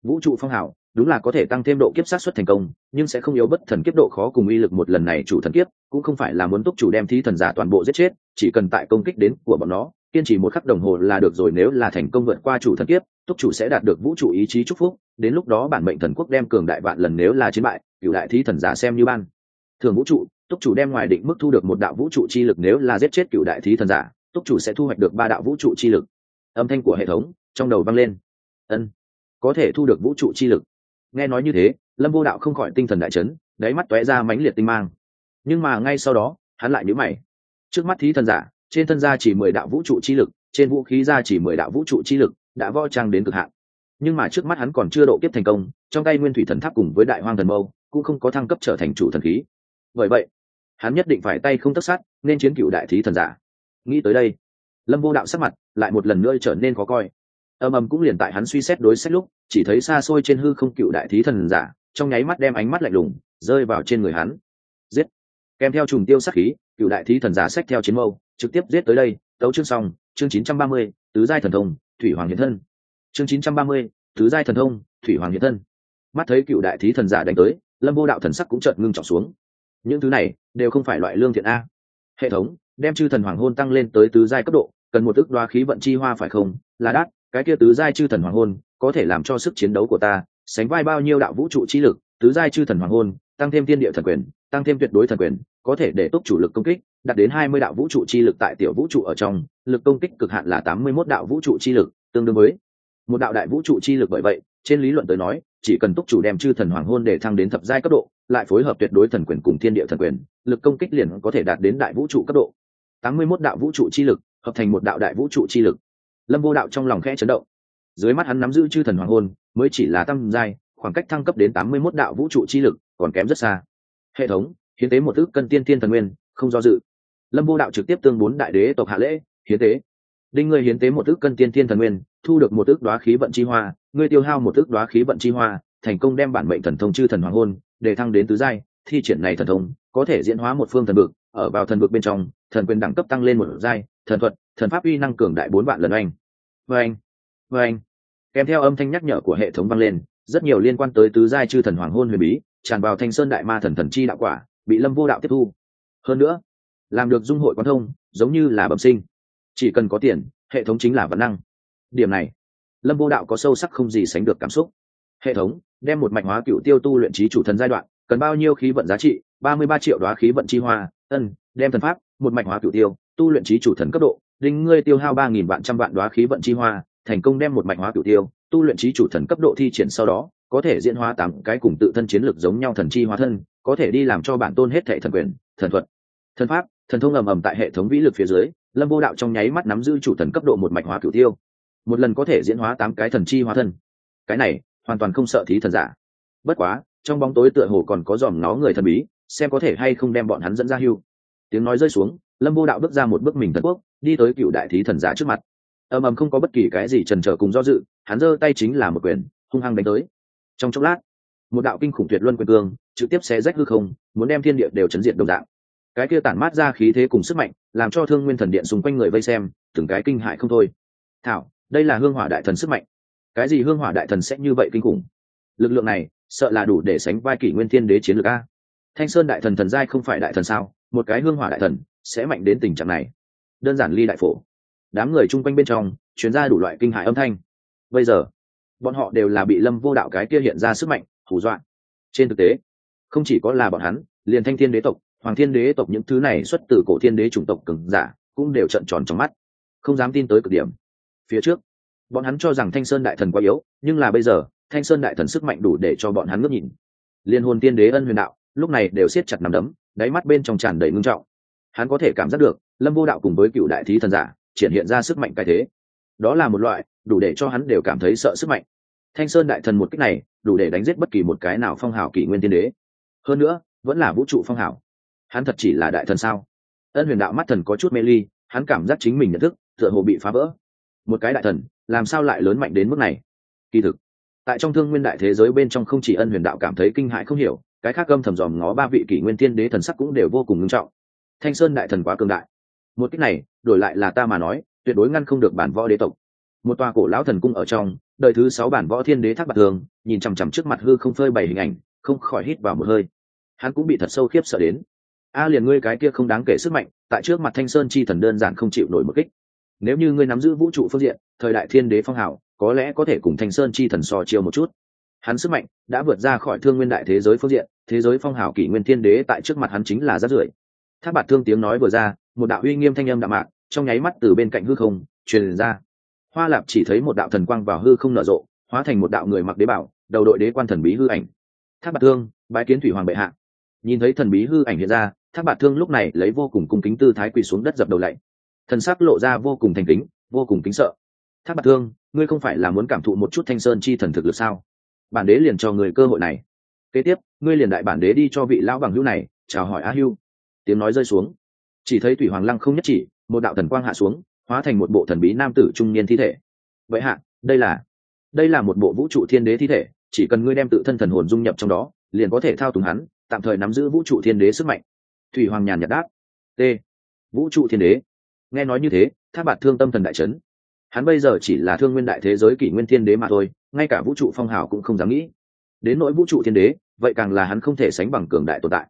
Vũ trụ phong hào, đúng là có thể tăng thêm độ kiếp sát xuất thành công, nhưng sẽ không yếu bất thần kiếp độ khó cùng uy lực một lần này chủ thần kiếp, cũng không phải là muốn túc chủ đem thí thần giả toàn bộ giết chết, chỉ cần tại công kích đến của bọn nó kiên trì một khắc đồng hồ là được rồi, nếu là thành công vượt qua chủ thần kiếp, túc chủ sẽ đạt được vũ trụ ý chí chúc phúc, đến lúc đó bản mệnh thần quốc đem cường đại vạn lần nếu là chiến bại cựu đại thí thần giả xem như ban. Thường vũ trụ, túc chủ đem ngoài định mức thu được một đạo vũ trụ chi lực nếu là giết chết cựu đại thí thần giả, túc chủ sẽ thu hoạch được ba đạo vũ trụ chi lực. Âm thanh của hệ thống trong đầu vang lên. Ân, có thể thu được vũ trụ chi lực. Nghe nói như thế, lâm vô đạo không khỏi tinh thần đại chấn, đáy mắt tóe ra mãnh liệt tinh mang. Nhưng mà ngay sau đó, hắn lại nhíu mày. Trước mắt thí thần giả trên thân gia chỉ mười đạo vũ trụ chi lực, trên vũ khí gia chỉ mười đạo vũ trụ chi lực đã võ trang đến cực hạn. Nhưng mà trước mắt hắn còn chưa độ kiếp thành công, trong tay nguyên thủy thần tháp cùng với đại hoang thần mâu cũng không có thăng cấp trở thành chủ thần khí. Bởi vậy, hắn nhất định phải tay không tất sát, nên chiến cựu đại thí thần giả. Nghĩ tới đây, lâm vô đạo sắc mặt lại một lần nữa trở nên khó coi. Âm âm cũng liền tại hắn suy xét đối xét lúc, chỉ thấy xa xôi trên hư không cựu đại thí thần giả, trong nháy mắt đem ánh mắt lạnh lùng rơi vào trên người hắn. Giết! Kèm theo trùng tiêu sắc khí, cựu đại thí thần giả xách theo chiến mâu trực tiếp giết tới đây tấu chương xong chương 930, tứ giai thần thông thủy hoàng hiện thân. Chương 930, tứ giai thần thông thủy hoàng hiện thân. Mắt thấy cựu đại thí thần giả đánh tới lâm vô đạo thần sắc cũng chợt ngưng trọng xuống. Những thứ này đều không phải loại lương thiện a. Hệ thống đem chư thần hoàng hôn tăng lên tới tứ giai cấp độ cần một ước đoá khí vận chi hoa phải không? Là đắt cái kia tứ giai chư thần hoàng hôn có thể làm cho sức chiến đấu của ta sánh vai bao nhiêu đạo vũ trụ chi lực? Tứ giai chư thần hoàng hôn tăng thêm tiên địa thần quyền tăng thêm tuyệt đối thần quyền có thể để túc chủ lực công kích, đạt đến hai mươi đạo vũ trụ chi lực tại tiểu vũ trụ ở trong, lực công kích cực hạn là tám mươi 81 đạo vũ trụ chi lực, tương đương với một đạo đại vũ trụ chi lực bởi vậy, trên lý luận tới nói, chỉ cần túc chủ đem chư thần hoàng hôn để thăng đến thập giai cấp độ, lại phối hợp tuyệt đối thần quyền cùng thiên địa thần quyền, lực công kích liền có thể đạt đến đại vũ trụ cấp độ. tám mươi 81 đạo vũ trụ chi lực, hợp thành một đạo đại vũ trụ chi lực. Lâm vô đạo trong lòng khẽ chấn động. Dưới mắt hắn nắm giữ chư thần hoàng hôn, mới chỉ là tăng giai, khoảng cách thăng cấp đến tám mươi 81 đạo vũ trụ chi lực còn kém rất xa. Hệ thống hiến tế một ước cân tiên tiên thần nguyên, không do dự. Lâm vô đạo trực tiếp tương bốn đại đế tộc hạ lễ, hiến tế. Đinh ngươi hiến tế một ước cân tiên tiên thần nguyên, thu được một ước đoá khí vận chi hoa, ngươi tiêu hao một ước đoá khí vận chi hoa, thành công đem bản mệnh thần thông chư thần hoàng hôn, để thăng đến tứ giai, thi triển này thần thông, có thể diễn hóa một phương thần vực, ở vào thần vực bên trong, thần quyền đẳng cấp tăng lên một giai, thần thuật, thần pháp uy năng cường đại bốn vạn lần oanh. Oanh oanh. Kèm theo âm thanh nhắc nhở của hệ thống vang lên, rất nhiều liên quan tới tứ giai chư thần hoàng hôn huyền bí, tràn vào thanh sơn đại ma thần thần chi đạo quả bị lâm vô đạo tiếp thu. Hơn nữa, làm được dung hội quan thông, giống như là bẩm sinh. Chỉ cần có tiền, hệ thống chính là văn năng. Điểm này, lâm vô đạo có sâu sắc không gì sánh được cảm xúc. Hệ thống, đem một mạch hóa cựu tiêu tu luyện trí chủ thần giai đoạn, cần bao nhiêu khí vận giá trị? Ba mươi ba triệu đoá khí vận chi hoa, ân, đem thần pháp, một mạch hóa cựu tiêu, tu luyện trí chủ thần cấp độ, đinh ngươi tiêu hao ba nghìn vạn trăm vạn đoá khí vận chi hoa, thành công đem một mạch hóa cựu tiêu, tu luyện trí chủ thần cấp độ thi triển sau đó, có thể diễn hóa tám cái cùng tự thân chiến lược giống nhau thần chi hóa thân có thể đi làm cho bản tôn hết thệ thần quyền, thần thuật, thần pháp, thần thông ầm ầm tại hệ thống vĩ lực phía dưới, lâm vô đạo trong nháy mắt nắm giữ chủ thần cấp độ một mạch hóa cửu tiêu. Một lần có thể diễn hóa tám cái thần chi hóa thân. Cái này, hoàn toàn không sợ thí thần giả. Bất quá, trong bóng tối tựa hồ còn có dòm nó người thần bí, xem có thể hay không đem bọn hắn dẫn ra hưu. Tiếng nói rơi xuống, lâm vô đạo bước ra một bước mình thần quốc, đi tới cựu đại thí thần giả trước mặt. Ầm ầm không có bất kỳ cái gì trần trở cùng do dự, hắn giơ tay chính là một quyền, hung hăng đánh tới. Trong chốc lát một đạo kinh khủng tuyệt luân quyền cương, trực tiếp xé rách hư không, muốn đem thiên địa đều chấn diệt đồng dạng. Cái kia tản mát ra khí thế cùng sức mạnh, làm cho thương nguyên thần điện xung quanh người vây xem, từng cái kinh hại không thôi. Thảo, đây là hương hỏa đại thần sức mạnh. Cái gì hương hỏa đại thần sẽ như vậy kinh khủng? Lực lượng này, sợ là đủ để sánh vai kỷ nguyên thiên đế chiến lược a. Thanh sơn đại thần thần giai không phải đại thần sao? Một cái hương hỏa đại thần sẽ mạnh đến tình trạng này. Đơn giản ly đại phổ. Đám người chung quanh bên trong chuyến ra đủ loại kinh hại âm thanh. Bây giờ, bọn họ đều là bị lâm vô đạo cái kia hiện ra sức mạnh hù dọa. Trên thực tế, không chỉ có là bọn hắn, liền thanh thiên đế tộc, hoàng thiên đế tộc những thứ này xuất từ cổ thiên đế chủng tộc cường giả cũng đều trận tròn trong mắt. Không dám tin tới cực điểm. Phía trước, bọn hắn cho rằng thanh sơn đại thần quá yếu, nhưng là bây giờ, thanh sơn đại thần sức mạnh đủ để cho bọn hắn ngước nhìn. Liên hồn tiên đế ân huyền đạo, lúc này đều siết chặt nằm đấm, đáy mắt bên trong tràn đầy ngưng trọng. Hắn có thể cảm giác được, lâm vô đạo cùng với cựu đại thí thần giả, triển hiện ra sức mạnh cái thế. Đó là một loại, đủ để cho hắn đều cảm thấy sợ sức mạnh thanh sơn đại thần một cách này, đủ để đánh giết bất kỳ một cái nào phong hào kỷ nguyên tiên đế. Hơn nữa, vẫn là vũ trụ phong hào. Hắn thật chỉ là đại thần sao? Ân huyền đạo mắt thần có chút mê ly, hắn cảm giác chính mình nhận thức, tựa hồ bị phá vỡ. Một cái đại thần, làm sao lại lớn mạnh đến mức này? Kỳ thực, tại trong thương nguyên đại thế giới bên trong không chỉ ân huyền đạo cảm thấy kinh hãi không hiểu, cái khác âm thầm dòm ngó ba vị kỷ nguyên tiên đế thần sắc cũng đều vô cùng ngưng trọng. Thanh sơn đại thần quá cường đại. Một cách này, đổi lại là ta mà nói, tuyệt đối ngăn không được bản võ đế tộc. Một tòa cổ lão thần cung ở trong đời thứ sáu bản võ thiên đế thác bạc thường, nhìn chằm chằm trước mặt hư không phơi bày hình ảnh, không khỏi hít vào một hơi. Hắn cũng bị thật sâu khiếp sợ đến. A à, liền ngươi cái kia không đáng kể sức mạnh, tại trước mặt thanh sơn chi thần đơn giản không chịu nổi một kích. Nếu như ngươi nắm giữ vũ trụ phương diện, thời đại thiên đế phong hào, có lẽ có thể cùng thanh sơn chi thần so chiều một chút. Hắn sức mạnh đã vượt ra khỏi thương nguyên đại thế giới phương diện, thế giới phong hào kỷ nguyên thiên đế tại trước mặt hắn chính là rát rưởi. Tháp bạt thương tiếng nói vừa ra, một đạo uy nghiêm thanh âm đạm mạc, trong nháy mắt từ bên cạnh hư không, truyền ra hoa lạp chỉ thấy một đạo thần quang vào hư không nở rộ, hóa thành một đạo người mặc đế bảo, đầu đội đế quan thần bí hư ảnh. Tháp bạt thương, bái kiến thủy hoàng bệ hạ. Nhìn thấy thần bí hư ảnh hiện ra tháp bạt thương lúc này lấy vô cùng cung kính tư thái quỳ xuống đất dập đầu lạy. Thần sắc lộ ra vô cùng thành kính, vô cùng kính sợ. Tháp bạt thương, ngươi không phải là muốn cảm thụ một chút thanh sơn chi thần thực lực sao? Bản đế liền cho người cơ hội này. Kế tiếp, ngươi liền đại bản đế đi cho vị lão bằng hữu này, chào hỏi a hưu. Tiếng nói rơi xuống. Chỉ thấy thủy hoàng lăng không nhất chỉ, một đạo thần quang hạ xuống hóa thành một bộ thần bí nam tử trung niên thi thể. Vậy hạ, đây là đây là một bộ vũ trụ thiên đế thi thể, chỉ cần ngươi đem tự thân thần hồn dung nhập trong đó, liền có thể thao túng hắn, tạm thời nắm giữ vũ trụ thiên đế sức mạnh. Thủy hoàng nhàn nhạt đáp. T. Vũ trụ thiên đế. Nghe nói như thế tháp bạt thương tâm thần đại trấn hắn bây giờ chỉ là thương nguyên đại thế giới kỷ nguyên thiên đế mà thôi, ngay cả vũ trụ phong hào cũng không dám nghĩ. Đến nỗi vũ trụ thiên đế, vậy càng là hắn không thể sánh bằng cường đại tồn tại.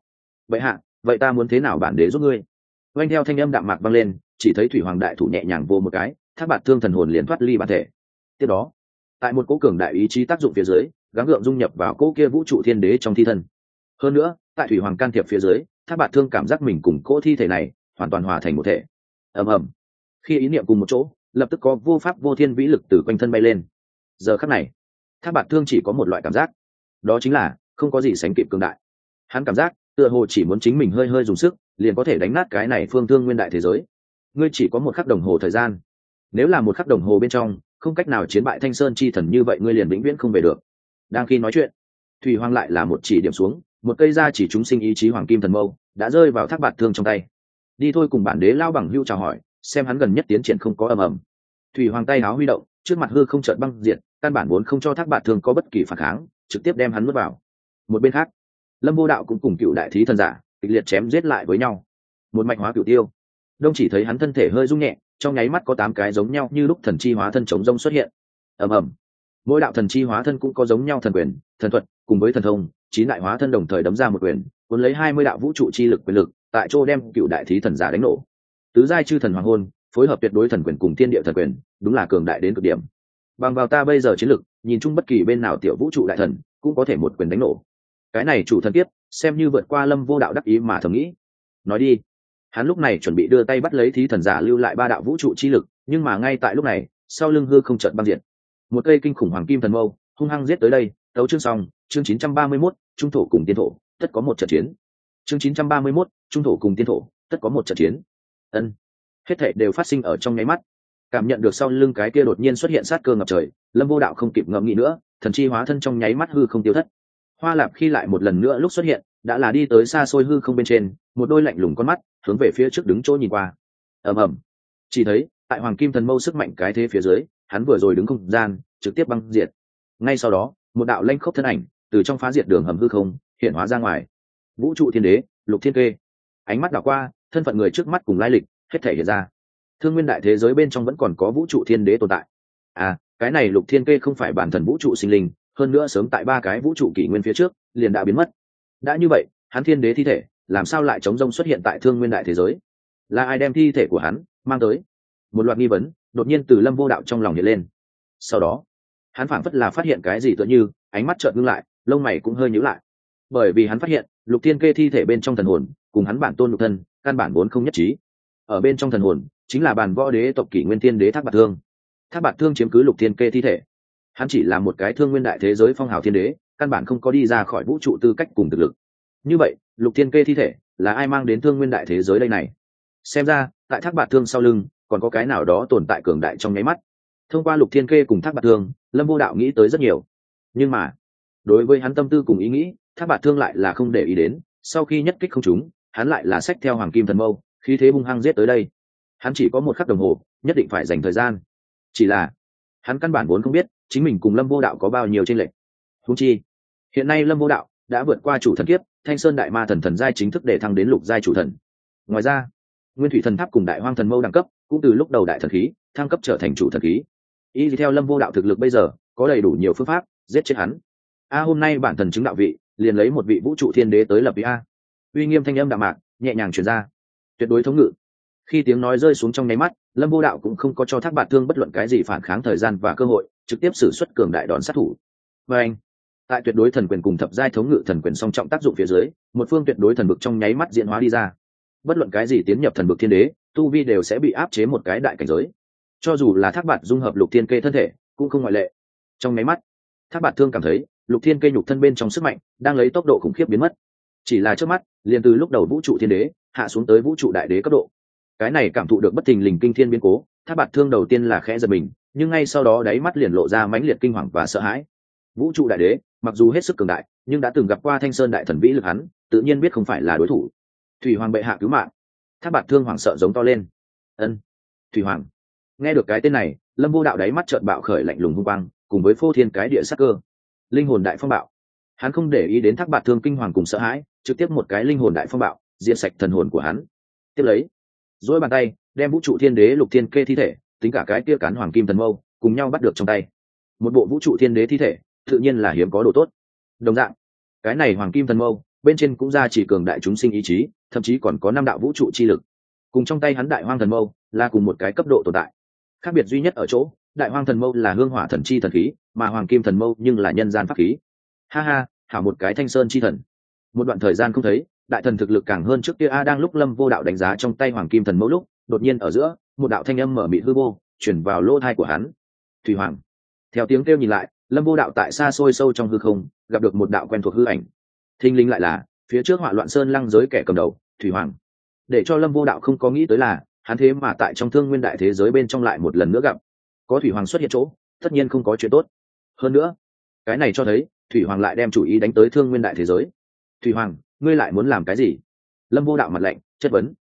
Vậy hạ, vậy ta muốn thế nào bản đế giúp ngươi? Oanh theo thanh âm đạm mạc vang lên chỉ thấy thủy hoàng đại thủ nhẹ nhàng vô một cái tháp bạt thương thần hồn liền thoát ly bản thể. Tiếp đó, tại một cố cường đại ý chí tác dụng phía dưới, gắng gượng dung nhập vào cỗ kia vũ trụ thiên đế trong thi thân. Hơn nữa, tại thủy hoàng can thiệp phía dưới tháp bạt thương cảm giác mình cùng cỗ thi thể này hoàn toàn hòa thành một thể. Ầm ầm. Khi ý niệm cùng một chỗ, lập tức có vô pháp vô thiên vĩ lực từ quanh thân bay lên. Giờ khắc này tháp bạt thương chỉ có một loại cảm giác. Đó chính là, không có gì sánh kịp cường đại. Hắn cảm giác, tựa hồ chỉ muốn chính mình hơi hơi dùng sức, liền có thể đánh nát cái này phương thương nguyên đại thế giới ngươi chỉ có một khắc đồng hồ thời gian. Nếu là một khắc đồng hồ bên trong, không cách nào chiến bại thanh sơn chi thần như vậy ngươi liền vĩnh viễn không về được. Đang khi nói chuyện, thủy hoàng lại là một chỉ điểm xuống, một cây da chỉ chúng sinh ý chí hoàng kim thần mâu đã rơi vào thác bạt thương trong tay. Đi thôi cùng bản đế lao bằng hưu chào hỏi, xem hắn gần nhất tiến triển không có ầm ầm. Thủy hoàng tay áo huy động, trước mặt hư không trợn băng diện căn bản vốn không cho thác bạt thương có bất kỳ phản kháng, trực tiếp đem hắn mất vào. Một bên khác, lâm vô đạo cũng cùng cựu đại thí thần giả kịch liệt chém giết lại với nhau. Một mạch hóa cựu tiêu đông chỉ thấy hắn thân thể hơi rung nhẹ, trong nháy mắt có tám cái giống nhau như lúc thần chi hóa thân chống rông xuất hiện. Ầm ầm. Mỗi đạo thần chi hóa thân cũng có giống nhau thần quyền, thần thuật, cùng với thần thông, chín đại hóa thân đồng thời đấm ra một quyền, cuốn lấy hai mươi đạo vũ trụ chi lực quyền lực, tại chỗ đem cựu đại thí thần giả đánh nổ. Tứ giai chư thần hoàng hôn, phối hợp tuyệt đối thần quyền cùng thiên địa thần quyền, đúng là cường đại đến cực điểm. Bằng vào ta bây giờ chiến lực, nhìn chung bất kỳ bên nào tiểu vũ trụ đại thần, cũng có thể một quyền đánh nổ. Cái này chủ thần kiếp, xem như vượt qua lâm vô đạo đắc ý mà thầm nghĩ. Nói đi hắn lúc này chuẩn bị đưa tay bắt lấy thí thần giả lưu lại ba đạo vũ trụ chi lực nhưng mà ngay tại lúc này sau lưng hư không chợt băng diện một cây kinh khủng hoàng kim thần mâu hung hăng giết tới đây tấu chương xong chương 931, trung thổ cùng tiên thổ tất có một trận chiến. Chương 931, trung thổ cùng tiên thổ tất có một trận chiến. Ân. Hết thảy đều phát sinh ở trong nháy mắt. Cảm nhận được sau lưng cái kia đột nhiên xuất hiện sát cơ ngập trời lâm vô đạo không kịp ngẫm nghĩ nữa thần chi hóa thân trong nháy mắt hư không tiêu thất. Hoa lạp khi lại một lần nữa lúc xuất hiện đã là đi tới xa xôi hư không bên trên một đôi lạnh lùng con mắt hướng về phía trước đứng chỗ nhìn qua. Ầm ầm. Chỉ thấy, tại hoàng kim thần mâu sức mạnh cái thế phía dưới, hắn vừa rồi đứng không gian, trực tiếp băng diệt. Ngay sau đó, một đạo lanh khốc thân ảnh từ trong phá diệt đường hầm hư không, hiện hóa ra ngoài. Vũ trụ thiên đế, lục thiên kê. Ánh mắt đảo qua, thân phận người trước mắt cùng lai lịch hết thể hiện ra. Thương nguyên đại thế giới bên trong vẫn còn có vũ trụ thiên đế tồn tại. À cái này lục thiên kê không phải bản thần vũ trụ sinh linh, hơn nữa sớm tại ba cái vũ trụ kỷ nguyên phía trước, liền đã biến mất. Đã như vậy, hắn thiên đế thi thể làm sao lại chống rông xuất hiện tại thương nguyên đại thế giới? Là ai đem thi thể của hắn mang tới? Một loạt nghi vấn đột nhiên từ lâm vô đạo trong lòng hiện lên. Sau đó, hắn phảng phất là phát hiện cái gì tựa như, ánh mắt trợn ngưng lại, lông mày cũng hơi nhíu lại. Bởi vì hắn phát hiện, lục thiên kê thi thể bên trong thần hồn, cùng hắn bản tôn lục thân, căn bản vốn không nhất trí. Ở bên trong thần hồn, chính là bàn võ đế tộc kỷ nguyên thiên đế thác bạc thương. Thác bạc thương chiếm cứ lục thiên kê thi thể. Hắn chỉ là một cái thương nguyên đại thế giới phong hào thiên đế, căn bản không có đi ra khỏi vũ trụ tư cách cùng thực lực như vậy, lục thiên kê thi thể là ai mang đến thương nguyên đại thế giới đây này? Xem ra, tại thác bạc thương sau lưng, còn có cái nào đó tồn tại cường đại trong nháy mắt. Thông qua lục thiên kê cùng thác bạc thương, lâm vô đạo nghĩ tới rất nhiều. Nhưng mà, đối với hắn tâm tư cùng ý nghĩ, thác bạc thương lại là không để ý đến. Sau khi nhất kích không chúng hắn lại là sách theo hoàng kim thần mâu khi thế hung hăng giết tới đây. Hắn chỉ có một khắc đồng hồ, nhất định phải dành thời gian. Chỉ là, hắn căn bản vốn không biết chính mình cùng lâm vô đạo có bao nhiêu tranh lệch. Húng chi, hiện nay lâm vô đạo đã vượt qua chủ thần kiếp thanh sơn đại ma thần thần giai chính thức để thăng đến lục giai chủ thần. Ngoài ra, nguyên thủy thần tháp cùng đại hoang thần mâu đẳng cấp cũng từ lúc đầu đại thần khí, thăng cấp trở thành chủ thần khí. Y theo lâm vô đạo thực lực bây giờ, có đầy đủ nhiều phương pháp giết chết hắn. A, hôm nay bản thần chứng đạo vị, liền lấy một vị vũ trụ thiên đế tới lập vị a. Uy nghiêm thanh âm đạo mạc, nhẹ nhàng truyền ra. Tuyệt đối thống ngự. Khi tiếng nói rơi xuống trong nháy mắt, lâm vô đạo cũng không có cho thác bạn thương bất luận cái gì phản kháng thời gian và cơ hội, trực tiếp xử suất cường đại đòn sát thủ. Và anh tại tuyệt đối thần quyền cùng thập giai thống ngự thần quyền song trọng tác dụng phía dưới, một phương tuyệt đối thần vực trong nháy mắt diễn hóa đi ra. Bất luận cái gì tiến nhập thần vực thiên đế, tu vi đều sẽ bị áp chế một cái đại cảnh giới. Cho dù là thác bạt dung hợp lục thiên kê thân thể, cũng không ngoại lệ. Trong nháy mắt, thác bạt thương cảm thấy, lục thiên kê nhục thân bên trong sức mạnh đang lấy tốc độ khủng khiếp biến mất. Chỉ là trước mắt, liền từ lúc đầu vũ trụ thiên đế, hạ xuống tới vũ trụ đại đế cấp độ. Cái này cảm thụ được bất thình lình kinh thiên biến cố tháp bạt thương đầu tiên là khẽ giật mình, nhưng ngay sau đó đáy mắt liền lộ ra mãnh liệt kinh hoàng và sợ hãi. Vũ trụ đại đế mặc dù hết sức cường đại nhưng đã từng gặp qua thanh sơn đại thần vĩ lực hắn tự nhiên biết không phải là đối thủ. Thủy hoàng bệ hạ cứu mạng. Tháp bạt thương hoàng sợ giống to lên. Ân thủy hoàng. Nghe được cái tên này lâm vô đạo đáy mắt trợn bạo khởi lạnh lùng hung băng, cùng với phô thiên cái địa sắc cơ. Linh hồn đại phong bạo. Hắn không để ý đến thác bạt thương kinh hoàng cùng sợ hãi trực tiếp một cái linh hồn đại phong bạo diệt sạch thần hồn của hắn. Tiếp lấy dỗi bàn tay đem vũ trụ thiên đế lục thiên kê thi thể tính cả cái tia cán hoàng kim thần mâu cùng nhau bắt được trong tay. Một bộ vũ trụ thiên đế thi thể tự nhiên là hiếm có đồ tốt. Đồng dạng, cái này hoàng kim thần mâu, bên trên cũng ra chỉ cường đại chúng sinh ý chí, thậm chí còn có năm đạo vũ trụ chi lực. Cùng trong tay hắn đại hoang thần mâu, là cùng một cái cấp độ tồn tại. Khác biệt duy nhất ở chỗ, đại hoang thần mâu là hương hỏa thần chi thần khí, mà hoàng kim thần mâu nhưng là nhân gian pháp khí. Ha ha, hảo một cái thanh sơn chi thần. Một đoạn thời gian không thấy, đại thần thực lực càng hơn trước kia a đang lúc lâm vô đạo đánh giá trong tay hoàng kim thần mẫu lúc, đột nhiên ở giữa, một đạo thanh âm mở mị hư vô chuyển vào lỗ thai của hắn. Thủy hoàng. Theo tiếng kêu nhìn lại lâm vô đạo tại xa xôi sâu trong hư không, gặp được một đạo quen thuộc hư ảnh. Thinh linh lại là, phía trước họa loạn sơn lăng giới kẻ cầm đầu, thủy hoàng. Để cho lâm vô đạo không có nghĩ tới là, hắn thế mà tại trong thương nguyên đại thế giới bên trong lại một lần nữa gặp. Có thủy hoàng xuất hiện chỗ, tất nhiên không có chuyện tốt. Hơn nữa, cái này cho thấy, thủy hoàng lại đem chủ ý đánh tới thương nguyên đại thế giới. Thủy hoàng, ngươi lại muốn làm cái gì? Lâm vô đạo mặt lạnh, chất vấn.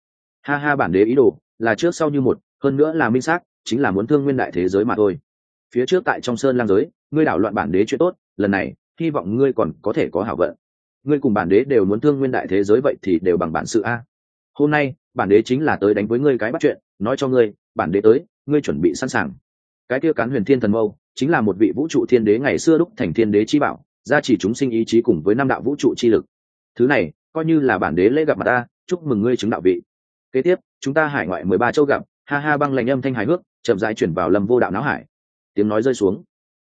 Ha ha, bản đế ý đồ, là trước sau như một, hơn nữa là minh xác, chính là muốn thương nguyên đại thế giới mà thôi. Phía trước tại trong sơn lang giới ngươi đảo loạn bản đế chuyện tốt, lần này, hy vọng ngươi còn có thể có hảo vận. Ngươi cùng bản đế đều muốn thương nguyên đại thế giới vậy thì đều bằng bản sự a. Hôm nay, bản đế chính là tới đánh với ngươi cái bắt chuyện, nói cho ngươi, bản đế tới, ngươi chuẩn bị sẵn sàng. Cái kia cán huyền thiên thần mâu, chính là một vị vũ trụ thiên đế ngày xưa đúc thành thiên đế chi bảo, gia chỉ chúng sinh ý chí cùng với năm đạo vũ trụ chi lực. Thứ này, coi như là bản đế lễ gặp mặt ta, chúc mừng ngươi chứng đạo vị. Kế tiếp, chúng ta hải ngoại mười ba châu gặp, ha ha băng lạnh âm thanh hài hước, chậm dại chuyển vào lâm vô đạo não hải. Tiếng nói rơi xuống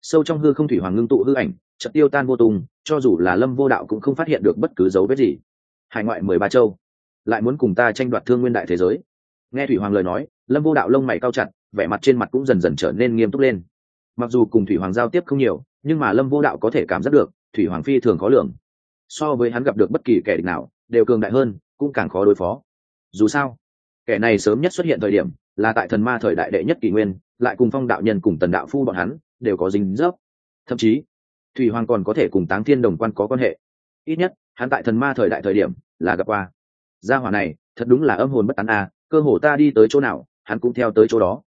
sâu trong hư không thủy hoàng ngưng tụ hư ảnh, chợt tiêu tan vô tùng cho dù là lâm vô đạo cũng không phát hiện được bất cứ dấu vết gì. Hải ngoại mười ba châu, lại muốn cùng ta tranh đoạt thương nguyên đại thế giới. Nghe thủy hoàng lời nói, lâm vô đạo lông mày cao chặt, vẻ mặt trên mặt cũng dần dần trở nên nghiêm túc lên. Mặc dù cùng thủy hoàng giao tiếp không nhiều, nhưng mà lâm vô đạo có thể cảm giác được, thủy hoàng phi thường khó lường. So với hắn gặp được bất kỳ kẻ địch nào, đều cường đại hơn, cũng càng khó đối phó. Dù sao, kẻ này sớm nhất xuất hiện thời điểm, là tại thần ma thời đại đệ nhất kỷ nguyên, lại cùng phong đạo nhân cùng tần đạo phu bọn hắn đều có dính dấp. Thậm chí, thủy hoàng còn có thể cùng táng thiên đồng quan có quan hệ. Ít nhất, hắn tại thần ma thời đại thời điểm là gặp qua. Gia hỏa này, thật đúng là âm hồn bất tán à cơ hồ ta đi tới chỗ nào, hắn cũng theo tới chỗ đó.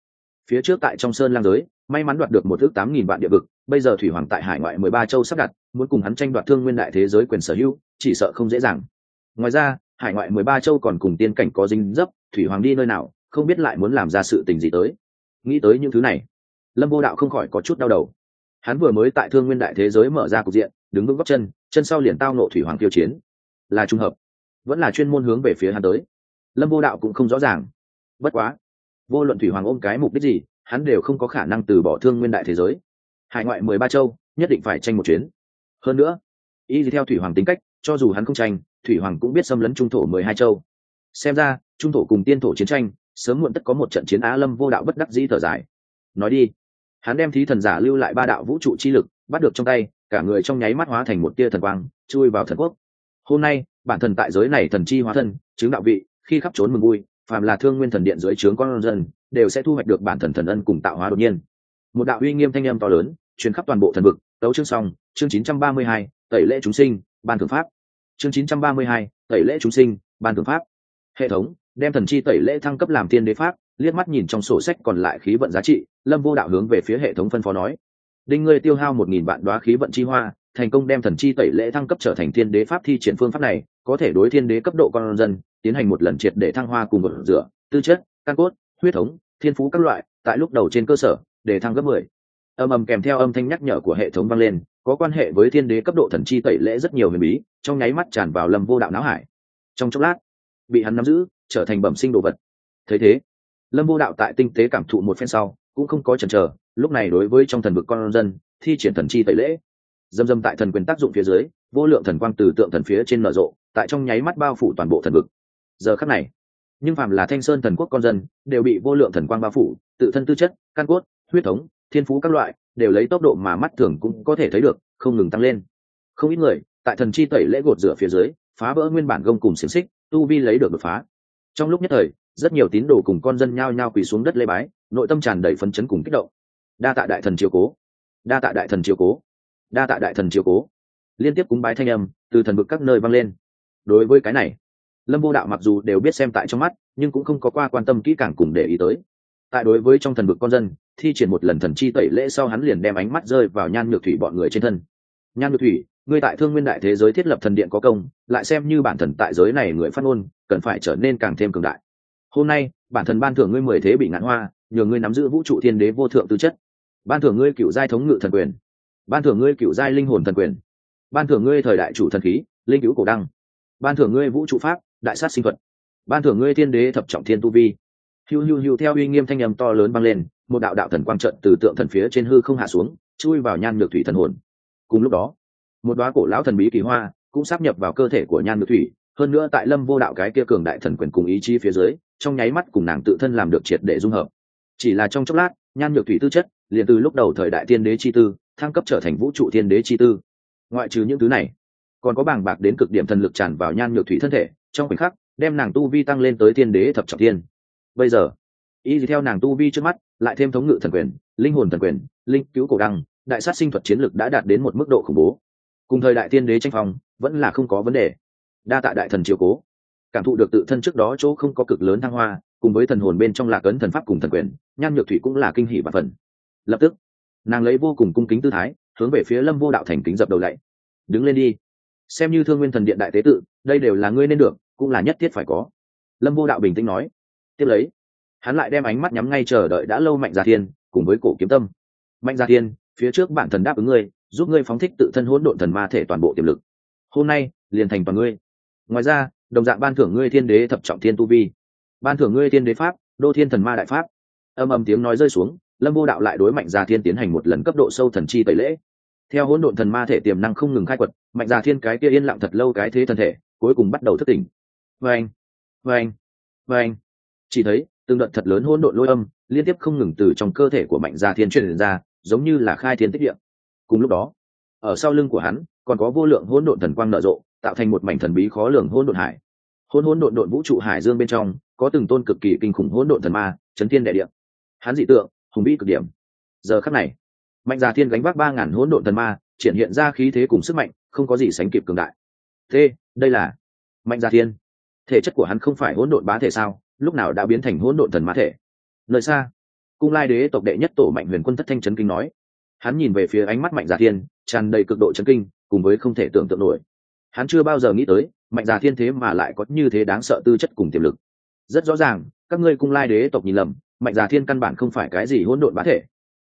Phía trước tại trong sơn lang giới, may mắn đoạt được một thước tám nghìn vạn địa vực, bây giờ thủy hoàng tại hải ngoại mười ba châu sắp đặt, muốn cùng hắn tranh đoạt thương nguyên đại thế giới quyền sở hữu, chỉ sợ không dễ dàng. Ngoài ra, hải ngoại mười ba châu còn cùng tiên cảnh có dinh dấp, thủy hoàng đi nơi nào, không biết lại muốn làm ra sự tình gì tới. Nghĩ tới những thứ này lâm vô đạo không khỏi có chút đau đầu. Hắn vừa mới tại thương nguyên đại thế giới mở ra cục diện, đứng vững góc chân chân sau liền tao nộ thủy hoàng tiêu chiến. Là trung hợp, vẫn là chuyên môn hướng về phía hắn tới. Lâm vô đạo cũng không rõ ràng. Bất quá, vô luận thủy hoàng ôm cái mục đích gì, hắn đều không có khả năng từ bỏ thương nguyên đại thế giới. Hải ngoại mười ba châu, nhất định phải tranh một chuyến. Hơn nữa, y theo thủy hoàng tính cách, cho dù hắn không tranh, thủy hoàng cũng biết xâm lấn trung thổ mười hai châu. Xem ra, trung thổ cùng tiên thổ chiến tranh, sớm muộn tất có một trận chiến á lâm vô đạo bất đắc dĩ thở dài. Nói đi hắn đem thí thần giả lưu lại ba đạo vũ trụ chi lực bắt được trong tay cả người trong nháy mắt hóa thành một tia thần quang chui vào thần quốc. Hôm nay bản thần tại giới này thần chi hóa thân chứng đạo vị khi khắp trốn mừng vui phàm là thương nguyên thần điện dưới trướng con dân đều sẽ thu hoạch được bản thần thần ân cùng tạo hóa đột nhiên. Một đạo uy nghiêm thanh âm to lớn truyền khắp toàn bộ thần vực đấu chương xong chương 932, tẩy lễ chúng sinh ban thượng pháp. Chương 932, tẩy lễ chúng sinh ban thượng pháp. Hệ thống đem thần chi tẩy lễ thăng cấp làm tiên đế pháp liếc mắt nhìn trong sổ sách còn lại khí vận giá trị, lâm vô đạo hướng về phía hệ thống phân phó nói, đinh ngươi tiêu hao một nghìn vạn đoá khí vận chi hoa, thành công đem thần chi tẩy lễ thăng cấp trở thành thiên đế pháp thi triển phương pháp này, có thể đối thiên đế cấp độ con dân tiến hành một lần triệt để thăng hoa cùng một rửa, tư chất, căn cốt, huyết thống, thiên phú các loại, tại lúc đầu trên cơ sở, để thăng gấp mười. Âm ầm kèm theo âm thanh nhắc nhở của hệ thống vang lên, có quan hệ với thiên đế cấp độ thần chi tẩy lễ rất nhiều huyền bí, trong nháy mắt tràn vào lâm vô đạo não hải. Trong chốc lát, bị hắn nắm giữ, trở thành bẩm sinh đồ vật. Thấy thế lâm vô đạo tại tinh tế cảm thụ một phen sau, cũng không có chần chờ, lúc này đối với trong thần vực con dân, thi triển thần chi tẩy lễ. Dâm dâm tại thần quyền tác dụng phía dưới, vô lượng thần quang từ tượng thần phía trên nở rộ, tại trong nháy mắt bao phủ toàn bộ thần vực. Giờ khắc này, nhưng phàm là thanh sơn thần quốc con dân, đều bị vô lượng thần quang bao phủ, tự thân tư chất, căn cốt, huyết thống, thiên phú các loại, đều lấy tốc độ mà mắt thường cũng có thể thấy được, không ngừng tăng lên. Không ít người, tại thần chi tẩy lễ gột rửa phía dưới, phá vỡ nguyên bản gông cùng xiềng xích, tu vi lấy được đột phá. Trong lúc nhất thời rất nhiều tín đồ cùng con dân nhao nhao quỳ xuống đất lê bái, nội tâm tràn đầy phấn chấn cùng kích động. Đa tạ đại thần chiều cố. Đa tạ đại thần chiều cố. Đa tạ đại thần chiều cố. Liên tiếp cúng bái thanh âm từ thần vực các nơi vang lên. Đối với cái này, lâm vô đạo mặc dù đều biết xem tại trong mắt, nhưng cũng không có qua quan tâm kỹ càng cùng để ý tới. Tại đối với trong thần vực con dân, thi triển một lần thần chi tẩy lễ sau hắn liền đem ánh mắt rơi vào nhan nhược thủy bọn người trên thân. Nhan nhược thủy người tại thương nguyên đại thế giới thiết lập thần điện có công, lại xem như bản thần tại giới này người phát ngôn, cần phải trở nên càng thêm cường đại hôm nay, bản thần ban thưởng ngươi mười thế bị ngạn hoa, nhờ ngươi nắm giữ vũ trụ thiên đế vô thượng tư chất. Ban thưởng ngươi cựu giai thống ngự thần quyền. Ban thưởng ngươi cựu giai linh hồn thần quyền. Ban thưởng ngươi thời đại chủ thần khí, linh cứu cổ đăng. Ban thưởng ngươi vũ trụ pháp, đại sát sinh thuật. Ban thưởng ngươi thiên đế thập trọng thiên tu vi. Hiu hiu hiu theo uy nghiêm thanh âm to lớn băng lên, một đạo đạo thần quang trận từ tượng thần phía trên hư không hạ xuống, chui vào nhan nhược thủy thần hồn. Cùng lúc đó, một đoá cổ lão thần bí kỳ hoa cũng sắp nhập vào cơ thể của nhan nhược thủy, hơn nữa tại lâm vô đạo cái kia cường đại thần quyền cùng ý chí phía dưới trong nháy mắt cùng nàng tự thân làm được triệt để dung hợp. Chỉ là trong chốc lát, nhan nhược thủy tư chất, liền từ lúc đầu thời đại tiên đế chi tư, thăng cấp trở thành vũ trụ tiên đế chi tư. Ngoại trừ những thứ này, còn có bàng bạc đến cực điểm thần lực tràn vào nhan nhược thủy thân thể, trong khoảnh khắc, đem nàng tu vi tăng lên tới tiên đế thập trọng tiên bây giờ, y theo nàng tu vi trước mắt, lại thêm thống ngự thần quyền, linh hồn thần quyền, linh cứu cổ đăng, đại sát sinh thuật chiến lực đã đạt đến một mức độ khủng bố. Cùng thời đại tiên đế tranh phòng vẫn là không có vấn đề. Đa tạ đại thần chiều cố cảm thụ được tự thân trước đó chỗ không có cực lớn thăng hoa, cùng với thần hồn bên trong lạc ấn thần pháp cùng thần quyền, nhan nhược thủy cũng là kinh hỷ và phần. Lập tức, nàng lấy vô cùng cung kính tư thái, hướng về phía lâm vô đạo thành kính dập đầu lạy. Đứng lên đi. Xem như thương nguyên thần điện đại tế tự, đây đều là ngươi nên được, cũng là nhất thiết phải có. Lâm vô đạo bình tĩnh nói. Tiếp lấy, hắn lại đem ánh mắt nhắm ngay chờ đợi đã lâu mạnh gia thiên, cùng với cổ kiếm tâm. Mạnh gia thiên, phía trước bản thần đáp ứng ngươi, giúp ngươi phóng thích tự thân hỗn độn thần ma thể toàn bộ tiềm lực. Hôm nay, liền thành toàn ngươi. Ngoài ra đồng dạng ban thưởng ngươi thiên đế thập trọng thiên tu vi. Ban thưởng ngươi thiên đế pháp, đô thiên thần ma đại pháp. Âm âm tiếng nói rơi xuống, lâm vô đạo lại đối mạnh gia thiên tiến hành một lần cấp độ sâu thần chi tẩy lễ. Theo hỗn độn thần ma thể tiềm năng không ngừng khai quật, mạnh gia thiên cái kia yên lặng thật lâu cái thế thần thể, cuối cùng bắt đầu thất tỉnh. Vê anh vê anh vê anh chỉ thấy, từng đợt thật lớn hỗn độn lôi âm liên tiếp không ngừng từ trong cơ thể của mạnh gia thiên truyền ra, giống như là khai thiên tích địa. Cùng lúc đó ở sau lưng của hắn, còn có vô lượng hỗn độn thần quang nở rộ, tạo thành một mảnh thần bí khó lường hỗn độn hải. Hỗn hỗn độn độn vũ trụ hải dương bên trong, có từng tôn cực kỳ kinh khủng hỗn độn thần ma, chấn thiên đại địa. Hắn dị tượng, hùng vĩ cực điểm. Giờ khắc này, mạnh gia thiên gánh vác ba ngàn hỗn độn thần ma, triển hiện ra khí thế cùng sức mạnh, không có gì sánh kịp cường đại. Thế đây là mạnh gia thiên. Thể chất của hắn không phải hỗn độn bá thể sao, lúc nào đã biến thành hỗn độn thần ma thể? Nơi xa, cung lai đế tộc đệ nhất tổ mạnh huyền quân thất thanh chấn kinh nói hắn nhìn về phía ánh mắt mạnh giả thiên, tràn đầy cực độ chấn kinh, cùng với không thể tưởng tượng nổi. Hắn chưa bao giờ nghĩ tới, mạnh giả thiên thế mà lại có như thế đáng sợ tư chất cùng tiềm lực. Rất rõ ràng, các ngươi cung lai đế tộc nhìn lầm, mạnh giả thiên căn bản không phải cái gì hỗn độn bá thể.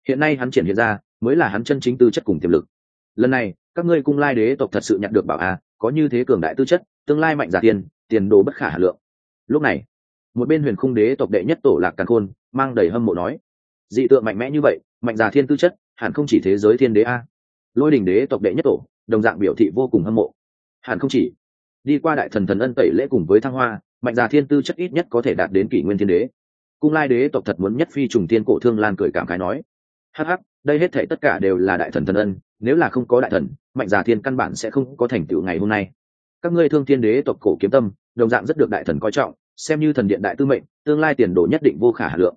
Hiện nay hắn triển hiện ra, mới là hắn chân chính tư chất cùng tiềm lực. Lần này, các ngươi cung lai đế tộc thật sự nhận được bảo a, có như thế cường đại tư chất, tương lai mạnh giả thiên, tiền đồ bất khả hà lượng. Lúc này, một bên huyền khung đế tộc đệ nhất tổ lạc càn khôn, mang đầy hâm mộ nói, dị tượng mạnh mẽ như vậy, mạnh giả thiên tư chất hẳn không chỉ thế giới thiên đế a. Lôi đình đế tộc đệ nhất tổ, đồng dạng biểu thị vô cùng hâm mộ. Hẳn không chỉ. Đi qua đại thần thần ân tẩy lễ cùng với thăng hoa, mạnh già thiên tư chất ít nhất có thể đạt đến kỷ nguyên thiên đế. Cung lai đế tộc thật muốn nhất phi trùng tiên cổ thương lan cười cảm khái nói. Hh đây hết thể tất cả đều là đại thần thần ân, nếu là không có đại thần, mạnh già thiên căn bản sẽ không có thành tựu ngày hôm nay. Các ngươi thương thiên đế tộc cổ kiếm tâm, đồng dạng rất được đại thần coi trọng, xem như thần điện đại tư mệnh, tương lai tiền đồ nhất định vô khả hà lượng.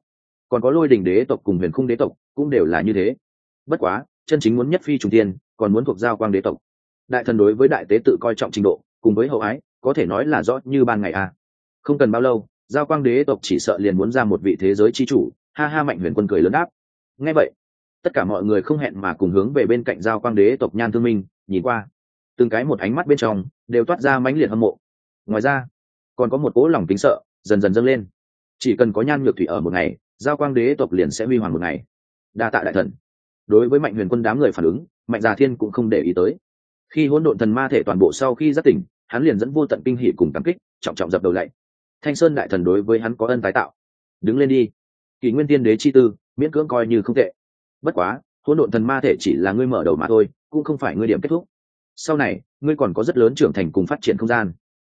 Còn có lôi đình đế tộc cùng huyền khung đế tộc, cũng đều là như thế bất quá, chân chính muốn nhất phi trùng tiên còn muốn thuộc giao quang đế tộc. Đại thần đối với đại tế tự coi trọng trình độ, cùng với hậu ái, có thể nói là rõ như ban ngày a. À. không cần bao lâu, giao quang đế tộc chỉ sợ liền muốn ra một vị thế giới chi chủ, ha ha mạnh huyền quân cười lớn đáp. Ngay vậy, tất cả mọi người không hẹn mà cùng hướng về bên cạnh giao quang đế tộc nhan thương minh, nhìn qua. Từng cái một ánh mắt bên trong, đều toát ra mãnh liệt hâm mộ. Ngoài ra, còn có một cỗ lòng tính sợ, dần dần dâng lên. Chỉ cần có nhan nhược thủy ở một ngày, giao quang đế tộc liền sẽ huy hoàng một ngày. Đa tạ đại thần đối với mạnh huyền quân đám người phản ứng, mạnh già thiên cũng không để ý tới. Khi hỗn độn thần ma thể toàn bộ sau khi giác tỉnh, hắn liền dẫn vô tận kinh hỉ cùng cảm kích, trọng trọng dập đầu lạy thanh sơn đại thần đối với hắn có ân tái tạo. Đứng lên đi. Kỷ nguyên tiên đế chi tư, miễn cưỡng coi như không tệ. Bất quá, hỗn độn thần ma thể chỉ là ngươi mở đầu mà thôi, cũng không phải ngươi điểm kết thúc. Sau này, ngươi còn có rất lớn trưởng thành cùng phát triển không gian.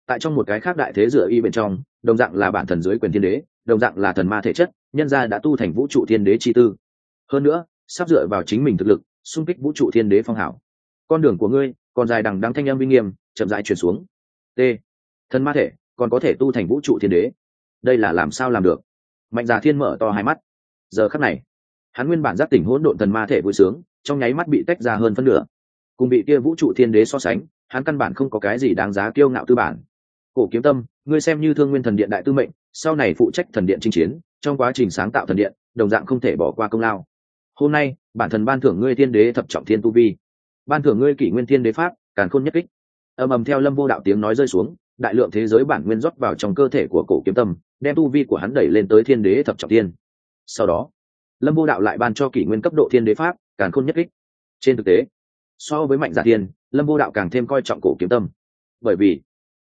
Tại trong một cái khác đại thế dựa y bên trong, đồng dạng là bản thần dưới quyền thiên đế, đồng dạng là thần ma thể chất, nhân gia đã tu thành vũ trụ thiên đế chi tư. Hơn nữa sắp dựa vào chính mình thực lực, xung kích vũ trụ thiên đế phong hảo. Con đường của ngươi, còn dài đằng đắng thanh âm uy nghiêm, chậm rãi chuyển xuống. T. Thần ma thể, còn có thể tu thành vũ trụ thiên đế. Đây là làm sao làm được? Mạnh già thiên mở to hai mắt. Giờ khắc này, hắn nguyên bản giác tỉnh hỗn độn thần ma thể vui sướng, trong nháy mắt bị tách ra hơn phân nửa. Cùng bị kia vũ trụ thiên đế so sánh, hắn căn bản không có cái gì đáng giá kiêu ngạo tư bản. Cổ kiếm tâm, ngươi xem như thương nguyên thần điện đại tư mệnh, sau này phụ trách thần điện chinh chiến, trong quá trình sáng tạo thần điện, đồng dạng không thể bỏ qua công lao hôm nay, bản thần ban thưởng ngươi thiên đế thập trọng thiên tu vi. Ban thưởng ngươi kỷ nguyên thiên đế pháp càn khôn nhất kích. Ầm ầm theo lâm vô đạo tiếng nói rơi xuống, đại lượng thế giới bản nguyên rót vào trong cơ thể của cổ kiếm tâm, đem tu vi của hắn đẩy lên tới thiên đế thập trọng thiên. Sau đó, lâm vô đạo lại ban cho kỷ nguyên cấp độ thiên đế pháp càn khôn nhất kích. Trên thực tế, so với mạnh giả thiên, lâm vô đạo càng thêm coi trọng cổ kiếm tâm. Bởi vì,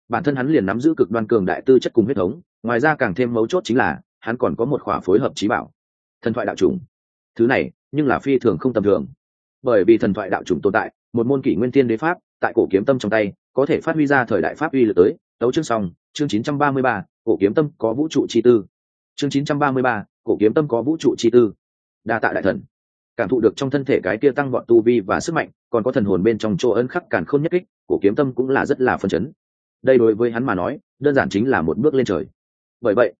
bản thân hắn liền nắm giữ cực đoan cường đại tư chất cùng huyết thống, ngoài ra càng thêm mấu chốt chính là, hắn còn có một khỏa phối hợp trí bảo. Thần thoại đạo trùng. thứ này nhưng là phi thường không tầm thường. Bởi vì thần thoại đạo chủng tồn tại một môn kỷ nguyên tiên đế pháp tại cổ kiếm tâm trong tay có thể phát huy ra thời đại pháp uy lực tới. Đấu chương xong chương 933, cổ kiếm tâm có vũ trụ chi tư. Chương 933, cổ kiếm tâm có vũ trụ chi tư. Đa tạ đại thần. Cảm thụ được trong thân thể cái kia tăng vọt tu vi và sức mạnh còn có thần hồn bên trong chỗ ấn khắc càn khôn nhất kích cổ kiếm tâm cũng là rất là phân chấn. Đây đối với hắn mà nói đơn giản chính là một bước lên trời. Bởi vậy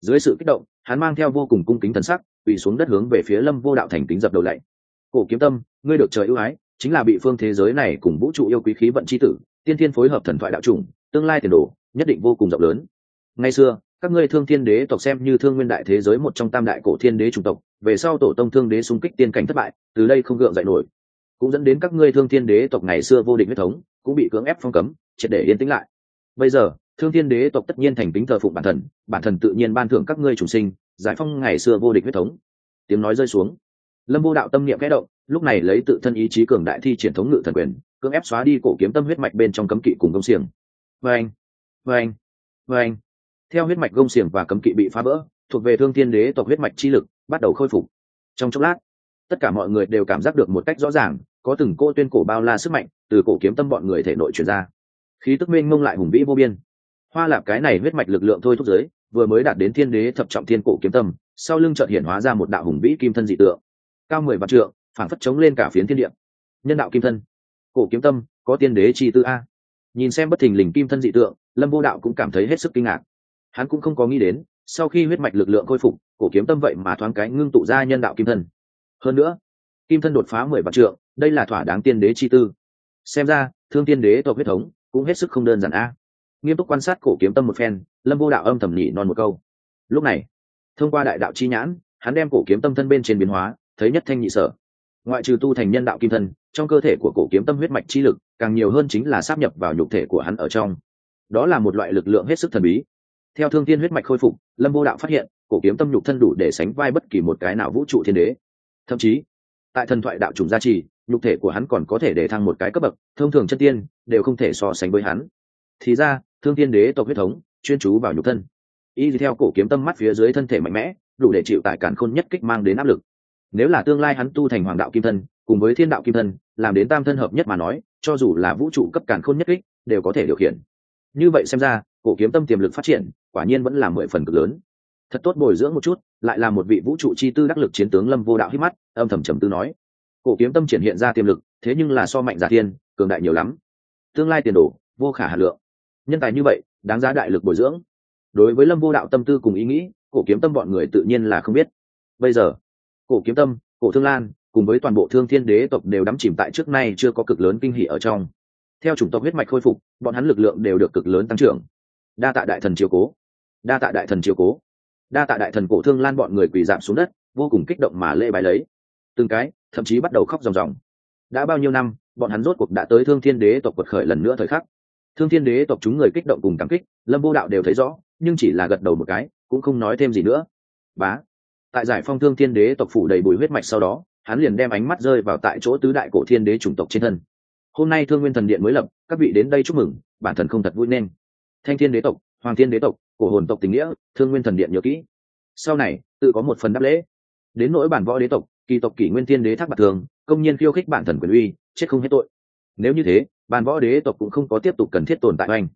dưới sự kích động hắn mang theo vô cùng cung kính thần sắc quỳ xuống đất hướng về phía lâm vô đạo thành kính dập đầu lạy. Cổ kiếm tâm, ngươi được trời ưu ái, chính là bị phương thế giới này cùng vũ trụ yêu quý khí vận c h i tử, tiên thiên phối hợp thần thoại đạo chủng, tương lai tiền đồ, nhất định vô cùng rộng lớn. Ngày xưa, các ngươi thương thiên đế tộc xem như thương nguyên đại thế giới một trong tam đại cổ thiên đế chủng tộc, về sau tổ tông thương đế xung kích tiên cảnh thất bại, từ đây không gượng dậy nổi. Cũng dẫn đến các ngươi thương thiên đế tộc ngày xưa vô định huyết thống, cũng bị cưỡng ép phong cấm, triệt để yên tĩnh lại. Bây giờ thương thiên đế tộc tất nhiên thành kính thờ phụng bản thần bản thần tự nhiên ban thưởng các ngươi chủ sinh, giải phong ngày xưa vô địch huyết thống. Tiếng nói rơi xuống. Lâm vô đạo tâm niệm kẽ động, lúc này lấy tự thân ý chí cường đại thi triển thống ngự thần quyền, cưỡng ép xóa đi cổ kiếm tâm huyết mạch bên trong cấm kỵ cùng công xiềng. Vâng vâng vâng. Theo huyết mạch gông xiềng và cấm kỵ bị phá vỡ, thuộc về thương thiên đế tộc huyết mạch chi lực bắt đầu khôi phục. Trong chốc lát, tất cả mọi người đều cảm giác được một cách rõ ràng, có từng cô tuyên cổ bao la sức mạnh từ cổ kiếm tâm bọn người thể nội truyền ra. Khí tức mênh mông lại hùng vĩ vô biên hoa lạp cái này huyết mạch lực lượng thôi thúc giới, vừa mới đạt đến thiên đế thập trọng thiên cổ kiếm tâm, sau lưng chợt hiện hóa ra một đạo hùng vĩ kim thân dị tượng. Cao mười vạn trượng phản phất chống lên cả phiến thiên địa. Nhân đạo kim thân. Cổ kiếm tâm, có tiên đế chi tư a. Nhìn xem bất thình lình kim thân dị tượng, lâm vô đạo cũng cảm thấy hết sức kinh ngạc. Hắn cũng không có nghĩ đến, sau khi huyết mạch lực lượng khôi phục, cổ kiếm tâm vậy mà thoáng cái ngưng tụ ra nhân đạo kim thân. Hơn nữa, kim thân đột phá mười vạn trượng, đây là thỏa đáng tiên đế chi tư. Xem ra, thương tiên đế tộc huyết thống cũng hết sức không đơn giản a nghiêm túc quan sát cổ kiếm tâm một phen, lâm vô đạo âm thầm nhị non một câu. Lúc này, thông qua đại đạo chi nhãn, hắn đem cổ kiếm tâm thân bên trên biến hóa, thấy nhất thanh nhị sở. Ngoại trừ tu thành nhân đạo kim thân, trong cơ thể của cổ kiếm tâm huyết mạch chi lực, càng nhiều hơn chính là sáp nhập vào nhục thể của hắn ở trong. Đó là một loại lực lượng hết sức thần bí. Theo thương tiên huyết mạch khôi phục, lâm vô đạo phát hiện, cổ kiếm tâm nhục thân đủ để sánh vai bất kỳ một cái nào vũ trụ thiên đế. Thậm chí, tại thần thoại đạo trùng gia trì, nhục thể của hắn còn có thể để thăng một cái cấp bậc, thông thường chân tiên, đều không thể so sánh với hắn. Thì ra thương tiên đế tộc huyết thống, chuyên chú vào nhục thân. Y theo cổ kiếm tâm mắt phía dưới thân thể mạnh mẽ, đủ để chịu tại cản khôn nhất kích mang đến áp lực. Nếu là tương lai hắn tu thành hoàng đạo kim thân, cùng với thiên đạo kim thân, làm đến tam thân hợp nhất mà nói, cho dù là vũ trụ cấp cản khôn nhất kích, đều có thể điều khiển. Như vậy xem ra, cổ kiếm tâm tiềm lực phát triển, quả nhiên vẫn là mười phần cực lớn. Thật tốt bồi dưỡng một chút, lại là một vị vũ trụ chi tư đắc lực chiến tướng lâm vô đạo hít mắt, âm thầm trầm tư nói. Cổ kiếm tâm triển hiện ra tiềm lực, thế nhưng là so mạnh giả thiên, cường đại nhiều lắm. Tương lai tiền đồ, vô khả hà lượng nhân tài như vậy, đáng giá đại lực bồi dưỡng. Đối với lâm vô đạo tâm tư cùng ý nghĩ, cổ kiếm tâm bọn người tự nhiên là không biết. Bây giờ, cổ kiếm tâm, cổ thương lan, cùng với toàn bộ thương thiên đế tộc đều đắm chìm tại trước nay chưa có cực lớn kinh hỷ ở trong. Theo chủng tộc huyết mạch khôi phục, bọn hắn lực lượng đều được cực lớn tăng trưởng. Đa tạ đại thần chiều cố. Đa tạ đại thần chiều cố. Đa tạ đại thần cổ thương lan bọn người quỳ giảm xuống đất, vô cùng kích động mà lễ bài lấy. Từng cái, thậm chí bắt đầu khóc ròng ròng. Đã bao nhiêu năm, bọn hắn rốt cuộc đã tới thương thiên đế tộc quật khởi lần nữa thời khắc thương thiên đế tộc chúng người kích động cùng cảm kích, lâm vô đạo đều thấy rõ, nhưng chỉ là gật đầu một cái, cũng không nói thêm gì nữa. Bá. Tại giải phong thương thiên đế tộc phủ đầy bùi huyết mạch sau đó, hắn liền đem ánh mắt rơi vào tại chỗ tứ đại cổ thiên đế chủng tộc trên thân. Hôm nay thương nguyên thần điện mới lập, các vị đến đây chúc mừng, bản thần không thật vui nên. Thanh thiên đế tộc, hoàng thiên đế tộc, cổ hồn tộc tình nghĩa, thương nguyên thần điện nhớ kỹ. Sau này, tự có một phần đáp lễ. Đến nỗi bản võ đế tộc, kỳ tộc kỷ nguyên thiên đế thác bạc thường, công nhiên khiêu khích bản thần quyền uy, chết không hết tội. Nếu như thế bàn võ đế tộc cũng không có tiếp tục cần thiết tồn tại oanh.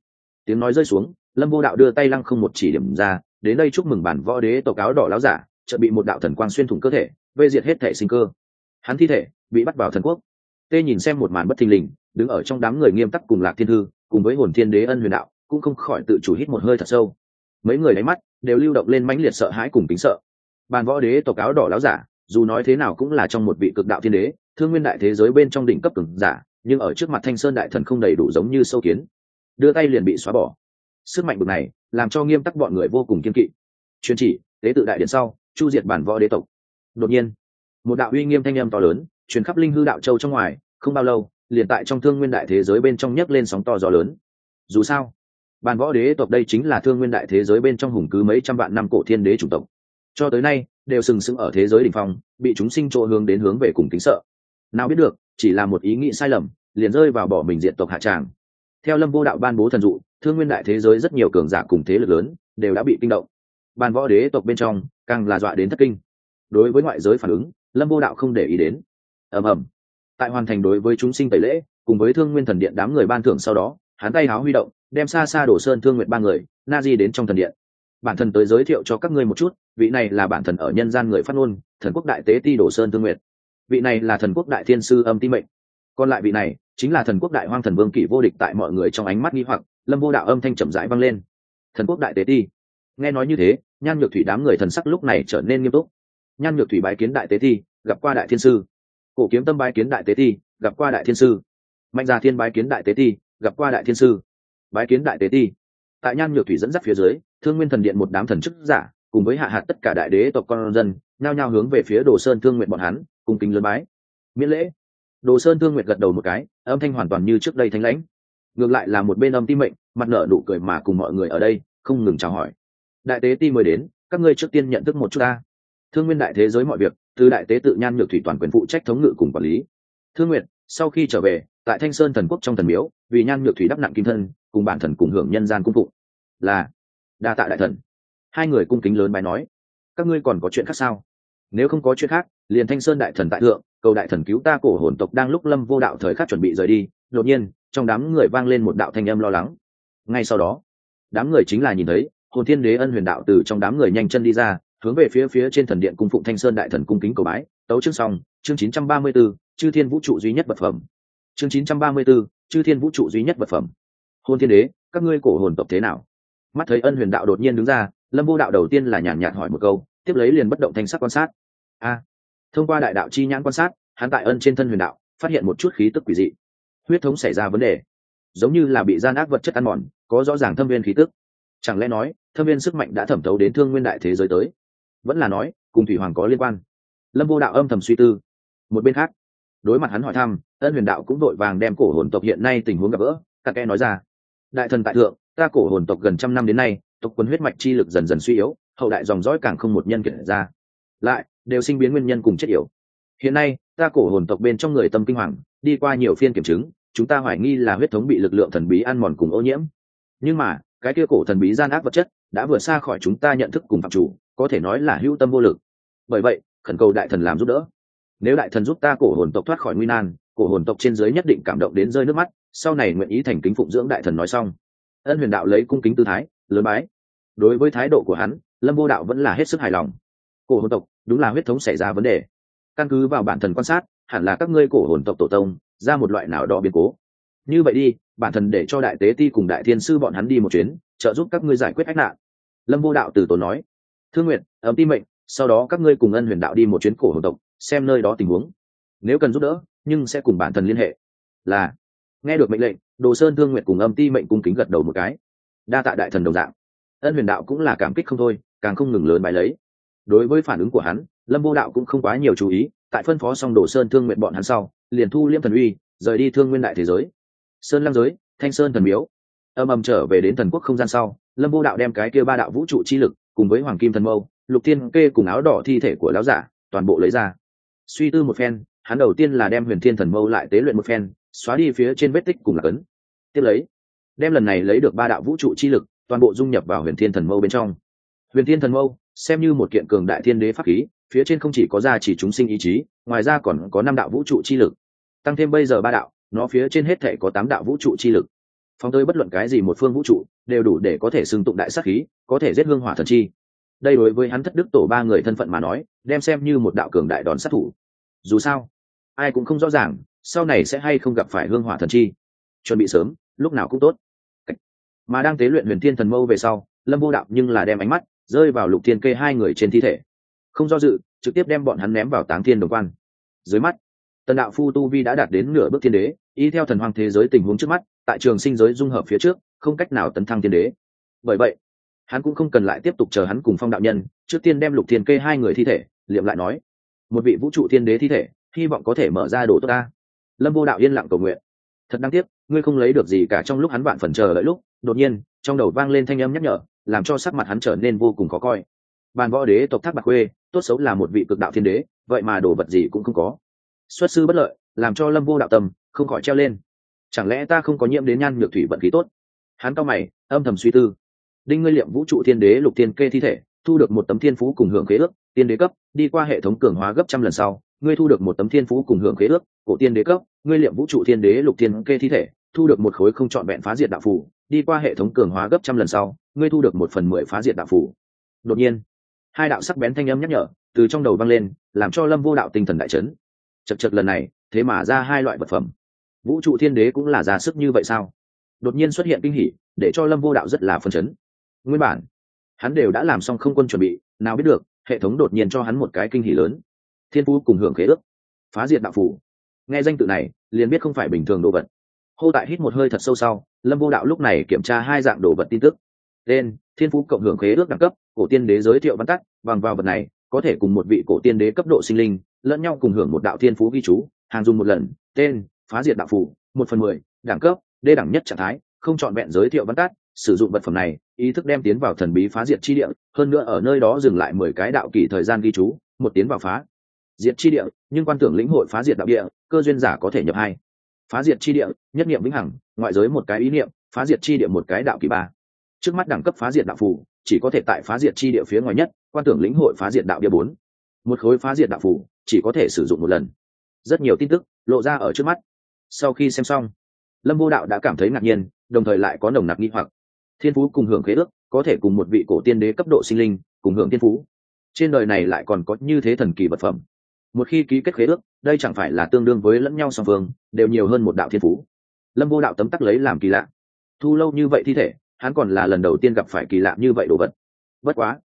Tiếng nói rơi xuống, lâm vô đạo đưa tay lăng không một chỉ điểm ra, đến đây chúc mừng bản võ đế tộc áo đỏ láo giả, chợt bị một đạo thần quang xuyên thủng cơ thể vây diệt hết thể sinh cơ. Hắn thi thể bị bắt vào thần quốc. Tê nhìn xem một màn bất thình lình, đứng ở trong đám người nghiêm tắc cùng lạc thiên thư, cùng với hồn thiên đế ân huyền đạo, cũng không khỏi tự chủ hít một hơi thật sâu. Mấy người đáy mắt, đều lưu động lên mãnh liệt sợ hãi cùng kính sợ. Bàn võ đế tộc áo đỏ láo giả, dù nói thế nào cũng là trong một vị cực đạo thiên đế, thương nguyên đại thế giới bên trong đỉnh cấp cường giả nhưng ở trước mặt thanh sơn đại thần không đầy đủ giống như sâu kiến. Đưa tay liền bị xóa bỏ. Sức mạnh bực này, làm cho nghiêm tắc bọn người vô cùng kiên kỵ. Chuyên chỉ, tế tự đại điện sau, chu diệt bản võ đế tộc. Đột nhiên, một đạo uy nghiêm thanh âm to lớn, truyền khắp linh hư đạo châu trong ngoài, không bao lâu, liền tại trong thương nguyên đại thế giới bên trong nhấc lên sóng to gió lớn. Dù sao, bản võ đế tộc đây chính là thương nguyên đại thế giới bên trong hùng cứ mấy trăm vạn năm cổ thiên đế chủng tộc. Cho tới nay, đều sừng sững ở thế giới đỉnh phong, bị chúng sinh chỗ hướng đến hướng về cùng kính sợ. Nào biết được chỉ là một ý nghĩ sai lầm, liền rơi vào bỏ mình diện tộc hạ tràng. Theo lâm vô đạo ban bố thần dụ, thương nguyên đại thế giới rất nhiều cường giả cùng thế lực lớn đều đã bị kinh động. Bàn võ đế tộc bên trong, càng là dọa đến thất kinh. Đối với ngoại giới phản ứng, lâm vô đạo không để ý đến. Ầm ầm. Tại hoàn thành đối với chúng sinh tẩy lễ, cùng với thương nguyên thần điện đám người ban thưởng sau đó, hắn tay háo huy động, đem xa xa đổ sơn thương nguyện ba người, na di đến trong thần điện. Bản thân tới giới thiệu cho các ngươi một chút, vị này là bản thần ở nhân gian người phát ngôn, thần quốc đại tế ti đổ sơn thương nguyện vị này là thần quốc đại thiên sư âm ti mệnh. Còn lại vị này chính là thần quốc đại hoang thần vương kỷ vô địch tại mọi người trong ánh mắt nghi hoặc, lâm vô đạo âm thanh chậm rãi vang lên. Thần quốc đại tế ti. Nghe nói như thế, nhan nhược thủy đám người thần sắc lúc này trở nên nghiêm túc. Nhan nhược thủy bái kiến đại tế ti, gặp qua đại thiên sư. Cổ kiếm tâm bái kiến đại tế ti, gặp qua đại thiên sư. Mạnh gia thiên bái kiến đại tế ti, gặp qua đại thiên sư. Bái kiến đại tế ti. Tại nhan nhược thủy dẫn dắt phía dưới, thương nguyên thần điện một đám thần chức giả, cùng với hạ hạt tất cả đại đế tộc con dân nhao nhao hướng về phía đồ sơn thương nguyện bọn hắn cùng kính lớn bái. Miễn lễ. Đồ sơn thương nguyện gật đầu một cái, âm thanh hoàn toàn như trước đây thanh lãnh. Ngược lại là một bên âm ti mệnh, mặt nở nụ cười mà cùng mọi người ở đây, không ngừng chào hỏi. Đại tế ti mời đến, các ngươi trước tiên nhận thức một chút ta. Thương nguyên đại thế giới mọi việc, từ đại tế tự nhan nhược thủy toàn quyền phụ trách thống ngự cùng quản lý. Thương nguyện sau khi trở về, tại thanh sơn thần quốc trong thần miếu, vì nhan nhược thủy đắp nặng kim thân, cùng bản thần cùng hưởng nhân gian cung phụ là, đa tạ đại thần. Hai người cung kính lớn bài nói, các ngươi còn có chuyện khác sao? Nếu không có chuyện khác liền thanh sơn đại thần tại thượng cầu đại thần cứu ta cổ hồn tộc đang lúc lâm vô đạo thời khắc chuẩn bị rời đi đột nhiên trong đám người vang lên một đạo thanh âm lo lắng. Ngay sau đó đám người chính là nhìn thấy hồn thiên đế ân huyền đạo từ trong đám người nhanh chân đi ra hướng về phía phía trên thần điện cung phụng thanh sơn đại thần cung kính cầu bái. Tấu chương xong chương 934, chư thiên vũ trụ duy nhất vật phẩm. Chương 934, chư thiên vũ trụ duy nhất vật phẩm. Hồn thiên đế các ngươi cổ hồn tộc thế nào? Mắt thấy ân huyền đạo đột nhiên đứng ra lâm vô đạo đầu tiên là nhàn nhạt hỏi một câu tiếp lấy liền bất động thành sắc quan sát. A, thông qua đại đạo chi nhãn quan sát, hắn tại ân trên thân huyền đạo, phát hiện một chút khí tức quỷ dị. Huyết thống xảy ra vấn đề, giống như là bị gian ác vật chất ăn mòn, có rõ ràng thâm viên khí tức. Chẳng lẽ nói, thâm viên sức mạnh đã thẩm thấu đến thương nguyên đại thế giới tới? Vẫn là nói, cùng thủy hoàng có liên quan. Lâm vô đạo âm thầm suy tư. Một bên khác, đối mặt hắn hỏi thăm, ân huyền đạo cũng đội vàng đem cổ hồn tộc hiện nay tình huống gặp gỡ, cặn kẽ nói ra. Đại thần tại thượng, ta cổ hồn tộc gần trăm năm đến nay, tộc quân huyết mạch chi lực dần dần suy yếu hậu đại dòng dõi càng không một nhân kiện ra. Lại, đều sinh biến nguyên nhân cùng chết yểu. Hiện nay, ta cổ hồn tộc bên trong người tâm kinh hoàng, đi qua nhiều phiên kiểm chứng, chúng ta hoài nghi là huyết thống bị lực lượng thần bí ăn mòn cùng ô nhiễm. Nhưng mà, cái kia cổ thần bí gian ác vật chất, đã vượt xa khỏi chúng ta nhận thức cùng phạm chủ, có thể nói là hữu tâm vô lực. Bởi vậy, khẩn cầu đại thần làm giúp đỡ. Nếu đại thần giúp ta cổ hồn tộc thoát khỏi nguy nan, cổ hồn tộc trên dưới nhất định cảm động đến rơi nước mắt, sau này nguyện ý thành kính phụng dưỡng đại thần nói xong. Ân huyền đạo lấy cung kính tư thái, lớn bái. Đối với thái độ của hắn lâm vô đạo vẫn là hết sức hài lòng. Cổ hồn tộc, đúng là huyết thống xảy ra vấn đề. Căn cứ vào bản thần quan sát, hẳn là các ngươi cổ hồn tộc tổ tông, ra một loại nào đó biến cố. Như vậy đi, bản thần để cho đại tế ti cùng đại thiên sư bọn hắn đi một chuyến, trợ giúp các ngươi giải quyết ách nạn. Lâm vô đạo từ tốn nói. Thương nguyện ấm ti mệnh, sau đó các ngươi cùng ân huyền đạo đi một chuyến cổ hồn tộc, xem nơi đó tình huống. Nếu cần giúp đỡ, nhưng sẽ cùng bản thần liên hệ. Là. Nghe được mệnh lệnh, đồ sơn thương nguyện cùng âm ti mệnh cung kính gật đầu một cái. Đa tạ đại thần đồng dạng ân huyền đạo cũng là cảm kích không thôi, càng không ngừng lớn bài lấy. Đối với phản ứng của hắn, lâm vô đạo cũng không quá nhiều chú ý, tại phân phó xong đồ sơn thương nguyện bọn hắn sau, liền thu liêm thần uy, rời đi thương nguyên đại thế giới. Sơn lăng giới, thanh sơn thần miếu. Âm ầm trở về đến thần quốc không gian sau, lâm vô đạo đem cái kia ba đạo vũ trụ chi lực, cùng với hoàng kim thần mâu, lục thiên kê cùng áo đỏ thi thể của lão giả, toàn bộ lấy ra. Suy tư một phen, hắn đầu tiên là đem huyền thiên thần mâu lại tế luyện một phen, xóa đi phía trên vết tích cùng là cấn. Tiếp lấy, đem lần này lấy được ba đạo vũ trụ chi lực toàn bộ dung nhập vào huyền thiên thần mâu bên trong. Huyền thiên thần mâu, xem như một kiện cường đại thiên đế pháp khí, phía trên không chỉ có gia chỉ chúng sinh ý chí, ngoài ra còn có năm đạo vũ trụ chi lực. Tăng thêm bây giờ ba đạo, nó phía trên hết thể có tám đạo vũ trụ chi lực. Phóng tới bất luận cái gì một phương vũ trụ, đều đủ để có thể xưng tụng đại sắc khí, có thể giết hương hỏa thần chi. Đây đối với hắn thất đức tổ ba người thân phận mà nói, đem xem như một đạo cường đại đòn sát thủ. Dù sao, ai cũng không rõ ràng, sau này sẽ hay không gặp phải hương hỏa thần chi. Chuẩn bị sớm, lúc nào cũng tốt mà đang tế luyện huyền thiên thần mâu về sau, lâm vô đạo nhưng là đem ánh mắt rơi vào lục thiên kê hai người trên thi thể. Không do dự, trực tiếp đem bọn hắn ném vào táng thiên đồng quan. Dưới mắt, tần đạo phu tu vi đã đạt đến nửa bước thiên đế, y theo thần hoàng thế giới tình huống trước mắt, tại trường sinh giới dung hợp phía trước, không cách nào tấn thăng thiên đế. Bởi vậy, hắn cũng không cần lại tiếp tục chờ hắn cùng phong đạo nhân, trước tiên đem lục thiên kê hai người thi thể, liệm lại nói, một vị vũ trụ thiên đế thi thể, hy vọng có thể mở ra đồ tốt ta. Lâm vô đạo yên lặng cầu nguyện thật đáng tiếc, ngươi không lấy được gì cả trong lúc hắn bạn phần chờ đợi lúc, đột nhiên, trong đầu vang lên thanh âm nhắc nhở, làm cho sắc mặt hắn trở nên vô cùng khó coi. Bàn võ đế tộc thác bạc khuê tốt xấu là một vị cực đạo thiên đế, vậy mà đồ vật gì cũng không có. Xuất sư bất lợi, làm cho lâm vô đạo tâm, không khỏi treo lên. Chẳng lẽ ta không có nhiễm đến nhan nhược thủy vận khí tốt? Hắn cao mày, âm thầm suy tư. Đinh ngươi liệm vũ trụ thiên đế lục tiên kê thi thể, thu được một tấm thiên phú cùng hưởng khế ước, tiên đế cấp, đi qua hệ thống cường hóa gấp trăm lần sau ngươi thu được một tấm thiên phú cùng hưởng khế ước, cổ tiên đế cấp, ngươi liệm vũ trụ thiên đế lục thiên kê thi thể, thu được một khối không trọn vẹn phá diệt đạo phủ đi qua hệ thống cường hóa gấp trăm lần sau, ngươi thu được một phần mười phá diệt đạo phủ đột nhiên, hai đạo sắc bén thanh âm nhắc nhở, từ trong đầu vang lên, làm cho lâm vô đạo tinh thần đại chấn. Chật chật lần này, thế mà ra hai loại vật phẩm. Vũ trụ thiên đế cũng là ra sức như vậy sao? Đột nhiên xuất hiện kinh hỉ, để cho lâm vô đạo rất là phân chấn. Nguyên bản, hắn đều đã làm xong không quân chuẩn bị, nào biết được, hệ thống đột nhiên cho hắn một cái kinh hỉ lớn thiên phú cùng hưởng khế ước, phá diệt đạo phủ. Nghe danh tự này, liền biết không phải bình thường đồ vật. Hô tại hít một hơi thật sâu sau, lâm vô đạo lúc này kiểm tra hai dạng đồ vật tin tức. Tên, thiên phú cộng hưởng khế ước đẳng cấp, cổ tiên đế giới thiệu văn tắt, bằng vào vật này, có thể cùng một vị cổ tiên đế cấp độ sinh linh, lẫn nhau cùng hưởng một đạo thiên phú ghi chú, hàng dùng một lần, tên, phá diệt đạo phủ, một phần mười, đẳng cấp, đê đẳng nhất trạng thái, không c h ọ n vẹn giới thiệu văn tát. sử dụng vật phẩm này, ý thức đem tiến vào thần bí phá diệt chi địa, hơn nữa ở nơi đó dừng lại mười cái đạo kỳ thời gian ghi chú, một tiến vào phá diệt chi địa, nhưng quan tưởng lĩnh hội phá diệt đạo địa, cơ duyên giả có thể nhập hai. Phá diệt chi địa, nhất niệm vĩnh hằng, ngoại giới một cái ý niệm, phá diệt chi địa một cái đạo kỳ ba. Trước mắt đẳng cấp phá diệt đạo phù, chỉ có thể tại phá diệt chi địa phía ngoài nhất, quan tưởng lĩnh hội phá diệt đạo địa bốn. Một khối phá diệt đạo phù, chỉ có thể sử dụng một lần. Rất nhiều tin tức, lộ ra ở trước mắt. Sau khi xem xong, lâm vô đạo đã cảm thấy ngạc nhiên, đồng thời lại có nồng nặc nghi hoặc. Thiên phú cùng hưởng khế ước, có thể cùng một vị cổ tiên đế cấp độ sinh linh, cùng hưởng thiên phú. Trên đời này lại còn có như thế thần kỳ vật phẩm một khi ký kết khế ước, đây chẳng phải là tương đương với lẫn nhau song phương, đều nhiều hơn một đạo thiên phú. Lâm vô đạo tấm tắc lấy làm kỳ lạ. Thu lâu như vậy thi thể, hắn còn là lần đầu tiên gặp phải kỳ lạ như vậy đồ vật. Bất quá,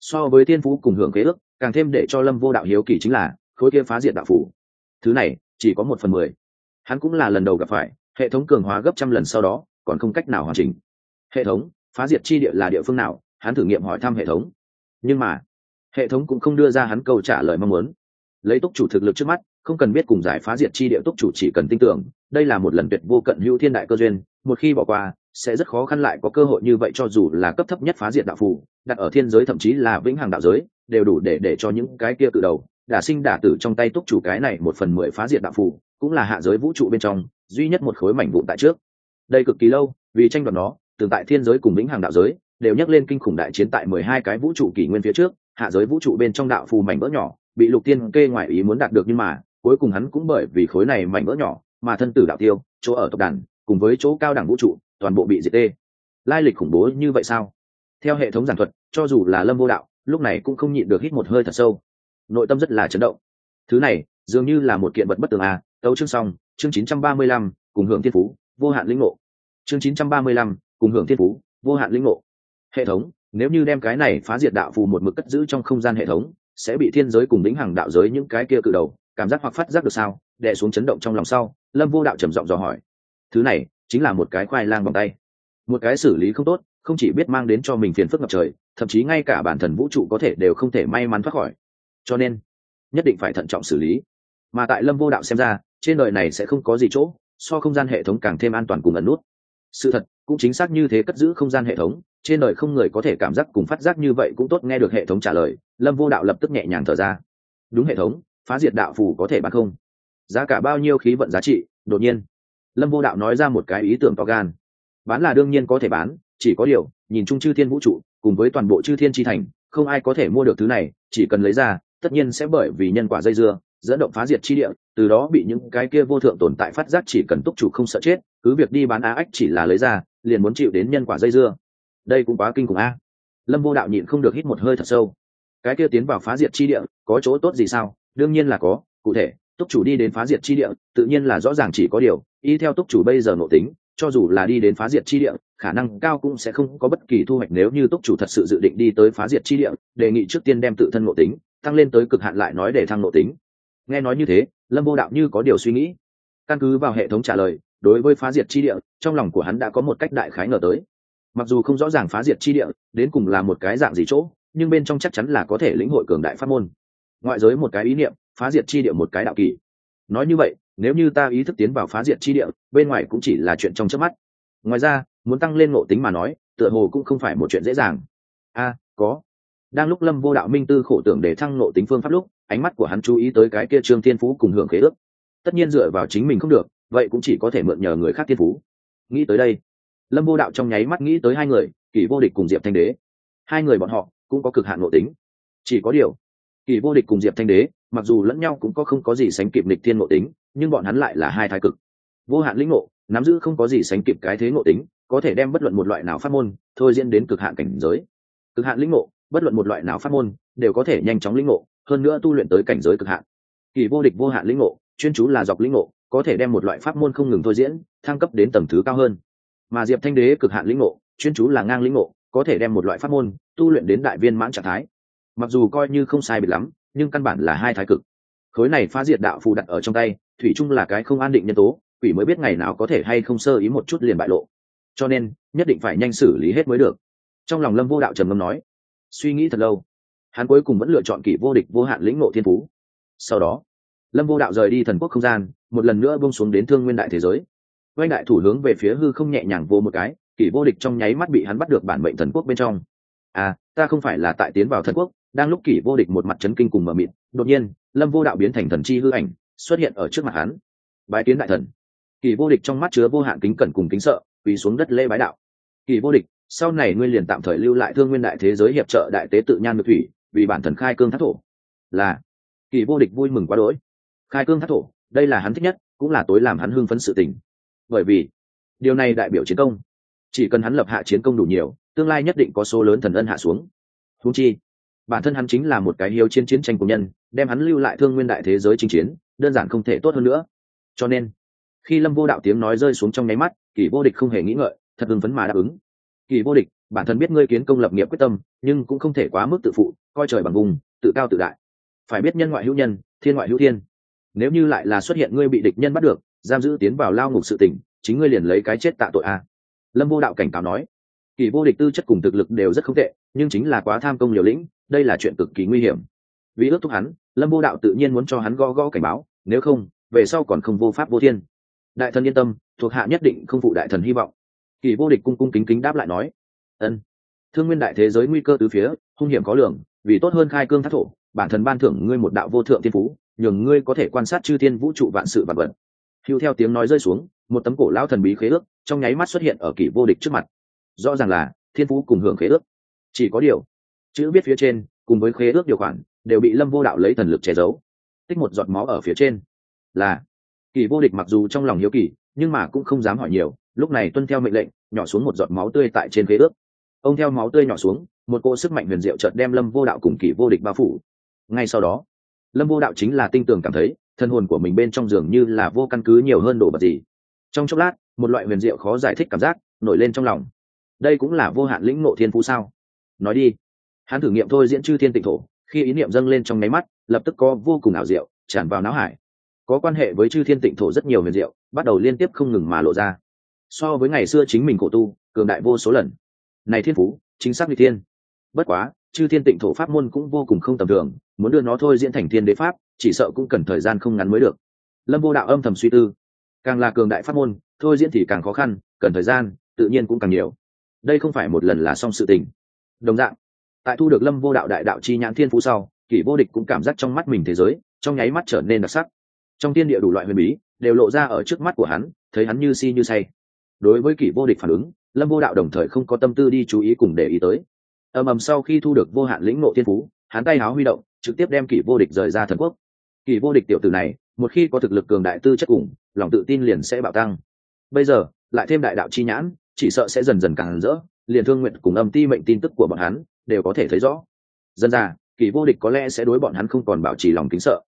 so với thiên phú cùng hưởng khế ước, càng thêm để cho lâm vô đạo hiếu kỳ chính là, khối kia phá diệt đạo phủ. Thứ này, chỉ có một phần mười. Hắn cũng là lần đầu gặp phải, hệ thống cường hóa gấp trăm lần sau đó, còn không cách nào hoàn chỉnh. Hệ thống, phá diệt chi địa là địa phương nào? Hắn thử nghiệm hỏi thăm hệ thống. Nhưng mà, hệ thống cũng không đưa ra hắn câu trả lời mong muốn lấy túc chủ thực lực trước mắt, không cần biết cùng giải phá diệt chi địa túc chủ chỉ cần tin tưởng, đây là một lần tuyệt vô cận hữu thiên đại cơ duyên, một khi bỏ qua, sẽ rất khó khăn lại có cơ hội như vậy cho dù là cấp thấp nhất phá diệt đạo phù, đặt ở thiên giới thậm chí là vĩnh hằng đạo giới, đều đủ để để cho những cái kia từ đầu, đả sinh đả tử trong tay túc chủ cái này một phần mười phá diệt đạo phù, cũng là hạ giới vũ trụ bên trong, duy nhất một khối mảnh vụn tại trước. Đây cực kỳ lâu, vì tranh đoạt nó từ tại thiên giới cùng vĩnh hằng đạo giới, đều nhắc lên kinh khủng đại chiến tại mười hai cái vũ trụ kỷ nguyên phía trước, hạ giới vũ trụ bên trong đạo phù mảnh vỡ nhỏ bị lục tiên kê ngoài ý muốn đạt được nhưng mà cuối cùng hắn cũng bởi vì khối này mảnh vỡ nhỏ mà thân tử đạo tiêu chỗ ở tộc đàn cùng với chỗ cao đẳng vũ trụ toàn bộ bị diệt tê. Lai lịch khủng bố như vậy sao? Theo hệ thống giảng thuật cho dù là lâm vô đạo lúc này cũng không nhịn được hít một hơi thật sâu. Nội tâm rất là chấn động. Thứ này dường như là một kiện vật bất tường à tấu chương xong chương 935, cùng hưởng thiên phú vô hạn linh ngộ. Chương 935, cùng hưởng thiên phú vô hạn linh ngộ. Hệ thống nếu như đem cái này phá diệt đạo phù một mực cất giữ trong không gian hệ thống sẽ bị thiên giới cùng lĩnh hàng đạo giới những cái kia cự đầu, cảm giác hoặc phát giác được sao, đè xuống chấn động trong lòng sau, lâm vô đạo trầm giọng dò hỏi. Thứ này chính là một cái khoai lang bằng tay. Một cái xử lý không tốt, không chỉ biết mang đến cho mình phiền phức ngập trời, thậm chí ngay cả bản thần vũ trụ có thể đều không thể may mắn thoát khỏi. Cho nên, nhất định phải thận trọng xử lý. Mà tại lâm vô đạo xem ra, trên đời này sẽ không có gì chỗ so không gian hệ thống càng thêm an toàn cùng ẩn nút. Sự thật cũng chính xác như thế cất giữ không gian hệ thống, trên đời không người có thể cảm giác cùng phát giác như vậy cũng tốt, nghe được hệ thống trả lời, lâm vô đạo lập tức nhẹ nhàng thở ra. Đúng hệ thống, phá diệt đạo phù có thể bán không? Giá cả bao nhiêu khí vận giá trị, đột nhiên. Lâm vô đạo nói ra một cái ý tưởng to gan. Bán là đương nhiên có thể bán, chỉ có điều, nhìn chung chư thiên vũ trụ, cùng với toàn bộ chư thiên tri thành, không ai có thể mua được thứ này, chỉ cần lấy ra, tất nhiên sẽ bởi vì nhân quả dây dưa, dẫn động phá diệt chi địa, từ đó bị những cái kia vô thượng tồn tại phát giác chỉ cần túc chủ không sợ chết, cứ việc đi bán á ách chỉ là lấy ra liền muốn chịu đến nhân quả dây dưa. Đây cũng quá kinh khủng a. Lâm vô đạo nhịn không được hít một hơi thật sâu. Cái kia tiến vào phá diệt chi địa, có chỗ tốt gì sao? Đương nhiên là có, cụ thể, túc chủ đi đến phá diệt chi địa, tự nhiên là rõ ràng chỉ có điều, y theo túc chủ bây giờ nộ tính, cho dù là đi đến phá diệt chi địa, khả năng cao cũng sẽ không có bất kỳ thu hoạch nếu như túc chủ thật sự dự định đi tới phá diệt chi địa, đề nghị trước tiên đem tự thân nộ tính, tăng lên tới cực hạn lại nói để thăng nộ tính. Nghe nói như thế, lâm vô đạo như có điều suy nghĩ. Căn cứ vào hệ thống trả lời đối với phá diệt chi địa, trong lòng của hắn đã có một cách đại khái ngờ tới. Mặc dù không rõ ràng phá diệt chi địa, đến cùng là một cái dạng gì chỗ, nhưng bên trong chắc chắn là có thể lĩnh hội cường đại pháp môn. Ngoại giới một cái ý niệm, phá diệt chi địa một cái đạo kỳ. Nói như vậy, nếu như ta ý thức tiến vào phá diệt chi địa, bên ngoài cũng chỉ là chuyện trong trước mắt. Ngoài ra, muốn tăng lên ngộ tính mà nói, tựa hồ cũng không phải một chuyện dễ dàng. A, có. Đang lúc lâm vô đạo minh tư khổ tưởng để thăng ngộ tính phương pháp lúc, ánh mắt của hắn chú ý tới cái kia trương thiên phú cùng hưởng khế ước. Tất nhiên dựa vào chính mình không được vậy cũng chỉ có thể mượn nhờ người khác thiên phú. Nghĩ tới đây, lâm vô đạo trong nháy mắt nghĩ tới hai người kỷ vô địch cùng diệp thanh đế. Hai người bọn họ cũng có cực hạn nội tính. Chỉ có điều kỷ vô địch cùng diệp thanh đế, mặc dù lẫn nhau cũng có không có gì sánh kịp lịch thiên nội tính, nhưng bọn hắn lại là hai thái cực. Vô hạn lĩnh ngộ, nắm giữ không có gì sánh kịp cái thế ngộ tính, có thể đem bất luận một loại nào phát môn, thôi diễn đến cực hạn cảnh giới. Cực hạn lĩnh ngộ, bất luận một loại nào phát môn, đều có thể nhanh chóng lĩnh ngộ, hơn nữa tu luyện tới cảnh giới cực hạn. Kỳ vô địch vô hạn lĩnh ngộ, chuyên chú là dọc lĩnh ngộ có thể đem một loại pháp môn không ngừng thôi diễn, thăng cấp đến tầng thứ cao hơn. Mà diệp thanh đế cực hạn lĩnh ngộ, chuyên chú là ngang lĩnh ngộ, có thể đem một loại pháp môn tu luyện đến đại viên mãn trạng thái. Mặc dù coi như không sai biệt lắm, nhưng căn bản là hai thái cực. Khối này phá diệt đạo phù đặt ở trong tay, thủy chung là cái không an định nhân tố, quỷ mới biết ngày nào có thể hay không sơ ý một chút liền bại lộ. Cho nên, nhất định phải nhanh xử lý hết mới được. Trong lòng lâm vô đạo trầm ngâm nói, suy nghĩ thật lâu. Hắn cuối cùng vẫn lựa chọn kỷ vô địch vô hạn lĩnh ngộ thiên phú. Sau đó lâm vô đạo rời đi thần quốc không gian, một lần nữa bông xuống đến thương nguyên đại thế giới. Oanh đại thủ hướng về phía hư không nhẹ nhàng vô một cái, kỷ vô địch trong nháy mắt bị hắn bắt được bản mệnh thần quốc bên trong. À ta không phải là tại tiến vào thần quốc, đang lúc kỷ vô địch một mặt chấn kinh cùng mở mịt, đột nhiên, lâm vô đạo biến thành thần chi hư ảnh, xuất hiện ở trước mặt hắn. Bái kiến đại thần. Kỷ vô địch trong mắt chứa vô hạn kính cẩn cùng kính sợ, quỳ xuống đất lê bái đạo. Kỷ vô địch, sau này nguyên liền tạm thời lưu lại thương nguyên đại thế giới hiệp trợ đại tế tự nhan ngược thủy, vì bản thần khai cương thác thổ. Là. Kỷ vô địch vui mừng quá đỗi khai cương thác thổ, đây là hắn thích nhất, cũng là tối làm hắn hưng phấn sự tình. Bởi vì, điều này đại biểu chiến công. Chỉ cần hắn lập hạ chiến công đủ nhiều, tương lai nhất định có số lớn thần ân hạ xuống. Húng chi, bản thân hắn chính là một cái hiếu chiến chiến tranh của nhân, đem hắn lưu lại thương nguyên đại thế giới chinh chiến, đơn giản không thể tốt hơn nữa. Cho nên, khi lâm vô đạo tiếng nói rơi xuống trong nháy mắt kỳ vô địch không hề nghĩ ngợi, thật hưng phấn mà đáp ứng. Kỳ vô địch, bản thân biết ngươi kiến công lập nghiệp quyết tâm, nhưng cũng không thể quá mức tự phụ, coi trời bằng vùng, tự cao tự đại. Phải biết nhân ngoại hữu nhân, thiên ngoại hữu thiên nếu như lại là xuất hiện ngươi bị địch nhân bắt được, giam giữ tiến vào lao ngục sự tỉnh chính ngươi liền lấy cái chết tạ tội a. Lâm vô đạo cảnh cáo nói. Kỳ vô địch tư chất cùng thực lực đều rất không tệ, nhưng chính là quá tham công liều lĩnh, đây là chuyện cực kỳ nguy hiểm. Vì ước thúc hắn, lâm vô đạo tự nhiên muốn cho hắn go go cảnh báo, nếu không, về sau còn không vô pháp vô thiên. Đại thần yên tâm, thuộc hạ nhất định không phụ đại thần hy vọng. Kỳ vô địch cung cung kính kính đáp lại nói. Ân. Thương nguyên đại thế giới nguy cơ từ phía, hung hiểm có lường, vì tốt hơn khai cương thác thổ, bản thân ban thưởng ngươi một đạo vô thượng thiên phú nhường ngươi có thể quan sát chư thiên vũ trụ vạn sự vạn vật. Hưu theo tiếng nói rơi xuống, một tấm cổ lão thần bí khế ước trong nháy mắt xuất hiện ở kỷ vô địch trước mặt. Rõ ràng là thiên phú cùng hưởng khế ước. Chỉ có điều, chữ viết phía trên cùng với khế ước điều khoản đều bị lâm vô đạo lấy thần lực che giấu, tích một giọt máu ở phía trên. Là kỳ vô địch mặc dù trong lòng hiếu kỳ nhưng mà cũng không dám hỏi nhiều, lúc này tuân theo mệnh lệnh, nhỏ xuống một giọt máu tươi tại trên khế ước. Ông theo máu tươi nhỏ xuống, một cỗ sức mạnh huyền diệu chợt đem lâm vô đạo cùng kỷ vô địch bao phủ. Ngay sau đó lâm vô đạo chính là tinh tường cảm thấy, thân hồn của mình bên trong giường như là vô căn cứ nhiều hơn đồ vật gì. Trong chốc lát, một loại huyền diệu khó giải thích cảm giác nổi lên trong lòng. Đây cũng là vô hạn lĩnh ngộ thiên phú sao? Nói đi. Hắn thử nghiệm thôi diễn chư thiên tịnh thổ, khi ý niệm dâng lên trong nháy mắt, lập tức có vô cùng ảo diệu, tràn vào não hải. Có quan hệ với chư thiên tịnh thổ rất nhiều huyền diệu, bắt đầu liên tiếp không ngừng mà lộ ra. So với ngày xưa chính mình cổ tu, cường đại vô số lần. Này thiên phú, chính xác như thiên. Bất quá chư thiên tịnh thổ pháp môn cũng vô cùng không tầm thường, muốn đưa nó thôi diễn thành thiên đế pháp, chỉ sợ cũng cần thời gian không ngắn mới được. Lâm vô đạo âm thầm suy tư. Càng là cường đại pháp môn, thôi diễn thì càng khó khăn, cần thời gian, tự nhiên cũng càng nhiều. Đây không phải một lần là xong sự tình. Đồng dạng, tại thu được lâm vô đạo đại đạo chi nhãn thiên phú sau, kỷ vô địch cũng cảm giác trong mắt mình thế giới, trong nháy mắt trở nên đặc sắc. Trong tiên địa đủ loại huyền bí, đều lộ ra ở trước mắt của hắn, thấy hắn như si như say. Đối với kỷ vô địch phản ứng, lâm vô đạo đồng thời không có tâm tư đi chú ý cùng để ý tới ầm ầm sau khi thu được vô hạn lĩnh ngộ thiên phú, hắn tay háo huy động, trực tiếp đem kỷ vô địch rời ra thần quốc. Kỷ vô địch tiểu tử này, một khi có thực lực cường đại tư chất cùng, lòng tự tin liền sẽ bạo tăng. Bây giờ, lại thêm đại đạo chi nhãn, chỉ sợ sẽ dần dần càng rỡ, liền thương nguyện cùng âm ti mệnh tin tức của bọn hắn đều có thể thấy rõ. Dân ra kỳ vô địch có lẽ sẽ đối bọn hắn không còn bảo trì lòng kính sợ.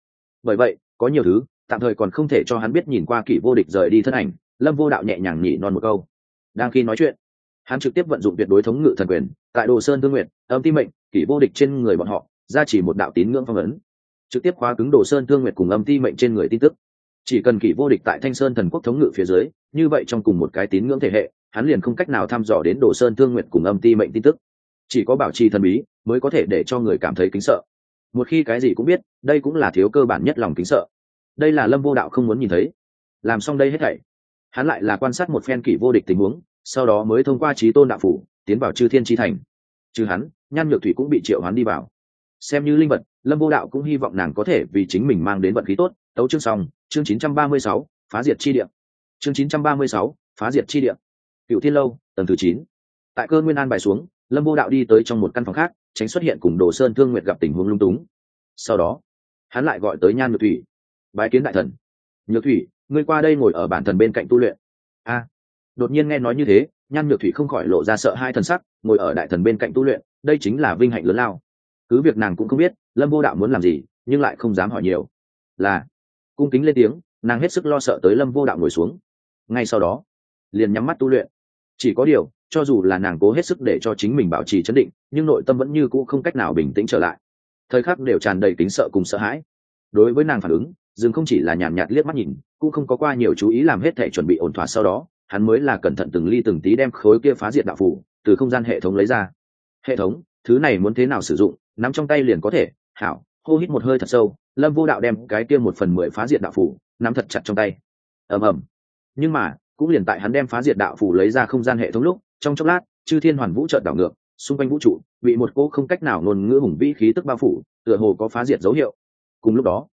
Bởi vậy, có nhiều thứ, tạm thời còn không thể cho hắn biết nhìn qua kỳ vô địch rời đi thân ảnh, lâm vô đạo nhẹ nhàng nhỉ non một câu. Đang khi nói chuyện hắn trực tiếp vận dụng tuyệt đối thống ngự thần quyền, tại đồ sơn thương nguyện âm ti mệnh, kỷ vô địch trên người bọn họ, ra chỉ một đạo tín ngưỡng phong ấn. Trực tiếp khóa cứng đồ sơn thương nguyện cùng âm ti mệnh trên người tin tức. Chỉ cần kỷ vô địch tại thanh sơn thần quốc thống ngự phía dưới, như vậy trong cùng một cái tín ngưỡng thể hệ, hắn liền không cách nào thăm dò đến đồ sơn thương nguyện cùng âm ti mệnh tin tức. Chỉ có bảo trì thần bí, mới có thể để cho người cảm thấy kính sợ. Một khi cái gì cũng biết, đây cũng là thiếu cơ bản nhất lòng kính sợ. Đây là lâm vô đạo không muốn nhìn thấy. Làm xong đây hết thảy, hắn lại là quan sát một phen kỷ vô địch tình huống sau đó mới thông qua trí tôn đạo phủ tiến vào chư thiên tri thành. Trừ hắn nhan nhược thủy cũng bị triệu hắn đi vào. Xem như linh vật lâm vô đạo cũng hy vọng nàng có thể vì chính mình mang đến vận khí tốt. Tấu chương xong chương 936, phá diệt chi địa. Chương 936, phá diệt chi địa. Cựu thiên lâu tầng thứ chín. Tại cơ nguyên an bài xuống lâm vô đạo đi tới trong một căn phòng khác tránh xuất hiện cùng đồ sơn thương nguyệt gặp tình huống lung túng. Sau đó hắn lại gọi tới nhan nhược thủy. Bái kiến đại thần. Nhược thủy ngươi qua đây ngồi ở bản thần bên cạnh tu luyện. A đột nhiên nghe nói như thế nhan nhược thủy không khỏi lộ ra sợ hai thần sắc ngồi ở đại thần bên cạnh tu luyện đây chính là vinh hạnh lớn lao. Cứ việc nàng cũng không biết lâm vô đạo muốn làm gì nhưng lại không dám hỏi nhiều. Là cung kính lên tiếng nàng hết sức lo sợ tới lâm vô đạo ngồi xuống. Ngay sau đó liền nhắm mắt tu luyện. Chỉ có điều cho dù là nàng cố hết sức để cho chính mình bảo trì chấn định nhưng nội tâm vẫn như cũ không cách nào bình tĩnh trở lại. Thời khắc đều tràn đầy kính sợ cùng sợ hãi. Đối với nàng phản ứng dừng không chỉ là nhàn nhạt, nhạt liếc mắt nhìn cũng không có qua nhiều chú ý làm hết thể chuẩn bị ổn thỏa sau đó hắn mới là cẩn thận từng ly từng tí đem khối kia phá diệt đạo phủ từ không gian hệ thống lấy ra. Hệ thống, thứ này muốn thế nào sử dụng, nắm trong tay liền có thể. Hảo, hô hít một hơi thật sâu, lâm vô đạo đem cái kia một phần mười phá diệt đạo phủ nắm thật chặt trong tay. Ầm ầm. Nhưng mà, cũng liền tại hắn đem phá diệt đạo phủ lấy ra không gian hệ thống lúc, trong chốc lát, chư thiên hoàn vũ trợn đảo ngược, xung quanh vũ trụ, bị một cỗ không cách nào ngôn ngữ hùng vĩ khí tức bao phủ, tựa hồ có phá diệt dấu hiệu. Cùng lúc đó,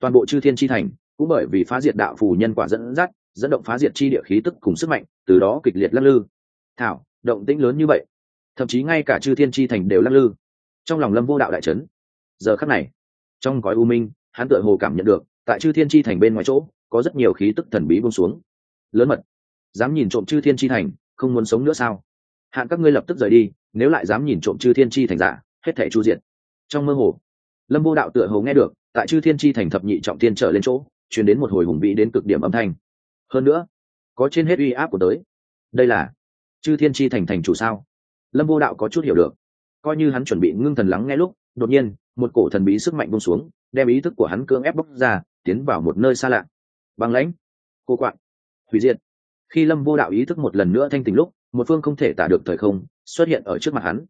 toàn bộ chư thiên chi thành, cũng bởi vì phá diệt đạo phủ nhân quả dẫn dắt dẫn động phá diệt chi địa khí tức cùng sức mạnh, từ đó kịch liệt lắc lư. Thảo, động tĩnh lớn như vậy, thậm chí ngay cả chư thiên chi thành đều lắc lư. Trong lòng lâm vô đạo đại trấn giờ khắc này, trong gói u minh, hắn tựa hồ cảm nhận được, tại chư thiên chi thành bên ngoài chỗ, có rất nhiều khí tức thần bí bông xuống. Lớn mật, dám nhìn trộm chư thiên chi thành, không muốn sống nữa sao? Hạn các ngươi lập tức rời đi, nếu lại dám nhìn trộm chư thiên chi thành giả, hết thể chu diện trong mơ hồ, lâm vô đạo tựa hồ nghe được, tại chư thiên chi thành thập nhị trọng thiên trở lên chỗ chuyển đến một hồi hùng vĩ đến cực điểm âm thanh hơn nữa, có trên hết uy áp của tới. Đây là chư thiên chi thành thành chủ sao? Lâm vô đạo có chút hiểu được. Coi như hắn chuẩn bị ngưng thần lắng nghe lúc, đột nhiên, một cổ thần bí sức mạnh bông xuống, đem ý thức của hắn cưỡng ép bóc ra, tiến vào một nơi xa lạ. Băng lãnh cô quạng, hủy diệt. Khi lâm vô đạo ý thức một lần nữa thanh tình lúc, một phương không thể tả được thời không xuất hiện ở trước mặt hắn.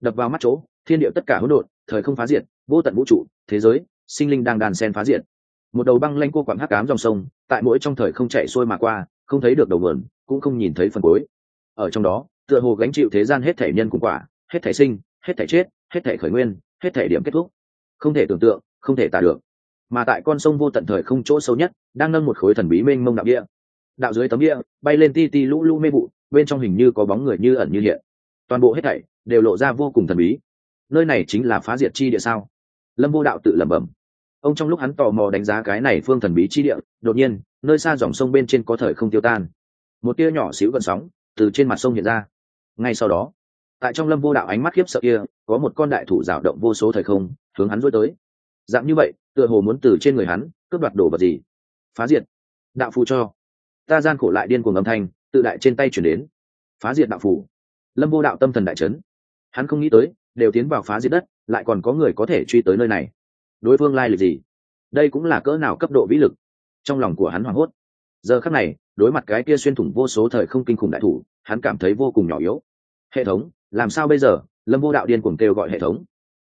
Đập vào mắt chỗ, thiên điệu tất cả hỗn độn, thời không phá diệt, vô tận vũ trụ, thế giới, sinh linh đang đàn sen phá diệt. Một đầu băng lanh cô quạng hắc cám dòng sông tại mỗi trong thời không chạy xuôi mà qua, không thấy được đầu vườn cũng không nhìn thấy phần cuối. Ở trong đó, tựa hồ gánh chịu thế gian hết thể nhân cùng quả, hết thể sinh, hết thể chết, hết thể khởi nguyên, hết thể điểm kết thúc. Không thể tưởng tượng, không thể tả được. Mà tại con sông vô tận thời không chỗ sâu nhất, đang nâng một khối thần bí mênh mông đạo địa. Đạo dưới tấm địa, bay lên ti ti lũ lũ mê vụ, bên trong hình như có bóng người như ẩn như hiện. Toàn bộ hết thảy đều lộ ra vô cùng thần bí. Nơi này chính là phá diệt chi địa sao? Lâm vô đạo tự lẩm bẩm ông trong lúc hắn tò mò đánh giá cái này phương thần bí chi địa, đột nhiên, nơi xa dòng sông bên trên có thời không tiêu tan. Một tia nhỏ xíu gần sóng từ trên mặt sông hiện ra. Ngay sau đó, tại trong lâm vô đạo ánh mắt khiếp sợ kia, có một con đại thủ rào động vô số thời không, hướng hắn dối tới. Dạng như vậy, tựa hồ muốn từ trên người hắn cướp đoạt đồ vật gì. Phá diệt. Đạo phù cho. Ta gian khổ lại điên cuồng âm thanh, tự đại trên tay chuyển đến. Phá diệt đạo phù. Lâm vô đạo tâm thần đại trấn hắn không nghĩ tới, đều tiến vào phá diệt đất, lại còn có người có thể truy tới nơi này đối phương lai lịch gì? Đây cũng là cỡ nào cấp độ vĩ lực? Trong lòng của hắn hoảng hốt. Giờ khắc này, đối mặt cái kia xuyên thủng vô số thời không kinh khủng đại thủ, hắn cảm thấy vô cùng nhỏ yếu. Hệ thống, làm sao bây giờ? Lâm vô đạo điên cuồng kêu gọi hệ thống.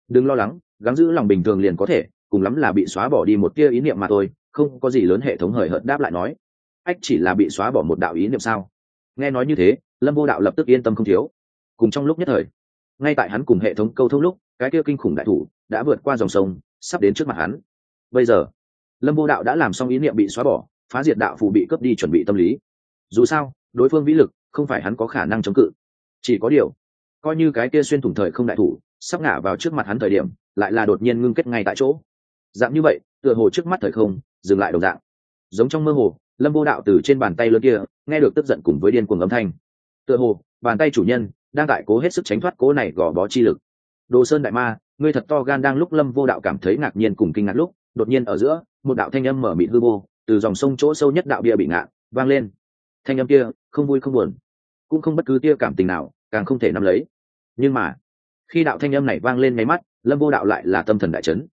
Đừng lo lắng, gắng giữ lòng bình thường liền có thể, cùng lắm là bị xóa bỏ đi một tia ý niệm mà thôi, không có gì lớn hệ thống hời hợt đáp lại nói. Ách, chỉ là bị xóa bỏ một đạo ý niệm sao? Nghe nói như thế, lâm vô đạo lập tức yên tâm không thiếu. Cùng trong lúc nhất thời, ngay tại hắn cùng hệ thống câu thông lúc, cái kia kinh khủng đại thủ đã vượt qua dòng sông sắp đến trước mặt hắn. Bây giờ, lâm vô đạo đã làm xong ý niệm bị xóa bỏ, phá diệt đạo phù bị cướp đi chuẩn bị tâm lý. Dù sao, đối phương vĩ lực, không phải hắn có khả năng chống cự. Chỉ có điều, coi như cái kia xuyên thủng thời không đại thủ, sắp ngả vào trước mặt hắn thời điểm, lại là đột nhiên ngưng kết ngay tại chỗ. Dạng như vậy, tựa hồ trước mắt thời không, dừng lại đồng dạng. Giống trong mơ hồ, lâm vô đạo từ trên bàn tay lớn kia, nghe được tức giận cùng với điên cuồng âm thanh. Tựa hồ, bàn tay chủ nhân đang tại cố hết sức tránh thoát cố này gò bó chi lực. Đồ sơn đại ma ngươi thật to gan đang lúc lâm vô đạo cảm thấy ngạc nhiên cùng kinh ngạc lúc, đột nhiên ở giữa, một đạo thanh âm mở mịt hư vô, từ dòng sông chỗ sâu nhất đạo bia bị ngạn vang lên. Thanh âm kia, không vui không buồn, cũng không bất cứ tia cảm tình nào, càng không thể nắm lấy. Nhưng mà, khi đạo thanh âm này vang lên nháy mắt, lâm vô đạo lại là tâm thần đại trấn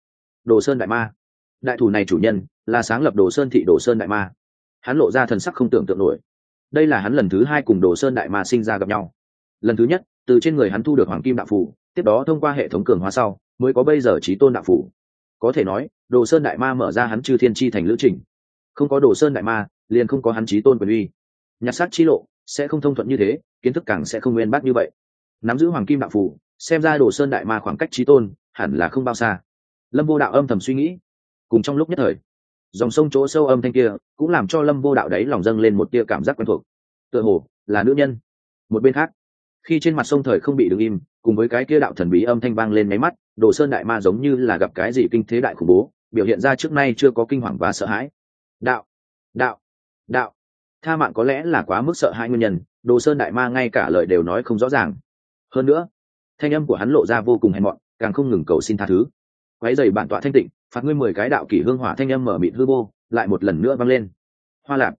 đồ sơn đại ma. Đại thủ này chủ nhân, là sáng lập đồ sơn thị đồ sơn đại ma. Hắn lộ ra thần sắc không tưởng tượng nổi. Đây là hắn lần thứ hai cùng đồ sơn đại ma sinh ra gặp nhau. Lần thứ nhất, từ trên người hắn thu được hoàng kim đạo phủ tiếp đó thông qua hệ thống cường hóa sau, mới có bây giờ trí tôn đạo phủ. Có thể nói, đồ sơn đại ma mở ra hắn chư thiên tri thành lữ trình. Không có đồ sơn đại ma, liền không có hắn trí tôn quyền uy. Nhặt sát chi lộ, sẽ không thông thuận như thế, kiến thức càng sẽ không nguyên bác như vậy. Nắm giữ hoàng kim đạo phủ, xem ra đồ sơn đại ma khoảng cách trí tôn, hẳn là không bao xa. Lâm vô đạo âm thầm suy nghĩ. Cùng trong lúc nhất thời, dòng sông chỗ sâu âm thanh kia, cũng làm cho lâm vô đạo đấy lòng dâng lên một tia cảm giác quen thuộc. Tựa hồ là nữ nhân, một bên khác khi trên mặt sông thời không bị đứng im cùng với cái kia đạo thần bí âm thanh vang lên máy mắt đồ sơn đại ma giống như là gặp cái gì kinh thế đại khủng bố biểu hiện ra trước nay chưa có kinh hoàng và sợ hãi. Đạo đạo đạo. Tha mạng có lẽ là quá mức sợ hãi nguyên nhân đồ sơn đại ma ngay cả lời đều nói không rõ ràng. Hơn nữa thanh âm của hắn lộ ra vô cùng hèn mọn càng không ngừng cầu xin tha thứ. Quái dày bản tọa thanh tịnh phạt ngươi mười cái đạo kỷ hương hỏa thanh âm mở mịt hư vô lại một lần nữa vang lên. Hoa lạc,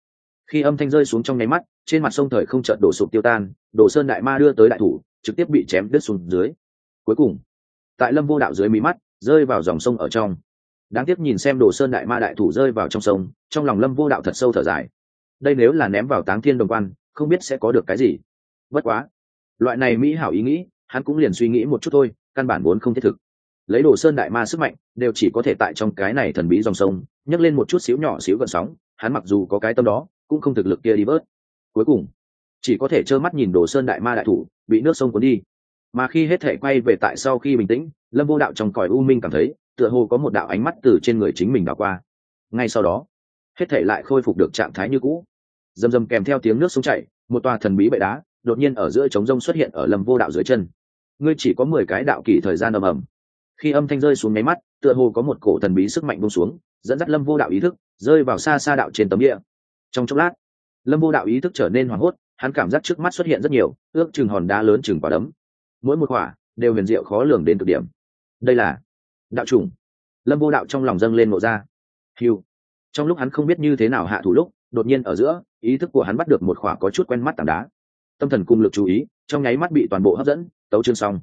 khi âm thanh rơi xuống trong nháy mắt trên mặt sông thời không chợt đổ sụp tiêu tan, đồ sơn đại ma đưa tới đại thủ, trực tiếp bị chém đứt xuống dưới. Cuối cùng, tại lâm vô đạo dưới mí mắt, rơi vào dòng sông ở trong. Đáng tiếc nhìn xem đồ sơn đại ma đại thủ rơi vào trong sông, trong lòng lâm vô đạo thật sâu thở dài. Đây nếu là ném vào táng thiên đồng quan, không biết sẽ có được cái gì. Bất quá, loại này mỹ hảo ý nghĩ, hắn cũng liền suy nghĩ một chút thôi, căn bản vốn không thiết thực. Lấy đồ sơn đại ma sức mạnh, đều chỉ có thể tại trong cái này thần bí dòng sông, nhấc lên một chút xíu nhỏ xíu gần sóng, hắn mặc dù có cái tâm đó, cũng không thực lực kia đi bớt cuối cùng, chỉ có thể trơ mắt nhìn đồ sơn đại ma đại thủ, bị nước sông cuốn đi. Mà khi hết thể quay về tại sau khi bình tĩnh, lâm vô đạo trong còi u minh cảm thấy, tựa hồ có một đạo ánh mắt từ trên người chính mình đảo qua. Ngay sau đó, hết thể lại khôi phục được trạng thái như cũ. Dầm dầm kèm theo tiếng nước sông chảy, một tòa thần bí bệ đá đột nhiên ở giữa trống rông xuất hiện ở lâm vô đạo dưới chân. Ngươi chỉ có mười cái đạo kỳ thời gian ầm ầm. Khi âm thanh rơi xuống nháy mắt, tựa hồ có một cổ thần bí sức mạnh bông xuống, dẫn dắt lâm vô đạo ý thức, rơi vào xa xa đạo trên tấm địa. Trong chốc lát lâm vô đạo ý thức trở nên hoảng hốt, hắn cảm giác trước mắt xuất hiện rất nhiều, ước chừng hòn đá lớn, chừng quả đấm. Mỗi một quả đều huyền diệu khó lường đến cực điểm. Đây là đạo trùng lâm vô đạo trong lòng dâng lên ngộ ra. Hiu trong lúc hắn không biết như thế nào hạ thủ lúc, đột nhiên ở giữa, ý thức của hắn bắt được một khỏa có chút quen mắt tảng đá. Tâm thần cung lực chú ý, trong nháy mắt bị toàn bộ hấp dẫn, tấu chương xong.